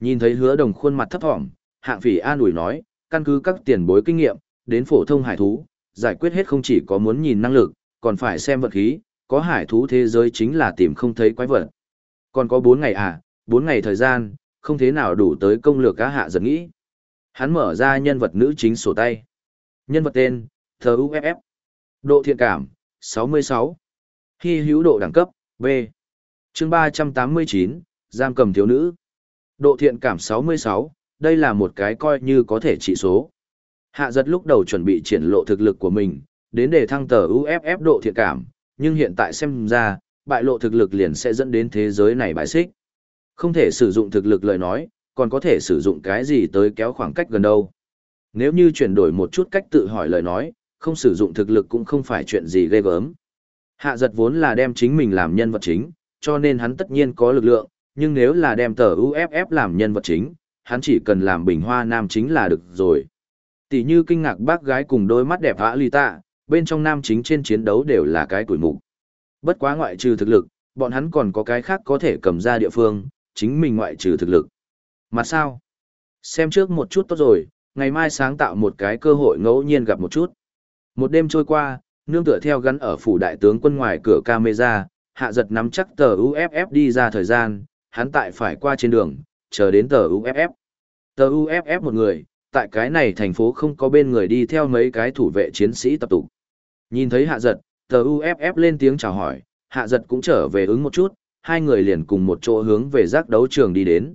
Speaker 1: nhìn thấy hứa đồng khuôn mặt thấp thỏm, hạng phỉ an ủi nói, căn cứ các tiền bối kinh nghiệm, đến phổ thông hải thú, giải quyết hết không chỉ có muốn nhìn năng lực, còn phải xem vật khí, có hải thú thế giới chính là tìm không thấy quái vật. Còn có 4 ngày à, 4 ngày thời gian, không thế nào đủ tới công lược cá hạ giật nghĩ. Hắn mở ra nhân vật nữ chính sổ tay. Nhân vật tên, thờ UFF. Độ thiện cảm, 66. Hy hữu độ đẳng cấp, B. chương 389, giam cầm thiếu nữ. Độ thiện cảm 66, đây là một cái coi như có thể trị số. Hạ giật lúc đầu chuẩn bị triển lộ thực lực của mình, đến để thăng tờ UFF độ thiện cảm, nhưng hiện tại xem ra, bại lộ thực lực liền sẽ dẫn đến thế giới này bại xích. Không thể sử dụng thực lực lời nói, còn có thể sử dụng cái gì tới kéo khoảng cách gần đâu. Nếu như chuyển đổi một chút cách tự hỏi lời nói, không sử dụng thực lực cũng không phải chuyện gì ghê gớm. Hạ giật vốn là đem chính mình làm nhân vật chính, cho nên hắn tất nhiên có lực lượng, nhưng nếu là đem tờ UFF làm nhân vật chính, hắn chỉ cần làm bình hoa nam chính là được rồi. Tỷ như kinh ngạc bác gái cùng đôi mắt đẹp vã ly tạ, bên trong nam chính trên chiến đấu đều là cái tuổi mục. Bất quá ngoại trừ thực lực, bọn hắn còn có cái khác có thể cầm ra địa phương, chính mình ngoại trừ thực lực. Mà sao? Xem trước một chút tốt rồi, ngày mai sáng tạo một cái cơ hội ngẫu nhiên gặp một chút. Một đêm trôi qua, nương tựa theo gắn ở phủ đại tướng quân ngoài cửa camera, hạ giật nắm chắc tờ UFF đi ra thời gian, hắn tại phải qua trên đường, chờ đến tờ UFF. Tờ UFF một người, tại cái này thành phố không có bên người đi theo mấy cái thủ vệ chiến sĩ tập tụ. Nhìn thấy hạ giật, tờ UFF lên tiếng chào hỏi, hạ giật cũng trở về ứng một chút, hai người liền cùng một chỗ hướng về giác đấu trường đi đến.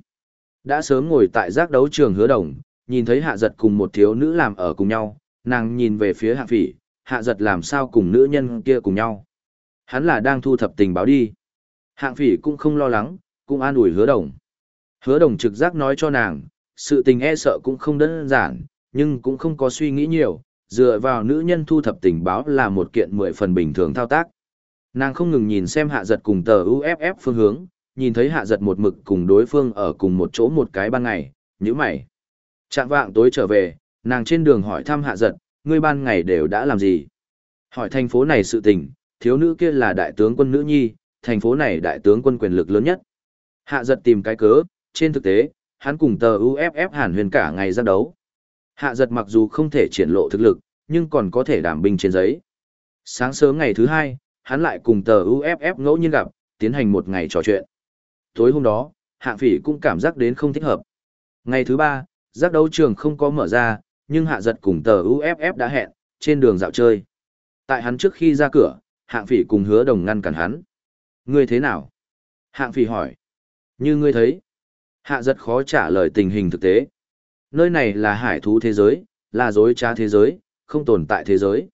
Speaker 1: Đã sớm ngồi tại giác đấu trường hứa đồng, nhìn thấy hạ giật cùng một thiếu nữ làm ở cùng nhau, nàng nhìn về phía hạ phỉ, hạ giật làm sao cùng nữ nhân kia cùng nhau. Hắn là đang thu thập tình báo đi. Hạng phỉ cũng không lo lắng, cũng an ủi hứa đồng. Hứa đồng trực giác nói cho nàng, sự tình e sợ cũng không đơn giản, nhưng cũng không có suy nghĩ nhiều, dựa vào nữ nhân thu thập tình báo là một kiện mười phần bình thường thao tác. Nàng không ngừng nhìn xem hạ giật cùng tờ UFF phương hướng, nhìn thấy hạ giật một mực cùng đối phương ở cùng một chỗ một cái ban ngày, như mày. Trạng vạng tối trở về, nàng trên đường hỏi thăm hạ giật, ngươi ban ngày đều đã làm gì? Hỏi thành phố này sự tình, thiếu nữ kia là đại tướng quân nữ nhi, thành phố này đại tướng quân quyền lực lớn nhất. Hạ giật tìm cái cớ, trên thực tế, hắn cùng tờ UFF hàn huyền cả ngày ra đấu. Hạ giật mặc dù không thể triển lộ thực lực, nhưng còn có thể đảm binh trên giấy. Sáng sớm ngày thứ hai, hắn lại cùng tờ UFF ngẫu nhiên gặp, tiến hành một ngày trò chuyện. Tối hôm đó, hạng phỉ cũng cảm giác đến không thích hợp. Ngày thứ ba, giác đấu trường không có mở ra, nhưng hạ giật cùng tờ UFF đã hẹn, trên đường dạo chơi. Tại hắn trước khi ra cửa, hạng phỉ cùng hứa đồng ngăn cản hắn. Ngươi thế nào? Hạng phỉ hỏi. Như ngươi thấy. Hạ giật khó trả lời tình hình thực tế. Nơi này là hải thú thế giới, là dối trá thế giới, không tồn tại thế giới.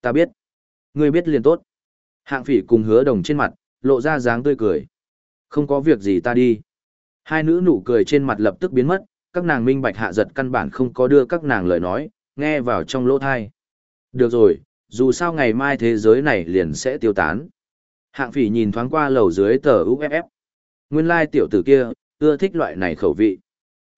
Speaker 1: Ta biết. Ngươi biết liền tốt. Hạng phỉ cùng hứa đồng trên mặt, lộ ra dáng tươi cười. Không có việc gì ta đi. Hai nữ nụ cười trên mặt lập tức biến mất, các nàng minh bạch hạ giật căn bản không có đưa các nàng lời nói, nghe vào trong lỗ thai. Được rồi, dù sao ngày mai thế giới này liền sẽ tiêu tán. Hạng phỉ nhìn thoáng qua lầu dưới tờ UFF. Nguyên lai tiểu tử kia, ưa thích loại này khẩu vị.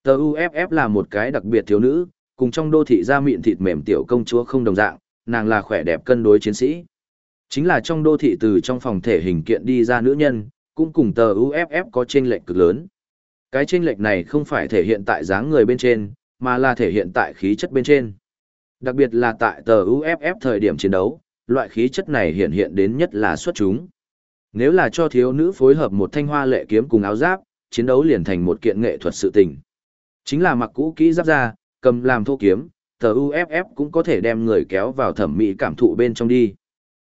Speaker 1: Tờ UFF là một cái đặc biệt thiếu nữ, cùng trong đô thị ra miệng thịt mềm tiểu công chúa không đồng dạng, nàng là khỏe đẹp cân đối chiến sĩ. Chính là trong đô thị từ trong phòng thể hình kiện đi ra nữ nhân, cũng cùng tờ UFF có chênh lệch cực lớn. Cái chênh lệch này không phải thể hiện tại dáng người bên trên, mà là thể hiện tại khí chất bên trên. Đặc biệt là tại tờ UFF thời điểm chiến đấu, loại khí chất này hiện hiện đến nhất là xuất chúng. Nếu là cho thiếu nữ phối hợp một thanh hoa lệ kiếm cùng áo giáp, chiến đấu liền thành một kiện nghệ thuật sự tình. Chính là mặc cũ kỹ giáp ra, cầm làm thô kiếm, tờ UFF cũng có thể đem người kéo vào thẩm mỹ cảm thụ bên trong đi.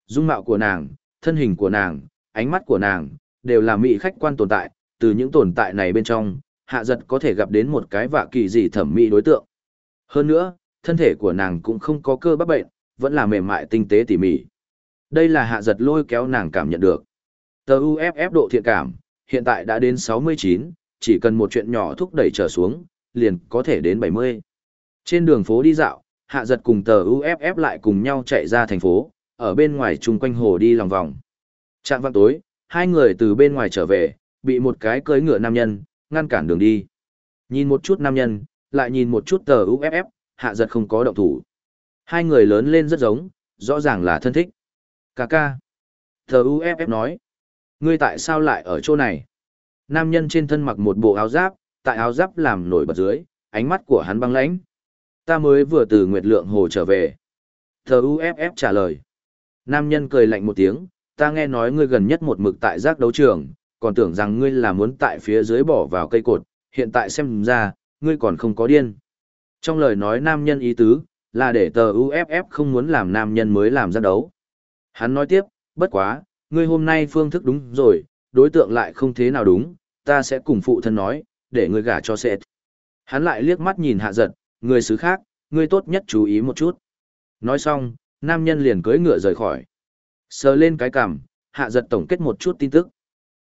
Speaker 1: Dung mạo của nàng, thân hình của nàng, ánh mắt của nàng, đều là mỹ khách quan tồn tại, từ những tồn tại này bên trong, hạ giật có thể gặp đến một cái vạ kỳ dị thẩm mỹ đối tượng. Hơn nữa, thân thể của nàng cũng không có cơ bắp bệnh, vẫn là mềm mại tinh tế tỉ mỉ. Đây là hạ giật lôi kéo nàng cảm nhận được. Tờ UFF độ thiện cảm, hiện tại đã đến 69, chỉ cần một chuyện nhỏ thúc đẩy trở xuống, liền có thể đến 70. Trên đường phố đi dạo, hạ giật cùng tờ UFF lại cùng nhau chạy ra thành phố, ở bên ngoài chung quanh hồ đi lòng vòng. Trạng vang tối, hai người từ bên ngoài trở về, bị một cái cưới ngựa nam nhân, ngăn cản đường đi. Nhìn một chút nam nhân, lại nhìn một chút tờ UFF, hạ giật không có động thủ. Hai người lớn lên rất giống, rõ ràng là thân thích. Cà ca. Tờ UFF nói. Ngươi tại sao lại ở chỗ này? Nam nhân trên thân mặc một bộ áo giáp, tại áo giáp làm nổi bật dưới, ánh mắt của hắn băng lãnh. Ta mới vừa từ Nguyệt Lượng Hồ trở về. Thờ UFF trả lời. Nam nhân cười lạnh một tiếng, ta nghe nói ngươi gần nhất một mực tại giác đấu trường, còn tưởng rằng ngươi là muốn tại phía dưới bỏ vào cây cột, hiện tại xem ra, ngươi còn không có điên. Trong lời nói nam nhân ý tứ, là để tờ UFF không muốn làm nam nhân mới làm giác đấu. Hắn nói tiếp, bất quá, ngươi hôm nay phương thức đúng rồi, đối tượng lại không thế nào đúng, ta sẽ cùng phụ thân nói, để ngươi gả cho sệt. Hắn lại liếc mắt nhìn hạ giật, người xứ khác, ngươi tốt nhất chú ý một chút. Nói xong, nam nhân liền cưỡi ngựa rời khỏi. Sờ lên cái cằm, hạ giật tổng kết một chút tin tức.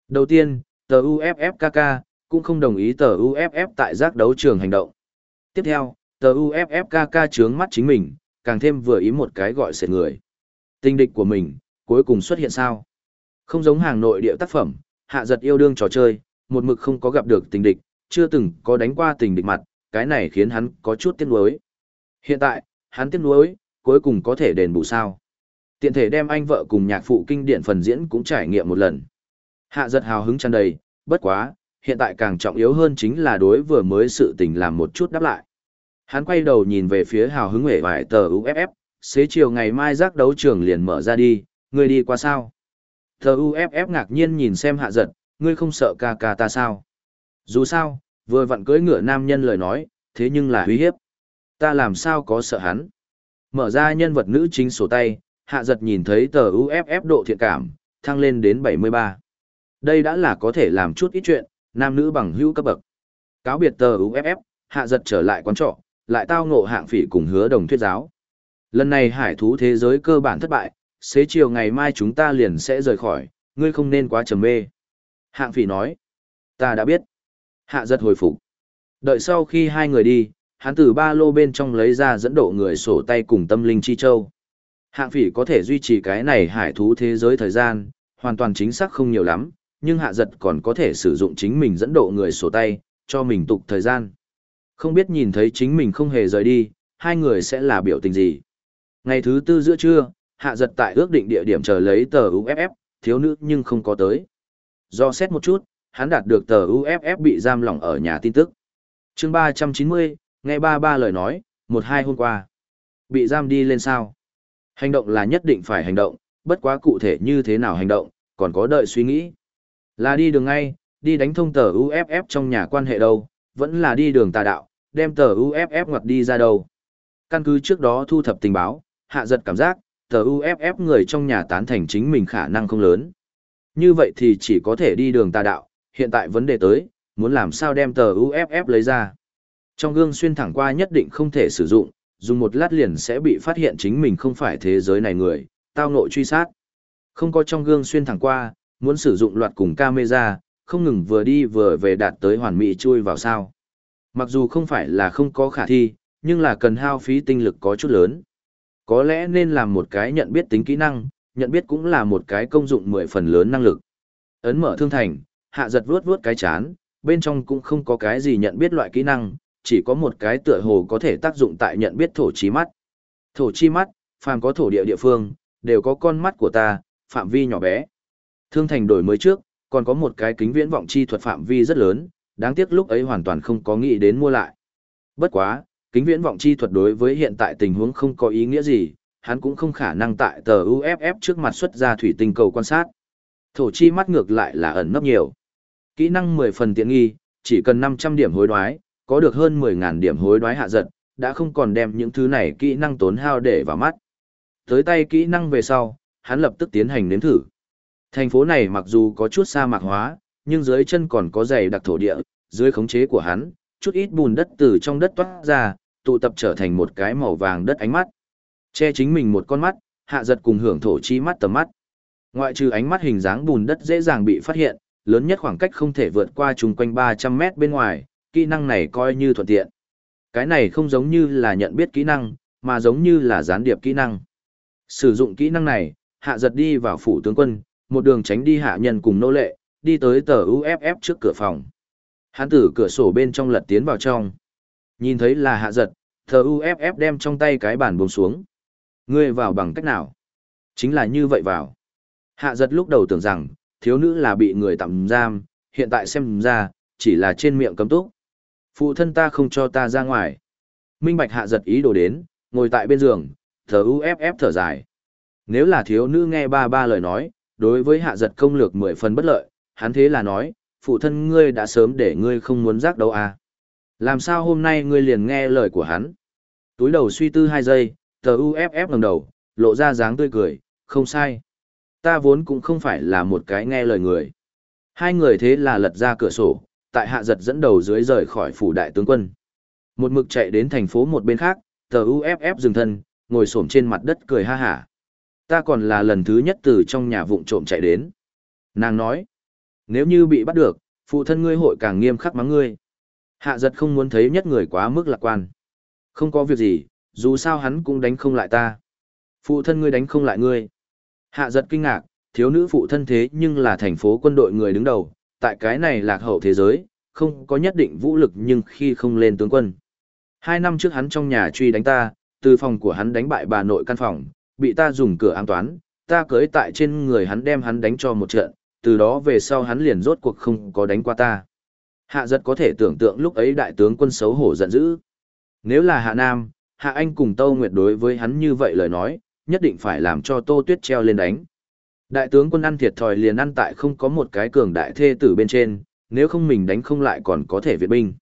Speaker 1: Đầu tiên, tờ UFFKK cũng không đồng ý tờ UFF tại giác đấu trường hành động. Tiếp theo, tờ UFFKK trướng mắt chính mình, càng thêm vừa ý một cái gọi sệt người. Tinh địch của mình, cuối cùng xuất hiện sao? Không giống hàng nội địa tác phẩm, hạ giật yêu đương trò chơi, một mực không có gặp được tình địch, chưa từng có đánh qua tình địch mặt, cái này khiến hắn có chút tiếc nuối. Hiện tại, hắn tiếc nuối, cuối cùng có thể đền bù sao. Tiện thể đem anh vợ cùng nhạc phụ kinh điển phần diễn cũng trải nghiệm một lần. Hạ giật hào hứng tràn đầy, bất quá, hiện tại càng trọng yếu hơn chính là đối vừa mới sự tình làm một chút đáp lại. Hắn quay đầu nhìn về phía hào hứng hể vải tờ UFF, xế chiều ngày mai giác đấu trường liền mở ra đi, ngươi đi qua sao? Tờ UFF ngạc nhiên nhìn xem hạ giật, ngươi không sợ ca ca ta sao? Dù sao, vừa vặn cưới ngựa nam nhân lời nói, thế nhưng là uy hiếp. Ta làm sao có sợ hắn? Mở ra nhân vật nữ chính sổ tay, hạ giật nhìn thấy tờ UFF độ thiện cảm, thăng lên đến 73. Đây đã là có thể làm chút ít chuyện, nam nữ bằng hữu cấp bậc. Cáo biệt tờ UFF, hạ giật trở lại quán trọ, lại tao ngộ hạng phỉ cùng hứa đồng thuyết giáo. Lần này hải thú thế giới cơ bản thất bại, xế chiều ngày mai chúng ta liền sẽ rời khỏi, ngươi không nên quá trầm mê. Hạng phỉ nói, ta đã biết. Hạ giật hồi phục. Đợi sau khi hai người đi, hắn từ ba lô bên trong lấy ra dẫn độ người sổ tay cùng tâm linh chi châu. Hạng phỉ có thể duy trì cái này hải thú thế giới thời gian, hoàn toàn chính xác không nhiều lắm, nhưng hạ giật còn có thể sử dụng chính mình dẫn độ người sổ tay, cho mình tục thời gian. Không biết nhìn thấy chính mình không hề rời đi, hai người sẽ là biểu tình gì. Ngày thứ tư giữa trưa, hạ giật tại ước định địa điểm chờ lấy tờ UFF, thiếu nữ nhưng không có tới. Do xét một chút, hắn đạt được tờ UFF bị giam lỏng ở nhà tin tức. chương 390, nghe ba ba lời nói, một hai hôm qua. Bị giam đi lên sao? Hành động là nhất định phải hành động, bất quá cụ thể như thế nào hành động, còn có đợi suy nghĩ. Là đi đường ngay, đi đánh thông tờ UFF trong nhà quan hệ đâu, vẫn là đi đường tà đạo, đem tờ UFF ngoặt đi ra đâu. Căn cứ trước đó thu thập tình báo, hạ giật cảm giác, tờ UFF người trong nhà tán thành chính mình khả năng không lớn. Như vậy thì chỉ có thể đi đường tà đạo, hiện tại vấn đề tới, muốn làm sao đem tờ UFF lấy ra. Trong gương xuyên thẳng qua nhất định không thể sử dụng, dùng một lát liền sẽ bị phát hiện chính mình không phải thế giới này người, tao nội truy sát. Không có trong gương xuyên thẳng qua, muốn sử dụng loạt cùng camera, không ngừng vừa đi vừa về đạt tới hoàn mỹ chui vào sao. Mặc dù không phải là không có khả thi, nhưng là cần hao phí tinh lực có chút lớn. Có lẽ nên làm một cái nhận biết tính kỹ năng, nhận biết cũng là một cái công dụng mười phần lớn năng lực. Ấn mở thương thành, hạ giật vuốt vuốt cái chán, bên trong cũng không có cái gì nhận biết loại kỹ năng, chỉ có một cái tựa hồ có thể tác dụng tại nhận biết thổ chi mắt. Thổ chi mắt, phàm có thổ địa địa phương, đều có con mắt của ta, phạm vi nhỏ bé. Thương thành đổi mới trước, còn có một cái kính viễn vọng chi thuật phạm vi rất lớn, đáng tiếc lúc ấy hoàn toàn không có nghĩ đến mua lại. Bất quá, kính viễn vọng chi thuật đối với hiện tại tình huống không có ý nghĩa gì, hắn cũng không khả năng tại tờ UFF trước mặt xuất ra thủy tinh cầu quan sát. Thổ chi mắt ngược lại là ẩn nấp nhiều. Kỹ năng 10 phần tiện nghi, chỉ cần 500 điểm hối đoái, có được hơn 10.000 điểm hối đoái hạ giật, đã không còn đem những thứ này kỹ năng tốn hao để vào mắt. Tới tay kỹ năng về sau, hắn lập tức tiến hành nếm thử. Thành phố này mặc dù có chút sa mạc hóa, nhưng dưới chân còn có dày đặc thổ địa, dưới khống chế của hắn, chút ít bùn đất từ trong đất toát ra, tụ tập trở thành một cái màu vàng đất ánh mắt. Che chính mình một con mắt, hạ giật cùng hưởng thổ chi mắt tầm mắt. Ngoại trừ ánh mắt hình dáng bùn đất dễ dàng bị phát hiện, lớn nhất khoảng cách không thể vượt qua chung quanh 300 mét bên ngoài, kỹ năng này coi như thuận tiện. Cái này không giống như là nhận biết kỹ năng, mà giống như là gián điệp kỹ năng. Sử dụng kỹ năng này, hạ giật đi vào phủ tướng quân, một đường tránh đi hạ nhân cùng nô lệ, đi tới tờ UFF trước cửa phòng. Hắn từ cửa sổ bên trong lật tiến vào trong. Nhìn thấy là hạ giật, tờ UFF đem trong tay cái bàn buông xuống. Ngươi vào bằng cách nào? Chính là như vậy vào. Hạ giật lúc đầu tưởng rằng, thiếu nữ là bị người tạm giam, hiện tại xem ra, chỉ là trên miệng cấm túc. Phụ thân ta không cho ta ra ngoài. Minh Bạch hạ giật ý đồ đến, ngồi tại bên giường, thở uff thở dài. Nếu là thiếu nữ nghe ba ba lời nói, đối với hạ giật công lược mười phần bất lợi, hắn thế là nói, phụ thân ngươi đã sớm để ngươi không muốn giác đâu à. Làm sao hôm nay ngươi liền nghe lời của hắn? Túi đầu suy tư hai giây, tờ UFF ngẩng đầu, lộ ra dáng tươi cười, không sai. Ta vốn cũng không phải là một cái nghe lời người. Hai người thế là lật ra cửa sổ, tại hạ giật dẫn đầu dưới rời khỏi phủ đại tướng quân. Một mực chạy đến thành phố một bên khác, tờ UFF dừng thân, ngồi xổm trên mặt đất cười ha hả. Ta còn là lần thứ nhất từ trong nhà vụng trộm chạy đến. Nàng nói, nếu như bị bắt được, phụ thân ngươi hội càng nghiêm khắc mắng ngươi. Hạ giật không muốn thấy nhất người quá mức lạc quan. Không có việc gì, dù sao hắn cũng đánh không lại ta. Phụ thân ngươi đánh không lại ngươi. Hạ giật kinh ngạc, thiếu nữ phụ thân thế nhưng là thành phố quân đội người đứng đầu, tại cái này lạc hậu thế giới, không có nhất định vũ lực nhưng khi không lên tướng quân. Hai năm trước hắn trong nhà truy đánh ta, từ phòng của hắn đánh bại bà nội căn phòng, bị ta dùng cửa an toán, ta cưới tại trên người hắn đem hắn đánh cho một trận, từ đó về sau hắn liền rốt cuộc không có đánh qua ta. Hạ giật có thể tưởng tượng lúc ấy đại tướng quân xấu hổ giận dữ. Nếu là Hạ Nam, Hạ Anh cùng Tâu Nguyệt đối với hắn như vậy lời nói, nhất định phải làm cho Tô Tuyết treo lên đánh. Đại tướng quân ăn thiệt thòi liền ăn tại không có một cái cường đại thê tử bên trên, nếu không mình đánh không lại còn có thể viện binh.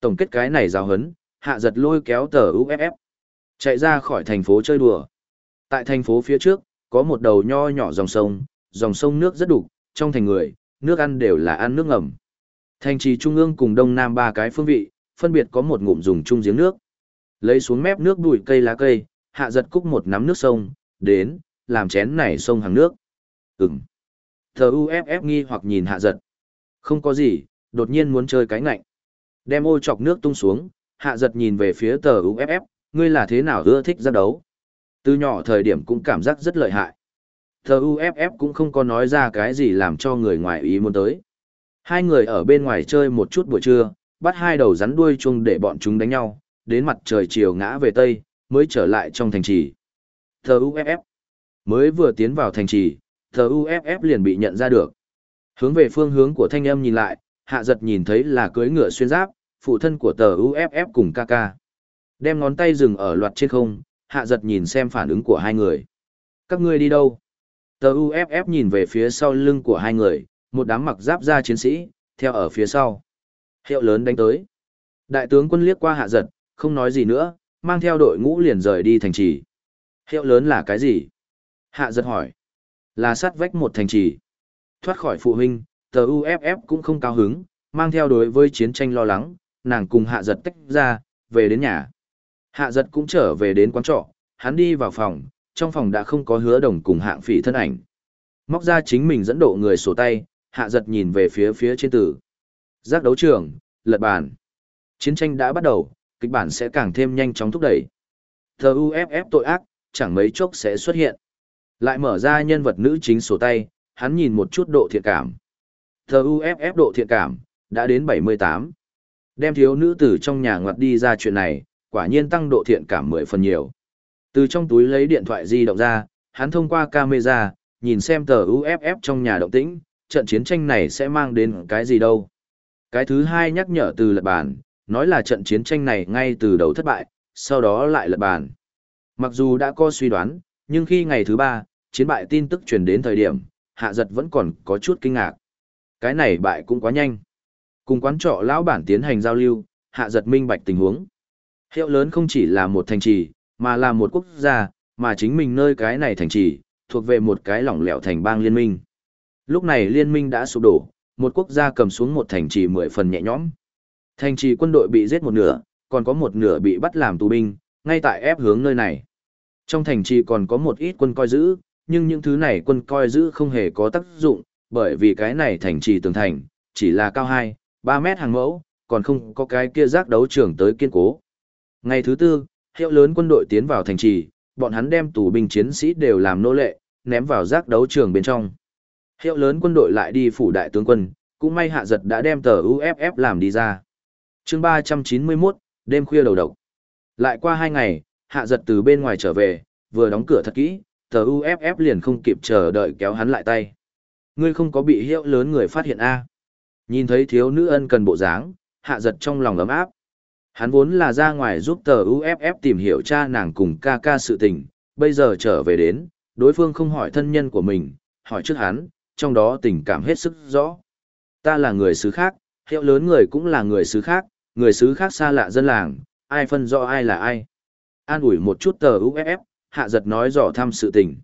Speaker 1: Tổng kết cái này giao hấn, hạ giật lôi kéo tờ UFF. Chạy ra khỏi thành phố chơi đùa. Tại thành phố phía trước, có một đầu nho nhỏ dòng sông, dòng sông nước rất đục, trong thành người, nước ăn đều là ăn nước ngầm. Thành trì trung ương cùng đông nam ba cái phương vị, phân biệt có một ngụm dùng chung giếng nước. Lấy xuống mép nước bụi cây lá cây, hạ giật cúc một nắm nước sông, đến, làm chén này sông hàng nước. Ừm. Thờ UFF nghi hoặc nhìn hạ giật. Không có gì, đột nhiên muốn chơi cái ngạnh. Đem ô chọc nước tung xuống, hạ giật nhìn về phía tờ UFF, ngươi là thế nào ưa thích ra đấu. Từ nhỏ thời điểm cũng cảm giác rất lợi hại. Tờ UFF cũng không có nói ra cái gì làm cho người ngoài ý muốn tới. Hai người ở bên ngoài chơi một chút buổi trưa, bắt hai đầu rắn đuôi chung để bọn chúng đánh nhau, đến mặt trời chiều ngã về Tây, mới trở lại trong thành trì. Thờ UFF mới vừa tiến vào thành trì, thờ UFF liền bị nhận ra được. Hướng về phương hướng của thanh âm nhìn lại, hạ giật nhìn thấy là cưới ngựa xuyên giáp, phụ thân của tờ UFF cùng ca ca. Đem ngón tay dừng ở loạt trên không, hạ giật nhìn xem phản ứng của hai người. Các ngươi đi đâu? Tờ UFF nhìn về phía sau lưng của hai người, một đám mặc giáp ra chiến sĩ, theo ở phía sau. Hiệu lớn đánh tới. Đại tướng quân liếc qua hạ giật, không nói gì nữa, mang theo đội ngũ liền rời đi thành trì. Hiệu lớn là cái gì? Hạ giật hỏi. Là sát vách một thành trì. Thoát khỏi phụ huynh, tờ UFF cũng không cao hứng, mang theo đối với chiến tranh lo lắng, nàng cùng hạ giật tách ra, về đến nhà. Hạ giật cũng trở về đến quán trọ, hắn đi vào phòng, trong phòng đã không có hứa đồng cùng hạng phỉ thân ảnh. Móc ra chính mình dẫn độ người sổ tay, hạ giật nhìn về phía phía trên tử. Giác đấu trường, lật bàn. Chiến tranh đã bắt đầu, kịch bản sẽ càng thêm nhanh chóng thúc đẩy. Thờ UFF tội ác, chẳng mấy chốc sẽ xuất hiện. Lại mở ra nhân vật nữ chính sổ tay, hắn nhìn một chút độ thiện cảm. Thờ UFF độ thiện cảm, đã đến 78. Đem thiếu nữ tử trong nhà ngoặt đi ra chuyện này, quả nhiên tăng độ thiện cảm 10 phần nhiều. Từ trong túi lấy điện thoại di động ra, hắn thông qua camera, nhìn xem tờ UFF trong nhà động tĩnh, trận chiến tranh này sẽ mang đến cái gì đâu. Cái thứ hai nhắc nhở từ lật bản nói là trận chiến tranh này ngay từ đầu thất bại, sau đó lại lật bàn. Mặc dù đã có suy đoán, nhưng khi ngày thứ ba, chiến bại tin tức truyền đến thời điểm, hạ giật vẫn còn có chút kinh ngạc. Cái này bại cũng quá nhanh. Cùng quán trọ lão bản tiến hành giao lưu, hạ giật minh bạch tình huống. Hiệu lớn không chỉ là một thành trì, mà là một quốc gia, mà chính mình nơi cái này thành trì, thuộc về một cái lỏng lẻo thành bang liên minh. Lúc này liên minh đã sụp đổ, một quốc gia cầm xuống một thành trì mười phần nhẹ nhõm. Thành trì quân đội bị giết một nửa, còn có một nửa bị bắt làm tù binh, ngay tại ép hướng nơi này. Trong thành trì còn có một ít quân coi giữ, nhưng những thứ này quân coi giữ không hề có tác dụng, bởi vì cái này thành trì tường thành, chỉ là cao 2, 3 mét hàng mẫu, còn không có cái kia giác đấu trường tới kiên cố. Ngày thứ tư, hiệu lớn quân đội tiến vào thành trì, bọn hắn đem tù binh chiến sĩ đều làm nô lệ, ném vào giác đấu trường bên trong. Hiệu lớn quân đội lại đi phủ đại tướng quân, cũng may hạ giật đã đem tờ UFF làm đi ra chương 391, đêm khuya đầu độc. Lại qua hai ngày, hạ giật từ bên ngoài trở về, vừa đóng cửa thật kỹ, tờ UFF liền không kịp chờ đợi kéo hắn lại tay. Ngươi không có bị hiệu lớn người phát hiện A. Nhìn thấy thiếu nữ ân cần bộ dáng, hạ giật trong lòng ấm áp. Hắn vốn là ra ngoài giúp tờ UFF tìm hiểu cha nàng cùng ca ca sự tình, bây giờ trở về đến, đối phương không hỏi thân nhân của mình, hỏi trước hắn, trong đó tình cảm hết sức rõ. Ta là người xứ khác, hiệu lớn người cũng là người xứ khác, người xứ khác xa lạ dân làng, ai phân rõ ai là ai. An ủi một chút tờ UFF, hạ giật nói dò thăm sự tình.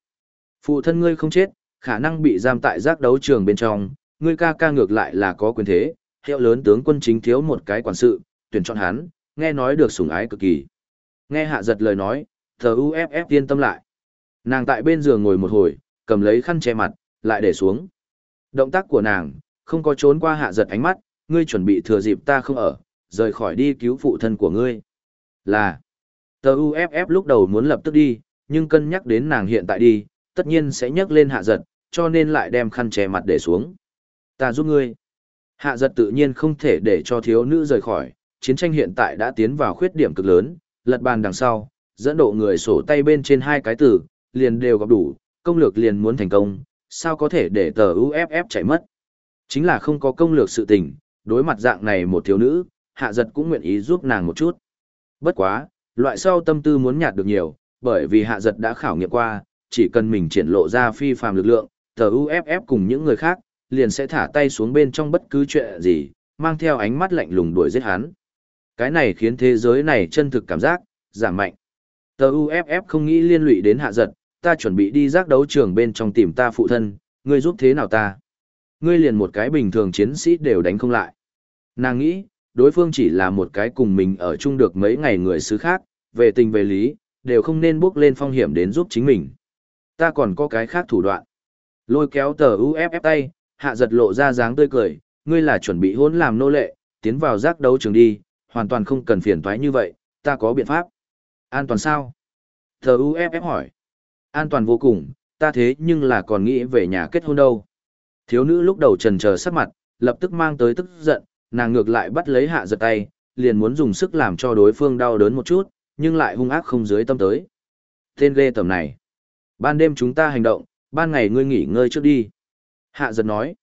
Speaker 1: Phụ thân ngươi không chết, khả năng bị giam tại giác đấu trường bên trong, ngươi ca ca ngược lại là có quyền thế, hiệu lớn tướng quân chính thiếu một cái quản sự, tuyển chọn hắn, nghe nói được sủng ái cực kỳ. Nghe hạ giật lời nói, thờ UFF yên tâm lại. Nàng tại bên giường ngồi một hồi, cầm lấy khăn che mặt, lại để xuống. Động tác của nàng, không có trốn qua hạ giật ánh mắt, ngươi chuẩn bị thừa dịp ta không ở, rời khỏi đi cứu phụ thân của ngươi. Là, tờ UFF lúc đầu muốn lập tức đi, nhưng cân nhắc đến nàng hiện tại đi, tất nhiên sẽ nhấc lên hạ giật, cho nên lại đem khăn che mặt để xuống. Ta giúp ngươi. Hạ giật tự nhiên không thể để cho thiếu nữ rời khỏi, chiến tranh hiện tại đã tiến vào khuyết điểm cực lớn, lật bàn đằng sau, dẫn độ người sổ tay bên trên hai cái từ, liền đều gặp đủ, công lược liền muốn thành công, sao có thể để tờ UFF chạy mất. Chính là không có công lược sự tình, đối mặt dạng này một thiếu nữ, hạ giật cũng nguyện ý giúp nàng một chút. Bất quá, loại sau tâm tư muốn nhạt được nhiều, bởi vì hạ giật đã khảo nghiệm qua, chỉ cần mình triển lộ ra phi phàm lực lượng, tờ UFF cùng những người khác, liền sẽ thả tay xuống bên trong bất cứ chuyện gì, mang theo ánh mắt lạnh lùng đuổi giết hắn. Cái này khiến thế giới này chân thực cảm giác, giảm mạnh. Tờ UFF không nghĩ liên lụy đến hạ giật, ta chuẩn bị đi giác đấu trường bên trong tìm ta phụ thân, ngươi giúp thế nào ta? Ngươi liền một cái bình thường chiến sĩ đều đánh không lại. Nàng nghĩ, đối phương chỉ là một cái cùng mình ở chung được mấy ngày người xứ khác, về tình về lý, đều không nên bước lên phong hiểm đến giúp chính mình. Ta còn có cái khác thủ đoạn. Lôi kéo tờ UFF tay, hạ giật lộ ra dáng tươi cười, ngươi là chuẩn bị hôn làm nô lệ, tiến vào giác đấu trường đi, hoàn toàn không cần phiền toái như vậy, ta có biện pháp. An toàn sao? Tờ UFF hỏi. An toàn vô cùng, ta thế nhưng là còn nghĩ về nhà kết hôn đâu. Thiếu nữ lúc đầu trần chờ sắc mặt, lập tức mang tới tức giận, nàng ngược lại bắt lấy hạ giật tay, liền muốn dùng sức làm cho đối phương đau đớn một chút, nhưng lại hung ác không dưới tâm tới. Tên ghê tầm này. Ban đêm chúng ta hành động, ban ngày ngươi nghỉ ngơi trước đi. Hạ giật nói.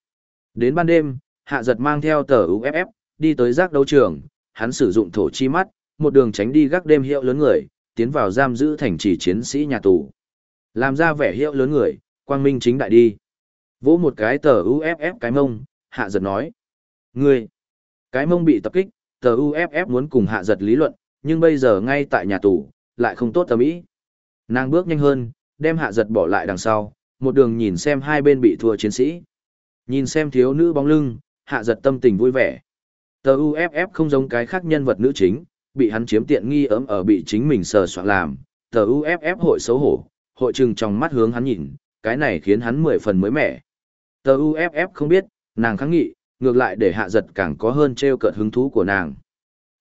Speaker 1: Đến ban đêm, hạ giật mang theo tờ UFF, đi tới giác đấu trường, hắn sử dụng thổ chi mắt, một đường tránh đi gác đêm hiệu lớn người, tiến vào giam giữ thành trì chiến sĩ nhà tù. Làm ra vẻ hiệu lớn người, quang minh chính đại đi. Vỗ một cái tờ UFF cái mông, hạ giật nói. Ngươi, cái mông bị tập kích, tờ UFF muốn cùng hạ giật lý luận, nhưng bây giờ ngay tại nhà tù, lại không tốt tầm ý. Nàng bước nhanh hơn, đem hạ giật bỏ lại đằng sau, một đường nhìn xem hai bên bị thua chiến sĩ. Nhìn xem thiếu nữ bóng lưng, hạ giật tâm tình vui vẻ. Tờ UFF không giống cái khác nhân vật nữ chính, bị hắn chiếm tiện nghi ấm ở bị chính mình sờ soạn làm. Tờ UFF hội xấu hổ, hội trừng trong mắt hướng hắn nhìn, cái này khiến hắn mười phần mới mẻ. Tờ UFF không biết, nàng kháng nghị, ngược lại để hạ giật càng có hơn treo cợt hứng thú của nàng.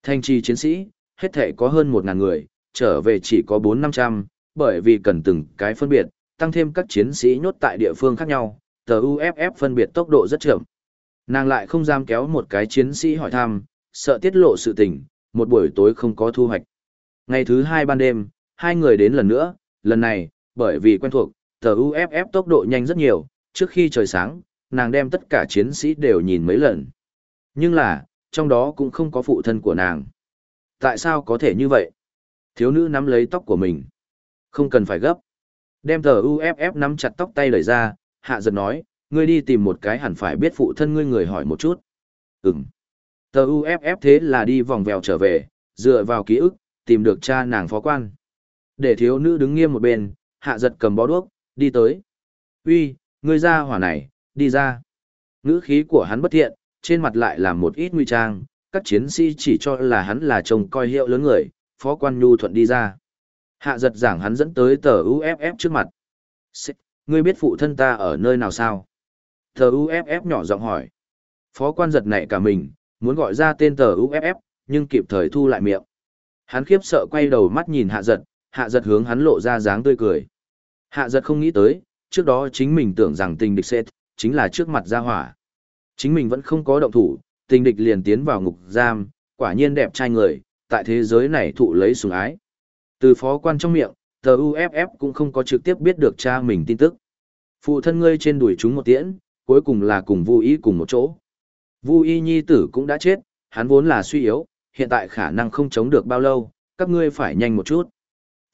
Speaker 1: Thanh trì chiến sĩ, hết thể có hơn 1.000 người, trở về chỉ có 4-500, bởi vì cần từng cái phân biệt, tăng thêm các chiến sĩ nhốt tại địa phương khác nhau, tờ UFF phân biệt tốc độ rất chậm. Nàng lại không dám kéo một cái chiến sĩ hỏi thăm, sợ tiết lộ sự tình, một buổi tối không có thu hoạch. Ngày thứ hai ban đêm, hai người đến lần nữa, lần này, bởi vì quen thuộc, tờ UFF tốc độ nhanh rất nhiều, trước khi trời sáng, nàng đem tất cả chiến sĩ đều nhìn mấy lần. Nhưng là, trong đó cũng không có phụ thân của nàng. Tại sao có thể như vậy? Thiếu nữ nắm lấy tóc của mình. Không cần phải gấp. Đem tờ UFF nắm chặt tóc tay lời ra, hạ giật nói, ngươi đi tìm một cái hẳn phải biết phụ thân ngươi người hỏi một chút. Ừm. Tờ UFF thế là đi vòng vèo trở về, dựa vào ký ức, tìm được cha nàng phó quan. Để thiếu nữ đứng nghiêm một bên, hạ giật cầm bó đuốc, đi tới. Uy, ngươi ra hỏa này, đi ra. Ngữ khí của hắn bất thiện, trên mặt lại là một ít nguy trang, các chiến sĩ chỉ cho là hắn là chồng coi hiệu lớn người, phó quan nhu thuận đi ra. Hạ giật giảng hắn dẫn tới tờ UFF trước mặt. Ngươi biết phụ thân ta ở nơi nào sao? Tờ UFF nhỏ giọng hỏi. Phó quan giật nảy cả mình, muốn gọi ra tên tờ UFF, nhưng kịp thời thu lại miệng. Hắn khiếp sợ quay đầu mắt nhìn hạ giật, hạ giật hướng hắn lộ ra dáng tươi cười. Hạ giật không nghĩ tới, trước đó chính mình tưởng rằng tình địch sẽ, chính là trước mặt gia hỏa. Chính mình vẫn không có động thủ, tình địch liền tiến vào ngục giam, quả nhiên đẹp trai người, tại thế giới này thụ lấy sủng ái. Từ phó quan trong miệng, tờ UFF cũng không có trực tiếp biết được cha mình tin tức. Phụ thân ngươi trên đuổi chúng một tiễn, cuối cùng là cùng Vu Y cùng một chỗ. Vu Y nhi tử cũng đã chết, hắn vốn là suy yếu, hiện tại khả năng không chống được bao lâu, các ngươi phải nhanh một chút.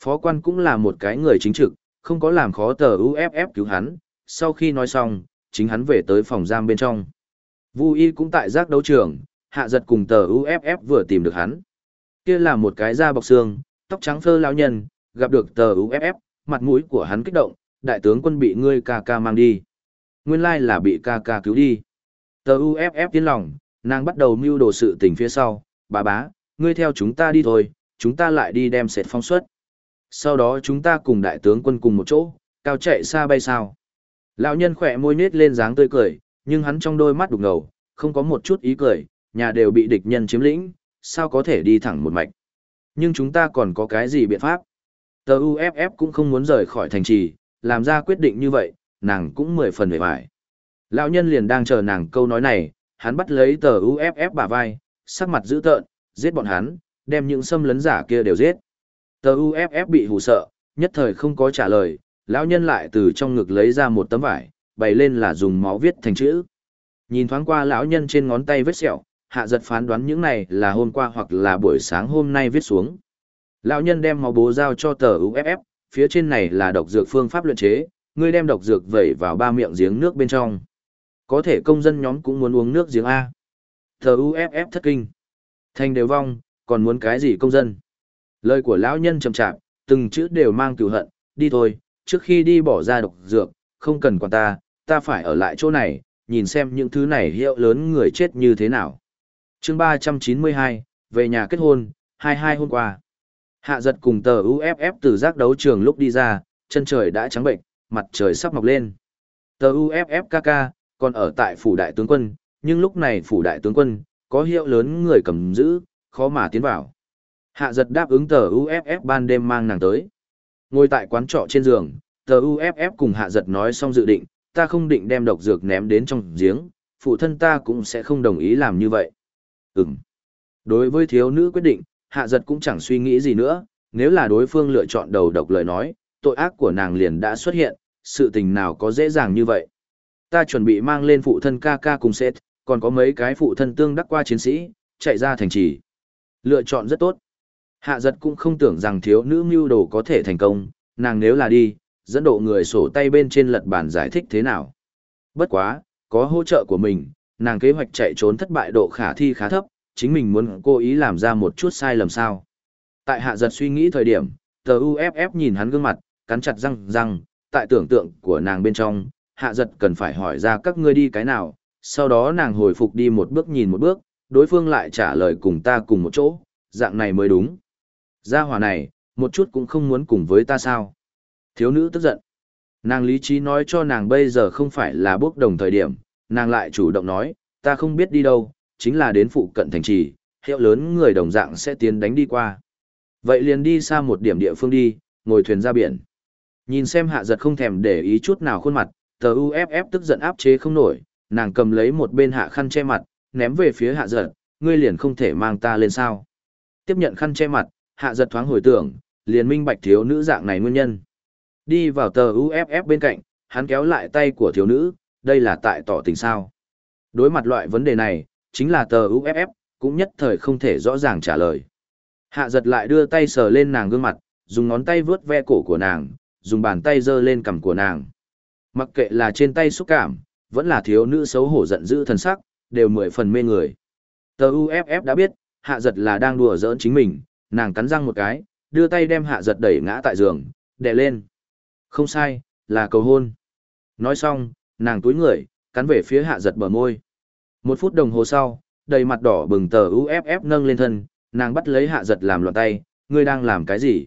Speaker 1: Phó quan cũng là một cái người chính trực, không có làm khó tờ UFF cứu hắn, sau khi nói xong, chính hắn về tới phòng giam bên trong. Vu Y cũng tại giác đấu trường, hạ giật cùng tờ UFF vừa tìm được hắn. Kia là một cái da bọc xương, tóc trắng phơ lão nhân, gặp được tờ UFF, mặt mũi của hắn kích động, đại tướng quân bị ngươi ca ca mang đi. Nguyên lai là bị ca ca cứu đi. Tờ UFF tiến lòng, nàng bắt đầu mưu đồ sự tình phía sau, bà bá, ngươi theo chúng ta đi thôi, chúng ta lại đi đem sệt phong suất. Sau đó chúng ta cùng đại tướng quân cùng một chỗ, cao chạy xa bay sao. Lão nhân khỏe môi nết lên dáng tươi cười, nhưng hắn trong đôi mắt đục ngầu, không có một chút ý cười, nhà đều bị địch nhân chiếm lĩnh, sao có thể đi thẳng một mạch. Nhưng chúng ta còn có cái gì biện pháp? Tờ UFF cũng không muốn rời khỏi thành trì, làm ra quyết định như vậy, nàng cũng mười phần về vải. Lão nhân liền đang chờ nàng câu nói này, hắn bắt lấy tờ UFF bả vai, sắc mặt dữ tợn, giết bọn hắn, đem những xâm lấn giả kia đều giết. Tờ UFF bị hù sợ, nhất thời không có trả lời, lão nhân lại từ trong ngực lấy ra một tấm vải, bày lên là dùng máu viết thành chữ. Nhìn thoáng qua lão nhân trên ngón tay vết sẹo, hạ giật phán đoán những này là hôm qua hoặc là buổi sáng hôm nay viết xuống. Lão nhân đem máu bố giao cho tờ UFF, phía trên này là độc dược phương pháp luyện chế, ngươi đem độc dược vẩy vào ba miệng giếng nước bên trong. Có thể công dân nhóm cũng muốn uống nước giếng A. Tờ UFF thất kinh. Thành đều vong, còn muốn cái gì công dân? Lời của lão nhân chậm chạp, từng chữ đều mang cửu hận, đi thôi, trước khi đi bỏ ra độc dược, không cần quản ta, ta phải ở lại chỗ này, nhìn xem những thứ này hiệu lớn người chết như thế nào. chương 392, về nhà kết hôn, 22 hôm qua. Hạ giật cùng tờ UFF từ giác đấu trường lúc đi ra, chân trời đã trắng bệnh, mặt trời sắp mọc lên. Tờ UFFKK còn ở tại phủ đại tướng quân, nhưng lúc này phủ đại tướng quân, có hiệu lớn người cầm giữ, khó mà tiến vào. Hạ giật đáp ứng tờ UFF ban đêm mang nàng tới. Ngồi tại quán trọ trên giường, tờ UFF cùng hạ giật nói xong dự định, ta không định đem độc dược ném đến trong giếng, phụ thân ta cũng sẽ không đồng ý làm như vậy. Ừm. Đối với thiếu nữ quyết định, hạ giật cũng chẳng suy nghĩ gì nữa, nếu là đối phương lựa chọn đầu độc lời nói, tội ác của nàng liền đã xuất hiện, sự tình nào có dễ dàng như vậy. Ta chuẩn bị mang lên phụ thân ca ca cùng Seth, còn có mấy cái phụ thân tương đắc qua chiến sĩ, chạy ra thành trì. Lựa chọn rất tốt. Hạ giật cũng không tưởng rằng thiếu nữ mưu đồ có thể thành công, nàng nếu là đi, dẫn độ người sổ tay bên trên lật bản giải thích thế nào. Bất quá, có hỗ trợ của mình, nàng kế hoạch chạy trốn thất bại độ khả thi khá thấp, chính mình muốn cố ý làm ra một chút sai lầm sao. Tại hạ giật suy nghĩ thời điểm, tờ UFF nhìn hắn gương mặt, cắn chặt răng răng, tại tưởng tượng của nàng bên trong, hạ giật cần phải hỏi ra các ngươi đi cái nào, sau đó nàng hồi phục đi một bước nhìn một bước, đối phương lại trả lời cùng ta cùng một chỗ, dạng này mới đúng. Gia hỏa này, một chút cũng không muốn cùng với ta sao. Thiếu nữ tức giận. Nàng lý trí nói cho nàng bây giờ không phải là bước đồng thời điểm, nàng lại chủ động nói, ta không biết đi đâu, chính là đến phụ cận thành trì, hiệu lớn người đồng dạng sẽ tiến đánh đi qua. Vậy liền đi xa một điểm địa phương đi, ngồi thuyền ra biển. Nhìn xem hạ giật không thèm để ý chút nào khuôn mặt, tờ UFF tức giận áp chế không nổi, nàng cầm lấy một bên hạ khăn che mặt, ném về phía hạ giật, ngươi liền không thể mang ta lên sao. Tiếp nhận khăn che mặt, hạ giật thoáng hồi tưởng, liền minh bạch thiếu nữ dạng này nguyên nhân. Đi vào tờ UFF bên cạnh, hắn kéo lại tay của thiếu nữ, đây là tại tỏ tình sao. Đối mặt loại vấn đề này, chính là tờ UFF, cũng nhất thời không thể rõ ràng trả lời. Hạ giật lại đưa tay sờ lên nàng gương mặt, dùng ngón tay vướt ve cổ của nàng, dùng bàn tay giơ lên cằm của nàng. Mặc kệ là trên tay xúc cảm, vẫn là thiếu nữ xấu hổ giận dữ thần sắc, đều mười phần mê người. Tờ UFF đã biết, hạ giật là đang đùa giỡn chính mình, nàng cắn răng một cái, đưa tay đem hạ giật đẩy ngã tại giường, đè lên. Không sai, là cầu hôn. Nói xong, nàng túi người, cắn về phía hạ giật bờ môi. Một phút đồng hồ sau, đầy mặt đỏ bừng tờ UFF nâng lên thân, nàng bắt lấy hạ giật làm loạn tay, ngươi đang làm cái gì?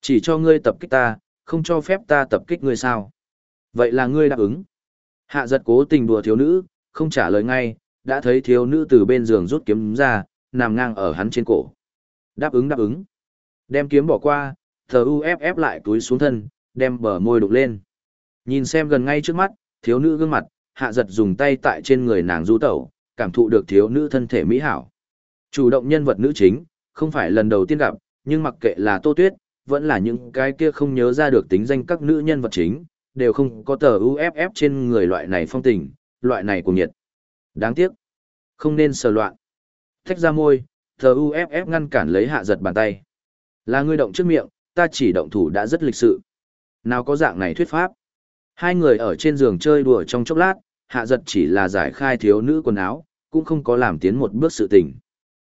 Speaker 1: Chỉ cho ngươi tập kích ta, không cho phép ta tập kích ngươi sao? Vậy là ngươi đáp ứng. Hạ giật cố tình đùa thiếu nữ, không trả lời ngay, đã thấy thiếu nữ từ bên giường rút kiếm ra, nằm ngang ở hắn trên cổ. Đáp ứng đáp ứng. Đem kiếm bỏ qua, thờ UFF lại túi xuống thân, đem bờ môi đục lên. Nhìn xem gần ngay trước mắt, thiếu nữ gương mặt, hạ giật dùng tay tại trên người nàng du tẩu, cảm thụ được thiếu nữ thân thể mỹ hảo. Chủ động nhân vật nữ chính, không phải lần đầu tiên gặp, nhưng mặc kệ là Tô Tuyết, vẫn là những cái kia không nhớ ra được tính danh các nữ nhân vật chính, đều không có tờ UFF trên người loại này phong tình, loại này của nhiệt. Đáng tiếc. Không nên sờ loạn. Thách ra môi, Thờ UFF ngăn cản lấy hạ giật bàn tay. Là ngươi động trước miệng, ta chỉ động thủ đã rất lịch sự. Nào có dạng này thuyết pháp. Hai người ở trên giường chơi đùa trong chốc lát, hạ giật chỉ là giải khai thiếu nữ quần áo, cũng không có làm tiến một bước sự tình.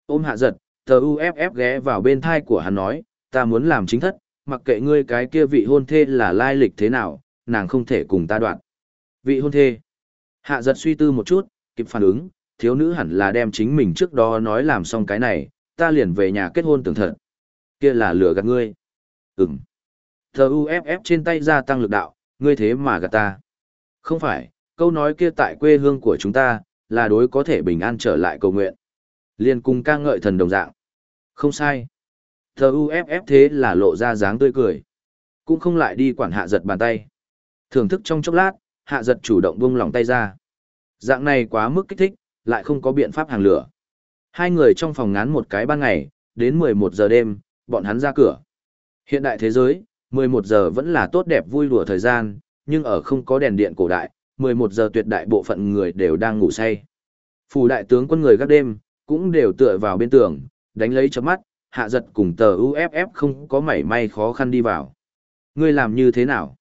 Speaker 1: Ôm hạ giật, tờ UFF ghé vào bên thai của hắn nói, ta muốn làm chính thất, mặc kệ ngươi cái kia vị hôn thê là lai lịch thế nào, nàng không thể cùng ta đoạn. Vị hôn thê. Hạ giật suy tư một chút, kịp phản ứng, thiếu nữ hẳn là đem chính mình trước đó nói làm xong cái này, ta liền về nhà kết hôn tưởng thật. Kia là lừa gạt ngươi. Ừm. Thờ UFF trên tay gia tăng lực đạo, ngươi thế mà gạt ta. Không phải, câu nói kia tại quê hương của chúng ta, là đối có thể bình an trở lại cầu nguyện. Liên cung ca ngợi thần đồng dạng. Không sai. Thờ UFF thế là lộ ra dáng tươi cười. Cũng không lại đi quản hạ giật bàn tay. Thưởng thức trong chốc lát, hạ giật chủ động buông lòng tay ra. Dạng này quá mức kích thích, lại không có biện pháp hàng lửa. Hai người trong phòng ngán một cái ban ngày, đến 11 giờ đêm, bọn hắn ra cửa. Hiện đại thế giới, 11 giờ vẫn là tốt đẹp vui đùa thời gian, nhưng ở không có đèn điện cổ đại, 11 giờ tuyệt đại bộ phận người đều đang ngủ say. Phủ đại tướng quân người các đêm, cũng đều tựa vào bên tường, đánh lấy chấm mắt, hạ giật cùng tờ UFF không có mảy may khó khăn đi vào. Ngươi làm như thế nào?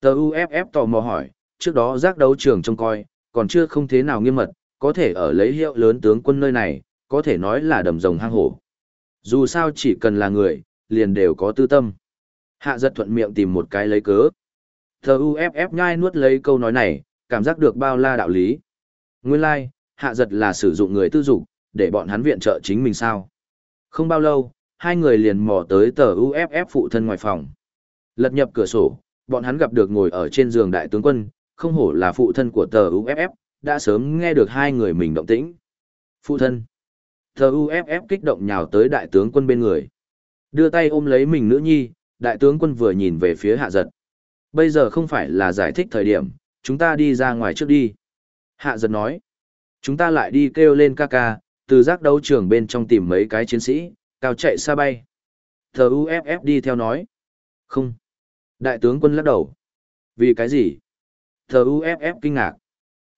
Speaker 1: Tờ UFF tò mò hỏi, trước đó giác đấu trường trông coi, còn chưa không thế nào nghiêm mật, có thể ở lấy hiệu lớn tướng quân nơi này, có thể nói là đầm rồng hang hổ. Dù sao chỉ cần là người, liền đều có tư tâm. Hạ giật thuận miệng tìm một cái lấy cớ. Thờ UFF nhai nuốt lấy câu nói này, cảm giác được bao la đạo lý. Nguyên lai, like, hạ giật là sử dụng người tư dụng, để bọn hắn viện trợ chính mình sao. Không bao lâu, hai người liền mò tới tờ UFF phụ thân ngoài phòng. Lật nhập cửa sổ, bọn hắn gặp được ngồi ở trên giường đại tướng quân, không hổ là phụ thân của tờ UFF, đã sớm nghe được hai người mình động tĩnh. Phụ thân. Thờ UFF kích động nhào tới đại tướng quân bên người. Đưa tay ôm lấy mình nữ nhi, đại tướng quân vừa nhìn về phía hạ giật. Bây giờ không phải là giải thích thời điểm, chúng ta đi ra ngoài trước đi. Hạ giật nói. Chúng ta lại đi kêu lên ca ca, từ giác đấu trường bên trong tìm mấy cái chiến sĩ, cao chạy xa bay. Thờ UFF đi theo nói. Không. Đại tướng quân lắc đầu. Vì cái gì? Thờ UFF kinh ngạc.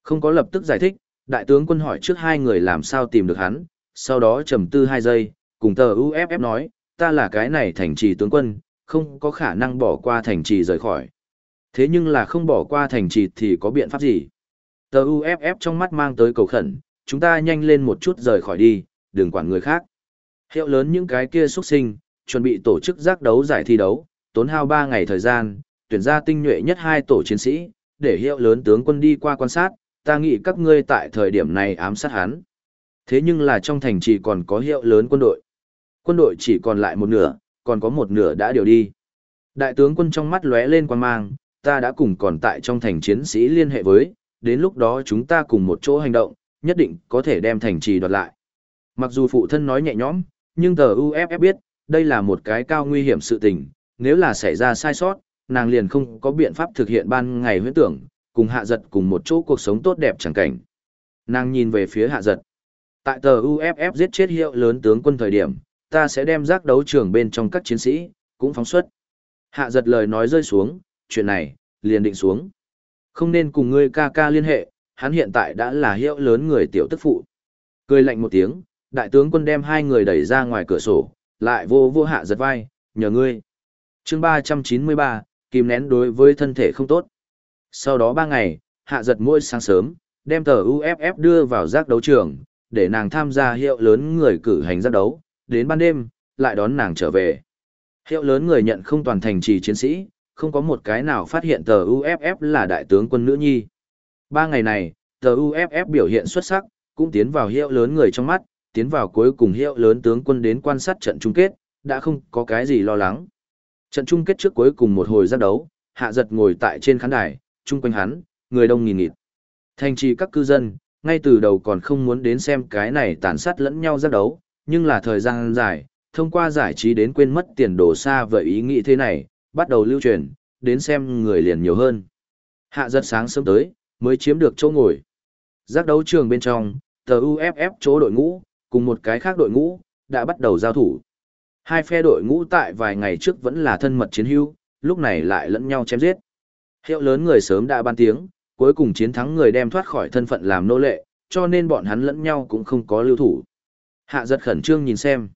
Speaker 1: Không có lập tức giải thích, đại tướng quân hỏi trước hai người làm sao tìm được hắn, sau đó trầm tư hai giây, cùng tờ UFF nói, ta là cái này thành trì tướng quân, không có khả năng bỏ qua thành trì rời khỏi. Thế nhưng là không bỏ qua thành trì thì có biện pháp gì? Tờ UFF trong mắt mang tới cầu khẩn, chúng ta nhanh lên một chút rời khỏi đi, đừng quản người khác. Hiệu lớn những cái kia xuất sinh, chuẩn bị tổ chức giác đấu giải thi đấu, tốn hao 3 ngày thời gian, tuyển ra tinh nhuệ nhất hai tổ chiến sĩ, để hiệu lớn tướng quân đi qua quan sát, ta nghĩ các ngươi tại thời điểm này ám sát hắn. Thế nhưng là trong thành chỉ còn có hiệu lớn quân đội. Quân đội chỉ còn lại một nửa, còn có một nửa đã điều đi. Đại tướng quân trong mắt lóe lên quan mang, ta đã cùng còn tại trong thành chiến sĩ liên hệ với, đến lúc đó chúng ta cùng một chỗ hành động, nhất định có thể đem thành trì đoạt lại. Mặc dù phụ thân nói nhẹ nhõm, nhưng tờ UFF biết, đây là một cái cao nguy hiểm sự tình, nếu là xảy ra sai sót, nàng liền không có biện pháp thực hiện ban ngày huyễn tưởng, cùng hạ giật cùng một chỗ cuộc sống tốt đẹp chẳng cảnh. Nàng nhìn về phía hạ giật. Tại tờ UFF giết chết hiệu lớn tướng quân thời điểm, ta sẽ đem giác đấu trường bên trong các chiến sĩ, cũng phóng xuất. Hạ giật lời nói rơi xuống, chuyện này, liền định xuống. Không nên cùng ngươi ca ca liên hệ, hắn hiện tại đã là hiệu lớn người tiểu tức phụ. Cười lạnh một tiếng, đại tướng quân đem hai người đẩy ra ngoài cửa sổ, lại vô vô hạ giật vai, nhờ ngươi. chương 393, kìm nén đối với thân thể không tốt. Sau đó ba ngày, hạ giật mỗi sáng sớm, đem tờ UFF đưa vào giác đấu trường, để nàng tham gia hiệu lớn người cử hành giác đấu, đến ban đêm, lại đón nàng trở về. Hiệu lớn người nhận không toàn thành trì chiến sĩ, không có một cái nào phát hiện tờ UFF là đại tướng quân nữ nhi. Ba ngày này, tờ UFF biểu hiện xuất sắc, cũng tiến vào hiệu lớn người trong mắt, tiến vào cuối cùng hiệu lớn tướng quân đến quan sát trận chung kết, đã không có cái gì lo lắng. Trận chung kết trước cuối cùng một hồi giác đấu, hạ giật ngồi tại trên khán đài, chung quanh hắn, người đông nghìn nghịt. Thành trì các cư dân, ngay từ đầu còn không muốn đến xem cái này tàn sát lẫn nhau giác đấu, nhưng là thời gian dài, thông qua giải trí đến quên mất tiền đồ xa vậy ý nghĩ thế này, bắt đầu lưu truyền, đến xem người liền nhiều hơn. Hạ giật sáng sớm tới, mới chiếm được chỗ ngồi. Giác đấu trường bên trong, tờ UFF chỗ đội ngũ, cùng một cái khác đội ngũ, đã bắt đầu giao thủ. Hai phe đội ngũ tại vài ngày trước vẫn là thân mật chiến hữu, lúc này lại lẫn nhau chém giết. Hiệu lớn người sớm đã ban tiếng, cuối cùng chiến thắng người đem thoát khỏi thân phận làm nô lệ, cho nên bọn hắn lẫn nhau cũng không có lưu thủ. Hạ giật khẩn trương nhìn xem.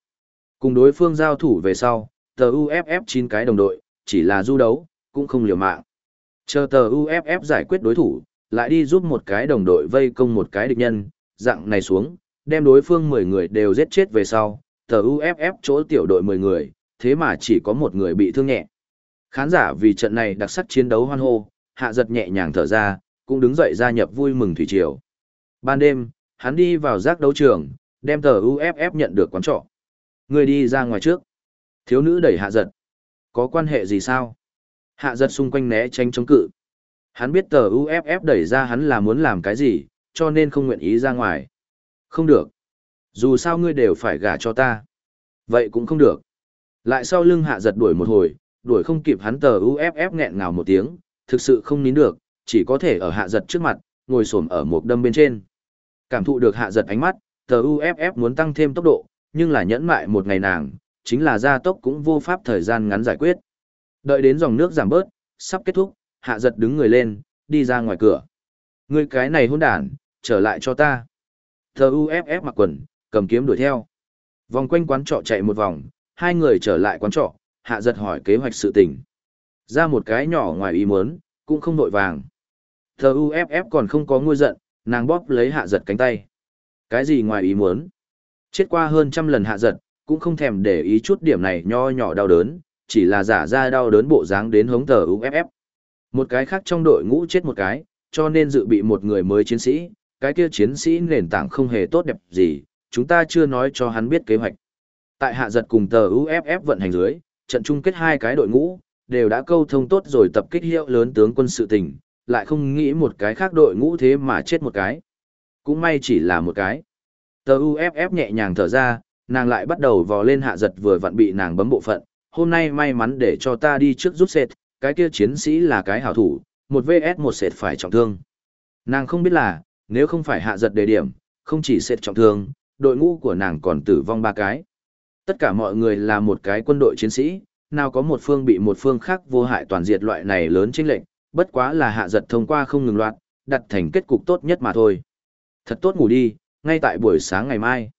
Speaker 1: Cùng đối phương giao thủ về sau, tờ UFF 9 cái đồng đội, chỉ là du đấu, cũng không liều mạng. Chờ tờ UFF giải quyết đối thủ, lại đi giúp một cái đồng đội vây công một cái địch nhân, dạng này xuống, đem đối phương 10 người đều giết chết về sau, tờ UFF chỗ tiểu đội 10 người, thế mà chỉ có một người bị thương nhẹ. Khán giả vì trận này đặc sắc chiến đấu hoan hô, hạ giật nhẹ nhàng thở ra, cũng đứng dậy gia nhập vui mừng thủy triều. Ban đêm, hắn đi vào giác đấu trường, đem tờ UFF nhận được quán trọ. Người đi ra ngoài trước. Thiếu nữ đẩy hạ giật. Có quan hệ gì sao? Hạ giật xung quanh né tránh chống cự. Hắn biết tờ UFF đẩy ra hắn là muốn làm cái gì, cho nên không nguyện ý ra ngoài. Không được. Dù sao ngươi đều phải gả cho ta. Vậy cũng không được. Lại sau lưng hạ giật đuổi một hồi, đuổi không kịp hắn tờ UFF nghẹn ngào một tiếng, thực sự không nín được, chỉ có thể ở hạ giật trước mặt, ngồi xổm ở một đâm bên trên. Cảm thụ được hạ giật ánh mắt, tờ UFF muốn tăng thêm tốc độ, nhưng là nhẫn mại một ngày nàng, chính là gia tốc cũng vô pháp thời gian ngắn giải quyết. Đợi đến dòng nước giảm bớt, sắp kết thúc, hạ giật đứng người lên, đi ra ngoài cửa. Ngươi cái này hôn đản, trở lại cho ta. Tờ UFF mặc quần, cầm kiếm đuổi theo. Vòng quanh quán trọ chạy một vòng, hai người trở lại quán trọ, hạ giật hỏi kế hoạch sự tình. Ra một cái nhỏ ngoài ý muốn, cũng không nội vàng. Tờ UFF còn không có ngôi giận, nàng bóp lấy hạ giật cánh tay. Cái gì ngoài ý muốn? Chết qua hơn trăm lần hạ giật, cũng không thèm để ý chút điểm này nho nhỏ đau đớn, chỉ là giả ra đau đớn bộ dáng đến hống tờ UFF. Một cái khác trong đội ngũ chết một cái, cho nên dự bị một người mới chiến sĩ, cái kia chiến sĩ nền tảng không hề tốt đẹp gì, chúng ta chưa nói cho hắn biết kế hoạch. Tại hạ giật cùng tờ UFF vận hành dưới, trận chung kết hai cái đội ngũ, đều đã câu thông tốt rồi tập kích hiệu lớn tướng quân sự tình, lại không nghĩ một cái khác đội ngũ thế mà chết một cái. Cũng may chỉ là một cái. Tờ UFF nhẹ nhàng thở ra, nàng lại bắt đầu vò lên hạ giật vừa vặn bị nàng bấm bộ phận. Hôm nay may mắn để cho ta đi trước rút sệt, cái kia chiến sĩ là cái hảo thủ, một VS một sệt phải trọng thương. Nàng không biết là, nếu không phải hạ giật đề điểm, không chỉ sệt trọng thương, đội ngũ của nàng còn tử vong ba cái. Tất cả mọi người là một cái quân đội chiến sĩ, nào có một phương bị một phương khác vô hại toàn diệt loại này lớn chênh lệnh, bất quá là hạ giật thông qua không ngừng loạt, đặt thành kết cục tốt nhất mà thôi. Thật tốt ngủ đi, ngay tại buổi sáng ngày mai.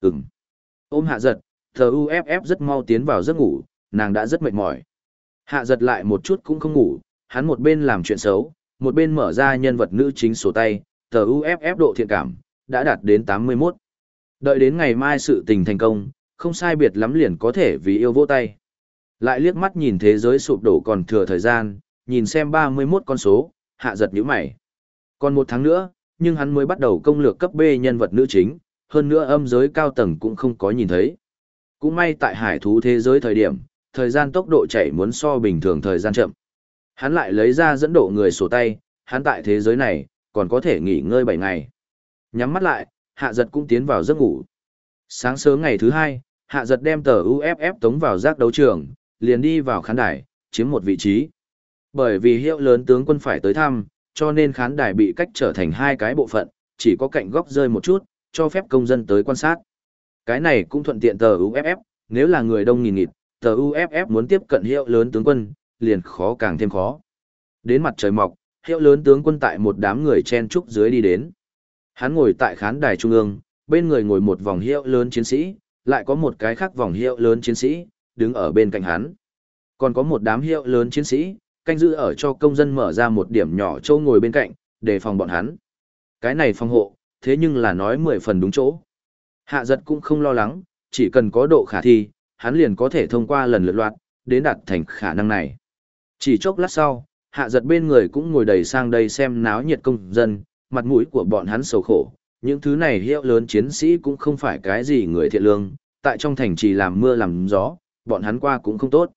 Speaker 1: Ừm. Ôm hạ giật, thờ UFF rất mau tiến vào giấc ngủ, nàng đã rất mệt mỏi. Hạ giật lại một chút cũng không ngủ, hắn một bên làm chuyện xấu, một bên mở ra nhân vật nữ chính sổ tay, tờ UFF độ thiện cảm, đã đạt đến 81. Đợi đến ngày mai sự tình thành công, không sai biệt lắm liền có thể vì yêu vỗ tay. Lại liếc mắt nhìn thế giới sụp đổ còn thừa thời gian, nhìn xem 31 con số, hạ giật nhíu mày. Còn một tháng nữa, nhưng hắn mới bắt đầu công lược cấp B nhân vật nữ chính, hơn nữa âm giới cao tầng cũng không có nhìn thấy. Cũng may tại hải thú thế giới thời điểm, thời gian tốc độ chạy muốn so bình thường thời gian chậm. Hắn lại lấy ra dẫn độ người sổ tay, hắn tại thế giới này, còn có thể nghỉ ngơi 7 ngày. Nhắm mắt lại, hạ giật cũng tiến vào giấc ngủ. Sáng sớm ngày thứ hai, hạ giật đem tờ UFF tống vào giác đấu trường, liền đi vào khán đài, chiếm một vị trí. Bởi vì hiệu lớn tướng quân phải tới thăm, cho nên khán đài bị cách trở thành hai cái bộ phận, chỉ có cạnh góc rơi một chút, cho phép công dân tới quan sát. Cái này cũng thuận tiện tờ UFF, nếu là người đông nghìn nghịt, tờ UFF muốn tiếp cận hiệu lớn tướng quân, liền khó càng thêm khó. Đến mặt trời mọc, hiệu lớn tướng quân tại một đám người chen trúc dưới đi đến. Hắn ngồi tại khán đài trung ương, bên người ngồi một vòng hiệu lớn chiến sĩ, lại có một cái khác vòng hiệu lớn chiến sĩ, đứng ở bên cạnh hắn. Còn có một đám hiệu lớn chiến sĩ, canh giữ ở cho công dân mở ra một điểm nhỏ châu ngồi bên cạnh, để phòng bọn hắn. Cái này phòng hộ, thế nhưng là nói mười phần đúng chỗ. Hạ giật cũng không lo lắng, chỉ cần có độ khả thi, hắn liền có thể thông qua lần lượt loạt, đến đạt thành khả năng này. Chỉ chốc lát sau, hạ giật bên người cũng ngồi đầy sang đây xem náo nhiệt công dân, mặt mũi của bọn hắn sầu khổ. Những thứ này hiệu lớn chiến sĩ cũng không phải cái gì người thiện lương, tại trong thành trì làm mưa làm gió, bọn hắn qua cũng không tốt.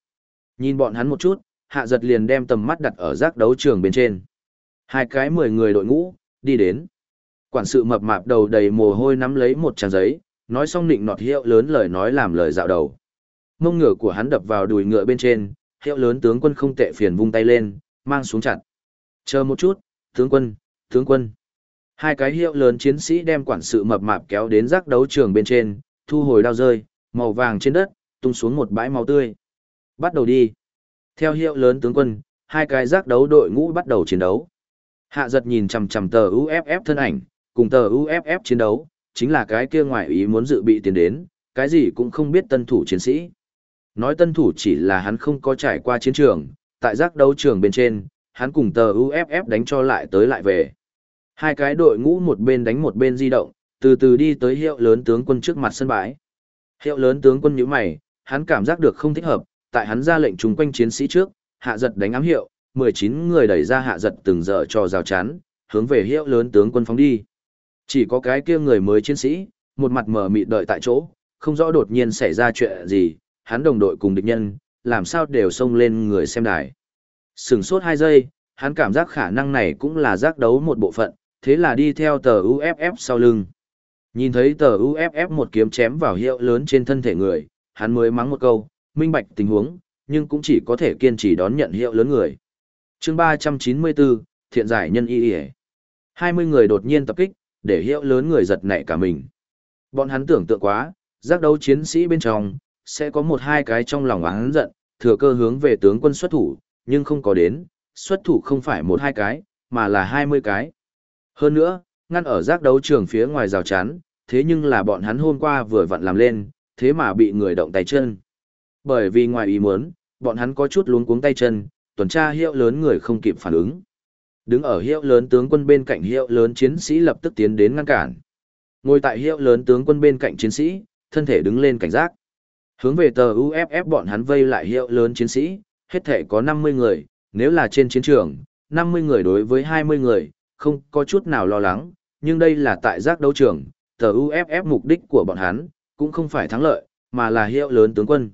Speaker 1: Nhìn bọn hắn một chút, hạ giật liền đem tầm mắt đặt ở giác đấu trường bên trên. Hai cái mười người đội ngũ, đi đến. Quản sự mập mạp đầu đầy mồ hôi nắm lấy một trang giấy, nói xong nịnh nọt hiệu lớn lời nói làm lời dạo đầu. Mông ngựa của hắn đập vào đùi ngựa bên trên, hiệu lớn tướng quân không tệ phiền vung tay lên, mang xuống chặt. Chờ một chút, tướng quân, tướng quân. Hai cái hiệu lớn chiến sĩ đem quản sự mập mạp kéo đến giác đấu trường bên trên, thu hồi đao rơi, màu vàng trên đất, tung xuống một bãi máu tươi. Bắt đầu đi. Theo hiệu lớn tướng quân, hai cái giác đấu đội ngũ bắt đầu chiến đấu. Hạ giật nhìn chằm chằm tờ UFF thân ảnh, cùng tờ UFF chiến đấu, chính là cái kia ngoài ý muốn dự bị tiền đến, cái gì cũng không biết tân thủ chiến sĩ. Nói tân thủ chỉ là hắn không có trải qua chiến trường, tại giác đấu trường bên trên, hắn cùng tờ UFF đánh cho lại tới lại về. Hai cái đội ngũ một bên đánh một bên di động, từ từ đi tới hiệu lớn tướng quân trước mặt sân bãi. Hiệu lớn tướng quân nhíu mày, hắn cảm giác được không thích hợp, tại hắn ra lệnh trùng quanh chiến sĩ trước, hạ giật đánh ám hiệu, 19 người đẩy ra hạ giật từng giờ cho rào chắn, hướng về hiệu lớn tướng quân phóng đi. Chỉ có cái kia người mới chiến sĩ, một mặt mở mịt đợi tại chỗ, không rõ đột nhiên xảy ra chuyện gì, hắn đồng đội cùng địch nhân, làm sao đều xông lên người xem đài. Sừng sốt 2 giây, hắn cảm giác khả năng này cũng là giác đấu một bộ phận, thế là đi theo tờ UFF sau lưng. Nhìn thấy tờ UFF một kiếm chém vào hiệu lớn trên thân thể người, hắn mới mắng một câu, minh bạch tình huống, nhưng cũng chỉ có thể kiên trì đón nhận hiệu lớn người. chương 394, thiện giải nhân y y 20 người đột nhiên tập kích, để hiệu lớn người giật nảy cả mình. Bọn hắn tưởng tượng quá, giác đấu chiến sĩ bên trong, sẽ có một hai cái trong lòng hắn giận, thừa cơ hướng về tướng quân xuất thủ, nhưng không có đến, xuất thủ không phải một hai cái, mà là 20 cái. Hơn nữa, ngăn ở giác đấu trường phía ngoài rào chắn, thế nhưng là bọn hắn hôm qua vừa vặn làm lên, thế mà bị người động tay chân. Bởi vì ngoài ý muốn, bọn hắn có chút luống cuống tay chân, tuần tra hiệu lớn người không kịp phản ứng. Đứng ở hiệu lớn tướng quân bên cạnh hiệu lớn chiến sĩ lập tức tiến đến ngăn cản. Ngồi tại hiệu lớn tướng quân bên cạnh chiến sĩ, thân thể đứng lên cảnh giác. Hướng về tờ UFF bọn hắn vây lại hiệu lớn chiến sĩ, hết thể có 50 người, nếu là trên chiến trường, 50 người đối với 20 người, không có chút nào lo lắng, nhưng đây là tại giác đấu trường, tờ UFF mục đích của bọn hắn, cũng không phải thắng lợi, mà là hiệu lớn tướng quân.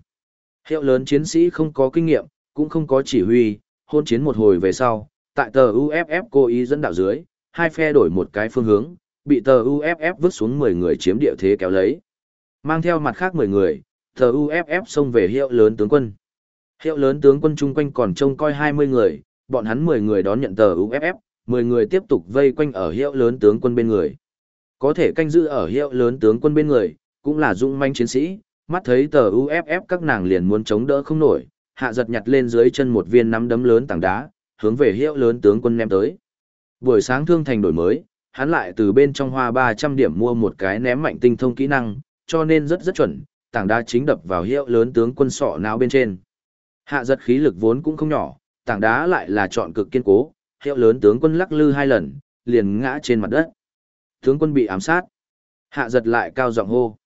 Speaker 1: Hiệu lớn chiến sĩ không có kinh nghiệm, cũng không có chỉ huy, hôn chiến một hồi về sau, tại tờ UFF cố ý dẫn đạo dưới, hai phe đổi một cái phương hướng, bị tờ UFF vứt xuống 10 người chiếm địa thế kéo lấy. Mang theo mặt khác 10 người, tờ UFF xông về hiệu lớn tướng quân. Hiệu lớn tướng quân chung quanh còn trông coi 20 người, bọn hắn 10 người đón nhận tờ UFF, 10 người tiếp tục vây quanh ở hiệu lớn tướng quân bên người. Có thể canh giữ ở hiệu lớn tướng quân bên người, cũng là dũng manh chiến sĩ, mắt thấy tờ UFF các nàng liền muốn chống đỡ không nổi, hạ giật nhặt lên dưới chân một viên nắm đấm lớn tảng đá, hướng về hiệu lớn tướng quân ném tới. Buổi sáng thương thành đổi mới, hắn lại từ bên trong hoa 300 điểm mua một cái ném mạnh tinh thông kỹ năng, cho nên rất rất chuẩn, tảng đá chính đập vào hiệu lớn tướng quân sọ não bên trên. Hạ giật khí lực vốn cũng không nhỏ, tảng đá lại là chọn cực kiên cố, hiệu lớn tướng quân lắc lư hai lần, liền ngã trên mặt đất. Tướng quân bị ám sát. Hạ giật lại cao giọng hô.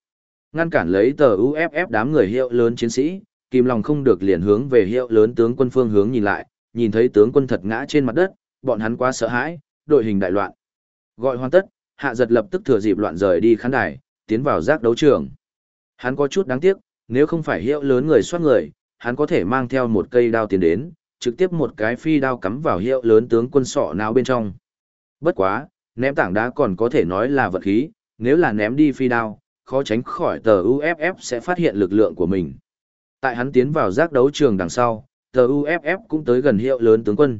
Speaker 1: ngăn cản lấy tờ UFF đám người hiệu lớn chiến sĩ, kìm lòng không được liền hướng về hiệu lớn tướng quân phương hướng nhìn lại, nhìn thấy tướng quân thật ngã trên mặt đất, bọn hắn quá sợ hãi, đội hình đại loạn. Gọi hoàn tất, hạ giật lập tức thừa dịp loạn rời đi khán đài, tiến vào giác đấu trường. Hắn có chút đáng tiếc, nếu không phải hiệu lớn người soát người, hắn có thể mang theo một cây đao tiến đến, trực tiếp một cái phi đao cắm vào hiệu lớn tướng quân sọ nào bên trong. Bất quá, ném tảng đá còn có thể nói là vật khí, nếu là ném đi phi đao, khó tránh khỏi tờ UFF sẽ phát hiện lực lượng của mình. Tại hắn tiến vào giác đấu trường đằng sau, tờ UFF cũng tới gần hiệu lớn tướng quân.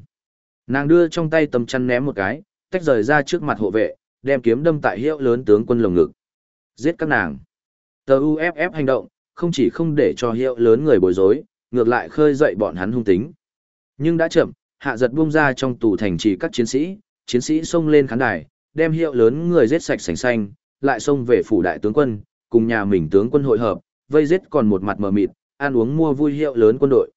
Speaker 1: Nàng đưa trong tay tầm chăn ném một cái, tách rời ra trước mặt hộ vệ, đem kiếm đâm tại hiệu lớn tướng quân lồng ngực. Giết các nàng. Tờ UFF hành động, không chỉ không để cho hiệu lớn người bối rối, ngược lại khơi dậy bọn hắn hung tính. Nhưng đã chậm, hạ giật buông ra trong tù thành trì các chiến sĩ, chiến sĩ xông lên khán đài, đem hiệu lớn người giết sạch sành xanh, lại xông về phủ đại tướng quân, cùng nhà mình tướng quân hội hợp, vây giết còn một mặt mờ mịt, ăn uống mua vui hiệu lớn quân đội.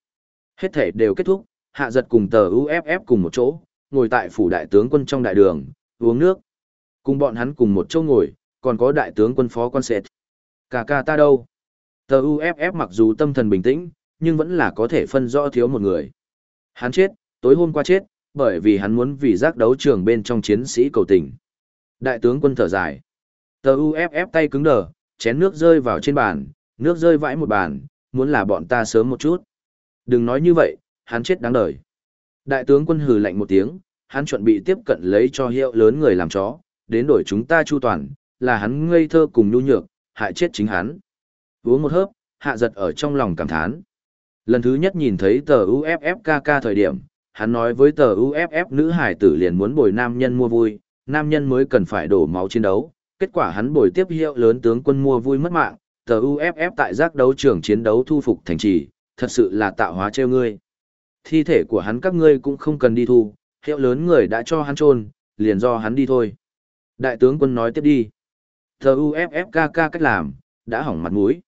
Speaker 1: Hết thể đều kết thúc, hạ giật cùng tờ UFF cùng một chỗ, ngồi tại phủ đại tướng quân trong đại đường, uống nước. Cùng bọn hắn cùng một chỗ ngồi, còn có đại tướng quân phó quan sệt. Cả ca ta đâu? Tờ UFF mặc dù tâm thần bình tĩnh, nhưng vẫn là có thể phân rõ thiếu một người. Hắn chết, tối hôm qua chết, bởi vì hắn muốn vì giác đấu trường bên trong chiến sĩ cầu tình. Đại tướng quân thở dài. Tờ UFF tay cứng đờ, chén nước rơi vào trên bàn, nước rơi vãi một bàn, muốn là bọn ta sớm một chút. Đừng nói như vậy, hắn chết đáng đời. Đại tướng quân hừ lạnh một tiếng, hắn chuẩn bị tiếp cận lấy cho hiệu lớn người làm chó, đến đổi chúng ta chu toàn, là hắn ngây thơ cùng nhu nhược, hại chết chính hắn. Uống một hớp, hạ giật ở trong lòng cảm thán. Lần thứ nhất nhìn thấy tờ UFFKK thời điểm, hắn nói với tờ UFF nữ hải tử liền muốn bồi nam nhân mua vui, nam nhân mới cần phải đổ máu chiến đấu. Kết quả hắn bồi tiếp hiệu lớn tướng quân mua vui mất mạng, tờ UFF tại giác đấu trường chiến đấu thu phục thành trì, thật sự là tạo hóa treo ngươi. Thi thể của hắn các ngươi cũng không cần đi thu, hiệu lớn người đã cho hắn trôn, liền do hắn đi thôi. Đại tướng quân nói tiếp đi. Tờ UFFKK cách làm, đã hỏng mặt mũi.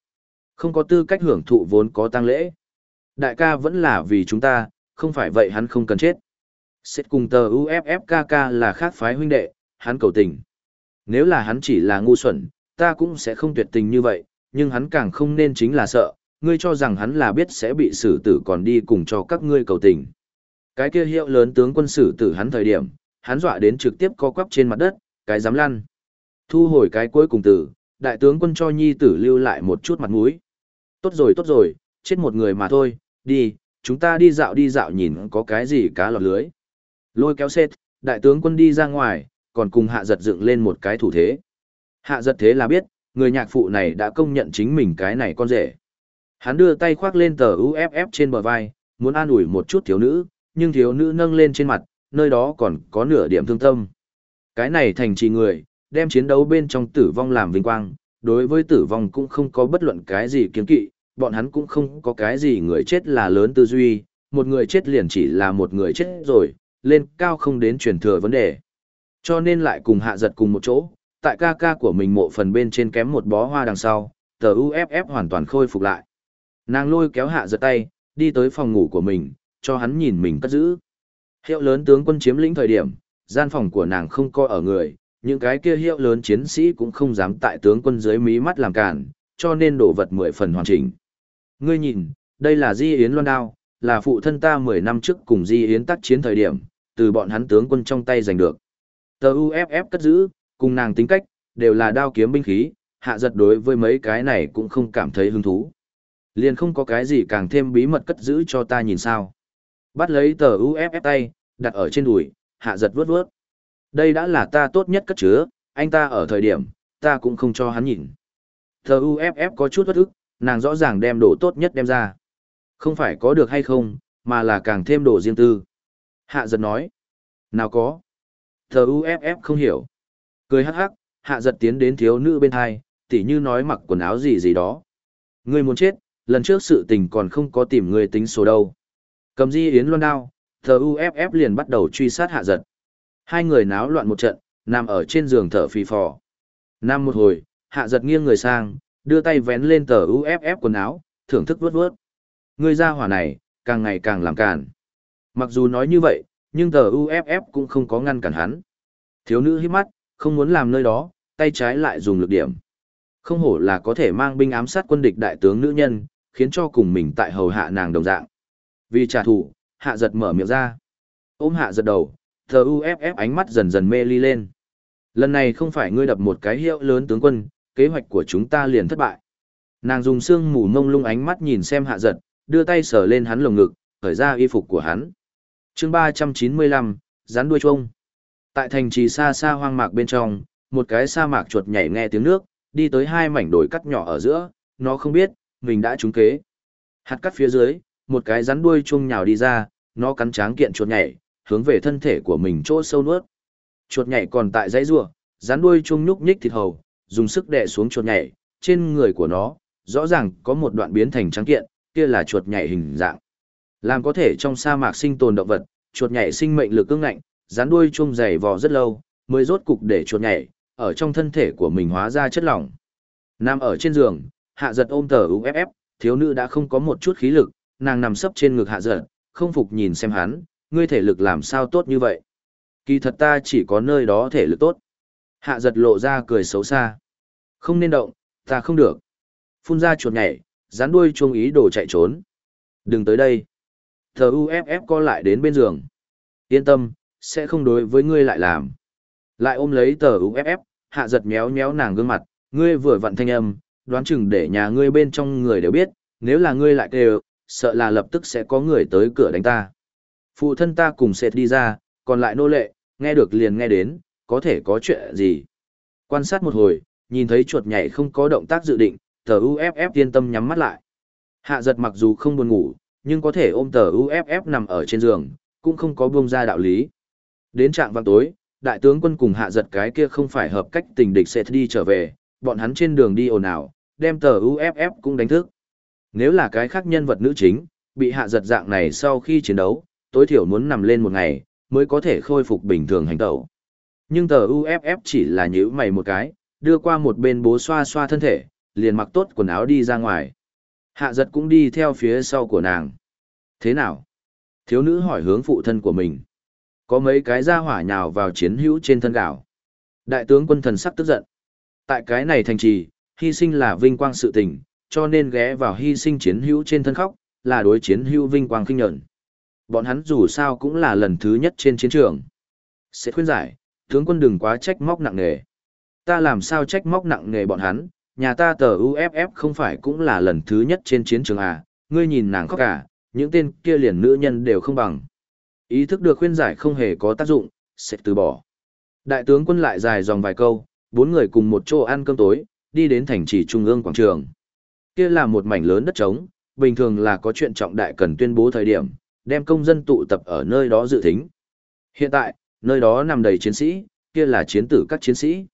Speaker 1: Không có tư cách hưởng thụ vốn có tăng lễ. Đại ca vẫn là vì chúng ta, không phải vậy hắn không cần chết. Xét cùng tờ UFFKK là khác phái huynh đệ, hắn cầu tình. Nếu là hắn chỉ là ngu xuẩn, ta cũng sẽ không tuyệt tình như vậy, nhưng hắn càng không nên chính là sợ, ngươi cho rằng hắn là biết sẽ bị xử tử còn đi cùng cho các ngươi cầu tình. Cái kia hiệu lớn tướng quân xử tử hắn thời điểm, hắn dọa đến trực tiếp co quắp trên mặt đất, cái dám lăn. Thu hồi cái cuối cùng tử, đại tướng quân cho nhi tử lưu lại một chút mặt mũi. Tốt rồi tốt rồi, chết một người mà thôi, đi, chúng ta đi dạo đi dạo nhìn có cái gì cá lọt lưới. Lôi kéo xét, đại tướng quân đi ra ngoài, còn cùng hạ giật dựng lên một cái thủ thế. Hạ giật thế là biết, người nhạc phụ này đã công nhận chính mình cái này con rể. Hắn đưa tay khoác lên tờ UFF trên bờ vai, muốn an ủi một chút thiếu nữ, nhưng thiếu nữ nâng lên trên mặt, nơi đó còn có nửa điểm thương tâm. Cái này thành trì người, đem chiến đấu bên trong tử vong làm vinh quang, đối với tử vong cũng không có bất luận cái gì kiến kỵ, bọn hắn cũng không có cái gì người chết là lớn tư duy, một người chết liền chỉ là một người chết rồi, lên cao không đến truyền thừa vấn đề. Cho nên lại cùng hạ giật cùng một chỗ, tại ca ca của mình mộ phần bên trên kém một bó hoa đằng sau, tờ UFF hoàn toàn khôi phục lại. Nàng lôi kéo hạ giật tay, đi tới phòng ngủ của mình, cho hắn nhìn mình cất giữ. Hiệu lớn tướng quân chiếm lĩnh thời điểm, gian phòng của nàng không coi ở người, những cái kia hiệu lớn chiến sĩ cũng không dám tại tướng quân dưới mí mắt làm cản, cho nên đổ vật mười phần hoàn chỉnh. Ngươi nhìn, đây là Di Yến Loan Đao, là phụ thân ta 10 năm trước cùng Di Yến tác chiến thời điểm, từ bọn hắn tướng quân trong tay giành được. Tờ UFF cất giữ, cùng nàng tính cách, đều là đao kiếm binh khí, hạ giật đối với mấy cái này cũng không cảm thấy hứng thú. Liền không có cái gì càng thêm bí mật cất giữ cho ta nhìn sao. Bắt lấy tờ UFF tay, đặt ở trên đùi, hạ giật vướt vướt. Đây đã là ta tốt nhất cất chứa, anh ta ở thời điểm, ta cũng không cho hắn nhìn. Tờ UFF có chút bất ức, nàng rõ ràng đem đồ tốt nhất đem ra. Không phải có được hay không, mà là càng thêm đồ riêng tư. Hạ giật nói. Nào có. Thờ UFF không hiểu. Cười hắc hắc, hạ giật tiến đến thiếu nữ bên hai, tỉ như nói mặc quần áo gì gì đó. Ngươi muốn chết, lần trước sự tình còn không có tìm người tính số đâu. Cầm di yến loan đao, Thờ UFF liền bắt đầu truy sát hạ giật. Hai người náo loạn một trận, nằm ở trên giường thở phì phò. Nam một hồi, hạ giật nghiêng người sang, đưa tay vén lên tờ UFF quần áo, thưởng thức vớt vớt. Người ra hỏa này, càng ngày càng làm càn. Mặc dù nói như vậy, nhưng tờ UFF cũng không có ngăn cản hắn. Thiếu nữ hít mắt, không muốn làm nơi đó, tay trái lại dùng lực điểm. Không hổ là có thể mang binh ám sát quân địch đại tướng nữ nhân, khiến cho cùng mình tại hầu hạ nàng đồng dạng. Vì trả thù, hạ giật mở miệng ra. Ôm hạ giật đầu, tờ UFF ánh mắt dần dần mê ly lên. Lần này không phải ngươi đập một cái hiệu lớn tướng quân, kế hoạch của chúng ta liền thất bại. Nàng dùng xương mù mông lung ánh mắt nhìn xem hạ giật, đưa tay sờ lên hắn lồng ngực, khởi ra y phục của hắn. chương ba trăm chín mươi lăm rắn đuôi chuông. Tại thành trì xa xa hoang mạc bên trong, một cái sa mạc chuột nhảy nghe tiếng nước, đi tới hai mảnh đồi cắt nhỏ ở giữa, nó không biết, mình đã trúng kế. Hạt cắt phía dưới, một cái rắn đuôi chuông nhào đi ra, nó cắn tráng kiện chuột nhảy, hướng về thân thể của mình chỗ sâu nuốt. Chuột nhảy còn tại dãy rua, rắn đuôi chuông nhúc nhích thịt hầu, dùng sức đè xuống chuột nhảy, trên người của nó, rõ ràng có một đoạn biến thành trắng kiện, kia là chuột nhảy hình dạng. Làm có thể trong sa mạc sinh tồn động vật, chuột nhảy sinh mệnh lực cứng ngạnh, rắn đuôi chuông dày vò rất lâu, mới rốt cục để chuột nhảy, ở trong thân thể của mình hóa ra chất lỏng. Nằm ở trên giường, hạ giật ôm tờ UFF, thiếu nữ đã không có một chút khí lực, nàng nằm sấp trên ngực hạ giật, không phục nhìn xem hắn, ngươi thể lực làm sao tốt như vậy. Kỳ thật ta chỉ có nơi đó thể lực tốt. Hạ giật lộ ra cười xấu xa. Không nên động, ta không được. Phun ra chuột nhảy, rán đuôi chuông ý đồ chạy trốn. Đừng tới đây. Thờ UFF co lại đến bên giường. Yên tâm, sẽ không đối với ngươi lại làm. Lại ôm lấy tờ UFF, hạ giật méo méo nàng gương mặt, ngươi vừa vặn thanh âm, đoán chừng để nhà ngươi bên trong người đều biết, nếu là ngươi lại kêu, sợ là lập tức sẽ có người tới cửa đánh ta. Phụ thân ta cùng sệt đi ra, còn lại nô lệ, nghe được liền nghe đến, có thể có chuyện gì. Quan sát một hồi, nhìn thấy chuột nhảy không có động tác dự định, tờ UFF yên tâm nhắm mắt lại. Hạ giật mặc dù không buồn ngủ, nhưng có thể ôm tờ UFF nằm ở trên giường, cũng không có buông ra đạo lý. Đến trạng vào tối, đại tướng quân cùng hạ giật cái kia không phải hợp cách tình địch sẽ đi trở về, bọn hắn trên đường đi ồn ào, đem tờ UFF cũng đánh thức. Nếu là cái khác nhân vật nữ chính, bị hạ giật dạng này sau khi chiến đấu, tối thiểu muốn nằm lên một ngày, mới có thể khôi phục bình thường hành tẩu. Nhưng tờ UFF chỉ là nhữ mày một cái, đưa qua một bên bố xoa xoa thân thể, liền mặc tốt quần áo đi ra ngoài. Hạ giật cũng đi theo phía sau của nàng. Thế nào? Thiếu nữ hỏi hướng phụ thân của mình. Có mấy cái ra hỏa nhào vào chiến hữu trên thân gạo. Đại tướng quân thần sắc tức giận. Tại cái này thành trì, hy sinh là vinh quang sự tình, cho nên ghé vào hy sinh chiến hữu trên thân khóc, là đối chiến hữu vinh quang kinh nhẫn. Bọn hắn dù sao cũng là lần thứ nhất trên chiến trường. Sẽ khuyên giải, tướng quân đừng quá trách móc nặng nề. Ta làm sao trách móc nặng nề bọn hắn, nhà ta tờ UFF không phải cũng là lần thứ nhất trên chiến trường à, ngươi nhìn nàng khóc cả, những tên kia liền nữ nhân đều không bằng. Ý thức được khuyên giải không hề có tác dụng, sẽ từ bỏ. Đại tướng quân lại dài dòng vài câu, bốn người cùng một chỗ ăn cơm tối, đi đến thành trì trung ương quảng trường. Kia là một mảnh lớn đất trống, bình thường là có chuyện trọng đại cần tuyên bố thời điểm, đem công dân tụ tập ở nơi đó dự thính. Hiện tại, nơi đó nằm đầy chiến sĩ, kia là chiến tử các chiến sĩ.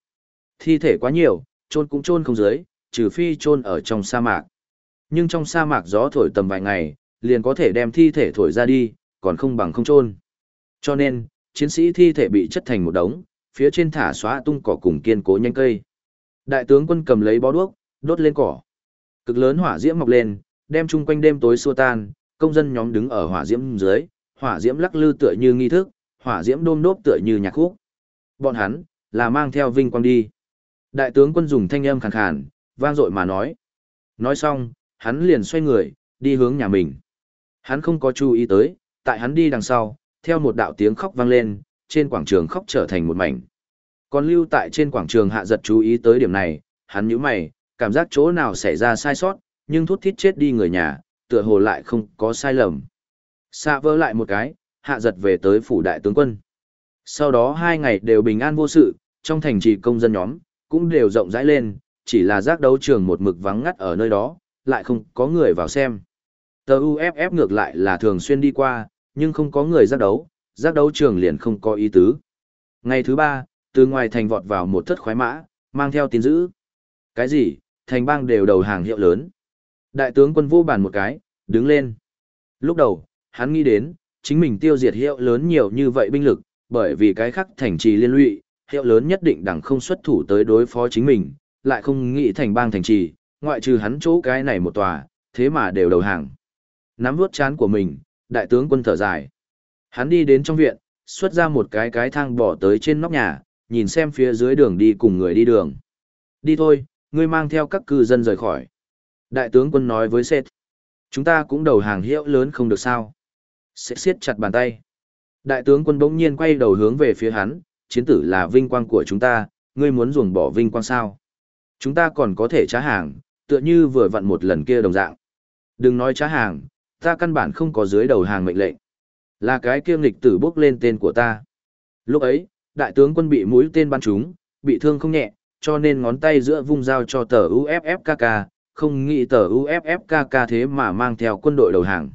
Speaker 1: Thi thể quá nhiều, chôn cũng chôn không dưới, trừ phi chôn ở trong sa mạc. Nhưng trong sa mạc gió thổi tầm vài ngày, liền có thể đem thi thể thổi ra đi, còn không bằng không chôn. Cho nên, chiến sĩ thi thể bị chất thành một đống, phía trên thả xóa tung cỏ cùng kiên cố nhanh cây. Đại tướng quân cầm lấy bó đuốc, đốt lên cỏ. Cực lớn hỏa diễm mọc lên, đem chung quanh đêm tối xua tan, công dân nhóm đứng ở hỏa diễm dưới, hỏa diễm lắc lư tựa như nghi thức, hỏa diễm đôm đốp tựa như nhạc khúc. Bọn hắn là mang theo vinh quang đi. Đại tướng quân dùng thanh âm khàn khàn, vang dội mà nói. Nói xong, hắn liền xoay người, đi hướng nhà mình. Hắn không có chú ý tới, tại hắn đi đằng sau, theo một đạo tiếng khóc vang lên, trên quảng trường khóc trở thành một mảnh. Còn lưu tại trên quảng trường hạ giật chú ý tới điểm này, hắn nhíu mày, cảm giác chỗ nào xảy ra sai sót, nhưng thút thít chết đi người nhà, tựa hồ lại không có sai lầm. Xa vỡ lại một cái, hạ giật về tới phủ đại tướng quân. Sau đó hai ngày đều bình an vô sự, trong thành trì công dân nhóm, cũng đều rộng rãi lên, chỉ là giác đấu trường một mực vắng ngắt ở nơi đó, lại không có người vào xem. Tờ UFF ngược lại là thường xuyên đi qua, nhưng không có người giác đấu, giác đấu trường liền không có ý tứ. Ngày thứ ba, từ ngoài thành vọt vào một thất khoái mã, mang theo tin dữ. Cái gì, thành bang đều đầu hàng hiệu lớn. Đại tướng quân vô bàn một cái, đứng lên. Lúc đầu, hắn nghĩ đến, chính mình tiêu diệt hiệu lớn nhiều như vậy binh lực, bởi vì cái khác thành trì liên lụy, hiệu lớn nhất định đẳng không xuất thủ tới đối phó chính mình, lại không nghĩ thành bang thành trì, ngoại trừ hắn chỗ cái này một tòa, thế mà đều đầu hàng. Nắm vuốt chán của mình, đại tướng quân thở dài. Hắn đi đến trong viện, xuất ra một cái cái thang bỏ tới trên nóc nhà, nhìn xem phía dưới đường đi cùng người đi đường. Đi thôi, Ngươi mang theo các cư dân rời khỏi. Đại tướng quân nói với Seth. Chúng ta cũng đầu hàng hiệu lớn không được sao sẽ siết chặt bàn tay. Đại tướng quân bỗng nhiên quay đầu hướng về phía hắn, chiến tử là vinh quang của chúng ta, ngươi muốn ruồng bỏ vinh quang sao. Chúng ta còn có thể trá hàng, tựa như vừa vặn một lần kia đồng dạng. Đừng nói trá hàng, ta căn bản không có dưới đầu hàng mệnh lệnh. Là cái kiêm lịch tử bước lên tên của ta. Lúc ấy, đại tướng quân bị mũi tên bắn trúng, bị thương không nhẹ, cho nên ngón tay giữa vung dao cho tờ UFFKK, không nghĩ tờ UFFKK thế mà mang theo quân đội đầu hàng.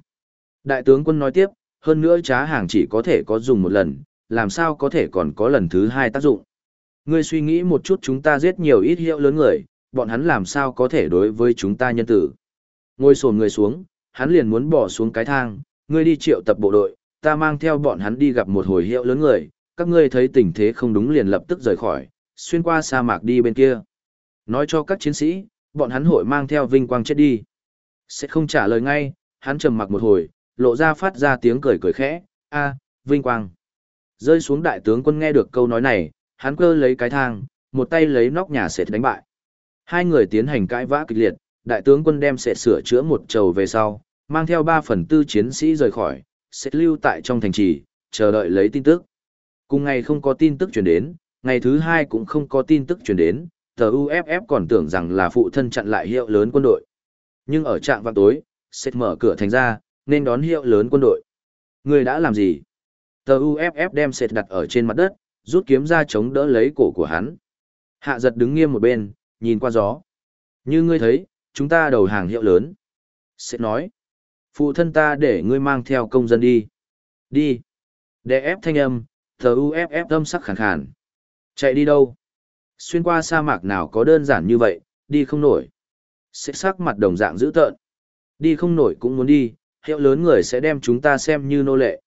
Speaker 1: Đại tướng quân nói tiếp, hơn nữa trá hàng chỉ có thể có dùng một lần, làm sao có thể còn có lần thứ hai tác dụng. Ngươi suy nghĩ một chút chúng ta giết nhiều ít hiệu lớn người, bọn hắn làm sao có thể đối với chúng ta nhân tử. Ngồi sồn người xuống, hắn liền muốn bỏ xuống cái thang, ngươi đi triệu tập bộ đội, ta mang theo bọn hắn đi gặp một hồi hiệu lớn người, các ngươi thấy tình thế không đúng liền lập tức rời khỏi, xuyên qua sa mạc đi bên kia. Nói cho các chiến sĩ, bọn hắn hội mang theo vinh quang chết đi. Sẽ không trả lời ngay, hắn trầm mặc một hồi, lộ ra phát ra tiếng cười cười khẽ, a, vinh quang. Rơi xuống đại tướng quân nghe được câu nói này, hắn cơ lấy cái thang, một tay lấy nóc nhà sệt đánh bại. Hai người tiến hành cãi vã kịch liệt, đại tướng quân đem sệt sửa chữa một trầu về sau, mang theo ba phần tư chiến sĩ rời khỏi, sẽ lưu tại trong thành trì, chờ đợi lấy tin tức. Cùng ngày không có tin tức truyền đến, ngày thứ hai cũng không có tin tức truyền đến, tờ UFF còn tưởng rằng là phụ thân chặn lại hiệu lớn quân đội. Nhưng ở trạng vào tối, Seth mở cửa thành ra, nên đón hiệu lớn quân đội. Người đã làm gì? Tờ UFF đem sệt đặt ở trên mặt đất, rút kiếm ra chống đỡ lấy cổ của hắn. Hạ giật đứng nghiêm một bên, nhìn qua gió. Như ngươi thấy, chúng ta đầu hàng hiệu lớn. Sệt nói. Phụ thân ta để ngươi mang theo công dân đi. Đi. Để ép thanh âm, tờ UFF âm sắc khẳng khàn. Chạy đi đâu? Xuyên qua sa mạc nào có đơn giản như vậy, đi không nổi. Sẽ sắc mặt đồng dạng dữ tợn. Đi không nổi cũng muốn đi, hiệu lớn người sẽ đem chúng ta xem như nô lệ.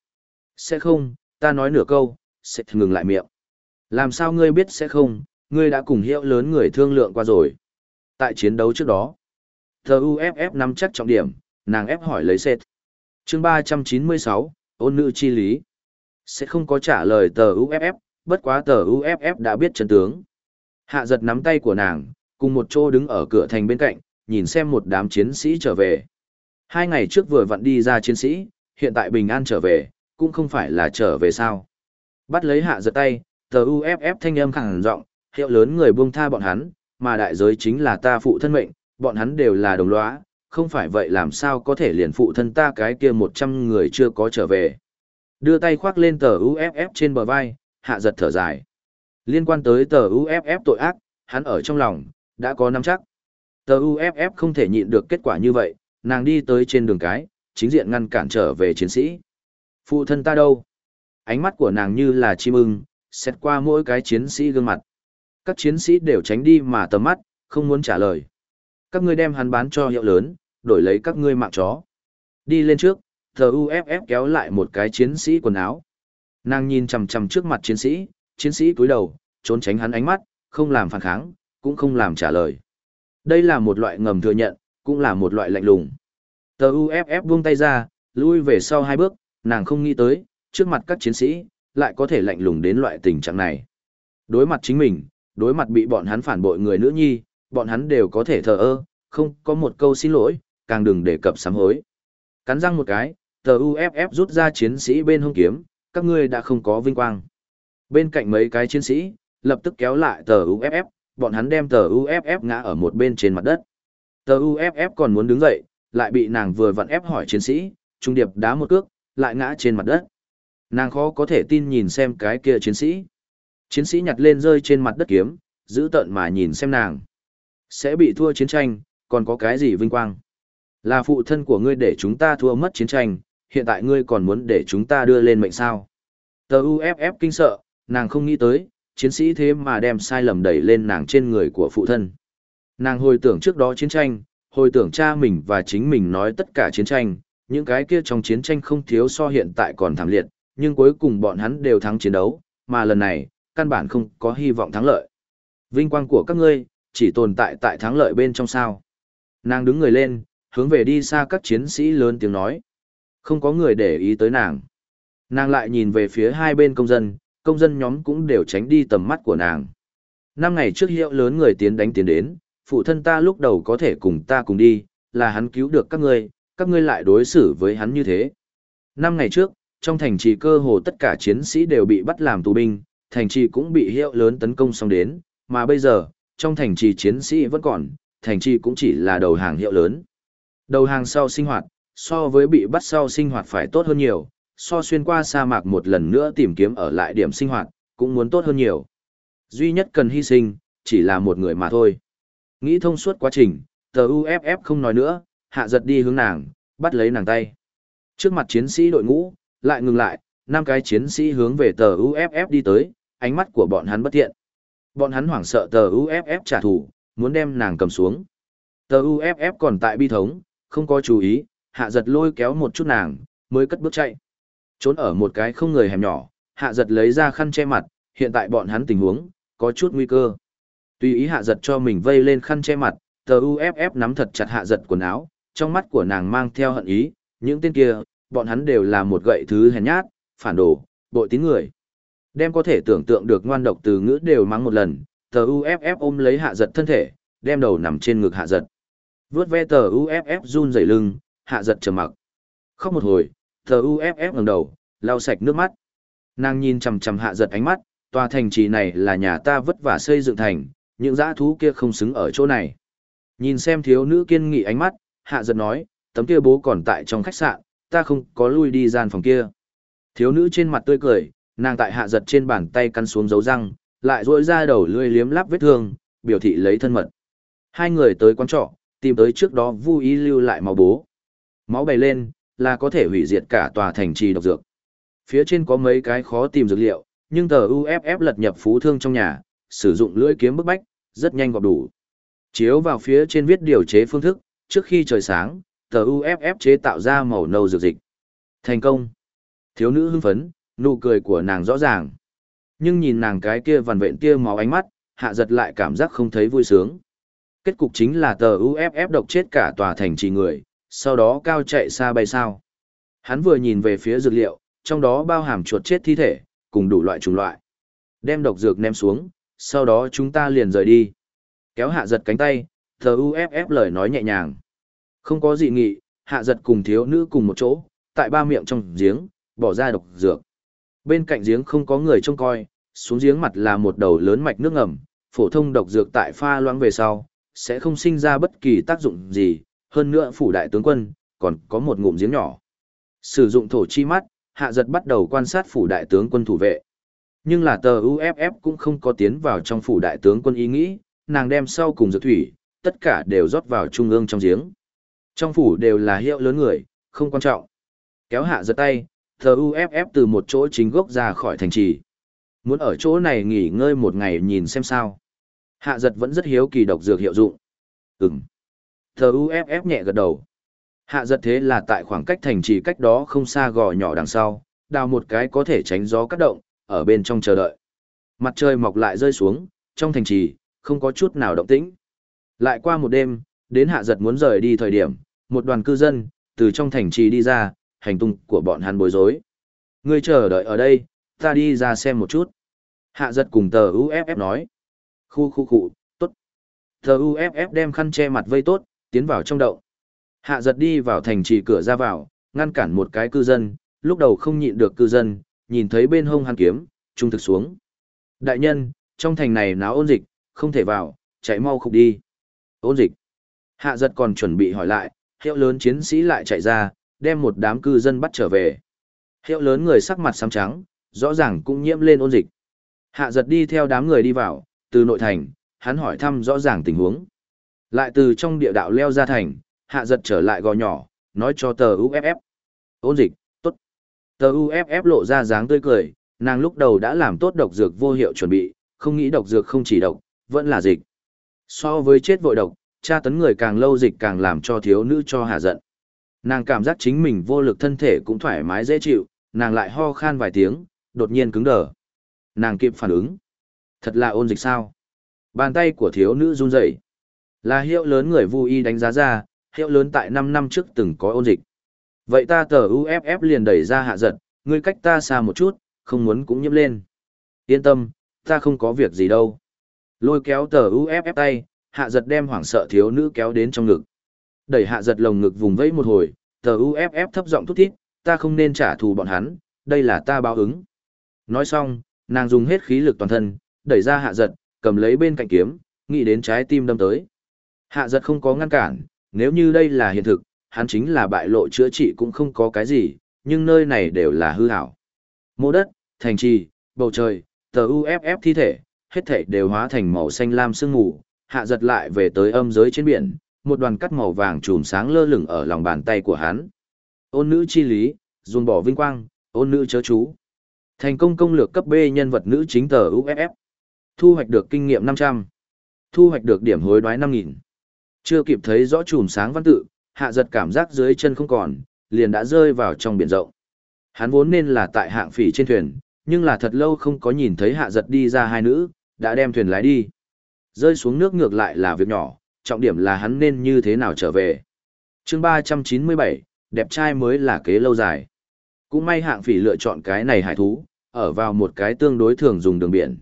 Speaker 1: Sẽ không, ta nói nửa câu, sẽ ngừng lại miệng. Làm sao ngươi biết sẽ không, ngươi đã cùng hiệu lớn người thương lượng qua rồi. Tại chiến đấu trước đó, tờ UFF nắm chắc trọng điểm, nàng ép hỏi lấy Seth. chương 396, ôn nữ chi lý. Sẽ không có trả lời tờ UFF, bất quá tờ UFF đã biết chân tướng. Hạ giật nắm tay của nàng, cùng một chỗ đứng ở cửa thành bên cạnh, nhìn xem một đám chiến sĩ trở về. Hai ngày trước vừa vặn đi ra chiến sĩ, hiện tại bình an trở về, cũng không phải là trở về sao. Bắt lấy hạ giật tay, tờ UFF thanh âm khẳng giọng hiệu lớn người buông tha bọn hắn, mà đại giới chính là ta phụ thân mệnh, bọn hắn đều là đồng lõa, không phải vậy làm sao có thể liền phụ thân ta cái kia một trăm người chưa có trở về. Đưa tay khoác lên tờ UFF trên bờ vai, hạ giật thở dài. Liên quan tới tờ UFF tội ác, hắn ở trong lòng, đã có nắm chắc. Tờ UFF không thể nhịn được kết quả như vậy, nàng đi tới trên đường cái, chính diện ngăn cản trở về chiến sĩ. Phụ thân ta đâu? Ánh mắt của nàng như là chim ưng, xét qua mỗi cái chiến sĩ gương mặt. Các chiến sĩ đều tránh đi mà tầm mắt, không muốn trả lời. Các ngươi đem hắn bán cho hiệu lớn, đổi lấy các ngươi mạng chó. Đi lên trước, thờ UFF kéo lại một cái chiến sĩ quần áo. Nàng nhìn chằm chằm trước mặt chiến sĩ, chiến sĩ cúi đầu, trốn tránh hắn ánh mắt, không làm phản kháng, cũng không làm trả lời. Đây là một loại ngầm thừa nhận, cũng là một loại lạnh lùng. Tờ UFF buông tay ra, lui về sau hai bước, nàng không nghĩ tới, trước mặt các chiến sĩ, lại có thể lạnh lùng đến loại tình trạng này. Đối mặt chính mình, đối mặt bị bọn hắn phản bội người nữ nhi, bọn hắn đều có thể thờ ơ, không có một câu xin lỗi, càng đừng đề cập sám hối. Cắn răng một cái, tờ UFF rút ra chiến sĩ bên hông kiếm, các ngươi đã không có vinh quang. Bên cạnh mấy cái chiến sĩ, lập tức kéo lại tờ UFF, bọn hắn đem tờ UFF ngã ở một bên trên mặt đất. Tờ UFF còn muốn đứng dậy, lại bị nàng vừa vặn ép hỏi chiến sĩ, trung điệp đá một cước, lại ngã trên mặt đất. Nàng khó có thể tin nhìn xem cái kia chiến sĩ. Chiến sĩ nhặt lên rơi trên mặt đất kiếm, giữ tận mà nhìn xem nàng. Sẽ bị thua chiến tranh, còn có cái gì vinh quang? Là phụ thân của ngươi để chúng ta thua mất chiến tranh, hiện tại ngươi còn muốn để chúng ta đưa lên mệnh sao? Tờ UFF kinh sợ, nàng không nghĩ tới, chiến sĩ thế mà đem sai lầm đẩy lên nàng trên người của phụ thân. Nàng hồi tưởng trước đó chiến tranh, hồi tưởng cha mình và chính mình nói tất cả chiến tranh, những cái kia trong chiến tranh không thiếu so hiện tại còn thảm liệt, nhưng cuối cùng bọn hắn đều thắng chiến đấu, mà lần này, căn bản không có hy vọng thắng lợi. Vinh quang của các ngươi, chỉ tồn tại tại thắng lợi bên trong sao. Nàng đứng người lên, hướng về đi xa các chiến sĩ lớn tiếng nói. Không có người để ý tới nàng. Nàng lại nhìn về phía hai bên công dân, công dân nhóm cũng đều tránh đi tầm mắt của nàng. Năm ngày trước hiệu lớn người tiến đánh tiến đến, phụ thân ta lúc đầu có thể cùng ta cùng đi, là hắn cứu được các ngươi, các ngươi lại đối xử với hắn như thế. Năm ngày trước, trong thành trì cơ hồ tất cả chiến sĩ đều bị bắt làm tù binh, thành trì cũng bị hiệu lớn tấn công xong đến, mà bây giờ, trong thành trì chiến sĩ vẫn còn, thành trì cũng chỉ là đầu hàng hiệu lớn. Đầu hàng sau sinh hoạt, so với bị bắt sau sinh hoạt phải tốt hơn nhiều, so xuyên qua sa mạc một lần nữa tìm kiếm ở lại điểm sinh hoạt, cũng muốn tốt hơn nhiều. Duy nhất cần hy sinh, chỉ là một người mà thôi. Nghĩ thông suốt quá trình, tờ UFF không nói nữa, hạ giật đi hướng nàng, bắt lấy nàng tay. Trước mặt chiến sĩ đội ngũ, lại ngừng lại, năm cái chiến sĩ hướng về tờ UFF đi tới, ánh mắt của bọn hắn bất thiện. Bọn hắn hoảng sợ tờ UFF trả thù, muốn đem nàng cầm xuống. Tờ UFF còn tại bi thống, không có chú ý, hạ giật lôi kéo một chút nàng, mới cất bước chạy. Trốn ở một cái không người hẻm nhỏ, hạ giật lấy ra khăn che mặt, hiện tại bọn hắn tình huống, có chút nguy cơ. Tùy ý hạ giật cho mình vây lên khăn che mặt, tờ UFF nắm thật chặt hạ giật quần áo, trong mắt của nàng mang theo hận ý, những tên kia, bọn hắn đều là một gậy thứ hèn nhát, phản đồ, bội tín người. Đem có thể tưởng tượng được ngoan độc từ ngữ đều mắng một lần, tờ UFF ôm lấy hạ giật thân thể, đem đầu nằm trên ngực hạ giật. Vướt ve tờ UFF run rẩy lưng, hạ giật trầm mặc. Khóc một hồi, tờ UFF ngẩng đầu, lau sạch nước mắt. Nàng nhìn chằm chằm hạ giật ánh mắt, tòa thành trì này là nhà ta vất vả xây dựng thành, những dã thú kia không xứng ở chỗ này. Nhìn xem thiếu nữ kiên nghị ánh mắt, hạ giật nói, tấm kia bố còn tại trong khách sạn, ta không có lui đi gian phòng kia. Thiếu nữ trên mặt tươi cười, nàng tại hạ giật trên bàn tay căn xuống dấu răng, lại rỗi ra đầu lươi liếm láp vết thương, biểu thị lấy thân mật. Hai người tới quán trọ, tìm tới trước đó vui ý lưu lại máu bố. Máu bày lên, là có thể hủy diệt cả tòa thành trì độc dược. Phía trên có mấy cái khó tìm dược liệu, nhưng tờ UFF lật nhập phú thương trong nhà, sử dụng lưỡi kiếm bức bách, rất nhanh gọp đủ. Chiếu vào phía trên viết điều chế phương thức, trước khi trời sáng, tờ UFF chế tạo ra màu nâu dược dịch. Thành công. Thiếu nữ hưng phấn, nụ cười của nàng rõ ràng. Nhưng nhìn nàng cái kia vằn vện kia máu ánh mắt, hạ giật lại cảm giác không thấy vui sướng. Kết cục chính là tờ UFF độc chết cả tòa thành trì người, sau đó cao chạy xa bay sao. Hắn vừa nhìn về phía dược liệu, trong đó bao hàm chuột chết thi thể, cùng đủ loại chủng loại. Đem độc dược ném xuống, sau đó chúng ta liền rời đi. Kéo hạ giật cánh tay, thờ UFF lời nói nhẹ nhàng. Không có gì nghị, hạ giật cùng thiếu nữ cùng một chỗ, tại ba miệng trong giếng, bỏ ra độc dược. Bên cạnh giếng không có người trông coi, xuống giếng mặt là một đầu lớn mạch nước ngầm, phổ thông độc dược tại pha loãng về sau, sẽ không sinh ra bất kỳ tác dụng gì, hơn nữa phủ đại tướng quân, còn có một ngụm giếng nhỏ. Sử dụng thổ chi mắt, hạ giật bắt đầu quan sát phủ đại tướng quân thủ vệ. Nhưng là tờ UFF cũng không có tiến vào trong phủ đại tướng quân ý nghĩ, nàng đem sau cùng dược thủy, tất cả đều rót vào trung ương trong giếng. Trong phủ đều là hiệu lớn người, không quan trọng. Kéo hạ giật tay, tờ UFF từ một chỗ chính gốc ra khỏi thành trì. Muốn ở chỗ này nghỉ ngơi một ngày nhìn xem sao. Hạ giật vẫn rất hiếu kỳ độc dược hiệu dụng. Ừm. Tờ UFF nhẹ gật đầu. Hạ giật thế là tại khoảng cách thành trì cách đó không xa gò nhỏ đằng sau, đào một cái có thể tránh gió cắt động, ở bên trong chờ đợi. Mặt trời mọc lại rơi xuống, trong thành trì, không có chút nào động tĩnh. Lại qua một đêm, đến hạ giật muốn rời đi thời điểm, một đoàn cư dân, từ trong thành trì đi ra, hành tung của bọn hắn bối rối. Ngươi chờ đợi ở đây, ta đi ra xem một chút. Hạ giật cùng tờ UFF nói. Khu khu khu, tốt. Tờ UFF đem khăn che mặt vây tốt, tiến vào trong đậu. Hạ giật đi vào thành trì cửa ra vào, ngăn cản một cái cư dân, lúc đầu không nhịn được cư dân, nhìn thấy bên hông hắn kiếm, trung thực xuống. Đại nhân, trong thành này náo ôn dịch, không thể vào, chạy mau khục đi. Ôn dịch. Hạ giật còn chuẩn bị hỏi lại, hiệu lớn chiến sĩ lại chạy ra, đem một đám cư dân bắt trở về. Hiệu lớn người sắc mặt xám trắng, rõ ràng cũng nhiễm lên ôn dịch. Hạ giật đi theo đám người đi vào, từ nội thành, hắn hỏi thăm rõ ràng tình huống. Lại từ trong địa đạo leo ra thành, hạ giật trở lại gò nhỏ, nói cho tờ UFF. Ôn dịch. Tờ UFF lộ ra dáng tươi cười, nàng lúc đầu đã làm tốt độc dược vô hiệu chuẩn bị, không nghĩ độc dược không chỉ độc, vẫn là dịch. So với chết vội độc, tra tấn người càng lâu dịch càng làm cho thiếu nữ cho hạ giận. Nàng cảm giác chính mình vô lực thân thể cũng thoải mái dễ chịu, nàng lại ho khan vài tiếng, đột nhiên cứng đờ. Nàng kịp phản ứng. Thật là ôn dịch sao? Bàn tay của thiếu nữ run rẩy. Là hiệu lớn người vui y đánh giá ra, hiệu lớn tại 5 năm trước từng có ôn dịch. Vậy ta tờ UFF liền đẩy ra hạ giật, ngươi cách ta xa một chút, không muốn cũng nhiễm lên. Yên tâm, ta không có việc gì đâu. Lôi kéo tờ UFF tay, hạ giật đem hoảng sợ thiếu nữ kéo đến trong ngực. Đẩy hạ giật lồng ngực vùng vẫy một hồi, tờ UFF thấp giọng thút thít, ta không nên trả thù bọn hắn, đây là ta báo ứng. Nói xong, nàng dùng hết khí lực toàn thân, đẩy ra hạ giật, cầm lấy bên cạnh kiếm, nghĩ đến trái tim đâm tới. Hạ giật không có ngăn cản, nếu như đây là hiện thực, hắn chính là bại lộ chữa trị cũng không có cái gì, nhưng nơi này đều là hư hảo. Mô đất, thành trì, bầu trời, tờ UFF thi thể, hết thể đều hóa thành màu xanh lam sương mù, hạ giật lại về tới âm giới trên biển, một đoàn cắt màu vàng trùm sáng lơ lửng ở lòng bàn tay của hắn. Ôn nữ chi lý, dùng bỏ vinh quang, ôn nữ chớ chú. Thành công công lược cấp B nhân vật nữ chính tờ UFF. Thu hoạch được kinh nghiệm 500. Thu hoạch được điểm hối đoái 5.000. Chưa kịp thấy rõ chùm sáng văn tự, hạ giật cảm giác dưới chân không còn, liền đã rơi vào trong biển rộng. Hắn vốn nên là tại hạng phỉ trên thuyền, nhưng là thật lâu không có nhìn thấy hạ giật đi ra hai nữ, đã đem thuyền lái đi. Rơi xuống nước ngược lại là việc nhỏ, trọng điểm là hắn nên như thế nào trở về. chương 397, đẹp trai mới là kế lâu dài. Cũng may hạng phỉ lựa chọn cái này hải thú, ở vào một cái tương đối thường dùng đường biển.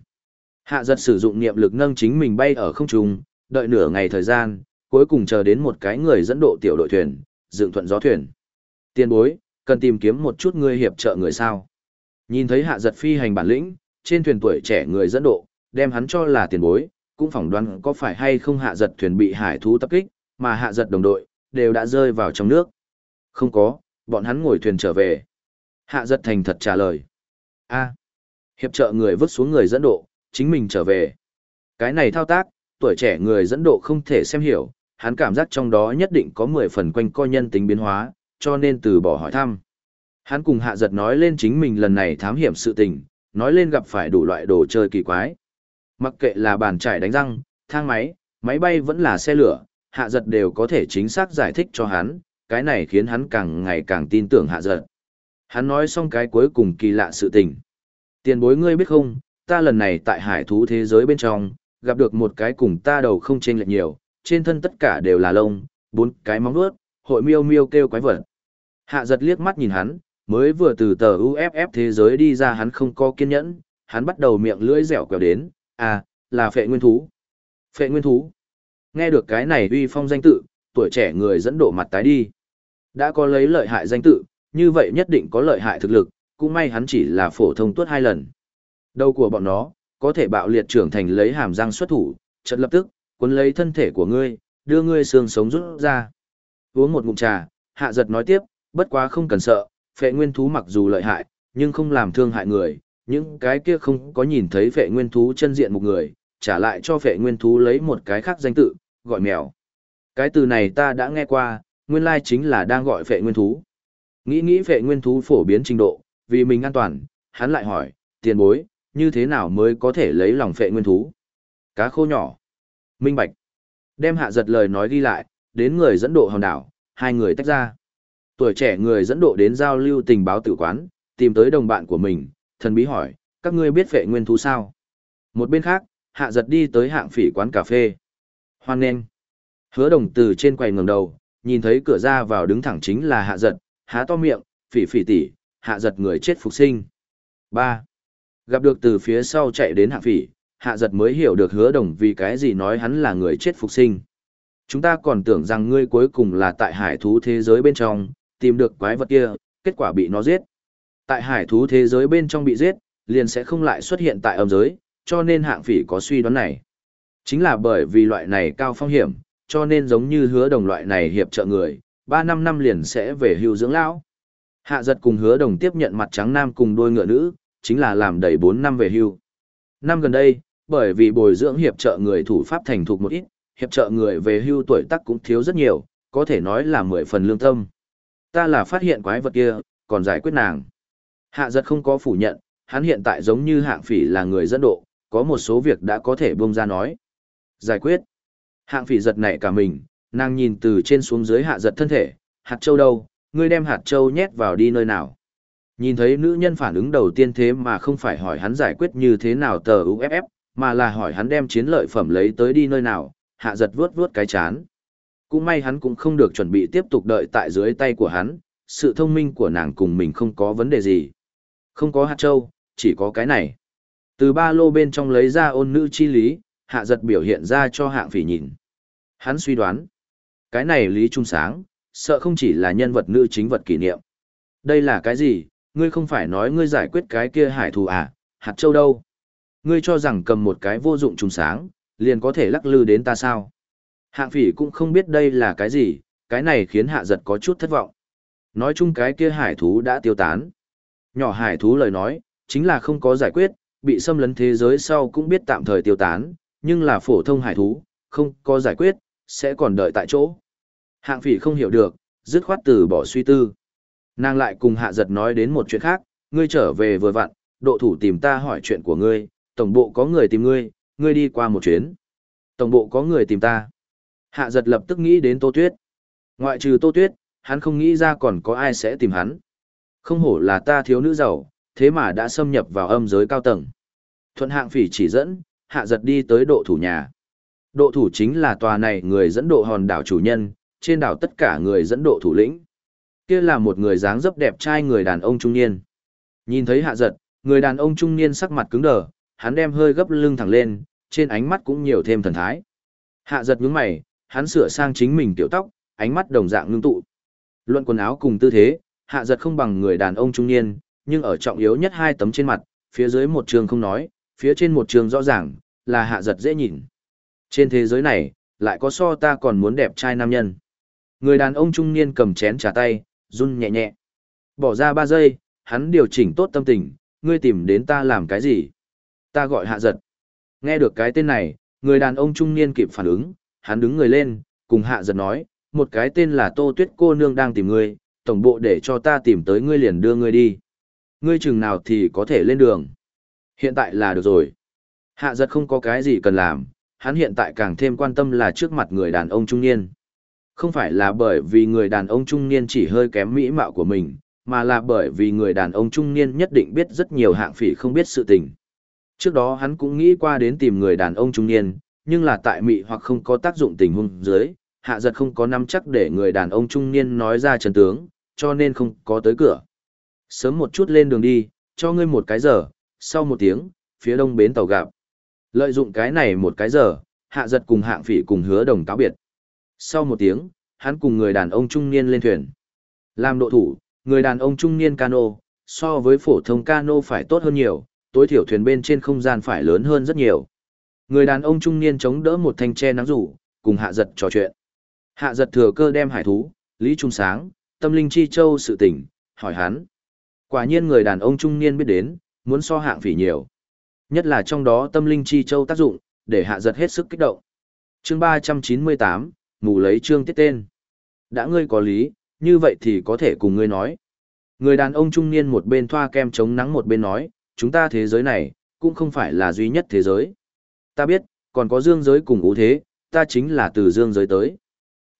Speaker 1: Hạ giật sử dụng niệm lực nâng chính mình bay ở không trung, đợi nửa ngày thời gian, cuối cùng chờ đến một cái người dẫn độ tiểu đội thuyền, dựng thuận gió thuyền. Tiên bối, cần tìm kiếm một chút người hiệp trợ người sao. Nhìn thấy hạ giật phi hành bản lĩnh, trên thuyền tuổi trẻ người dẫn độ, đem hắn cho là tiền bối, cũng phỏng đoán có phải hay không hạ giật thuyền bị hải thú tập kích, mà hạ giật đồng đội, đều đã rơi vào trong nước. Không có, bọn hắn ngồi thuyền trở về. Hạ giật thành thật trả lời. a hiệp trợ người vứt xuống người dẫn độ, chính mình trở về. Cái này thao tác, tuổi trẻ người dẫn độ không thể xem hiểu, hắn cảm giác trong đó nhất định có 10 phần quanh co nhân tính biến hóa, cho nên từ bỏ hỏi thăm. Hắn cùng hạ giật nói lên chính mình lần này thám hiểm sự tình, nói lên gặp phải đủ loại đồ chơi kỳ quái. Mặc kệ là bàn trải đánh răng, thang máy, máy bay vẫn là xe lửa, hạ giật đều có thể chính xác giải thích cho hắn, cái này khiến hắn càng ngày càng tin tưởng hạ giật. Hắn nói xong cái cuối cùng kỳ lạ sự tình. Tiền bối ngươi biết không, ta lần này tại hải thú thế giới bên trong, gặp được một cái cùng ta đầu không chênh lệch nhiều, trên thân tất cả đều là lông, bốn cái móng vuốt, hội miêu miêu kêu quái vật. Hạ giật liếc mắt nhìn hắn, mới vừa từ tờ UFF thế giới đi ra hắn không có kiên nhẫn, hắn bắt đầu miệng lưỡi dẻo quẹo đến, à, là phệ nguyên thú. Phệ nguyên thú. Nghe được cái này uy phong danh tự, tuổi trẻ người dẫn độ mặt tái đi. Đã có lấy lợi hại danh tự, như vậy nhất định có lợi hại thực lực, cũng may hắn chỉ là phổ thông tuốt hai lần. Đầu của bọn nó, có thể bạo liệt trưởng thành lấy hàm răng xuất thủ, chợt lập tức, cuốn lấy thân thể của ngươi, đưa ngươi xương sống rút ra. Uống một ngụm trà, hạ giật nói tiếp, bất quá không cần sợ, phệ nguyên thú mặc dù lợi hại, nhưng không làm thương hại người, những cái kia không có nhìn thấy phệ nguyên thú chân diện một người, trả lại cho phệ nguyên thú lấy một cái khác danh tự, gọi mèo. Cái từ này ta đã nghe qua, nguyên lai chính là đang gọi phệ nguyên thú. Nghĩ nghĩ phệ nguyên thú phổ biến trình độ, vì mình an toàn, hắn lại hỏi, tiền bối, như thế nào mới có thể lấy lòng phệ nguyên thú? Cá khô nhỏ. Minh Bạch. Đem hạ giật lời nói ghi lại, đến người dẫn độ hòn đảo, hai người tách ra. Tuổi trẻ người dẫn độ đến giao lưu tình báo tử quán, tìm tới đồng bạn của mình, thần bí hỏi, các ngươi biết vệ nguyên thú sao? Một bên khác, hạ giật đi tới hạng phỉ quán cà phê. Hoan nên. Hứa đồng từ trên quầy ngẩng đầu, nhìn thấy cửa ra vào đứng thẳng chính là hạ giật, há to miệng, phỉ phỉ tỉ, hạ giật người chết phục sinh. ba Gặp được từ phía sau chạy đến hạng phỉ, hạ giật mới hiểu được hứa đồng vì cái gì nói hắn là người chết phục sinh. Chúng ta còn tưởng rằng ngươi cuối cùng là tại hải thú thế giới bên trong, tìm được quái vật kia, kết quả bị nó giết. Tại hải thú thế giới bên trong bị giết, liền sẽ không lại xuất hiện tại âm giới, cho nên hạng phỉ có suy đoán này. Chính là bởi vì loại này cao phong hiểm, cho nên giống như hứa đồng loại này hiệp trợ người, 3 năm năm liền sẽ về hưu dưỡng lão. Hạ giật cùng hứa đồng tiếp nhận mặt trắng nam cùng đôi ngựa nữ, chính là làm đầy 4 năm về hưu. Năm gần đây, bởi vì bồi dưỡng hiệp trợ người thủ pháp thành thục một ít, hiệp trợ người về hưu tuổi tác cũng thiếu rất nhiều, có thể nói là mười phần lương tâm. Ta là phát hiện quái vật kia, còn giải quyết nàng. Hạ giật không có phủ nhận, hắn hiện tại giống như hạng phỉ là người dẫn độ, có một số việc đã có thể buông ra nói. Giải quyết. Hạng phỉ giật nảy cả mình, nàng nhìn từ trên xuống dưới hạ giật thân thể, hạt châu đâu, ngươi đem hạt châu nhét vào đi nơi nào. Nhìn thấy nữ nhân phản ứng đầu tiên thế mà không phải hỏi hắn giải quyết như thế nào tờ UFF, mà là hỏi hắn đem chiến lợi phẩm lấy tới đi nơi nào, hạ giật vuốt vuốt cái chán. Cũng may hắn cũng không được chuẩn bị tiếp tục đợi tại dưới tay của hắn, sự thông minh của nàng cùng mình không có vấn đề gì. Không có hạt châu, chỉ có cái này. Từ ba lô bên trong lấy ra ôn nữ chi lý, hạ giật biểu hiện ra cho hạng phỉ nhìn. Hắn suy đoán, cái này Lý Trung Sáng, sợ không chỉ là nhân vật nữ chính vật kỷ niệm. Đây là cái gì, ngươi không phải nói ngươi giải quyết cái kia hải thù à, hạt châu đâu? Ngươi cho rằng cầm một cái vô dụng trùng sáng, liền có thể lắc lư đến ta sao? Hạng phỉ cũng không biết đây là cái gì, cái này khiến hạ giật có chút thất vọng. Nói chung cái kia hải thú đã tiêu tán. Nhỏ hải thú lời nói, chính là không có giải quyết, bị xâm lấn thế giới sau cũng biết tạm thời tiêu tán, nhưng là phổ thông hải thú, không có giải quyết, sẽ còn đợi tại chỗ. Hạng phỉ không hiểu được, dứt khoát từ bỏ suy tư. Nàng lại cùng hạ giật nói đến một chuyện khác, ngươi trở về vừa vặn, độ thủ tìm ta hỏi chuyện của ngươi, tổng bộ có người tìm ngươi, ngươi đi qua một chuyến. Tổng bộ có người tìm ta. Hạ giật lập tức nghĩ đến Tô Tuyết. Ngoại trừ Tô Tuyết, hắn không nghĩ ra còn có ai sẽ tìm hắn. Không hổ là ta thiếu nữ giàu, thế mà đã xâm nhập vào âm giới cao tầng. Thuận hạng phỉ chỉ dẫn, hạ giật đi tới độ thủ nhà. Độ thủ chính là tòa này người dẫn độ hòn đảo chủ nhân, trên đảo tất cả người dẫn độ thủ lĩnh. Kia là một người dáng dấp đẹp trai người đàn ông trung niên. Nhìn thấy hạ giật, người đàn ông trung niên sắc mặt cứng đờ, hắn đem hơi gấp lưng thẳng lên, trên ánh mắt cũng nhiều thêm thần thái. Hạ giật nhướng mày, hắn sửa sang chính mình tiểu tóc, ánh mắt đồng dạng ngưng tụ. Luận quần áo cùng tư thế, hạ giật không bằng người đàn ông trung niên, nhưng ở trọng yếu nhất hai tấm trên mặt, phía dưới một trường không nói, phía trên một trường rõ ràng, là hạ giật dễ nhìn. Trên thế giới này, lại có so ta còn muốn đẹp trai nam nhân. Người đàn ông trung niên cầm chén trà tay, run nhẹ nhẹ. Bỏ ra ba giây, hắn điều chỉnh tốt tâm tình, ngươi tìm đến ta làm cái gì? Ta gọi hạ giật. Nghe được cái tên này, người đàn ông trung niên kịp phản ứng, hắn đứng người lên, cùng hạ giật nói, một cái tên là Tô Tuyết cô nương đang tìm ngươi, tổng bộ để cho ta tìm tới ngươi liền đưa ngươi đi. Ngươi chừng nào thì có thể lên đường. Hiện tại là được rồi. Hạ giật không có cái gì cần làm, hắn hiện tại càng thêm quan tâm là trước mặt người đàn ông trung niên. Không phải là bởi vì người đàn ông trung niên chỉ hơi kém mỹ mạo của mình, mà là bởi vì người đàn ông trung niên nhất định biết rất nhiều hạng phỉ không biết sự tình. Trước đó hắn cũng nghĩ qua đến tìm người đàn ông trung niên, nhưng là tại mị hoặc không có tác dụng tình huống dưới, hạ giật không có nắm chắc để người đàn ông trung niên nói ra chân tướng, cho nên không có tới cửa. Sớm một chút lên đường đi, cho ngươi một cái giờ, sau một tiếng, phía đông bến tàu gặp. Lợi dụng cái này một cái giờ, hạ giật cùng hạng phỉ cùng hứa đồng cáo biệt. Sau một tiếng, hắn cùng người đàn ông trung niên lên thuyền. Làm độ thủ, người đàn ông trung niên cano, so với phổ thông cano phải tốt hơn nhiều, tối thiểu thuyền bên trên không gian phải lớn hơn rất nhiều. Người đàn ông trung niên chống đỡ một thanh tre nắng rủ, cùng hạ giật trò chuyện. Hạ giật thừa cơ đem hải thú, Lý Trung Sáng, tâm linh chi châu sự tỉnh, hỏi hắn. Quả nhiên người đàn ông trung niên biết đến, muốn so hạng phỉ nhiều. Nhất là trong đó tâm linh chi châu tác dụng, để hạ giật hết sức kích động. chương 398, mù lấy trương tiết tên. Đã ngươi có lý, như vậy thì có thể cùng ngươi nói. Người đàn ông trung niên một bên thoa kem chống nắng một bên nói, chúng ta thế giới này, cũng không phải là duy nhất thế giới. Ta biết, còn có dương giới cùng ưu thế, ta chính là từ dương giới tới.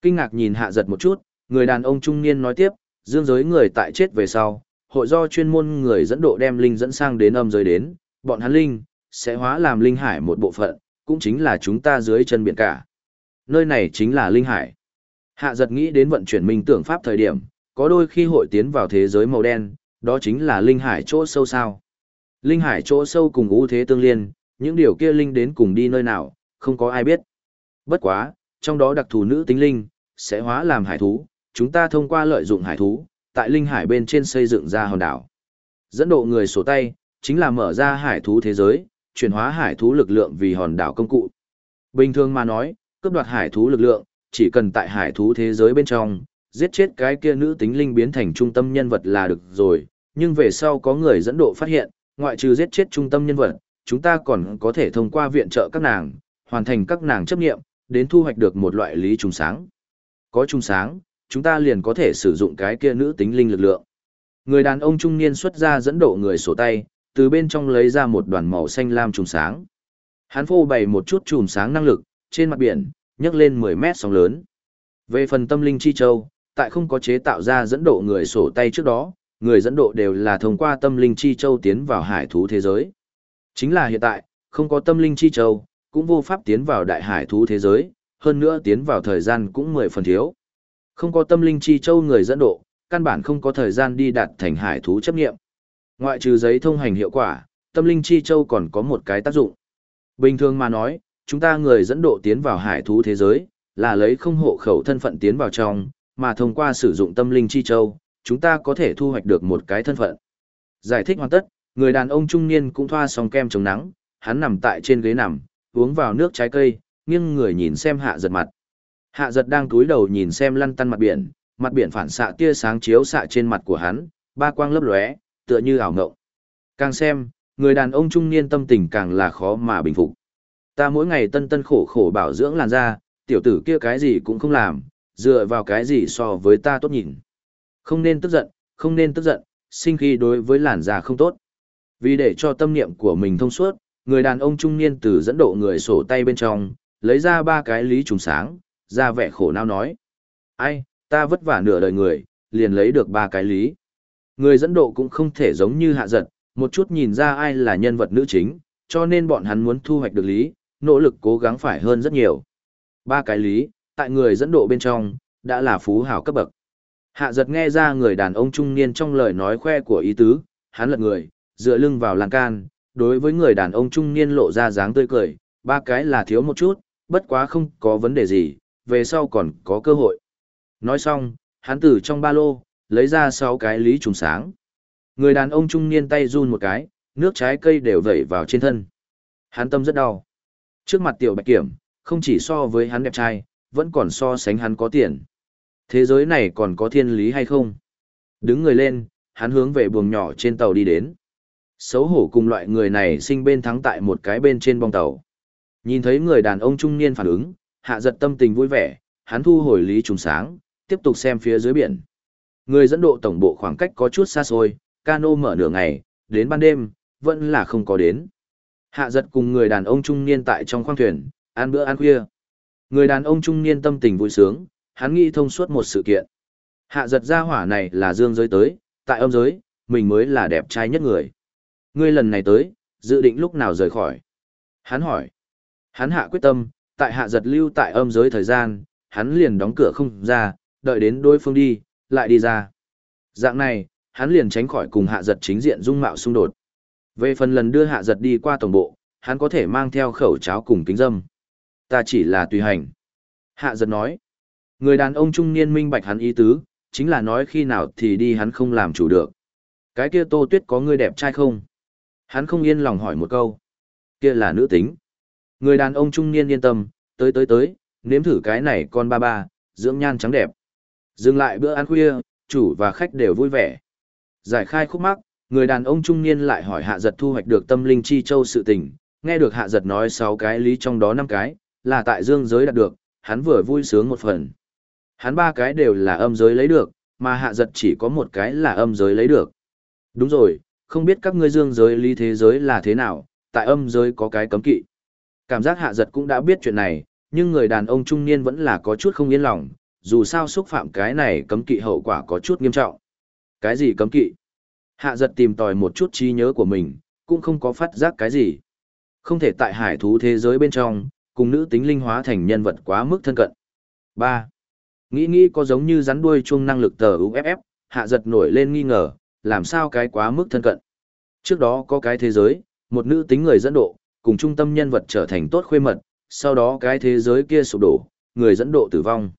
Speaker 1: Kinh ngạc nhìn hạ giật một chút, người đàn ông trung niên nói tiếp, dương giới người tại chết về sau, hội do chuyên môn người dẫn độ đem linh dẫn sang đến âm giới đến, bọn hắn linh, sẽ hóa làm linh hải một bộ phận, cũng chính là chúng ta dưới chân biển cả. Nơi này chính là linh hải. Hạ giật nghĩ đến vận chuyển minh tưởng pháp thời điểm, có đôi khi hội tiến vào thế giới màu đen, đó chính là linh hải chỗ sâu sao. Linh hải chỗ sâu cùng ưu thế tương liên, những điều kia linh đến cùng đi nơi nào, không có ai biết. Bất quá, trong đó đặc thù nữ tính linh, sẽ hóa làm hải thú, chúng ta thông qua lợi dụng hải thú, tại linh hải bên trên xây dựng ra hòn đảo. Dẫn độ người sổ tay, chính là mở ra hải thú thế giới, chuyển hóa hải thú lực lượng vì hòn đảo công cụ. Bình thường mà nói, cướp đoạt hải thú lực lượng, chỉ cần tại hải thú thế giới bên trong, giết chết cái kia nữ tính linh biến thành trung tâm nhân vật là được rồi, nhưng về sau có người dẫn độ phát hiện, ngoại trừ giết chết trung tâm nhân vật, chúng ta còn có thể thông qua viện trợ các nàng, hoàn thành các nàng chấp nghiệm, đến thu hoạch được một loại lý trùng sáng. Có trùng sáng, chúng ta liền có thể sử dụng cái kia nữ tính linh lực lượng. Người đàn ông trung niên xuất ra dẫn độ người sổ tay, từ bên trong lấy ra một đoàn màu xanh lam trùng sáng. Hắn phô bày một chút trùng sáng năng lực, trên mặt biển, nhấc lên 10 mét sóng lớn. Về phần tâm linh chi châu, tại không có chế tạo ra dẫn độ người sổ tay trước đó, người dẫn độ đều là thông qua tâm linh chi châu tiến vào hải thú thế giới. Chính là hiện tại, không có tâm linh chi châu, cũng vô pháp tiến vào đại hải thú thế giới, hơn nữa tiến vào thời gian cũng mười phần thiếu. Không có tâm linh chi châu người dẫn độ, căn bản không có thời gian đi đạt thành hải thú chấp nghiệm. Ngoại trừ giấy thông hành hiệu quả, tâm linh chi châu còn có một cái tác dụng. Bình thường mà nói, chúng ta người dẫn độ tiến vào hải thú thế giới, là lấy không hộ khẩu thân phận tiến vào trong, mà thông qua sử dụng tâm linh chi châu, chúng ta có thể thu hoạch được một cái thân phận. Giải thích hoàn tất, người đàn ông trung niên cũng thoa xong kem chống nắng, hắn nằm tại trên ghế nằm, uống vào nước trái cây, nghiêng người nhìn xem hạ giật mặt. Hạ giật đang túi đầu nhìn xem lăn tăn mặt biển, mặt biển phản xạ tia sáng chiếu xạ trên mặt của hắn, ba quang lấp lóe, tựa như ảo ngộng. Càng xem, người đàn ông trung niên tâm tình càng là khó mà bình phục. Ta mỗi ngày tân tân khổ khổ bảo dưỡng làn da, tiểu tử kia cái gì cũng không làm, dựa vào cái gì so với ta tốt nhìn. Không nên tức giận, không nên tức giận, sinh khi đối với làn da không tốt. Vì để cho tâm niệm của mình thông suốt, người đàn ông trung niên từ dẫn độ người sổ tay bên trong, lấy ra ba cái lý trùng sáng, ra vẻ khổ não nói. Ai, ta vất vả nửa đời người, liền lấy được ba cái lý. Người dẫn độ cũng không thể giống như hạ giật, một chút nhìn ra ai là nhân vật nữ chính, cho nên bọn hắn muốn thu hoạch được lý, nỗ lực cố gắng phải hơn rất nhiều. Ba cái lý, tại người dẫn độ bên trong, đã là phú hào cấp bậc. Hạ giật nghe ra người đàn ông trung niên trong lời nói khoe của ý tứ, hắn lật người, dựa lưng vào lan can, đối với người đàn ông trung niên lộ ra dáng tươi cười, ba cái là thiếu một chút, bất quá không có vấn đề gì, về sau còn có cơ hội. Nói xong, hắn từ trong ba lô, lấy ra sáu cái lý trùng sáng. Người đàn ông trung niên tay run một cái, nước trái cây đều vẩy vào trên thân. Hắn tâm rất đau. Trước mặt tiểu bạch kiểm, không chỉ so với hắn đẹp trai, vẫn còn so sánh hắn có tiền. Thế giới này còn có thiên lý hay không? Đứng người lên, hắn hướng về buồng nhỏ trên tàu đi đến. Xấu hổ cùng loại người này sinh bên thắng tại một cái bên trên bong tàu. Nhìn thấy người đàn ông trung niên phản ứng, hạ giật tâm tình vui vẻ, hắn thu hồi lý trùng sáng, tiếp tục xem phía dưới biển. Người dẫn độ tổng bộ khoảng cách có chút xa xôi, cano mở nửa ngày, đến ban đêm, vẫn là không có đến. Hạ giật cùng người đàn ông trung niên tại trong khoang thuyền, ăn bữa ăn khuya. Người đàn ông trung niên tâm tình vui sướng, hắn nghĩ thông suốt một sự kiện. Hạ giật ra hỏa này là dương giới tới, tại âm giới, mình mới là đẹp trai nhất người. Ngươi lần này tới, dự định lúc nào rời khỏi? Hắn hỏi. Hắn hạ quyết tâm, tại hạ giật lưu tại âm giới thời gian, hắn liền đóng cửa không ra, đợi đến đối phương đi, lại đi ra. Dạng này, hắn liền tránh khỏi cùng hạ giật chính diện dung mạo xung đột. Về phần lần đưa hạ giật đi qua tổng bộ, hắn có thể mang theo khẩu cháo cùng kính dâm. Ta chỉ là tùy hành. Hạ giật nói. Người đàn ông trung niên minh bạch hắn ý tứ, chính là nói khi nào thì đi hắn không làm chủ được. Cái kia tô tuyết có người đẹp trai không? Hắn không yên lòng hỏi một câu. Kia là nữ tính. Người đàn ông trung niên yên tâm, tới tới tới, nếm thử cái này con ba ba, dưỡng nhan trắng đẹp. Dừng lại bữa ăn khuya, chủ và khách đều vui vẻ. Giải khai khúc mắc, người đàn ông trung niên lại hỏi hạ giật thu hoạch được tâm linh chi châu sự tình, nghe được hạ giật nói 6 cái lý trong đó 5 cái, là tại dương giới đạt được, hắn vừa vui sướng một phần. Hắn ba cái đều là âm giới lấy được, mà hạ giật chỉ có một cái là âm giới lấy được. Đúng rồi, không biết các ngươi dương giới lý thế giới là thế nào, tại âm giới có cái cấm kỵ. Cảm giác hạ giật cũng đã biết chuyện này, nhưng người đàn ông trung niên vẫn là có chút không yên lòng, dù sao xúc phạm cái này cấm kỵ hậu quả có chút nghiêm trọng. Cái gì cấm kỵ? Hạ giật tìm tòi một chút trí nhớ của mình, cũng không có phát giác cái gì. Không thể tại hải thú thế giới bên trong, cùng nữ tính linh hóa thành nhân vật quá mức thân cận. 3. Nghĩ nghĩ có giống như rắn đuôi chuông năng lực tờ UFF, hạ giật nổi lên nghi ngờ, làm sao cái quá mức thân cận. Trước đó có cái thế giới, một nữ tính người dẫn độ, cùng trung tâm nhân vật trở thành tốt khuê mật, sau đó cái thế giới kia sụp đổ, người dẫn độ tử vong.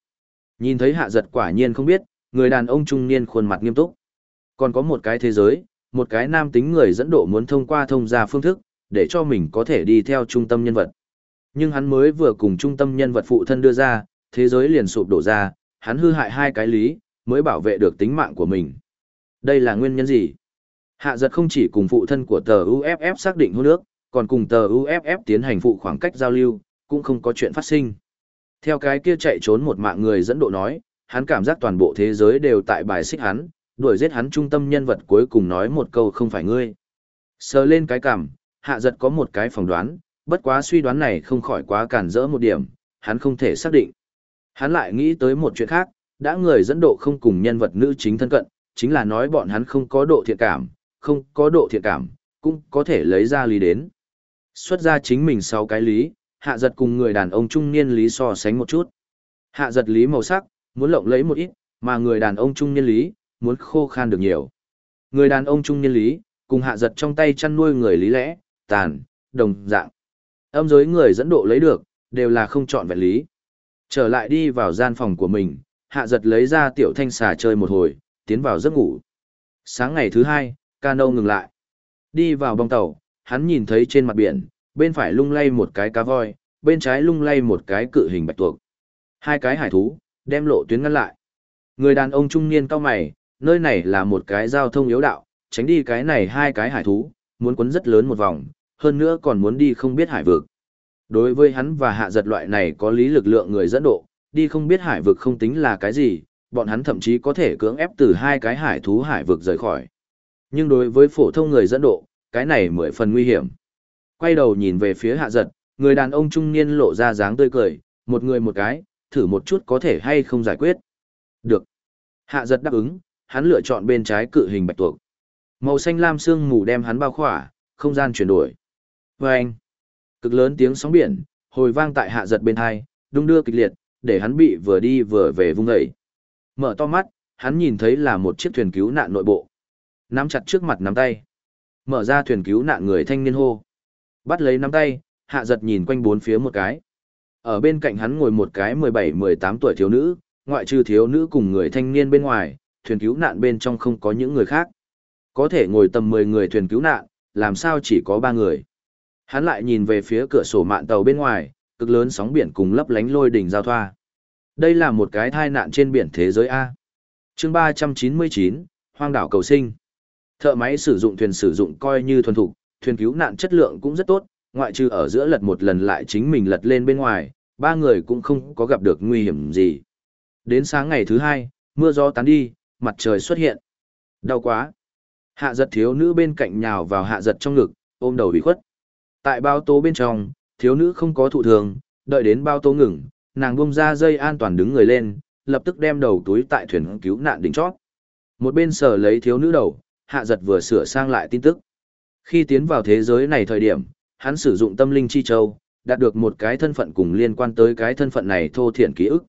Speaker 1: Nhìn thấy hạ giật quả nhiên không biết, người đàn ông trung niên khuôn mặt nghiêm túc. Còn có một cái thế giới, một cái nam tính người dẫn độ muốn thông qua thông gia phương thức, để cho mình có thể đi theo trung tâm nhân vật. Nhưng hắn mới vừa cùng trung tâm nhân vật phụ thân đưa ra, thế giới liền sụp đổ ra, hắn hư hại hai cái lý, mới bảo vệ được tính mạng của mình. Đây là nguyên nhân gì? Hạ giật không chỉ cùng phụ thân của tờ UFF xác định hôn nước, còn cùng tờ UFF tiến hành phụ khoảng cách giao lưu, cũng không có chuyện phát sinh. Theo cái kia chạy trốn một mạng người dẫn độ nói, hắn cảm giác toàn bộ thế giới đều tại bài xích hắn, đuổi giết hắn trung tâm nhân vật cuối cùng nói một câu không phải ngươi. Sờ lên cái cảm, hạ giật có một cái phỏng đoán, bất quá suy đoán này không khỏi quá cản rỡ một điểm, hắn không thể xác định. Hắn lại nghĩ tới một chuyện khác, đã người dẫn độ không cùng nhân vật nữ chính thân cận, chính là nói bọn hắn không có độ thiện cảm, không có độ thiện cảm, cũng có thể lấy ra lý đến. Xuất ra chính mình sau cái lý, hạ giật cùng người đàn ông trung niên lý so sánh một chút. Hạ giật lý màu sắc, muốn lộng lấy một ít, mà người đàn ông trung niên lý, muốn khô khan được nhiều. Người đàn ông trung niên lý, cùng hạ giật trong tay chăn nuôi người lý lẽ, tàn, đồng dạng. Âm giới người dẫn độ lấy được, đều là không chọn vẹn lý. Trở lại đi vào gian phòng của mình, hạ giật lấy ra tiểu thanh xà chơi một hồi, tiến vào giấc ngủ. Sáng ngày thứ hai, cano ngừng lại. Đi vào bong tàu, hắn nhìn thấy trên mặt biển, bên phải lung lay một cái cá voi, bên trái lung lay một cái cự hình bạch tuộc. Hai cái hải thú, đem lộ tuyến ngăn lại. Người đàn ông trung niên cao mày, nơi này là một cái giao thông yếu đạo, tránh đi cái này hai cái hải thú, muốn quấn rất lớn một vòng, hơn nữa còn muốn đi không biết hải vực. Đối với hắn và hạ giật loại này có lý lực lượng người dẫn độ, đi không biết hải vực không tính là cái gì, bọn hắn thậm chí có thể cưỡng ép từ hai cái hải thú hải vực rời khỏi. Nhưng đối với phổ thông người dẫn độ, cái này mười phần nguy hiểm. Quay đầu nhìn về phía hạ giật, người đàn ông trung niên lộ ra dáng tươi cười, một người một cái, thử một chút có thể hay không giải quyết. Được. Hạ giật đáp ứng, hắn lựa chọn bên trái cự hình bạch tuộc. Màu xanh lam sương mù đem hắn bao khỏa, không gian chuyển đổi. Vâng anh, cực lớn tiếng sóng biển, hồi vang tại hạ giật bên hai, đung đưa kịch liệt, để hắn bị vừa đi vừa về vung dậy. Mở to mắt, hắn nhìn thấy là một chiếc thuyền cứu nạn nội bộ. Nắm chặt trước mặt nắm tay. Mở ra thuyền cứu nạn người thanh niên hô. Bắt lấy nắm tay, hạ giật nhìn quanh bốn phía một cái. Ở bên cạnh hắn ngồi một cái 17-18 tuổi thiếu nữ, ngoại trừ thiếu nữ cùng người thanh niên bên ngoài, thuyền cứu nạn bên trong không có những người khác. Có thể ngồi tầm 10 người thuyền cứu nạn, làm sao chỉ có 3 người. Hắn lại nhìn về phía cửa sổ mạn tàu bên ngoài, cực lớn sóng biển cùng lấp lánh lôi đỉnh giao thoa. Đây là một cái thai nạn trên biển thế giới A. chương 399, Hoang đảo cầu sinh. Thợ máy sử dụng thuyền sử dụng coi như thuần thục, thuyền cứu nạn chất lượng cũng rất tốt, ngoại trừ ở giữa lật một lần lại chính mình lật lên bên ngoài, ba người cũng không có gặp được nguy hiểm gì. Đến sáng ngày thứ hai, mưa gió tán đi, mặt trời xuất hiện. Đau quá. Hạ giật thiếu nữ bên cạnh nhào vào hạ giật trong ngực, ôm đầu bị khuất. Tại bao tố bên trong, thiếu nữ không có thụ thường, đợi đến bao tố ngừng, nàng bông ra dây an toàn đứng người lên, lập tức đem đầu túi tại thuyền cứu nạn đỉnh chót. Một bên sở lấy thiếu nữ đầu, hạ giật vừa sửa sang lại tin tức. Khi tiến vào thế giới này thời điểm, hắn sử dụng tâm linh chi châu, đạt được một cái thân phận cùng liên quan tới cái thân phận này thô thiện ký ức.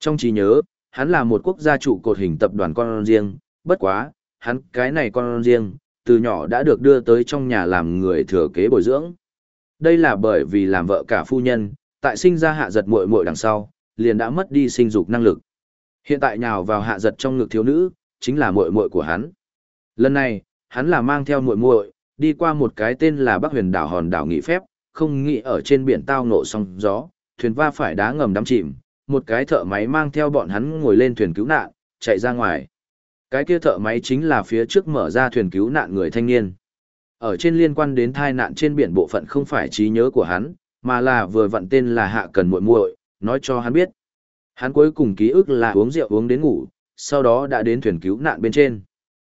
Speaker 1: Trong trí nhớ, hắn là một quốc gia trụ cột hình tập đoàn con riêng, bất quá, hắn cái này con riêng, từ nhỏ đã được đưa tới trong nhà làm người thừa kế bồi dưỡng. Đây là bởi vì làm vợ cả phu nhân, tại sinh ra hạ giật muội muội đằng sau, liền đã mất đi sinh dục năng lực. Hiện tại nhào vào hạ giật trong ngực thiếu nữ, chính là muội muội của hắn. Lần này, hắn là mang theo muội muội, đi qua một cái tên là Bắc Huyền đảo hòn đảo nghỉ phép, không nghĩ ở trên biển tao nộ sóng gió, thuyền va phải đá ngầm đắm chìm, một cái thợ máy mang theo bọn hắn ngồi lên thuyền cứu nạn, chạy ra ngoài. Cái kia thợ máy chính là phía trước mở ra thuyền cứu nạn người thanh niên. Ở trên liên quan đến tai nạn trên biển bộ phận không phải trí nhớ của hắn, mà là vừa vặn tên là Hạ Cần muội muội, nói cho hắn biết. Hắn cuối cùng ký ức là uống rượu uống đến ngủ, sau đó đã đến thuyền cứu nạn bên trên.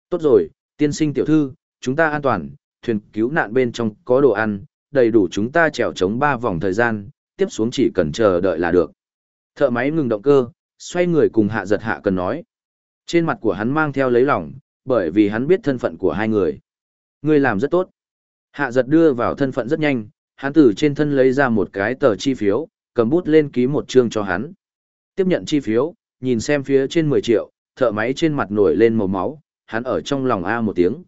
Speaker 1: Tốt rồi, tiên sinh tiểu thư, chúng ta an toàn, thuyền cứu nạn bên trong có đồ ăn, đầy đủ chúng ta trèo chống ba vòng thời gian, tiếp xuống chỉ cần chờ đợi là được. Thợ máy ngừng động cơ, xoay người cùng hạ giật hạ cần nói. Trên mặt của hắn mang theo lấy lòng, bởi vì hắn biết thân phận của hai người. Ngươi làm rất tốt. Hạ giật đưa vào thân phận rất nhanh, hắn từ trên thân lấy ra một cái tờ chi phiếu, cầm bút lên ký một chương cho hắn. Tiếp nhận chi phiếu, nhìn xem phía trên 10 triệu, thợ máy trên mặt nổi lên màu máu, hắn ở trong lòng A một tiếng.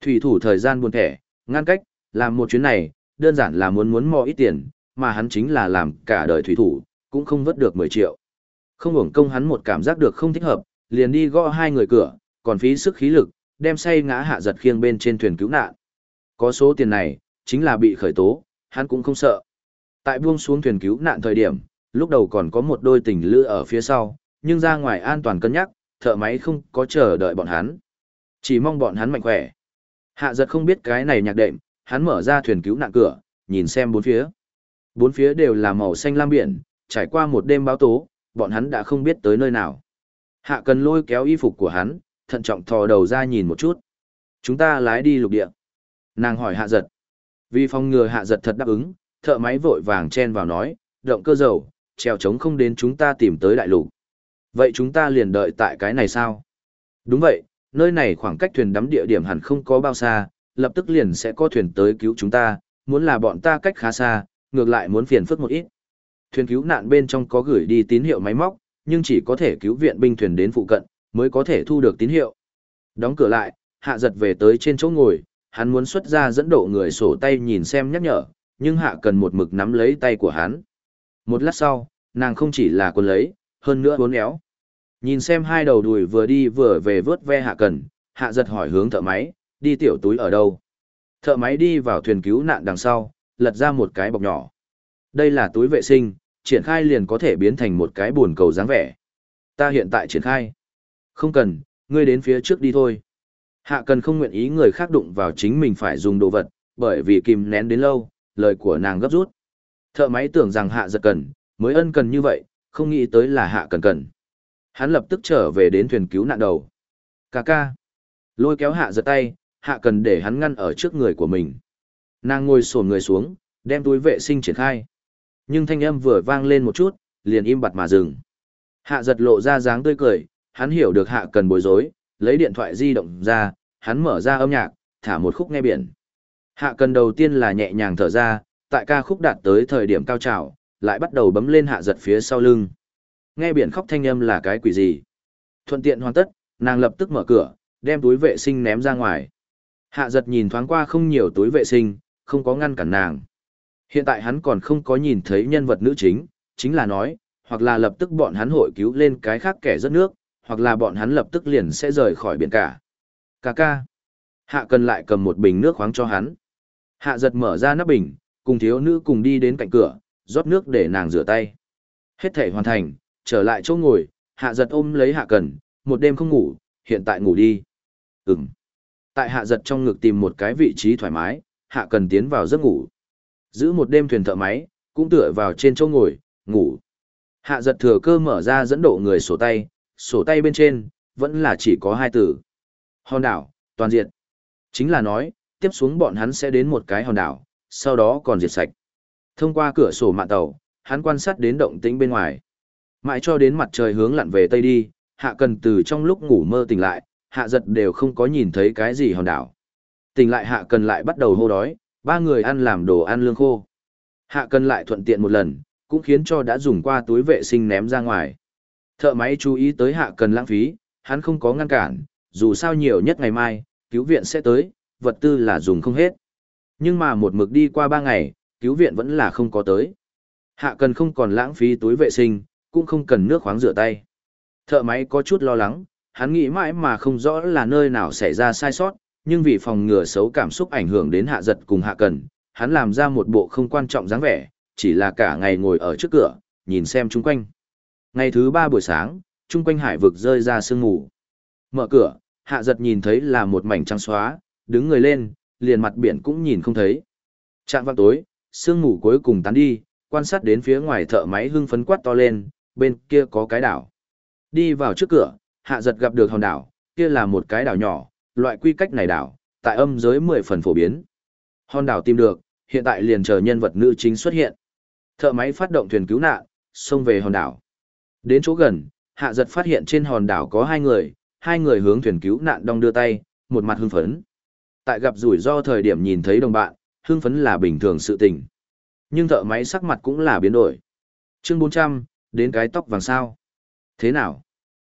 Speaker 1: Thủy thủ thời gian buồn thẻ, ngăn cách, làm một chuyến này, đơn giản là muốn muốn mò ít tiền, mà hắn chính là làm cả đời thủy thủ, cũng không vớt được 10 triệu. Không hưởng công hắn một cảm giác được không thích hợp, liền đi gõ hai người cửa, còn phí sức khí lực, đem say ngã hạ giật khiêng bên trên thuyền cứu nạn. Có số tiền này, chính là bị khởi tố, hắn cũng không sợ. Tại buông xuống thuyền cứu nạn thời điểm, lúc đầu còn có một đôi tình lữ ở phía sau, nhưng ra ngoài an toàn cân nhắc, thợ máy không có chờ đợi bọn hắn. Chỉ mong bọn hắn mạnh khỏe. Hạ giật không biết cái này nhạc đệm, hắn mở ra thuyền cứu nạn cửa, nhìn xem bốn phía. Bốn phía đều là màu xanh lam biển, trải qua một đêm báo tố, bọn hắn đã không biết tới nơi nào. Hạ cần lôi kéo y phục của hắn, thận trọng thò đầu ra nhìn một chút. Chúng ta lái đi lục địa. Nàng hỏi hạ giật. Vì phòng ngừa hạ giật thật đáp ứng, thợ máy vội vàng chen vào nói, động cơ dầu, treo trống không đến chúng ta tìm tới đại lục. Vậy chúng ta liền đợi tại cái này sao? Đúng vậy, nơi này khoảng cách thuyền đắm địa điểm hẳn không có bao xa, lập tức liền sẽ có thuyền tới cứu chúng ta, muốn là bọn ta cách khá xa, ngược lại muốn phiền phức một ít. Thuyền cứu nạn bên trong có gửi đi tín hiệu máy móc, nhưng chỉ có thể cứu viện binh thuyền đến phụ cận, mới có thể thu được tín hiệu. Đóng cửa lại, hạ giật về tới trên chỗ ngồi, hắn muốn xuất ra dẫn độ người sổ tay nhìn xem nhắc nhở, nhưng hạ cần một mực nắm lấy tay của hắn. Một lát sau, nàng không chỉ là quân lấy, hơn nữa bốn éo. Nhìn xem hai đầu đùi vừa đi vừa về vớt ve hạ cần, hạ giật hỏi hướng thợ máy, đi tiểu túi ở đâu. Thợ máy đi vào thuyền cứu nạn đằng sau, lật ra một cái bọc nhỏ. Đây là túi vệ sinh, triển khai liền có thể biến thành một cái buồn cầu dáng vẻ. Ta hiện tại triển khai. Không cần, ngươi đến phía trước đi thôi. Hạ cần không nguyện ý người khác đụng vào chính mình phải dùng đồ vật, bởi vì kìm nén đến lâu, lời của nàng gấp rút. Thợ máy tưởng rằng hạ giật cần, mới ân cần như vậy, không nghĩ tới là hạ cần cần. Hắn lập tức trở về đến thuyền cứu nạn đầu. Cà ca. Lôi kéo hạ giật tay, hạ cần để hắn ngăn ở trước người của mình. Nàng ngồi sổn người xuống, đem túi vệ sinh triển khai. Nhưng thanh âm vừa vang lên một chút, liền im bặt mà dừng. Hạ giật lộ ra dáng tươi cười, hắn hiểu được hạ cần bối rối, lấy điện thoại di động ra, hắn mở ra âm nhạc, thả một khúc nghe biển. Hạ cần đầu tiên là nhẹ nhàng thở ra, tại ca khúc đạt tới thời điểm cao trào, lại bắt đầu bấm lên hạ giật phía sau lưng. Nghe biển khóc thanh âm là cái quỷ gì? Thuận tiện hoàn tất, nàng lập tức mở cửa, đem túi vệ sinh ném ra ngoài. Hạ giật nhìn thoáng qua không nhiều túi vệ sinh, không có ngăn cản nàng. Hiện tại hắn còn không có nhìn thấy nhân vật nữ chính, chính là nói, hoặc là lập tức bọn hắn hội cứu lên cái khác kẻ rất nước, hoặc là bọn hắn lập tức liền sẽ rời khỏi biển cả. Cà ca. Hạ cần lại cầm một bình nước khoáng cho hắn. Hạ giật mở ra nắp bình, cùng thiếu nữ cùng đi đến cạnh cửa, rót nước để nàng rửa tay. Hết thể hoàn thành, trở lại chỗ ngồi, hạ giật ôm lấy hạ cần, một đêm không ngủ, hiện tại ngủ đi. Ừm. Tại hạ giật trong ngực tìm một cái vị trí thoải mái, hạ cần tiến vào giấc ngủ. Giữ một đêm thuyền thợ máy, cũng tựa vào trên chỗ ngồi, ngủ. Hạ giật thừa cơ mở ra dẫn độ người sổ tay, sổ tay bên trên, vẫn là chỉ có hai từ. Hòn đảo, toàn diện. Chính là nói, tiếp xuống bọn hắn sẽ đến một cái hòn đảo, sau đó còn diệt sạch. Thông qua cửa sổ mạng tàu, hắn quan sát đến động tĩnh bên ngoài. Mãi cho đến mặt trời hướng lặn về tây đi, hạ cần từ trong lúc ngủ mơ tỉnh lại, hạ giật đều không có nhìn thấy cái gì hòn đảo. Tỉnh lại hạ cần lại bắt đầu hô đói, ba người ăn làm đồ ăn lương khô. Hạ cần lại thuận tiện một lần, cũng khiến cho đã dùng qua túi vệ sinh ném ra ngoài. Thợ máy chú ý tới hạ cần lãng phí, hắn không có ngăn cản, dù sao nhiều nhất ngày mai, cứu viện sẽ tới, vật tư là dùng không hết. Nhưng mà một mực đi qua ba ngày, cứu viện vẫn là không có tới. Hạ cần không còn lãng phí túi vệ sinh, cũng không cần nước khoáng rửa tay. Thợ máy có chút lo lắng, hắn nghĩ mãi mà không rõ là nơi nào xảy ra sai sót, nhưng vì phòng ngừa xấu cảm xúc ảnh hưởng đến hạ giật cùng hạ cần, hắn làm ra một bộ không quan trọng dáng vẻ, chỉ là cả ngày ngồi ở trước cửa, nhìn xem chung quanh. Ngày thứ ba buổi sáng, chung quanh hải vực rơi ra sương mù. Mở cửa, hạ giật nhìn thấy là một mảnh trắng xóa, đứng người lên, liền mặt biển cũng nhìn không thấy. Trạng vang tối, sương mù cuối cùng tán đi, quan sát đến phía ngoài thợ máy hưng phấn quát to lên, bên kia có cái đảo. Đi vào trước cửa, hạ giật gặp được hòn đảo, kia là một cái đảo nhỏ, loại quy cách này đảo, tại âm giới 10 phần phổ biến. Hòn đảo tìm được, hiện tại liền chờ nhân vật nữ chính xuất hiện. Thợ máy phát động thuyền cứu nạn, xông về hòn đảo. Đến chỗ gần, hạ giật phát hiện trên hòn đảo có hai người, hai người hướng thuyền cứu nạn đong đưa tay, một mặt hưng phấn. Tại gặp rủi ro thời điểm nhìn thấy đồng bạn, hưng phấn là bình thường sự tình. Nhưng thợ máy sắc mặt cũng là biến đổi. Chương 400, đến cái tóc vàng sao. Thế nào?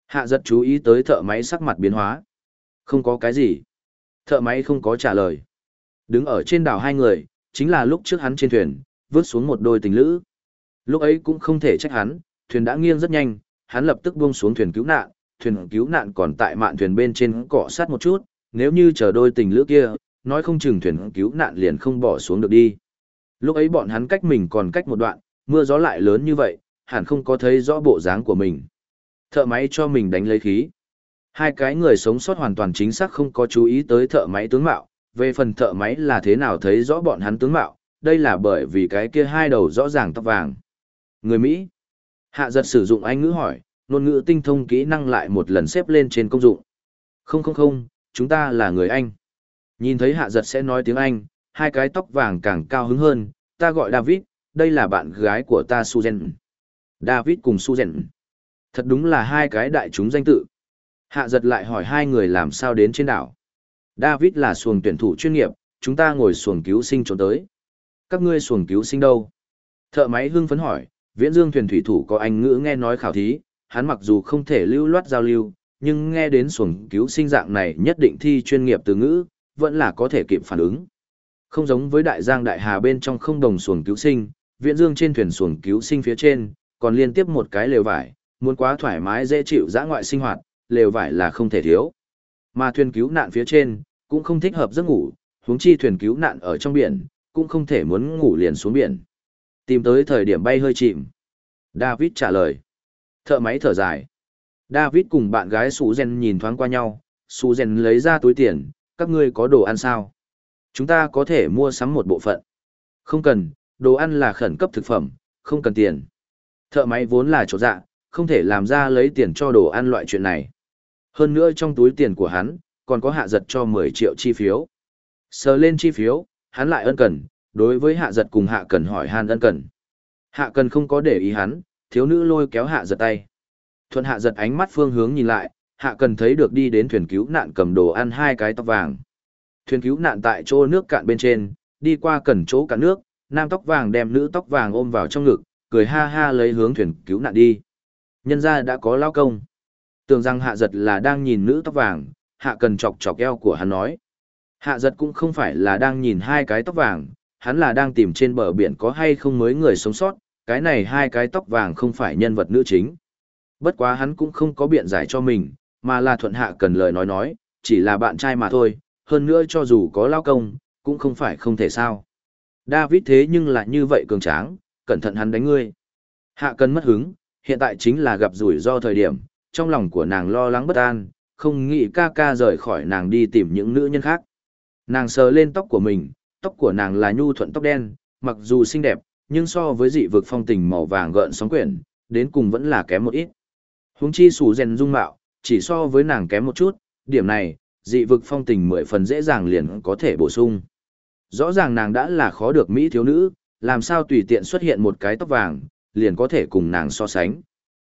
Speaker 1: Hạ giật chú ý tới thợ máy sắc mặt biến hóa. Không có cái gì. Thợ máy không có trả lời. Đứng ở trên đảo hai người, chính là lúc trước hắn trên thuyền, vớt xuống một đôi tình lữ. Lúc ấy cũng không thể trách hắn, thuyền đã nghiêng rất nhanh, hắn lập tức buông xuống thuyền cứu nạn, thuyền cứu nạn còn tại mạn thuyền bên trên cọ sát một chút, nếu như chờ đôi tình lữ kia, nói không chừng thuyền cứu nạn liền không bỏ xuống được đi. Lúc ấy bọn hắn cách mình còn cách một đoạn, mưa gió lại lớn như vậy, hẳn không có thấy rõ bộ dáng của mình. Thợ máy cho mình đánh lấy khí. Hai cái người sống sót hoàn toàn chính xác không có chú ý tới thợ máy tướng mạo, về phần thợ máy là thế nào thấy rõ bọn hắn tướng mạo, đây là bởi vì cái kia hai đầu rõ ràng tóc vàng. Người Mỹ. Hạ giật sử dụng anh ngữ hỏi, ngôn ngữ tinh thông kỹ năng lại một lần xếp lên trên công dụng. Không không không, chúng ta là người Anh. Nhìn thấy hạ giật sẽ nói tiếng Anh, hai cái tóc vàng càng cao hứng hơn, ta gọi David, đây là bạn gái của ta Susan. David cùng Susan. Thật đúng là hai cái đại chúng danh tự. Hạ giật lại hỏi hai người làm sao đến trên đảo. David là xuồng tuyển thủ chuyên nghiệp, chúng ta ngồi xuồng cứu sinh trốn tới. Các ngươi xuồng cứu sinh đâu? Thợ máy hưng phấn hỏi, viễn dương thuyền thủy thủ có anh ngữ nghe nói khảo thí, hắn mặc dù không thể lưu loát giao lưu, nhưng nghe đến xuồng cứu sinh dạng này nhất định thi chuyên nghiệp từ ngữ, vẫn là có thể kịp phản ứng. Không giống với đại giang đại hà bên trong không đồng xuồng cứu sinh, viễn dương trên thuyền xuồng cứu sinh phía trên, còn liên tiếp một cái lều vải, muốn quá thoải mái dễ chịu dã ngoại sinh hoạt, lều vải là không thể thiếu. Mà thuyền cứu nạn phía trên, cũng không thích hợp giấc ngủ, huống chi thuyền cứu nạn ở trong biển, cũng không thể muốn ngủ liền xuống biển. Tìm tới thời điểm bay hơi chìm. David trả lời. Thợ máy thở dài. David cùng bạn gái Suzen nhìn thoáng qua nhau, Suzen lấy ra túi tiền, các ngươi có đồ ăn sao? Chúng ta có thể mua sắm một bộ phận. Không cần, đồ ăn là khẩn cấp thực phẩm, không cần tiền. Thợ máy vốn là chỗ dạ, không thể làm ra lấy tiền cho đồ ăn loại chuyện này. Hơn nữa trong túi tiền của hắn, còn có hạ giật cho 10 triệu chi phiếu. Sờ lên chi phiếu, hắn lại ân cần, đối với hạ giật cùng hạ cần hỏi han ân cần. Hạ cần không có để ý hắn, thiếu nữ lôi kéo hạ giật tay. Thuận hạ giật ánh mắt phương hướng nhìn lại, hạ cần thấy được đi đến thuyền cứu nạn cầm đồ ăn hai cái tóc vàng. Thuyền cứu nạn tại chỗ nước cạn bên trên, đi qua cần chỗ cạn nước, nam tóc vàng đem nữ tóc vàng ôm vào trong ngực, cười ha ha lấy hướng thuyền cứu nạn đi. Nhân ra đã có lao công. Tưởng rằng hạ giật là đang nhìn nữ tóc vàng, hạ cần chọc chọc eo của hắn nói. Hạ giật cũng không phải là đang nhìn hai cái tóc vàng, hắn là đang tìm trên bờ biển có hay không mới người sống sót, cái này hai cái tóc vàng không phải nhân vật nữ chính. Bất quá hắn cũng không có biện giải cho mình, mà là thuận hạ cần lời nói nói, chỉ là bạn trai mà thôi, hơn nữa cho dù có lao công, cũng không phải không thể sao. David thế nhưng lại như vậy cường tráng, cẩn thận hắn đánh ngươi. Hạ cần mất hứng, hiện tại chính là gặp rủi ro thời điểm, trong lòng của nàng lo lắng bất an, không nghĩ ca ca rời khỏi nàng đi tìm những nữ nhân khác. Nàng sờ lên tóc của mình, tóc của nàng là nhu thuận tóc đen, mặc dù xinh đẹp, nhưng so với dị vực phong tình màu vàng gợn sóng quyển, đến cùng vẫn là kém một ít. Huống chi sủ rèn dung mạo, chỉ so với nàng kém một chút, điểm này, dị vực phong tình mười phần dễ dàng liền có thể bổ sung. Rõ ràng nàng đã là khó được mỹ thiếu nữ, làm sao tùy tiện xuất hiện một cái tóc vàng, liền có thể cùng nàng so sánh.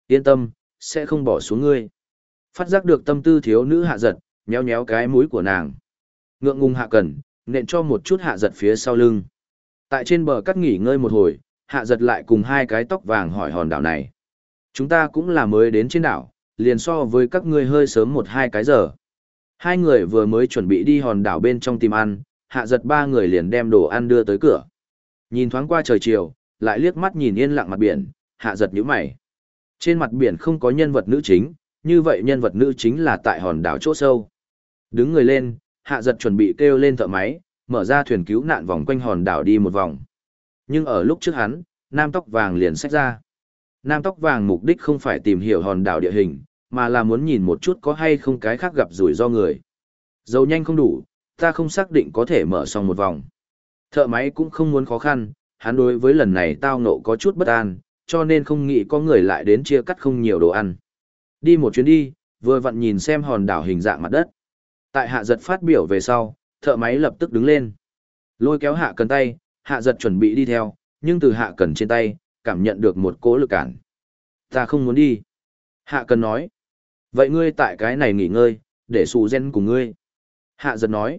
Speaker 1: Yên tâm, sẽ không bỏ xuống ngươi. Phát giác được tâm tư thiếu nữ hạ giật, nhéo nhéo cái mũi của nàng. Ngượng ngùng hạ cần, nện cho một chút hạ giật phía sau lưng. Tại trên bờ cắt nghỉ ngơi một hồi, hạ giật lại cùng hai cái tóc vàng hỏi hòn đảo này. Chúng ta cũng là mới đến trên đảo, liền so với các ngươi hơi sớm một hai cái giờ. Hai người vừa mới chuẩn bị đi hòn đảo bên trong tìm ăn, hạ giật ba người liền đem đồ ăn đưa tới cửa. Nhìn thoáng qua trời chiều, lại liếc mắt nhìn yên lặng mặt biển, hạ giật nhíu mày. Trên mặt biển không có nhân vật nữ chính, như vậy nhân vật nữ chính là tại hòn đảo chỗ sâu. Đứng người lên, hạ giật chuẩn bị kêu lên thợ máy, mở ra thuyền cứu nạn vòng quanh hòn đảo đi một vòng. Nhưng ở lúc trước hắn, nam tóc vàng liền xách ra. Nam tóc vàng mục đích không phải tìm hiểu hòn đảo địa hình, mà là muốn nhìn một chút có hay không cái khác gặp rủi ro người. Dầu nhanh không đủ, ta không xác định có thể mở xong một vòng. Thợ máy cũng không muốn khó khăn, hắn đối với lần này tao nộ có chút bất an, cho nên không nghĩ có người lại đến chia cắt không nhiều đồ ăn. Đi một chuyến đi, vừa vặn nhìn xem hòn đảo hình dạng mặt đất. Tại hạ giật phát biểu về sau, thợ máy lập tức đứng lên. Lôi kéo hạ cần tay, hạ giật chuẩn bị đi theo, nhưng từ hạ cần trên tay, cảm nhận được một cỗ lực cản. Ta không muốn đi. Hạ cần nói. Vậy ngươi tại cái này nghỉ ngơi, để xù gen cùng ngươi. Hạ giật nói.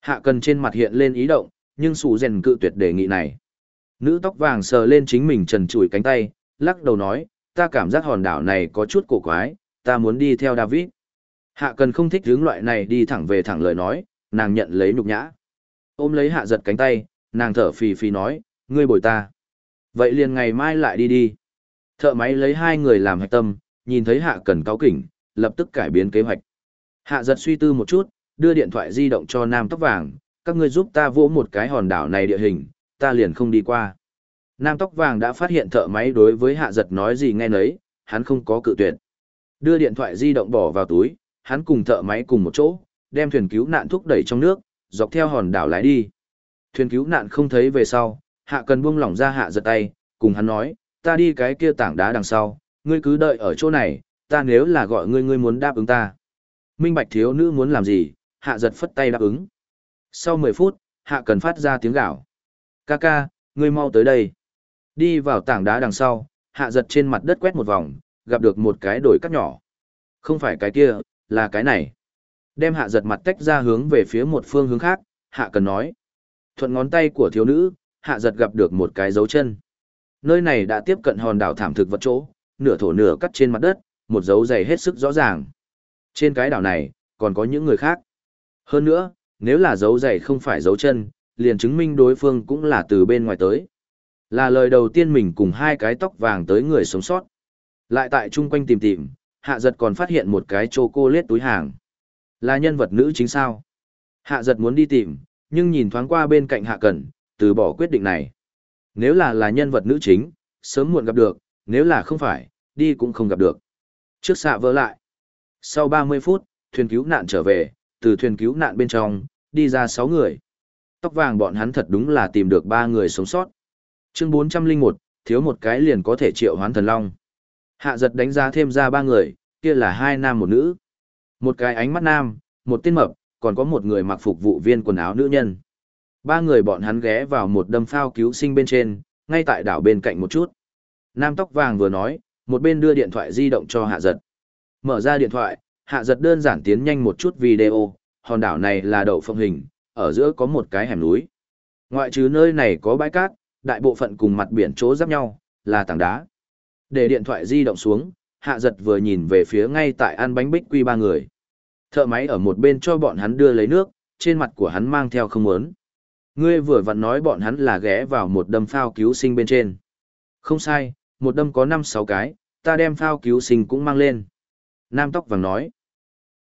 Speaker 1: Hạ cần trên mặt hiện lên ý động, nhưng xù gen cự tuyệt đề nghị này. Nữ tóc vàng sờ lên chính mình trần trụi cánh tay, lắc đầu nói, ta cảm giác hòn đảo này có chút cổ quái, ta muốn đi theo David. Hạ cần không thích hướng loại này đi thẳng về thẳng lời nói, nàng nhận lấy nhục nhã. Ôm lấy hạ giật cánh tay, nàng thở phì phì nói, ngươi bồi ta. Vậy liền ngày mai lại đi đi. Thợ máy lấy hai người làm hạch tâm, nhìn thấy hạ cần cáo kỉnh, lập tức cải biến kế hoạch. Hạ giật suy tư một chút, đưa điện thoại di động cho nam tóc vàng, các ngươi giúp ta vỗ một cái hòn đảo này địa hình, ta liền không đi qua. Nam tóc vàng đã phát hiện thợ máy đối với hạ giật nói gì nghe nấy, hắn không có cự tuyệt. Đưa điện thoại di động bỏ vào túi, hắn cùng thợ máy cùng một chỗ, đem thuyền cứu nạn thúc đẩy trong nước, dọc theo hòn đảo lái đi. Thuyền cứu nạn không thấy về sau, hạ cần buông lỏng ra hạ giật tay, cùng hắn nói, ta đi cái kia tảng đá đằng sau, ngươi cứ đợi ở chỗ này, ta nếu là gọi ngươi ngươi muốn đáp ứng ta. Minh bạch thiếu nữ muốn làm gì, hạ giật phất tay đáp ứng. Sau 10 phút, hạ cần phát ra tiếng gạo. Ca ca, ngươi mau tới đây. Đi vào tảng đá đằng sau, hạ giật trên mặt đất quét một vòng, gặp được một cái đồi cắt nhỏ. Không phải cái kia, là cái này. Đem hạ giật mặt tách ra hướng về phía một phương hướng khác, hạ cần nói. Thuận ngón tay của thiếu nữ, hạ giật gặp được một cái dấu chân. Nơi này đã tiếp cận hòn đảo thảm thực vật chỗ, nửa thổ nửa cắt trên mặt đất, một dấu dày hết sức rõ ràng. Trên cái đảo này, còn có những người khác. Hơn nữa, nếu là dấu dày không phải dấu chân, liền chứng minh đối phương cũng là từ bên ngoài tới. Là lời đầu tiên mình cùng hai cái tóc vàng tới người sống sót. Lại tại chung quanh tìm tìm, hạ giật còn phát hiện một cái châu cô lết túi hàng. Là nhân vật nữ chính sao? Hạ giật muốn đi tìm, nhưng nhìn thoáng qua bên cạnh hạ cẩn, từ bỏ quyết định này. Nếu là là nhân vật nữ chính, sớm muộn gặp được, nếu là không phải, đi cũng không gặp được. Trước xạ vỡ lại. Sau 30 phút, thuyền cứu nạn trở về, từ thuyền cứu nạn bên trong, đi ra 6 người. Tóc vàng bọn hắn thật đúng là tìm được 3 người sống sót. Chương 401, thiếu một cái liền có thể triệu hoán thần long. Hạ giật đánh giá thêm ra ba người, kia là hai nam một nữ. Một cái ánh mắt nam, một tên mập, còn có một người mặc phục vụ viên quần áo nữ nhân. Ba người bọn hắn ghé vào một đâm phao cứu sinh bên trên, ngay tại đảo bên cạnh một chút. Nam tóc vàng vừa nói, một bên đưa điện thoại di động cho hạ giật. Mở ra điện thoại, hạ giật đơn giản tiến nhanh một chút video, hòn đảo này là đậu phong hình, ở giữa có một cái hẻm núi. Ngoại trừ nơi này có bãi cát, đại bộ phận cùng mặt biển chỗ giáp nhau, là tảng đá. Để điện thoại di động xuống, hạ giật vừa nhìn về phía ngay tại ăn bánh bích quy ba người. Thợ máy ở một bên cho bọn hắn đưa lấy nước, trên mặt của hắn mang theo không muốn. Ngươi vừa vặn nói bọn hắn là ghé vào một đâm phao cứu sinh bên trên. Không sai, một đâm có 5-6 cái, ta đem phao cứu sinh cũng mang lên. Nam tóc vàng nói.